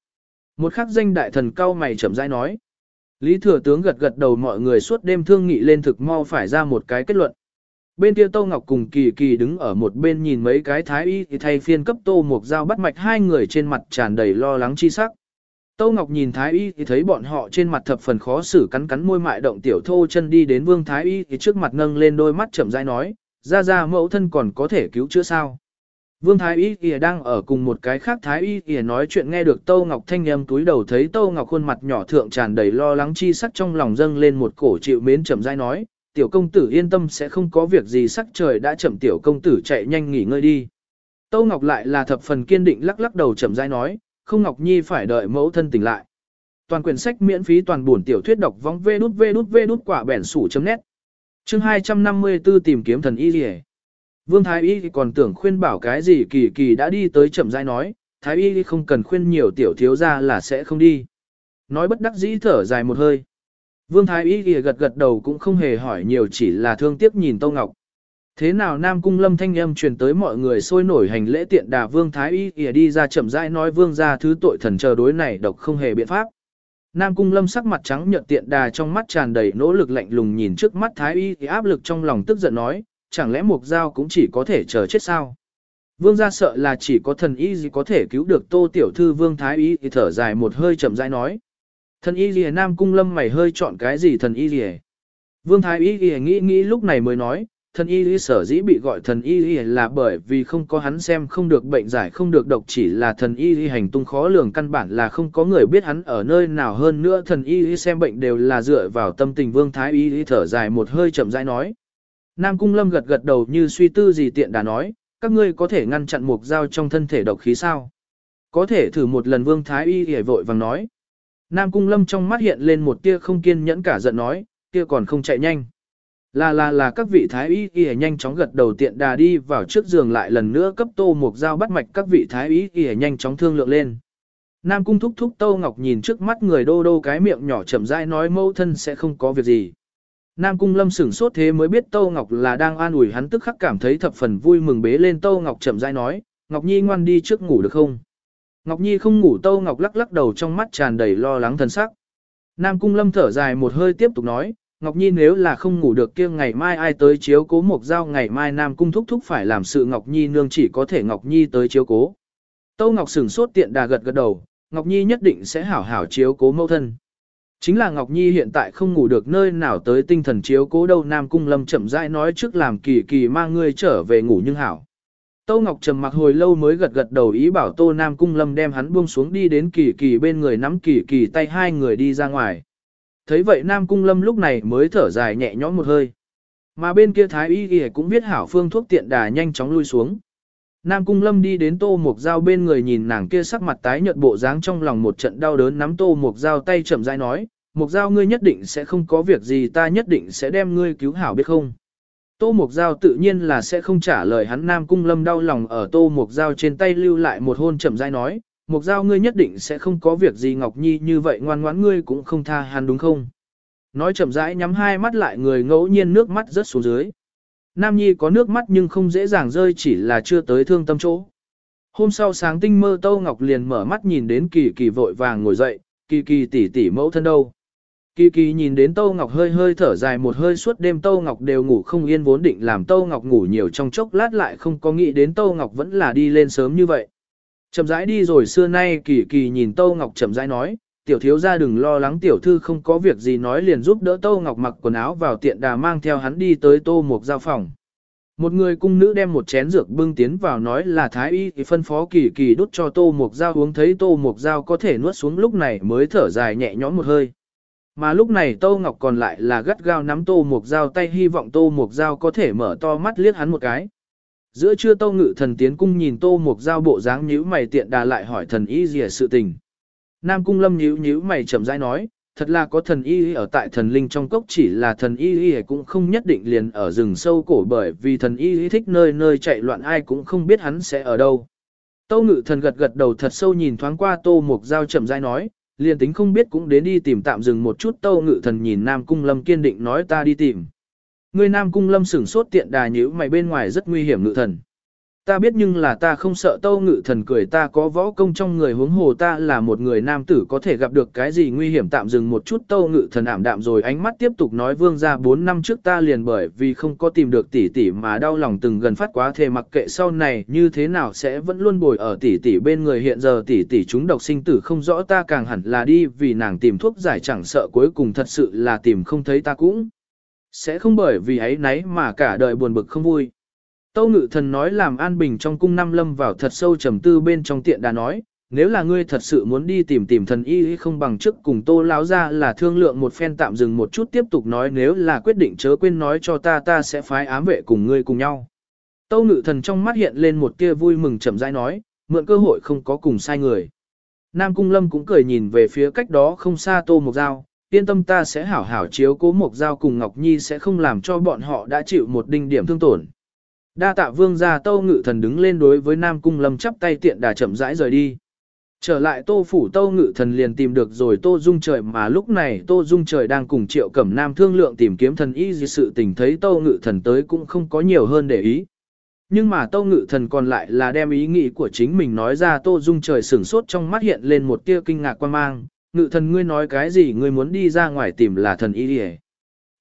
Một khắc danh đại thần cao mày chậm rãi nói. Lý thừa tướng gật gật đầu mọi người suốt đêm thương nghị lên thực mau phải ra một cái kết luận. Bên kia Tô Ngọc cùng Kỳ Kỳ đứng ở một bên nhìn mấy cái thái y thì thay phiên cấp Tô Mục Giao bắt mạch hai người trên mặt tràn đầy lo lắng chi sắc. Tâu Ngọc nhìn Thái Y thì thấy bọn họ trên mặt thập phần khó xử cắn cắn môi mại động tiểu thô chân đi đến Vương Thái Y thì trước mặt nâng lên đôi mắt chậm rãi nói, ra ra mẫu thân còn có thể cứu chữa sao. Vương Thái Y thì đang ở cùng một cái khác Thái Y thì nói chuyện nghe được Tâu Ngọc thanh âm túi đầu thấy Tâu Ngọc khuôn mặt nhỏ thượng tràn đầy lo lắng chi sắc trong lòng dâng lên một cổ chịu mến chậm rãi nói, tiểu công tử yên tâm sẽ không có việc gì sắc trời đã chậm tiểu công tử chạy nhanh nghỉ ngơi đi. Tâu Ngọc lại là thập phần kiên định lắc lắc đầu chậm rãi nói, không Ngọc Nhi phải đợi mẫu thân tỉnh lại. Toàn quyển sách miễn phí toàn buồn tiểu thuyết đọc vong vê đút vê đút vê đút quả bẻn sủ chấm nét. Chương 254 tìm kiếm thần y liề. Vương Thái Y còn tưởng khuyên bảo cái gì kỳ kỳ đã đi tới chậm rãi nói, Thái Y không cần khuyên nhiều tiểu thiếu ra là sẽ không đi. Nói bất đắc dĩ thở dài một hơi. Vương Thái Y gật gật đầu cũng không hề hỏi nhiều chỉ là thương tiếc nhìn Tâu Ngọc. Thế nào Nam Cung Lâm thanh âm truyền tới mọi người sôi nổi hành lễ tiện đà Vương Thái Y ỉa đi ra chậm rãi nói Vương ra thứ tội thần chờ đối này độc không hề biện pháp. Nam Cung Lâm sắc mặt trắng nhợt tiện đà trong mắt tràn đầy nỗ lực lạnh lùng nhìn trước mắt Thái Y thì áp lực trong lòng tức giận nói, chẳng lẽ Mục Giao cũng chỉ có thể chờ chết sao? Vương gia sợ là chỉ có thần y gì có thể cứu được Tô Tiểu Thư Vương Thái Y thì thở dài một hơi chậm rãi nói. Thần y gì Nam Cung Lâm mày hơi chọn cái gì thần y gì Vương Thái Y gì nghĩ nghĩ lúc này mới nói, thần y lý sở dĩ bị gọi thần y lý là bởi vì không có hắn xem không được bệnh giải không được độc chỉ là thần y lý hành tung khó lường căn bản là không có người biết hắn ở nơi nào hơn nữa thần y lý xem bệnh đều là dựa vào tâm tình vương thái y lý thở dài một hơi chậm rãi nói. Nam Cung Lâm gật gật đầu như suy tư gì tiện đã nói, các ngươi có thể ngăn chặn mục dao trong thân thể độc khí sao? Có thể thử một lần vương thái y lý vội vàng nói. Nam Cung Lâm trong mắt hiện lên một tia không kiên nhẫn cả giận nói, kia còn không chạy nhanh. Là là là các vị thái y y nhanh chóng gật đầu tiện đà đi vào trước giường lại lần nữa cấp tô một dao bắt mạch các vị thái y y nhanh chóng thương lượng lên. Nam cung thúc thúc Tô Ngọc nhìn trước mắt người đô đô cái miệng nhỏ chậm rãi nói mâu thân sẽ không có việc gì. Nam cung lâm sửng sốt thế mới biết Tô Ngọc là đang an ủi hắn tức khắc cảm thấy thập phần vui mừng bế lên Tô Ngọc chậm rãi nói, Ngọc Nhi ngoan đi trước ngủ được không? Ngọc Nhi không ngủ Tô Ngọc lắc lắc đầu trong mắt tràn đầy lo lắng thần sắc. Nam cung lâm thở dài một hơi tiếp tục nói, Ngọc Nhi nếu là không ngủ được kia ngày mai ai tới chiếu cố một giao ngày mai Nam Cung thúc thúc phải làm sự Ngọc Nhi nương chỉ có thể Ngọc Nhi tới chiếu cố. Tâu Ngọc sửng sốt tiện đà gật gật đầu, Ngọc Nhi nhất định sẽ hảo hảo chiếu cố mẫu thân. Chính là Ngọc Nhi hiện tại không ngủ được nơi nào tới tinh thần chiếu cố đâu Nam Cung Lâm chậm rãi nói trước làm kỳ kỳ mang ngươi trở về ngủ nhưng hảo. Tâu Ngọc trầm mặc hồi lâu mới gật gật đầu ý bảo Tô Nam Cung Lâm đem hắn buông xuống đi đến kỳ kỳ bên người nắm kỳ kỳ tay hai người đi ra ngoài thấy vậy Nam Cung Lâm lúc này mới thở dài nhẹ nhõm một hơi. Mà bên kia Thái Y Y cũng biết hảo phương thuốc tiện đà nhanh chóng lui xuống. Nam Cung Lâm đi đến Tô Mộc Giao bên người nhìn nàng kia sắc mặt tái nhợt bộ dáng trong lòng một trận đau đớn nắm Tô Mộc Giao tay chậm rãi nói, Mộc Giao ngươi nhất định sẽ không có việc gì ta nhất định sẽ đem ngươi cứu hảo biết không. Tô Mộc Giao tự nhiên là sẽ không trả lời hắn Nam Cung Lâm đau lòng ở Tô Mộc Giao trên tay lưu lại một hôn chậm rãi nói, Mục giao ngươi nhất định sẽ không có việc gì Ngọc Nhi như vậy ngoan ngoãn ngươi cũng không tha hắn đúng không? Nói chậm rãi nhắm hai mắt lại người ngẫu nhiên nước mắt rớt xuống dưới. Nam Nhi có nước mắt nhưng không dễ dàng rơi chỉ là chưa tới thương tâm chỗ. Hôm sau sáng tinh mơ Tâu Ngọc liền mở mắt nhìn đến kỳ kỳ vội vàng ngồi dậy, kỳ kỳ tỷ tỷ mẫu thân đâu. Kỳ kỳ nhìn đến Tâu Ngọc hơi hơi thở dài một hơi suốt đêm Tâu Ngọc đều ngủ không yên vốn định làm Tâu Ngọc ngủ nhiều trong chốc lát lại không có nghĩ đến Tâu Ngọc vẫn là đi lên sớm như vậy. Chậm rãi đi rồi xưa nay kỳ kỳ nhìn Tâu Ngọc chậm rãi nói, tiểu thiếu ra đừng lo lắng tiểu thư không có việc gì nói liền giúp đỡ Tâu Ngọc mặc quần áo vào tiện đà mang theo hắn đi tới Tô Mục giao phòng. Một người cung nữ đem một chén dược bưng tiến vào nói là thái y thì phân phó kỳ kỳ đút cho Tô Mục Giao uống thấy Tô Mục Giao có thể nuốt xuống lúc này mới thở dài nhẹ nhõm một hơi. Mà lúc này Tô Ngọc còn lại là gắt gao nắm Tô Mục Giao tay hy vọng Tô Mục Giao có thể mở to mắt liếc hắn một cái. Giữa trưa Tô Ngự thần tiến cung nhìn Tô Mục Giao bộ dáng nhíu mày tiện đà lại hỏi thần y gì sự tình. Nam cung lâm nhíu nhíu mày chậm rãi nói, thật là có thần y ở tại thần linh trong cốc chỉ là thần y cũng không nhất định liền ở rừng sâu cổ bởi vì thần y thích nơi nơi chạy loạn ai cũng không biết hắn sẽ ở đâu. Tâu ngự thần gật gật đầu thật sâu nhìn thoáng qua tô mục dao chậm rãi nói, liền tính không biết cũng đến đi tìm tạm dừng một chút tâu ngự thần nhìn Nam Cung Lâm kiên định nói ta đi tìm. Ngươi Nam Cung Lâm sửng sốt tiện đà nhữ mày bên ngoài rất nguy hiểm ngự thần. Ta biết nhưng là ta không sợ tâu ngự thần cười ta có võ công trong người huống hồ ta là một người nam tử có thể gặp được cái gì nguy hiểm tạm dừng một chút tâu ngự thần ảm đạm rồi ánh mắt tiếp tục nói vương ra 4 năm trước ta liền bởi vì không có tìm được tỷ tỷ mà đau lòng từng gần phát quá thề mặc kệ sau này như thế nào sẽ vẫn luôn bồi ở tỷ tỷ bên người hiện giờ tỷ tỷ chúng độc sinh tử không rõ ta càng hẳn là đi vì nàng tìm thuốc giải chẳng sợ cuối cùng thật sự là tìm không thấy ta cũng sẽ không bởi vì ấy nấy mà cả đời buồn bực không vui. Tâu ngự thần nói làm an bình trong cung năm lâm vào thật sâu trầm tư bên trong tiện đã nói, nếu là ngươi thật sự muốn đi tìm tìm thần y không bằng trước cùng tô láo ra là thương lượng một phen tạm dừng một chút tiếp tục nói nếu là quyết định chớ quên nói cho ta ta sẽ phái ám vệ cùng ngươi cùng nhau. Tâu ngự thần trong mắt hiện lên một tia vui mừng chậm rãi nói, mượn cơ hội không có cùng sai người. Nam Cung Lâm cũng cười nhìn về phía cách đó không xa Tô một dao yên tâm ta sẽ hảo hảo chiếu cố Mộc Giao cùng Ngọc Nhi sẽ không làm cho bọn họ đã chịu một đinh điểm thương tổn. Đa tạ vương gia tâu ngự thần đứng lên đối với Nam Cung Lâm chắp tay tiện đà chậm rãi rời đi. Trở lại tô phủ tâu ngự thần liền tìm được rồi tô dung trời mà lúc này tô dung trời đang cùng triệu cẩm nam thương lượng tìm kiếm thần y gì sự tình thấy Tô ngự thần tới cũng không có nhiều hơn để ý. Nhưng mà Tô ngự thần còn lại là đem ý nghĩ của chính mình nói ra tô dung trời sửng sốt trong mắt hiện lên một tia kinh ngạc quan mang. Ngự thần ngươi nói cái gì ngươi muốn đi ra ngoài tìm là thần y đi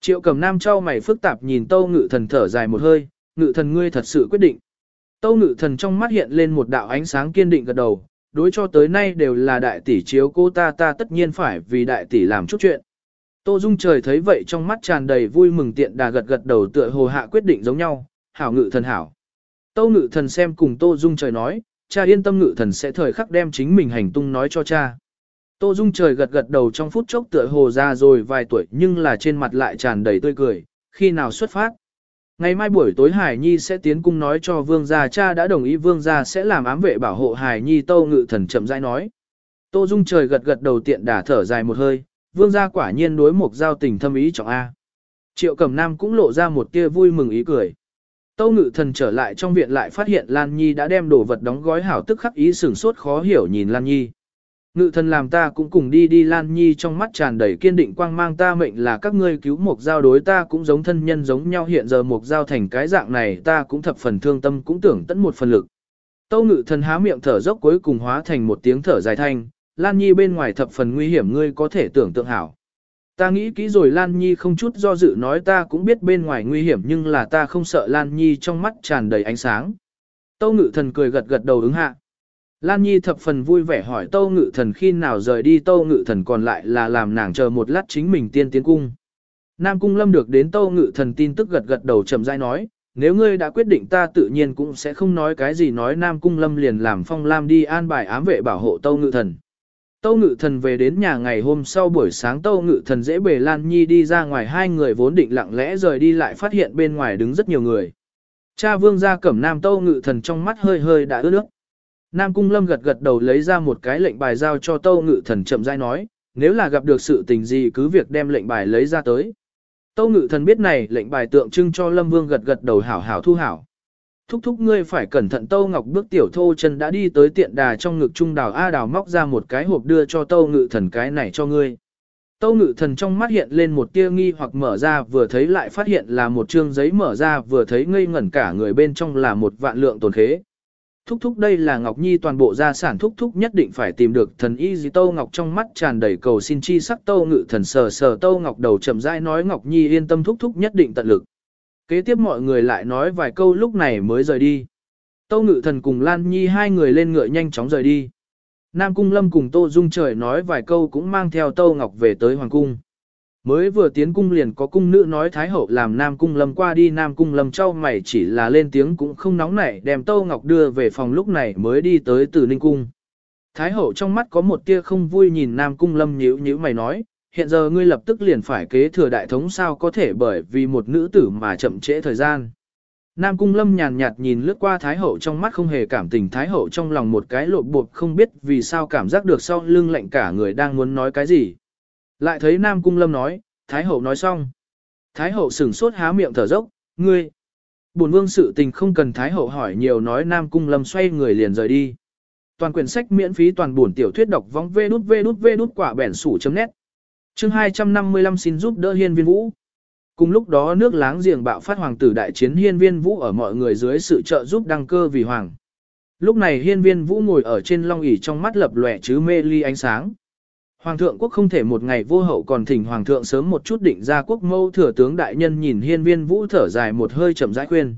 Triệu cầm nam trao mày phức tạp nhìn tâu ngự thần thở dài một hơi, ngự thần ngươi thật sự quyết định. Tâu ngự thần trong mắt hiện lên một đạo ánh sáng kiên định gật đầu, đối cho tới nay đều là đại tỷ chiếu cô ta ta tất nhiên phải vì đại tỷ làm chút chuyện. Tô Dung trời thấy vậy trong mắt tràn đầy vui mừng tiện đà gật gật đầu tựa hồ hạ quyết định giống nhau, hảo ngự thần hảo. Tâu ngự thần xem cùng Tô Dung trời nói, cha yên tâm ngự thần sẽ thời khắc đem chính mình hành tung nói cho cha. Tô Dung trời gật gật đầu trong phút chốc tựa hồ ra rồi vài tuổi nhưng là trên mặt lại tràn đầy tươi cười, khi nào xuất phát. Ngày mai buổi tối Hải Nhi sẽ tiến cung nói cho vương gia cha đã đồng ý vương gia sẽ làm ám vệ bảo hộ Hải Nhi tâu ngự thần chậm rãi nói. Tô Dung trời gật gật đầu tiện đả thở dài một hơi, vương gia quả nhiên đối một giao tình thâm ý trọng A. Triệu Cẩm Nam cũng lộ ra một tia vui mừng ý cười. Tâu ngự thần trở lại trong viện lại phát hiện Lan Nhi đã đem đồ vật đóng gói hảo tức khắc ý sửng sốt khó hiểu nhìn Lan Nhi. Ngự thần làm ta cũng cùng đi đi Lan Nhi trong mắt tràn đầy kiên định quang mang ta mệnh là các ngươi cứu mục giao đối ta cũng giống thân nhân giống nhau hiện giờ mục giao thành cái dạng này ta cũng thập phần thương tâm cũng tưởng tận một phần lực. Tâu ngự thần há miệng thở dốc cuối cùng hóa thành một tiếng thở dài thanh, Lan Nhi bên ngoài thập phần nguy hiểm ngươi có thể tưởng tượng hảo. Ta nghĩ kỹ rồi Lan Nhi không chút do dự nói ta cũng biết bên ngoài nguy hiểm nhưng là ta không sợ Lan Nhi trong mắt tràn đầy ánh sáng. Tâu ngự thần cười gật gật đầu ứng hạ. Lan Nhi thập phần vui vẻ hỏi Tâu Ngự Thần khi nào rời đi Tâu Ngự Thần còn lại là làm nàng chờ một lát chính mình tiên tiến cung. Nam Cung Lâm được đến Tâu Ngự Thần tin tức gật gật đầu chậm rãi nói, nếu ngươi đã quyết định ta tự nhiên cũng sẽ không nói cái gì nói Nam Cung Lâm liền làm Phong Lam đi an bài ám vệ bảo hộ Tâu Ngự Thần. Tâu Ngự Thần về đến nhà ngày hôm sau buổi sáng Tâu Ngự Thần dễ bề Lan Nhi đi ra ngoài hai người vốn định lặng lẽ rời đi lại phát hiện bên ngoài đứng rất nhiều người. Cha vương gia cẩm Nam Tâu Ngự Thần trong mắt hơi hơi đã ướt nước. Nam Cung Lâm gật gật đầu lấy ra một cái lệnh bài giao cho Tâu Ngự Thần chậm rãi nói, nếu là gặp được sự tình gì cứ việc đem lệnh bài lấy ra tới. Tâu Ngự Thần biết này lệnh bài tượng trưng cho Lâm Vương gật gật đầu hảo hảo thu hảo. Thúc thúc ngươi phải cẩn thận Tâu Ngọc bước tiểu thô chân đã đi tới tiện đà trong ngực trung đào A đào móc ra một cái hộp đưa cho Tâu Ngự Thần cái này cho ngươi. Tâu ngự thần trong mắt hiện lên một tia nghi hoặc mở ra vừa thấy lại phát hiện là một chương giấy mở ra vừa thấy ngây ngẩn cả người bên trong là một vạn lượng tồn khế. Thúc thúc đây là Ngọc Nhi toàn bộ gia sản thúc thúc nhất định phải tìm được thần y gì Tâu Ngọc trong mắt tràn đầy cầu xin chi sắc Tâu ngự thần sờ sờ Tâu Ngọc đầu chậm rãi nói Ngọc Nhi yên tâm thúc thúc nhất định tận lực. Kế tiếp mọi người lại nói vài câu lúc này mới rời đi. Tâu ngự thần cùng Lan Nhi hai người lên ngựa nhanh chóng rời đi. Nam Cung Lâm cùng Tô Dung trời nói vài câu cũng mang theo Tâu Ngọc về tới Hoàng Cung. Mới vừa tiến cung liền có cung nữ nói Thái Hậu làm Nam Cung Lâm qua đi Nam Cung Lâm trao mày chỉ là lên tiếng cũng không nóng nảy đem Tâu Ngọc đưa về phòng lúc này mới đi tới từ Ninh Cung. Thái Hậu trong mắt có một tia không vui nhìn Nam Cung Lâm nhíu nhíu mày nói, hiện giờ ngươi lập tức liền phải kế thừa đại thống sao có thể bởi vì một nữ tử mà chậm trễ thời gian. Nam Cung Lâm nhàn nhạt nhìn lướt qua Thái Hậu trong mắt không hề cảm tình Thái Hậu trong lòng một cái lộn bột không biết vì sao cảm giác được sau lưng lạnh cả người đang muốn nói cái gì. Lại thấy Nam Cung Lâm nói, Thái Hậu nói xong. Thái Hậu sửng sốt há miệng thở dốc, ngươi. Bổn vương sự tình không cần Thái Hậu hỏi nhiều nói Nam Cung Lâm xoay người liền rời đi. Toàn quyển sách miễn phí toàn buồn tiểu thuyết đọc vong vê đút vê đút vê đút quả bẻn sủ chấm nét. Chương 255 xin giúp đỡ hiên viên vũ. Cùng lúc đó nước láng giềng bạo phát hoàng tử đại chiến hiên viên vũ ở mọi người dưới sự trợ giúp đăng cơ vì hoàng. Lúc này hiên viên vũ ngồi ở trên long ỷ trong mắt lập lòe chứ mê ly ánh sáng. Hoàng thượng quốc không thể một ngày vô hậu còn thỉnh hoàng thượng sớm một chút định ra quốc mâu thừa tướng đại nhân nhìn hiên viên vũ thở dài một hơi chậm rãi khuyên.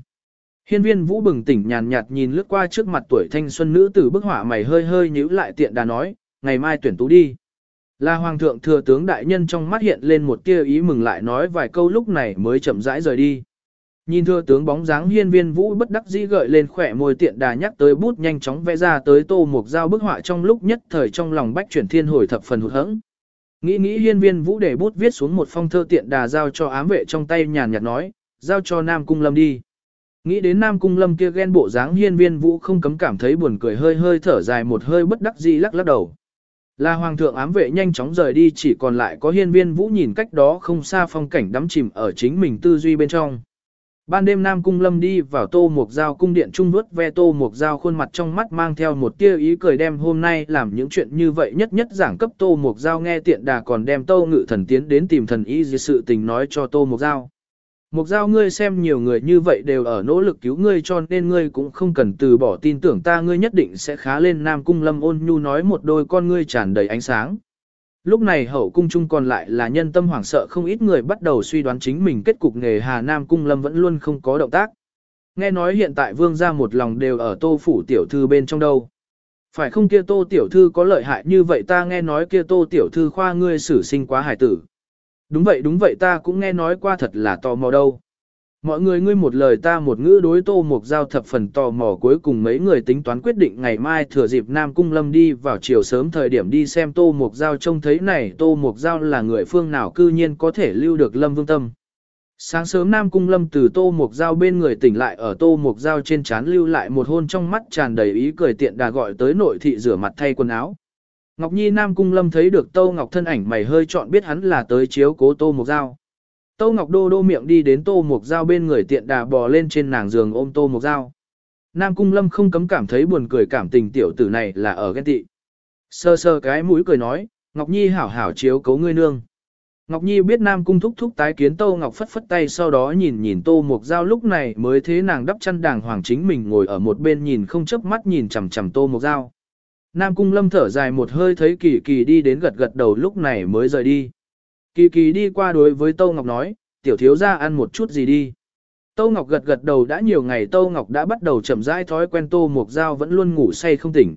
Hiên viên vũ bừng tỉnh nhàn nhạt nhìn lướt qua trước mặt tuổi thanh xuân nữ tử bức họa mày hơi hơi nhíu lại tiện đà nói, ngày mai tuyển tú đi. Là hoàng thượng thừa tướng đại nhân trong mắt hiện lên một tia ý mừng lại nói vài câu lúc này mới chậm rãi rời đi. Nhìn thừa tướng bóng dáng hiên viên vũ bất đắc dĩ gợi lên khỏe môi tiện đà nhắc tới bút nhanh chóng vẽ ra tới tô một dao bức họa trong lúc nhất thời trong lòng bách chuyển thiên hồi thập phần hụt hẫng. Nghĩ nghĩ hiên viên vũ để bút viết xuống một phong thơ tiện đà giao cho ám vệ trong tay nhàn nhạt nói, giao cho Nam Cung Lâm đi. Nghĩ đến Nam Cung Lâm kia ghen bộ dáng hiên viên vũ không cấm cảm thấy buồn cười hơi hơi thở dài một hơi bất đắc dĩ lắc lắc đầu. Là hoàng thượng ám vệ nhanh chóng rời đi chỉ còn lại có hiên viên vũ nhìn cách đó không xa phong cảnh đắm chìm ở chính mình tư duy bên trong. Ban đêm Nam Cung Lâm đi vào tô mục dao cung điện trung vuốt ve tô mục dao khuôn mặt trong mắt mang theo một tia ý cười đem hôm nay làm những chuyện như vậy nhất nhất giảng cấp tô mục dao nghe tiện đà còn đem tô ngự thần tiến đến tìm thần ý gì sự tình nói cho tô mục dao. Mục giao ngươi xem nhiều người như vậy đều ở nỗ lực cứu ngươi cho nên ngươi cũng không cần từ bỏ tin tưởng ta, ngươi nhất định sẽ khá lên Nam Cung Lâm ôn nhu nói một đôi con ngươi tràn đầy ánh sáng. Lúc này hậu cung chung còn lại là nhân tâm hoảng sợ không ít người bắt đầu suy đoán chính mình kết cục nghề Hà Nam Cung Lâm vẫn luôn không có động tác. Nghe nói hiện tại vương gia một lòng đều ở tô phủ tiểu thư bên trong đâu. Phải không kia tô tiểu thư có lợi hại như vậy ta nghe nói kia tô tiểu thư khoa ngươi xử sinh quá hải tử. Đúng vậy đúng vậy ta cũng nghe nói qua thật là tò mò đâu. Mọi người ngươi một lời ta một ngữ đối tô một giao thập phần tò mò cuối cùng mấy người tính toán quyết định ngày mai thừa dịp Nam Cung Lâm đi vào chiều sớm thời điểm đi xem tô một giao trông thấy này, tô một giao là người phương nào cư nhiên có thể lưu được Lâm Vương Tâm. Sáng sớm Nam Cung Lâm từ tô một giao bên người tỉnh lại, ở tô một giao trên trán lưu lại một hôn trong mắt tràn đầy ý cười tiện đà gọi tới nội thị rửa mặt thay quần áo. Ngọc Nhi Nam Cung Lâm thấy được Tô Ngọc thân ảnh mày hơi chọn biết hắn là tới chiếu cố Tô Mục Giao. Tô Ngọc đô đô miệng đi đến Tô Mộc Giao bên người tiện đà bò lên trên nàng giường ôm Tô Mộc Giao. Nam Cung Lâm không cấm cảm thấy buồn cười cảm tình tiểu tử này là ở ghen tị. Sơ sơ cái mũi cười nói, Ngọc Nhi hảo hảo chiếu cố ngươi nương. Ngọc Nhi biết Nam Cung thúc thúc tái kiến Tô Ngọc phất phất tay sau đó nhìn nhìn Tô Mộc Giao lúc này mới thế nàng đắp chăn đàng hoàng chính mình ngồi ở một bên nhìn không chớp mắt nhìn chằm chằm Tô Mộc Giao. Nam Cung Lâm thở dài một hơi thấy Kỳ Kỳ đi đến gật gật đầu lúc này mới rời đi. Kỳ Kỳ đi qua đối với Tâu Ngọc nói, tiểu thiếu ra ăn một chút gì đi. Tâu Ngọc gật gật đầu đã nhiều ngày Tâu Ngọc đã bắt đầu chậm rãi thói quen Tô Mộc Giao vẫn luôn ngủ say không tỉnh.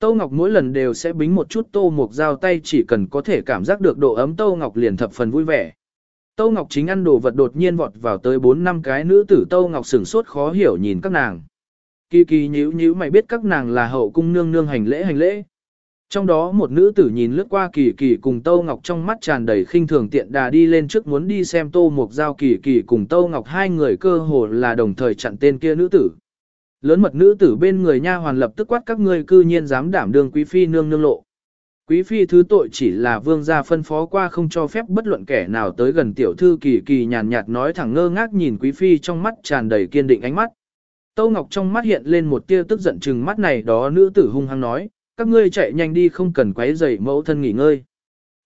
Tâu Ngọc mỗi lần đều sẽ bính một chút Tô Mộc Giao tay chỉ cần có thể cảm giác được độ ấm Tâu Ngọc liền thập phần vui vẻ. Tâu Ngọc chính ăn đồ vật đột nhiên vọt vào tới 4 năm cái nữ tử Tâu Ngọc sửng sốt khó hiểu nhìn các nàng. Kỳ kỳ nhíu nhíu mày biết các nàng là hậu cung nương nương hành lễ hành lễ. Trong đó một nữ tử nhìn lướt qua kỳ kỳ cùng Tô Ngọc trong mắt tràn đầy khinh thường tiện đà đi lên trước muốn đi xem Tô Mục Giao kỳ kỳ cùng Tô Ngọc hai người cơ hồ là đồng thời chặn tên kia nữ tử. Lớn mật nữ tử bên người nha hoàn lập tức quát các ngươi cư nhiên dám đảm đương quý phi nương nương lộ. Quý phi thứ tội chỉ là vương gia phân phó qua không cho phép bất luận kẻ nào tới gần tiểu thư kỳ kỳ nhàn nhạt nói thẳng ngơ ngác nhìn quý phi trong mắt tràn đầy kiên định ánh mắt. Tâu Ngọc trong mắt hiện lên một tia tức giận chừng mắt này đó nữ tử hung hăng nói, các ngươi chạy nhanh đi không cần quấy rầy mẫu thân nghỉ ngơi.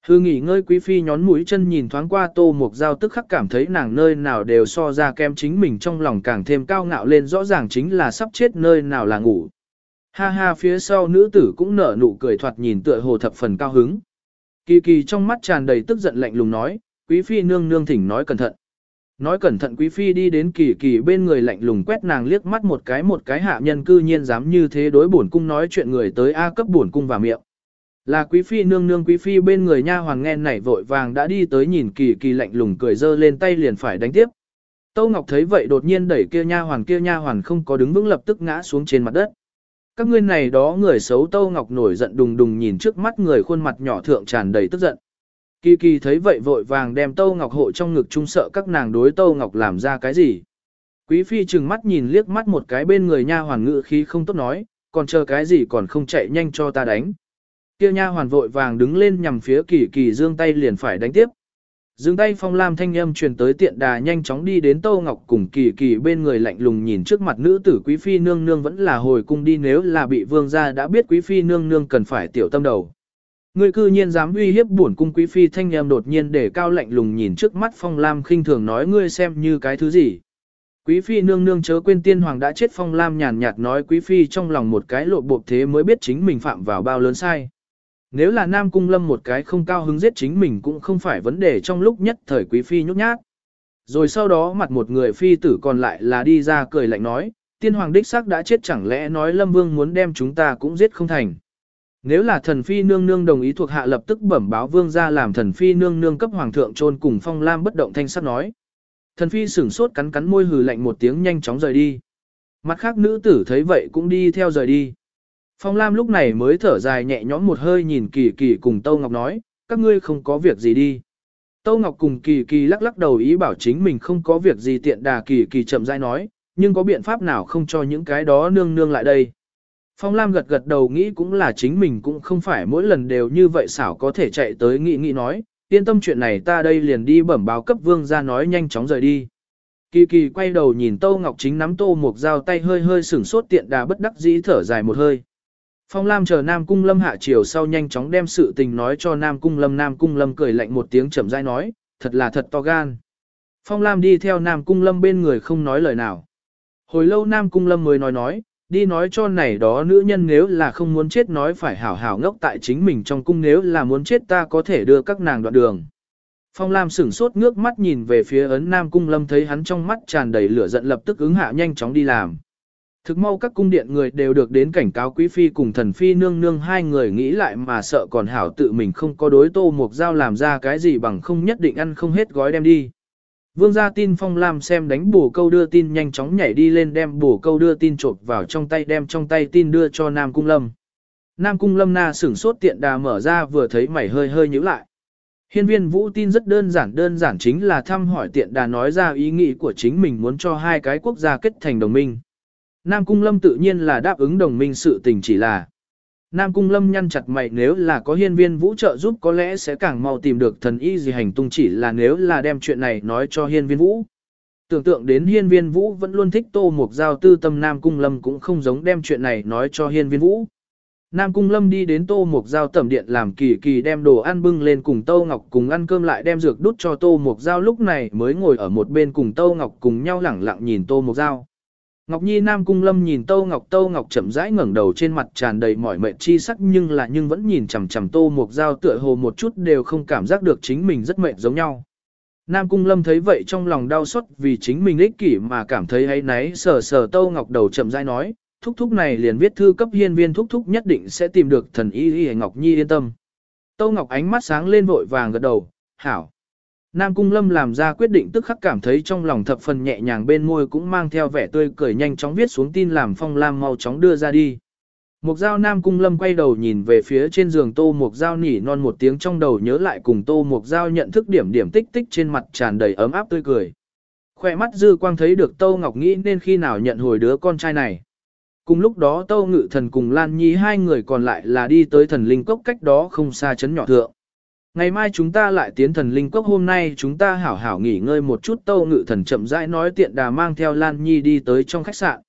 Hư nghỉ ngơi quý phi nhón mũi chân nhìn thoáng qua tô mục dao tức khắc cảm thấy nàng nơi nào đều so ra kem chính mình trong lòng càng thêm cao ngạo lên rõ ràng chính là sắp chết nơi nào là ngủ. Ha ha phía sau nữ tử cũng nở nụ cười thoạt nhìn tựa hồ thập phần cao hứng. Kỳ kỳ trong mắt tràn đầy tức giận lạnh lùng nói, quý phi nương nương thỉnh nói cẩn thận. Nói cẩn thận quý phi đi đến kỳ kỳ bên người lạnh lùng quét nàng liếc mắt một cái một cái hạ nhân cư nhiên dám như thế đối bổn cung nói chuyện người tới A cấp bổn cung vào miệng. Là quý phi nương nương quý phi bên người nha hoàng nghe nảy vội vàng đã đi tới nhìn kỳ kỳ lạnh lùng cười dơ lên tay liền phải đánh tiếp. Tâu Ngọc thấy vậy đột nhiên đẩy kia nha hoàn kia nha hoàn không có đứng vững lập tức ngã xuống trên mặt đất. Các ngươi này đó người xấu Tâu Ngọc nổi giận đùng đùng nhìn trước mắt người khuôn mặt nhỏ thượng tràn đầy tức giận. Kỳ kỳ thấy vậy vội vàng đem Tâu Ngọc hộ trong ngực trung sợ các nàng đối Tâu Ngọc làm ra cái gì. Quý phi chừng mắt nhìn liếc mắt một cái bên người nha hoàn ngự khí không tốt nói, còn chờ cái gì còn không chạy nhanh cho ta đánh. Kia nha hoàn vội vàng đứng lên nhằm phía kỳ kỳ dương tay liền phải đánh tiếp. Dương tay phong lam thanh âm truyền tới tiện đà nhanh chóng đi đến Tâu Ngọc cùng kỳ kỳ bên người lạnh lùng nhìn trước mặt nữ tử quý phi nương nương vẫn là hồi cung đi nếu là bị vương gia đã biết quý phi nương nương cần phải tiểu tâm đầu. Ngươi cư nhiên dám uy hiếp bổn cung quý phi thanh em đột nhiên để cao lạnh lùng nhìn trước mắt phong lam khinh thường nói ngươi xem như cái thứ gì. Quý phi nương nương chớ quên tiên hoàng đã chết phong lam nhàn nhạt nói quý phi trong lòng một cái lộ bộ thế mới biết chính mình phạm vào bao lớn sai. Nếu là Nam Cung Lâm một cái không cao hứng giết chính mình cũng không phải vấn đề trong lúc nhất thời quý phi nhút nhát. Rồi sau đó mặt một người phi tử còn lại là đi ra cười lạnh nói, tiên hoàng đích xác đã chết chẳng lẽ nói Lâm Vương muốn đem chúng ta cũng giết không thành. Nếu là thần phi nương nương đồng ý thuộc hạ lập tức bẩm báo vương ra làm thần phi nương nương cấp hoàng thượng trôn cùng phong lam bất động thanh sắc nói. Thần phi sửng sốt cắn cắn môi hừ lạnh một tiếng nhanh chóng rời đi. Mặt khác nữ tử thấy vậy cũng đi theo rời đi. Phong Lam lúc này mới thở dài nhẹ nhõm một hơi nhìn Kỳ Kỳ cùng Tâu Ngọc nói, các ngươi không có việc gì đi. Tâu Ngọc cùng Kỳ Kỳ lắc lắc đầu ý bảo chính mình không có việc gì tiện đà Kỳ Kỳ chậm rãi nói, nhưng có biện pháp nào không cho những cái đó nương nương lại đây. Phong Lam gật gật đầu nghĩ cũng là chính mình cũng không phải mỗi lần đều như vậy xảo có thể chạy tới nghĩ nghĩ nói, yên tâm chuyện này ta đây liền đi bẩm báo cấp vương ra nói nhanh chóng rời đi. Kỳ kỳ quay đầu nhìn Tô Ngọc Chính nắm tô một dao tay hơi hơi sửng sốt tiện đà bất đắc dĩ thở dài một hơi. Phong Lam chờ Nam Cung Lâm hạ chiều sau nhanh chóng đem sự tình nói cho Nam Cung Lâm Nam Cung Lâm cười lạnh một tiếng chậm rãi nói, thật là thật to gan. Phong Lam đi theo Nam Cung Lâm bên người không nói lời nào. Hồi lâu Nam Cung Lâm mới nói nói, đi nói cho này đó nữ nhân nếu là không muốn chết nói phải hảo hảo ngốc tại chính mình trong cung nếu là muốn chết ta có thể đưa các nàng đoạn đường. Phong Lam sửng sốt ngước mắt nhìn về phía ấn Nam Cung Lâm thấy hắn trong mắt tràn đầy lửa giận lập tức ứng hạ nhanh chóng đi làm. Thực mau các cung điện người đều được đến cảnh cáo quý phi cùng thần phi nương nương hai người nghĩ lại mà sợ còn hảo tự mình không có đối tô mục dao làm ra cái gì bằng không nhất định ăn không hết gói đem đi. Vương gia tin phong lam xem đánh bổ câu đưa tin nhanh chóng nhảy đi lên đem bổ câu đưa tin trộn vào trong tay, đem trong tay tin đưa cho Nam Cung Lâm. Nam Cung Lâm na sửng sốt tiện đà mở ra vừa thấy mày hơi hơi nhíu lại. Hiên viên vũ tin rất đơn giản đơn giản chính là thăm hỏi tiện đà nói ra ý nghĩ của chính mình muốn cho hai cái quốc gia kết thành đồng minh. Nam Cung Lâm tự nhiên là đáp ứng đồng minh sự tình chỉ là. Nam Cung Lâm nhăn chặt mày, nếu là có hiên viên vũ trợ giúp có lẽ sẽ càng mau tìm được thần y gì hành tung chỉ là nếu là đem chuyện này nói cho hiên viên vũ. Tưởng tượng đến hiên viên vũ vẫn luôn thích tô một giao tư tâm Nam Cung Lâm cũng không giống đem chuyện này nói cho hiên viên vũ. Nam Cung Lâm đi đến tô một giao tẩm điện làm kỳ kỳ đem đồ ăn bưng lên cùng Tô Ngọc cùng ăn cơm lại đem dược đút cho tô một giao, lúc này mới ngồi ở một bên cùng Tô Ngọc cùng nhau lẳng lặng nhìn tô một giao. Ngọc Nhi Nam Cung Lâm nhìn Tô Ngọc Tô Ngọc chậm rãi ngẩng đầu trên mặt tràn đầy mỏi mệt chi sắc nhưng là nhưng vẫn nhìn chằm chằm Tô Mộc Giao tựa hồ một chút đều không cảm giác được chính mình rất mệt giống nhau. Nam Cung Lâm thấy vậy trong lòng đau xót vì chính mình ích kỷ mà cảm thấy hay náy sờ sờ Tô Ngọc đầu chậm rãi nói, thúc thúc này liền viết thư cấp hiên viên thúc thúc nhất định sẽ tìm được thần y y Ngọc Nhi yên tâm. Tô Ngọc ánh mắt sáng lên vội vàng gật đầu, hảo. Nam Cung Lâm làm ra quyết định tức khắc cảm thấy trong lòng thập phần nhẹ nhàng bên môi cũng mang theo vẻ tươi cười nhanh chóng viết xuống tin làm Phong Lam mau chóng đưa ra đi. Mục Giao Nam Cung Lâm quay đầu nhìn về phía trên giường Tô Mục Giao nỉ non một tiếng trong đầu nhớ lại cùng Tô Mục Giao nhận thức điểm điểm tích tích trên mặt tràn đầy ấm áp tươi cười. Khoe mắt dư quang thấy được Tô Ngọc nghĩ nên khi nào nhận hồi đứa con trai này. Cùng lúc đó Tô Ngự Thần cùng Lan Nhi hai người còn lại là đi tới thần linh cốc cách đó không xa chấn nhỏ thượng. Ngày mai chúng ta lại tiến thần linh cốc hôm nay chúng ta hảo hảo nghỉ ngơi một chút tâu ngự thần chậm rãi nói tiện đà mang theo Lan Nhi đi tới trong khách sạn.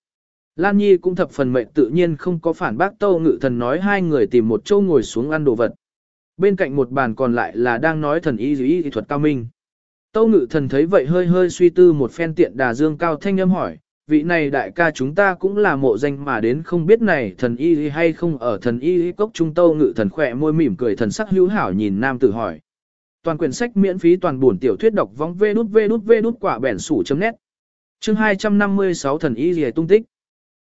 Lan Nhi cũng thập phần mệnh tự nhiên không có phản bác tâu ngự thần nói hai người tìm một chỗ ngồi xuống ăn đồ vật. Bên cạnh một bàn còn lại là đang nói thần y y thuật cao minh. Tâu ngự thần thấy vậy hơi hơi suy tư một phen tiện đà dương cao thanh âm hỏi, vị này đại ca chúng ta cũng là mộ danh mà đến không biết này thần y hay không ở thần y cốc trung tâu ngự thần khỏe môi mỉm cười thần sắc hữu hảo nhìn nam tử hỏi. Toàn quyển sách miễn phí toàn buồn tiểu thuyết đọc vong vê đút vê đút vê đút quả bẻn sủ chấm nét. Chương 256 thần y gì tung tích.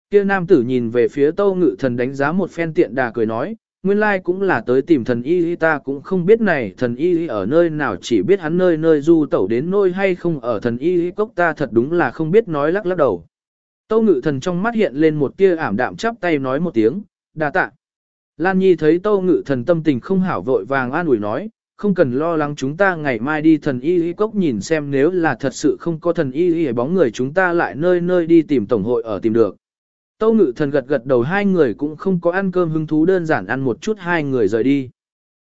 Kia nam tử nhìn về phía tâu ngự thần đánh giá một phen tiện đà cười nói, nguyên lai cũng là tới tìm thần y ta cũng không biết này thần y ở nơi nào chỉ biết hắn nơi nơi du tẩu đến nơi hay không ở thần y cốc ta thật đúng là không biết nói lắc lắc đầu. Tâu ngự thần trong mắt hiện lên một tia ảm đạm chắp tay nói một tiếng, đà tạ. Lan Nhi thấy tâu ngự thần tâm tình không hảo vội vàng an ủi nói, không cần lo lắng chúng ta ngày mai đi thần y y cốc nhìn xem nếu là thật sự không có thần y y bóng người chúng ta lại nơi nơi đi tìm tổng hội ở tìm được. Tâu ngự thần gật gật đầu hai người cũng không có ăn cơm hứng thú đơn giản ăn một chút hai người rời đi.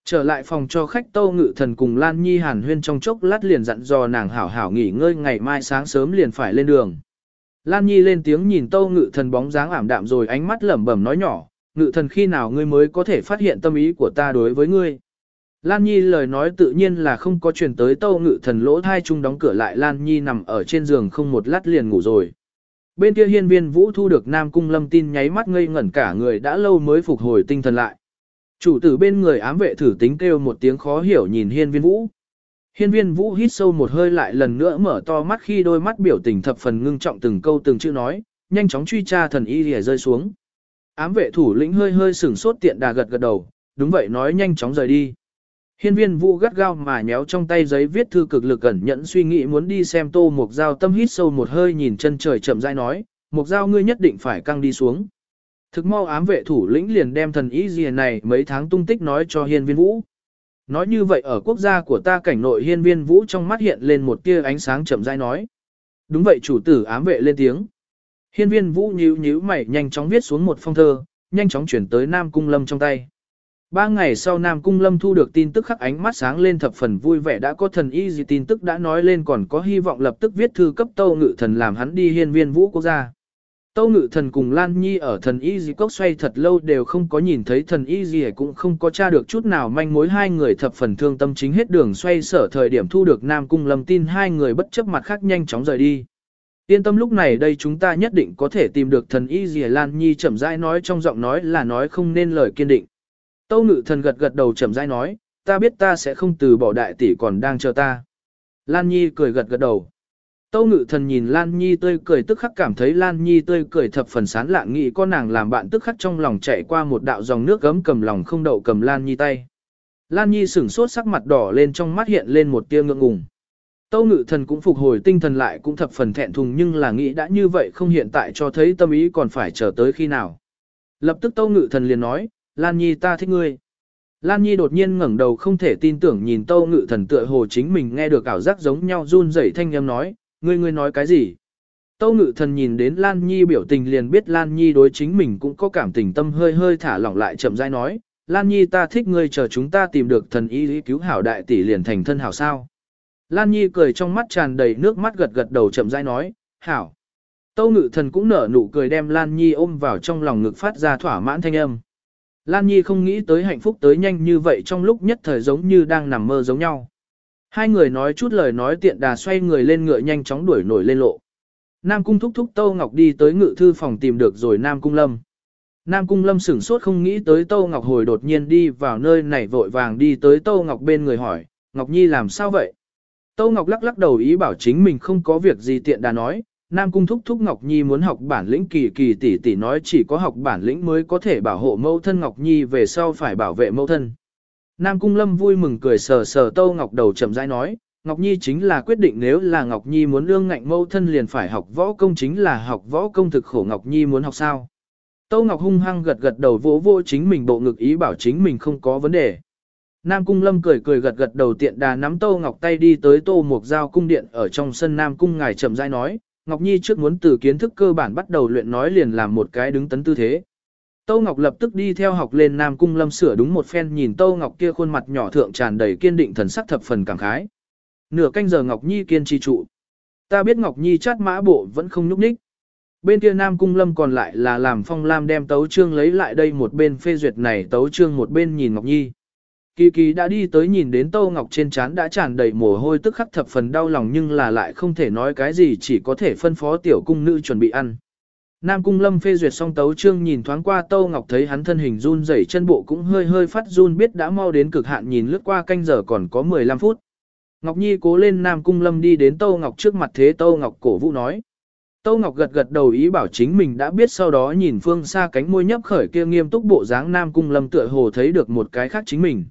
Trở lại phòng cho khách Tâu Ngự Thần cùng Lan Nhi Hàn Huyên trong chốc lát liền dặn dò nàng hảo hảo nghỉ ngơi ngày mai sáng sớm liền phải lên đường. Lan Nhi lên tiếng nhìn Tâu Ngự Thần bóng dáng ảm đạm rồi ánh mắt lẩm bẩm nói nhỏ, Ngự Thần khi nào ngươi mới có thể phát hiện tâm ý của ta đối với ngươi. Lan Nhi lời nói tự nhiên là không có truyền tới Tâu Ngự Thần lỗ thai chung đóng cửa lại Lan Nhi nằm ở trên giường không một lát liền ngủ rồi. Bên kia hiên viên vũ thu được Nam Cung Lâm tin nháy mắt ngây ngẩn cả người đã lâu mới phục hồi tinh thần lại. Chủ tử bên người ám vệ thử tính kêu một tiếng khó hiểu nhìn hiên viên vũ. Hiên viên vũ hít sâu một hơi lại lần nữa mở to mắt khi đôi mắt biểu tình thập phần ngưng trọng từng câu từng chữ nói, nhanh chóng truy tra thần y lìa rơi xuống. Ám vệ thủ lĩnh hơi hơi sửng sốt tiện đà gật gật đầu, đúng vậy nói nhanh chóng rời đi. Hiên viên vũ gắt gao mà nhéo trong tay giấy viết thư cực lực cẩn nhẫn suy nghĩ muốn đi xem tô mục dao tâm hít sâu một hơi nhìn chân trời chậm rãi nói, mục dao ngươi nhất định phải căng đi xuống. Thực mau ám vệ thủ lĩnh liền đem thần ý gì này mấy tháng tung tích nói cho hiên viên vũ. Nói như vậy ở quốc gia của ta cảnh nội hiên viên vũ trong mắt hiện lên một tia ánh sáng chậm rãi nói. Đúng vậy chủ tử ám vệ lên tiếng. Hiên viên vũ nhíu nhíu mày nhanh chóng viết xuống một phong thơ, nhanh chóng chuyển tới Nam Cung Lâm trong tay. Ba ngày sau Nam Cung Lâm thu được tin tức khắc ánh mắt sáng lên thập phần vui vẻ đã có thần y gì tin tức đã nói lên còn có hy vọng lập tức viết thư cấp Tâu Ngự Thần làm hắn đi hiên viên vũ quốc gia. Tâu Ngự Thần cùng Lan Nhi ở thần y gì cốc xoay thật lâu đều không có nhìn thấy thần y gì cũng không có tra được chút nào manh mối hai người thập phần thương tâm chính hết đường xoay sở thời điểm thu được Nam Cung lầm tin hai người bất chấp mặt khác nhanh chóng rời đi. Yên tâm lúc này đây chúng ta nhất định có thể tìm được thần y gì Lan Nhi chậm rãi nói trong giọng nói là nói không nên lời kiên định. Tâu ngự thần gật gật đầu chậm rãi nói, ta biết ta sẽ không từ bỏ đại tỷ còn đang chờ ta. Lan Nhi cười gật gật đầu. Tâu ngự thần nhìn Lan Nhi tươi cười tức khắc cảm thấy Lan Nhi tươi cười thập phần sán lạ nghĩ con nàng làm bạn tức khắc trong lòng chạy qua một đạo dòng nước gấm cầm lòng không đậu cầm Lan Nhi tay. Lan Nhi sửng sốt sắc mặt đỏ lên trong mắt hiện lên một tia ngượng ngùng. Tâu ngự thần cũng phục hồi tinh thần lại cũng thập phần thẹn thùng nhưng là nghĩ đã như vậy không hiện tại cho thấy tâm ý còn phải chờ tới khi nào. Lập tức tâu ngự thần liền nói, Lan Nhi ta thích ngươi. Lan Nhi đột nhiên ngẩng đầu không thể tin tưởng nhìn Tâu Ngự Thần tựa hồ chính mình nghe được ảo giác giống nhau run rẩy thanh âm nói, ngươi ngươi nói cái gì? Tâu Ngự Thần nhìn đến Lan Nhi biểu tình liền biết Lan Nhi đối chính mình cũng có cảm tình tâm hơi hơi thả lỏng lại chậm rãi nói, Lan Nhi ta thích ngươi chờ chúng ta tìm được thần y cứu hảo đại tỷ liền thành thân hảo sao? Lan Nhi cười trong mắt tràn đầy nước mắt gật gật đầu chậm rãi nói, hảo. Tâu Ngự Thần cũng nở nụ cười đem Lan Nhi ôm vào trong lòng ngực phát ra thỏa mãn thanh âm. Lan Nhi không nghĩ tới hạnh phúc tới nhanh như vậy trong lúc nhất thời giống như đang nằm mơ giống nhau. Hai người nói chút lời nói tiện đà xoay người lên ngựa nhanh chóng đuổi nổi lên lộ. Nam Cung thúc thúc Tâu Ngọc đi tới ngự thư phòng tìm được rồi Nam Cung Lâm. Nam Cung Lâm sửng sốt không nghĩ tới Tâu Ngọc hồi đột nhiên đi vào nơi này vội vàng đi tới Tâu Ngọc bên người hỏi, Ngọc Nhi làm sao vậy? Tâu Ngọc lắc lắc đầu ý bảo chính mình không có việc gì tiện đà nói, Nam Cung thúc thúc Ngọc Nhi muốn học bản lĩnh kỳ kỳ tỷ tỷ nói chỉ có học bản lĩnh mới có thể bảo hộ mẫu thân Ngọc Nhi về sau phải bảo vệ mẫu thân. Nam Cung Lâm vui mừng cười sờ sờ Tâu Ngọc đầu chậm rãi nói, Ngọc Nhi chính là quyết định nếu là Ngọc Nhi muốn lương ngạnh mẫu thân liền phải học võ công chính là học võ công thực khổ Ngọc Nhi muốn học sao. Tâu Ngọc hung hăng gật gật đầu vỗ vô chính mình bộ ngực ý bảo chính mình không có vấn đề. Nam Cung Lâm cười cười gật gật đầu tiện đà nắm Tâu Ngọc tay đi tới Tô Mục Giao cung điện ở trong sân Nam Cung ngài chậm rãi nói, Ngọc Nhi trước muốn từ kiến thức cơ bản bắt đầu luyện nói liền làm một cái đứng tấn tư thế. Tâu Ngọc lập tức đi theo học lên Nam Cung Lâm sửa đúng một phen nhìn Tâu Ngọc kia khuôn mặt nhỏ thượng tràn đầy kiên định thần sắc thập phần cảm khái. Nửa canh giờ Ngọc Nhi kiên trì trụ. Ta biết Ngọc Nhi chát mã bộ vẫn không nhúc nhích. Bên kia Nam Cung Lâm còn lại là làm Phong Lam đem tấu trương lấy lại đây một bên phê duyệt này tấu trương một bên nhìn Ngọc Nhi. Kỳ kỳ đã đi tới nhìn đến Tô Ngọc trên trán đã tràn đầy mồ hôi tức khắc thập phần đau lòng nhưng là lại không thể nói cái gì chỉ có thể phân phó tiểu cung nữ chuẩn bị ăn. Nam Cung Lâm phê duyệt xong tấu chương nhìn thoáng qua Tô Ngọc thấy hắn thân hình run rẩy, chân bộ cũng hơi hơi phát run, biết đã mau đến cực hạn, nhìn lướt qua canh giờ còn có 15 phút. Ngọc Nhi cố lên Nam Cung Lâm đi đến Tô Ngọc trước mặt thế Tô Ngọc cổ vũ nói. Tô Ngọc gật gật đầu ý bảo chính mình đã biết sau đó nhìn phương xa cánh môi nhấp khởi kia nghiêm túc bộ dáng Nam Cung Lâm tựa hồ thấy được một cái khác chính mình.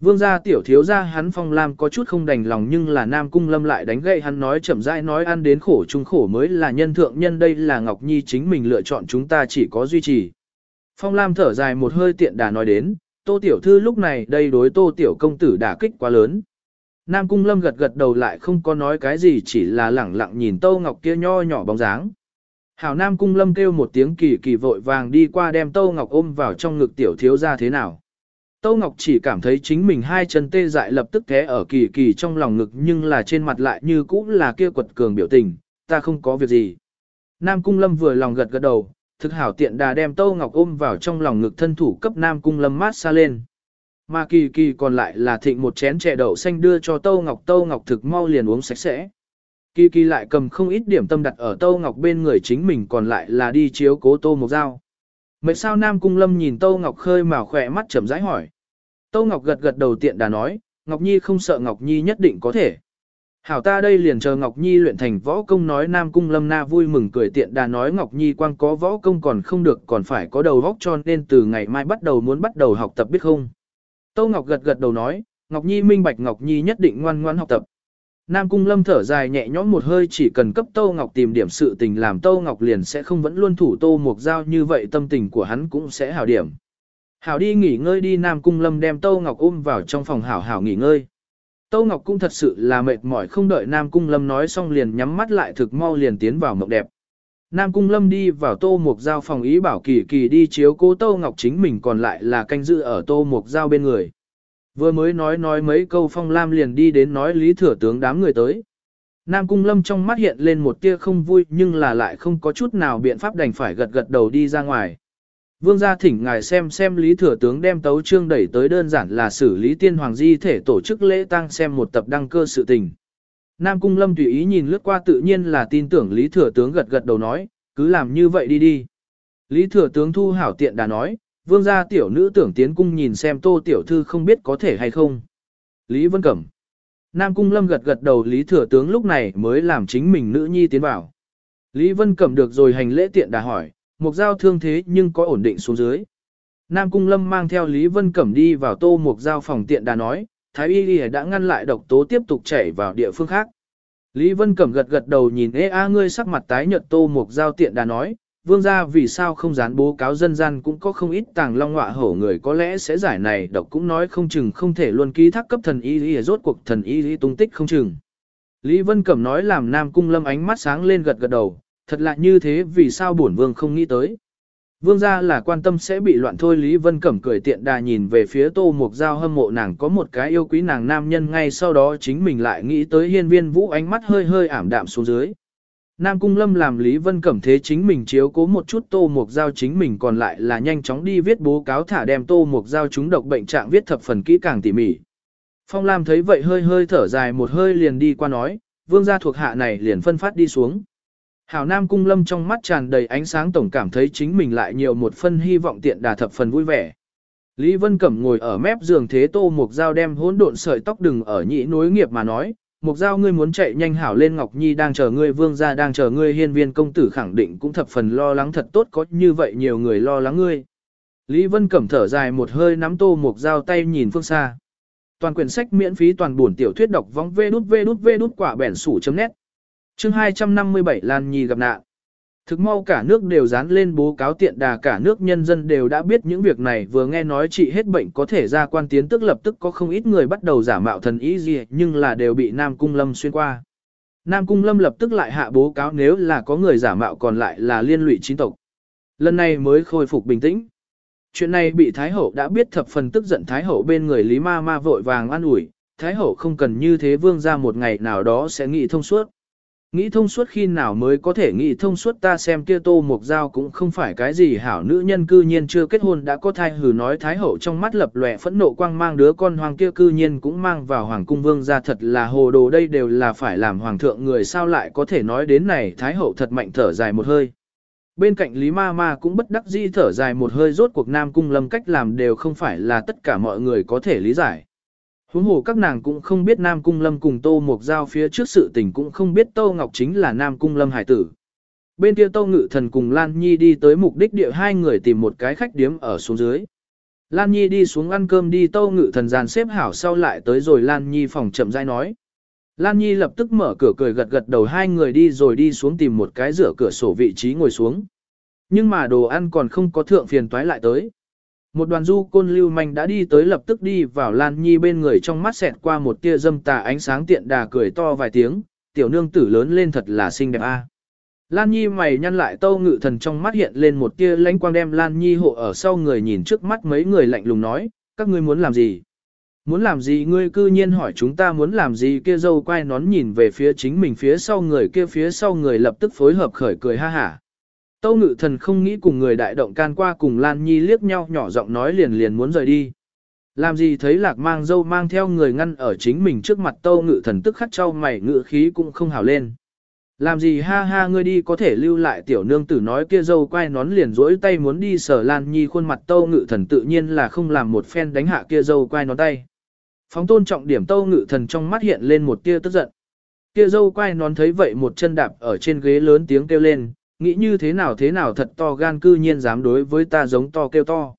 Vương gia tiểu thiếu gia hắn phong lam có chút không đành lòng nhưng là Nam Cung Lâm lại đánh gậy hắn nói chậm rãi nói ăn đến khổ chung khổ mới là nhân thượng nhân đây là Ngọc Nhi chính mình lựa chọn chúng ta chỉ có duy trì. Phong lam thở dài một hơi tiện đà nói đến, tô tiểu thư lúc này đây đối tô tiểu công tử đả kích quá lớn. Nam Cung Lâm gật gật đầu lại không có nói cái gì chỉ là lẳng lặng nhìn Tô Ngọc kia nho nhỏ bóng dáng. Hảo Nam Cung Lâm kêu một tiếng kỳ kỳ vội vàng đi qua đem Tô Ngọc ôm vào trong ngực tiểu thiếu gia thế nào. Tô Ngọc chỉ cảm thấy chính mình hai chân tê dại lập tức thế ở kỳ kỳ trong lòng ngực nhưng là trên mặt lại như cũ là kia quật cường biểu tình, ta không có việc gì. Nam Cung Lâm vừa lòng gật gật đầu, thực hảo tiện đà đem Tô Ngọc ôm vào trong lòng ngực thân thủ cấp Nam Cung Lâm mát xa lên. Mà kỳ kỳ còn lại là thịnh một chén chè đậu xanh đưa cho Tô Ngọc Tô Ngọc thực mau liền uống sạch sẽ. Kỳ kỳ lại cầm không ít điểm tâm đặt ở Tô Ngọc bên người chính mình còn lại là đi chiếu cố Tô Mộc Dao. Mấy sao Nam Cung Lâm nhìn Tô Ngọc khơi mà khỏe mắt chậm rãi hỏi. Tô Ngọc gật gật đầu tiện đà nói, Ngọc Nhi không sợ Ngọc Nhi nhất định có thể. Hảo ta đây liền chờ Ngọc Nhi luyện thành võ công nói Nam Cung Lâm Na vui mừng cười tiện đà nói Ngọc Nhi quang có võ công còn không được còn phải có đầu vóc cho nên từ ngày mai bắt đầu muốn bắt đầu học tập biết không. Tô Ngọc gật gật đầu nói, Ngọc Nhi minh bạch Ngọc Nhi nhất định ngoan ngoãn học tập. Nam Cung Lâm thở dài nhẹ nhõm một hơi chỉ cần cấp Tô Ngọc tìm điểm sự tình làm Tô Ngọc liền sẽ không vẫn luôn thủ Tô Mục Giao như vậy tâm tình của hắn cũng sẽ hảo điểm. Hảo đi nghỉ ngơi đi, Nam Cung Lâm đem Tô Ngọc ôm vào trong phòng hảo hảo nghỉ ngơi. Tô Ngọc cũng thật sự là mệt mỏi, không đợi Nam Cung Lâm nói xong liền nhắm mắt lại thực mau liền tiến vào mộng đẹp. Nam Cung Lâm đi vào Tô Mục Giao phòng ý bảo kỳ kỳ đi chiếu cố Tô Ngọc chính mình còn lại là canh giữ ở Tô Mục Giao bên người. Vừa mới nói nói mấy câu Phong Lam liền đi đến nói Lý Thừa Tướng đám người tới. Nam Cung Lâm trong mắt hiện lên một tia không vui nhưng là lại không có chút nào biện pháp đành phải gật gật đầu đi ra ngoài. Vương gia thỉnh ngài xem xem Lý Thừa Tướng đem tấu trương đẩy tới đơn giản là xử lý tiên hoàng di thể tổ chức lễ tang xem một tập đăng cơ sự tình. Nam Cung Lâm tùy ý nhìn lướt qua tự nhiên là tin tưởng Lý Thừa Tướng gật gật đầu nói, cứ làm như vậy đi đi. Lý Thừa Tướng thu hảo tiện đã nói, vương gia tiểu nữ tưởng tiến cung nhìn xem tô tiểu thư không biết có thể hay không. Lý Vân Cẩm Nam Cung Lâm gật gật đầu Lý Thừa Tướng lúc này mới làm chính mình nữ nhi tiến vào. Lý Vân Cẩm được rồi hành lễ tiện đã hỏi, một giao thương thế nhưng có ổn định xuống dưới. Nam Cung Lâm mang theo Lý Vân Cẩm đi vào tô một giao phòng tiện đà nói, Thái Y Lìa đã ngăn lại độc tố tiếp tục chảy vào địa phương khác. Lý Vân Cẩm gật gật đầu nhìn ê a ngươi sắc mặt tái nhợt tô một giao tiện đà nói, vương gia vì sao không dán bố cáo dân gian cũng có không ít tàng long họa hổ người có lẽ sẽ giải này độc cũng nói không chừng không thể luôn ký thác cấp thần y lý rốt cuộc thần y lý tung tích không chừng. Lý Vân Cẩm nói làm Nam Cung Lâm ánh mắt sáng lên gật gật đầu, thật lạ như thế vì sao bổn vương không nghĩ tới. Vương gia là quan tâm sẽ bị loạn thôi Lý Vân Cẩm cười tiện đà nhìn về phía tô mục giao hâm mộ nàng có một cái yêu quý nàng nam nhân ngay sau đó chính mình lại nghĩ tới hiên viên vũ ánh mắt hơi hơi ảm đạm xuống dưới. Nam Cung Lâm làm Lý Vân Cẩm thế chính mình chiếu cố một chút tô mục giao chính mình còn lại là nhanh chóng đi viết bố cáo thả đem tô mục giao chúng độc bệnh trạng viết thập phần kỹ càng tỉ mỉ. Phong Lam thấy vậy hơi hơi thở dài một hơi liền đi qua nói, vương gia thuộc hạ này liền phân phát đi xuống. Hảo Nam Cung Lâm trong mắt tràn đầy ánh sáng tổng cảm thấy chính mình lại nhiều một phân hy vọng tiện đà thập phần vui vẻ. Lý Vân Cẩm ngồi ở mép giường thế tô mục dao đem hỗn độn sợi tóc đừng ở nhị nối nghiệp mà nói, mục dao ngươi muốn chạy nhanh hảo lên Ngọc Nhi đang chờ ngươi vương gia đang chờ ngươi hiên viên công tử khẳng định cũng thập phần lo lắng thật tốt có như vậy nhiều người lo lắng ngươi. Lý Vân Cẩm thở dài một hơi nắm tô mục dao tay nhìn phương xa. Toàn quyển sách miễn phí toàn buồn tiểu thuyết đọc vong vê đút vê đút vê đút quả bẻn sủ chấm nét chương 257 Lan Nhi gặp nạn. Thực mau cả nước đều dán lên bố cáo tiện đà cả nước nhân dân đều đã biết những việc này vừa nghe nói chị hết bệnh có thể ra quan tiến tức lập tức có không ít người bắt đầu giả mạo thần ý gì nhưng là đều bị Nam Cung Lâm xuyên qua. Nam Cung Lâm lập tức lại hạ bố cáo nếu là có người giả mạo còn lại là liên lụy chính tộc. Lần này mới khôi phục bình tĩnh. Chuyện này bị Thái Hậu đã biết thập phần tức giận Thái Hậu bên người Lý Ma Ma vội vàng an ủi, Thái Hậu không cần như thế vương ra một ngày nào đó sẽ nghĩ thông suốt. Nghĩ thông suốt khi nào mới có thể nghĩ thông suốt ta xem kia tô mục dao cũng không phải cái gì hảo nữ nhân cư nhiên chưa kết hôn đã có thai hử nói thái hậu trong mắt lập lòe phẫn nộ quang mang đứa con hoàng kia cư nhiên cũng mang vào hoàng cung vương ra thật là hồ đồ đây đều là phải làm hoàng thượng người sao lại có thể nói đến này thái hậu thật mạnh thở dài một hơi. Bên cạnh Lý Ma Ma cũng bất đắc dĩ thở dài một hơi rốt cuộc Nam Cung Lâm cách làm đều không phải là tất cả mọi người có thể lý giải. Huống hồ các nàng cũng không biết Nam Cung Lâm cùng Tô Mộc Giao phía trước sự tình cũng không biết Tô Ngọc chính là Nam Cung Lâm hải tử. Bên kia Tô Ngự Thần cùng Lan Nhi đi tới mục đích địa hai người tìm một cái khách điếm ở xuống dưới. Lan Nhi đi xuống ăn cơm đi, Tô Ngự Thần dàn xếp hảo sau lại tới rồi Lan Nhi phòng chậm rãi nói. Lan Nhi lập tức mở cửa cười gật gật đầu, hai người đi rồi đi xuống tìm một cái rửa cửa sổ vị trí ngồi xuống. Nhưng mà đồ ăn còn không có thượng phiền toái lại tới. Một đoàn du côn lưu manh đã đi tới lập tức đi vào Lan Nhi bên người trong mắt xẹt qua một tia dâm tà ánh sáng tiện đà cười to vài tiếng, tiểu nương tử lớn lên thật là xinh đẹp a. Lan Nhi mày nhăn lại tâu ngự thần trong mắt hiện lên một tia lãnh quang đem Lan Nhi hộ ở sau người nhìn trước mắt mấy người lạnh lùng nói, các ngươi muốn làm gì? Muốn làm gì ngươi cư nhiên hỏi chúng ta muốn làm gì kia dâu quay nón nhìn về phía chính mình phía sau người kia phía sau người lập tức phối hợp khởi cười ha hả. Tâu ngự thần không nghĩ cùng người đại động can qua cùng Lan Nhi liếc nhau nhỏ giọng nói liền liền muốn rời đi. Làm gì thấy lạc mang dâu mang theo người ngăn ở chính mình trước mặt tâu ngự thần tức khắc trao mày ngự khí cũng không hào lên. Làm gì ha ha ngươi đi có thể lưu lại tiểu nương tử nói kia dâu quay nón liền rỗi tay muốn đi sở Lan Nhi khuôn mặt tâu ngự thần tự nhiên là không làm một phen đánh hạ kia dâu quay nón tay. Phóng tôn trọng điểm tâu ngự thần trong mắt hiện lên một tia tức giận. Kia dâu quay nón thấy vậy một chân đạp ở trên ghế lớn tiếng kêu lên, nghĩ như thế nào thế nào thật to gan cư nhiên dám đối với ta giống to kêu to.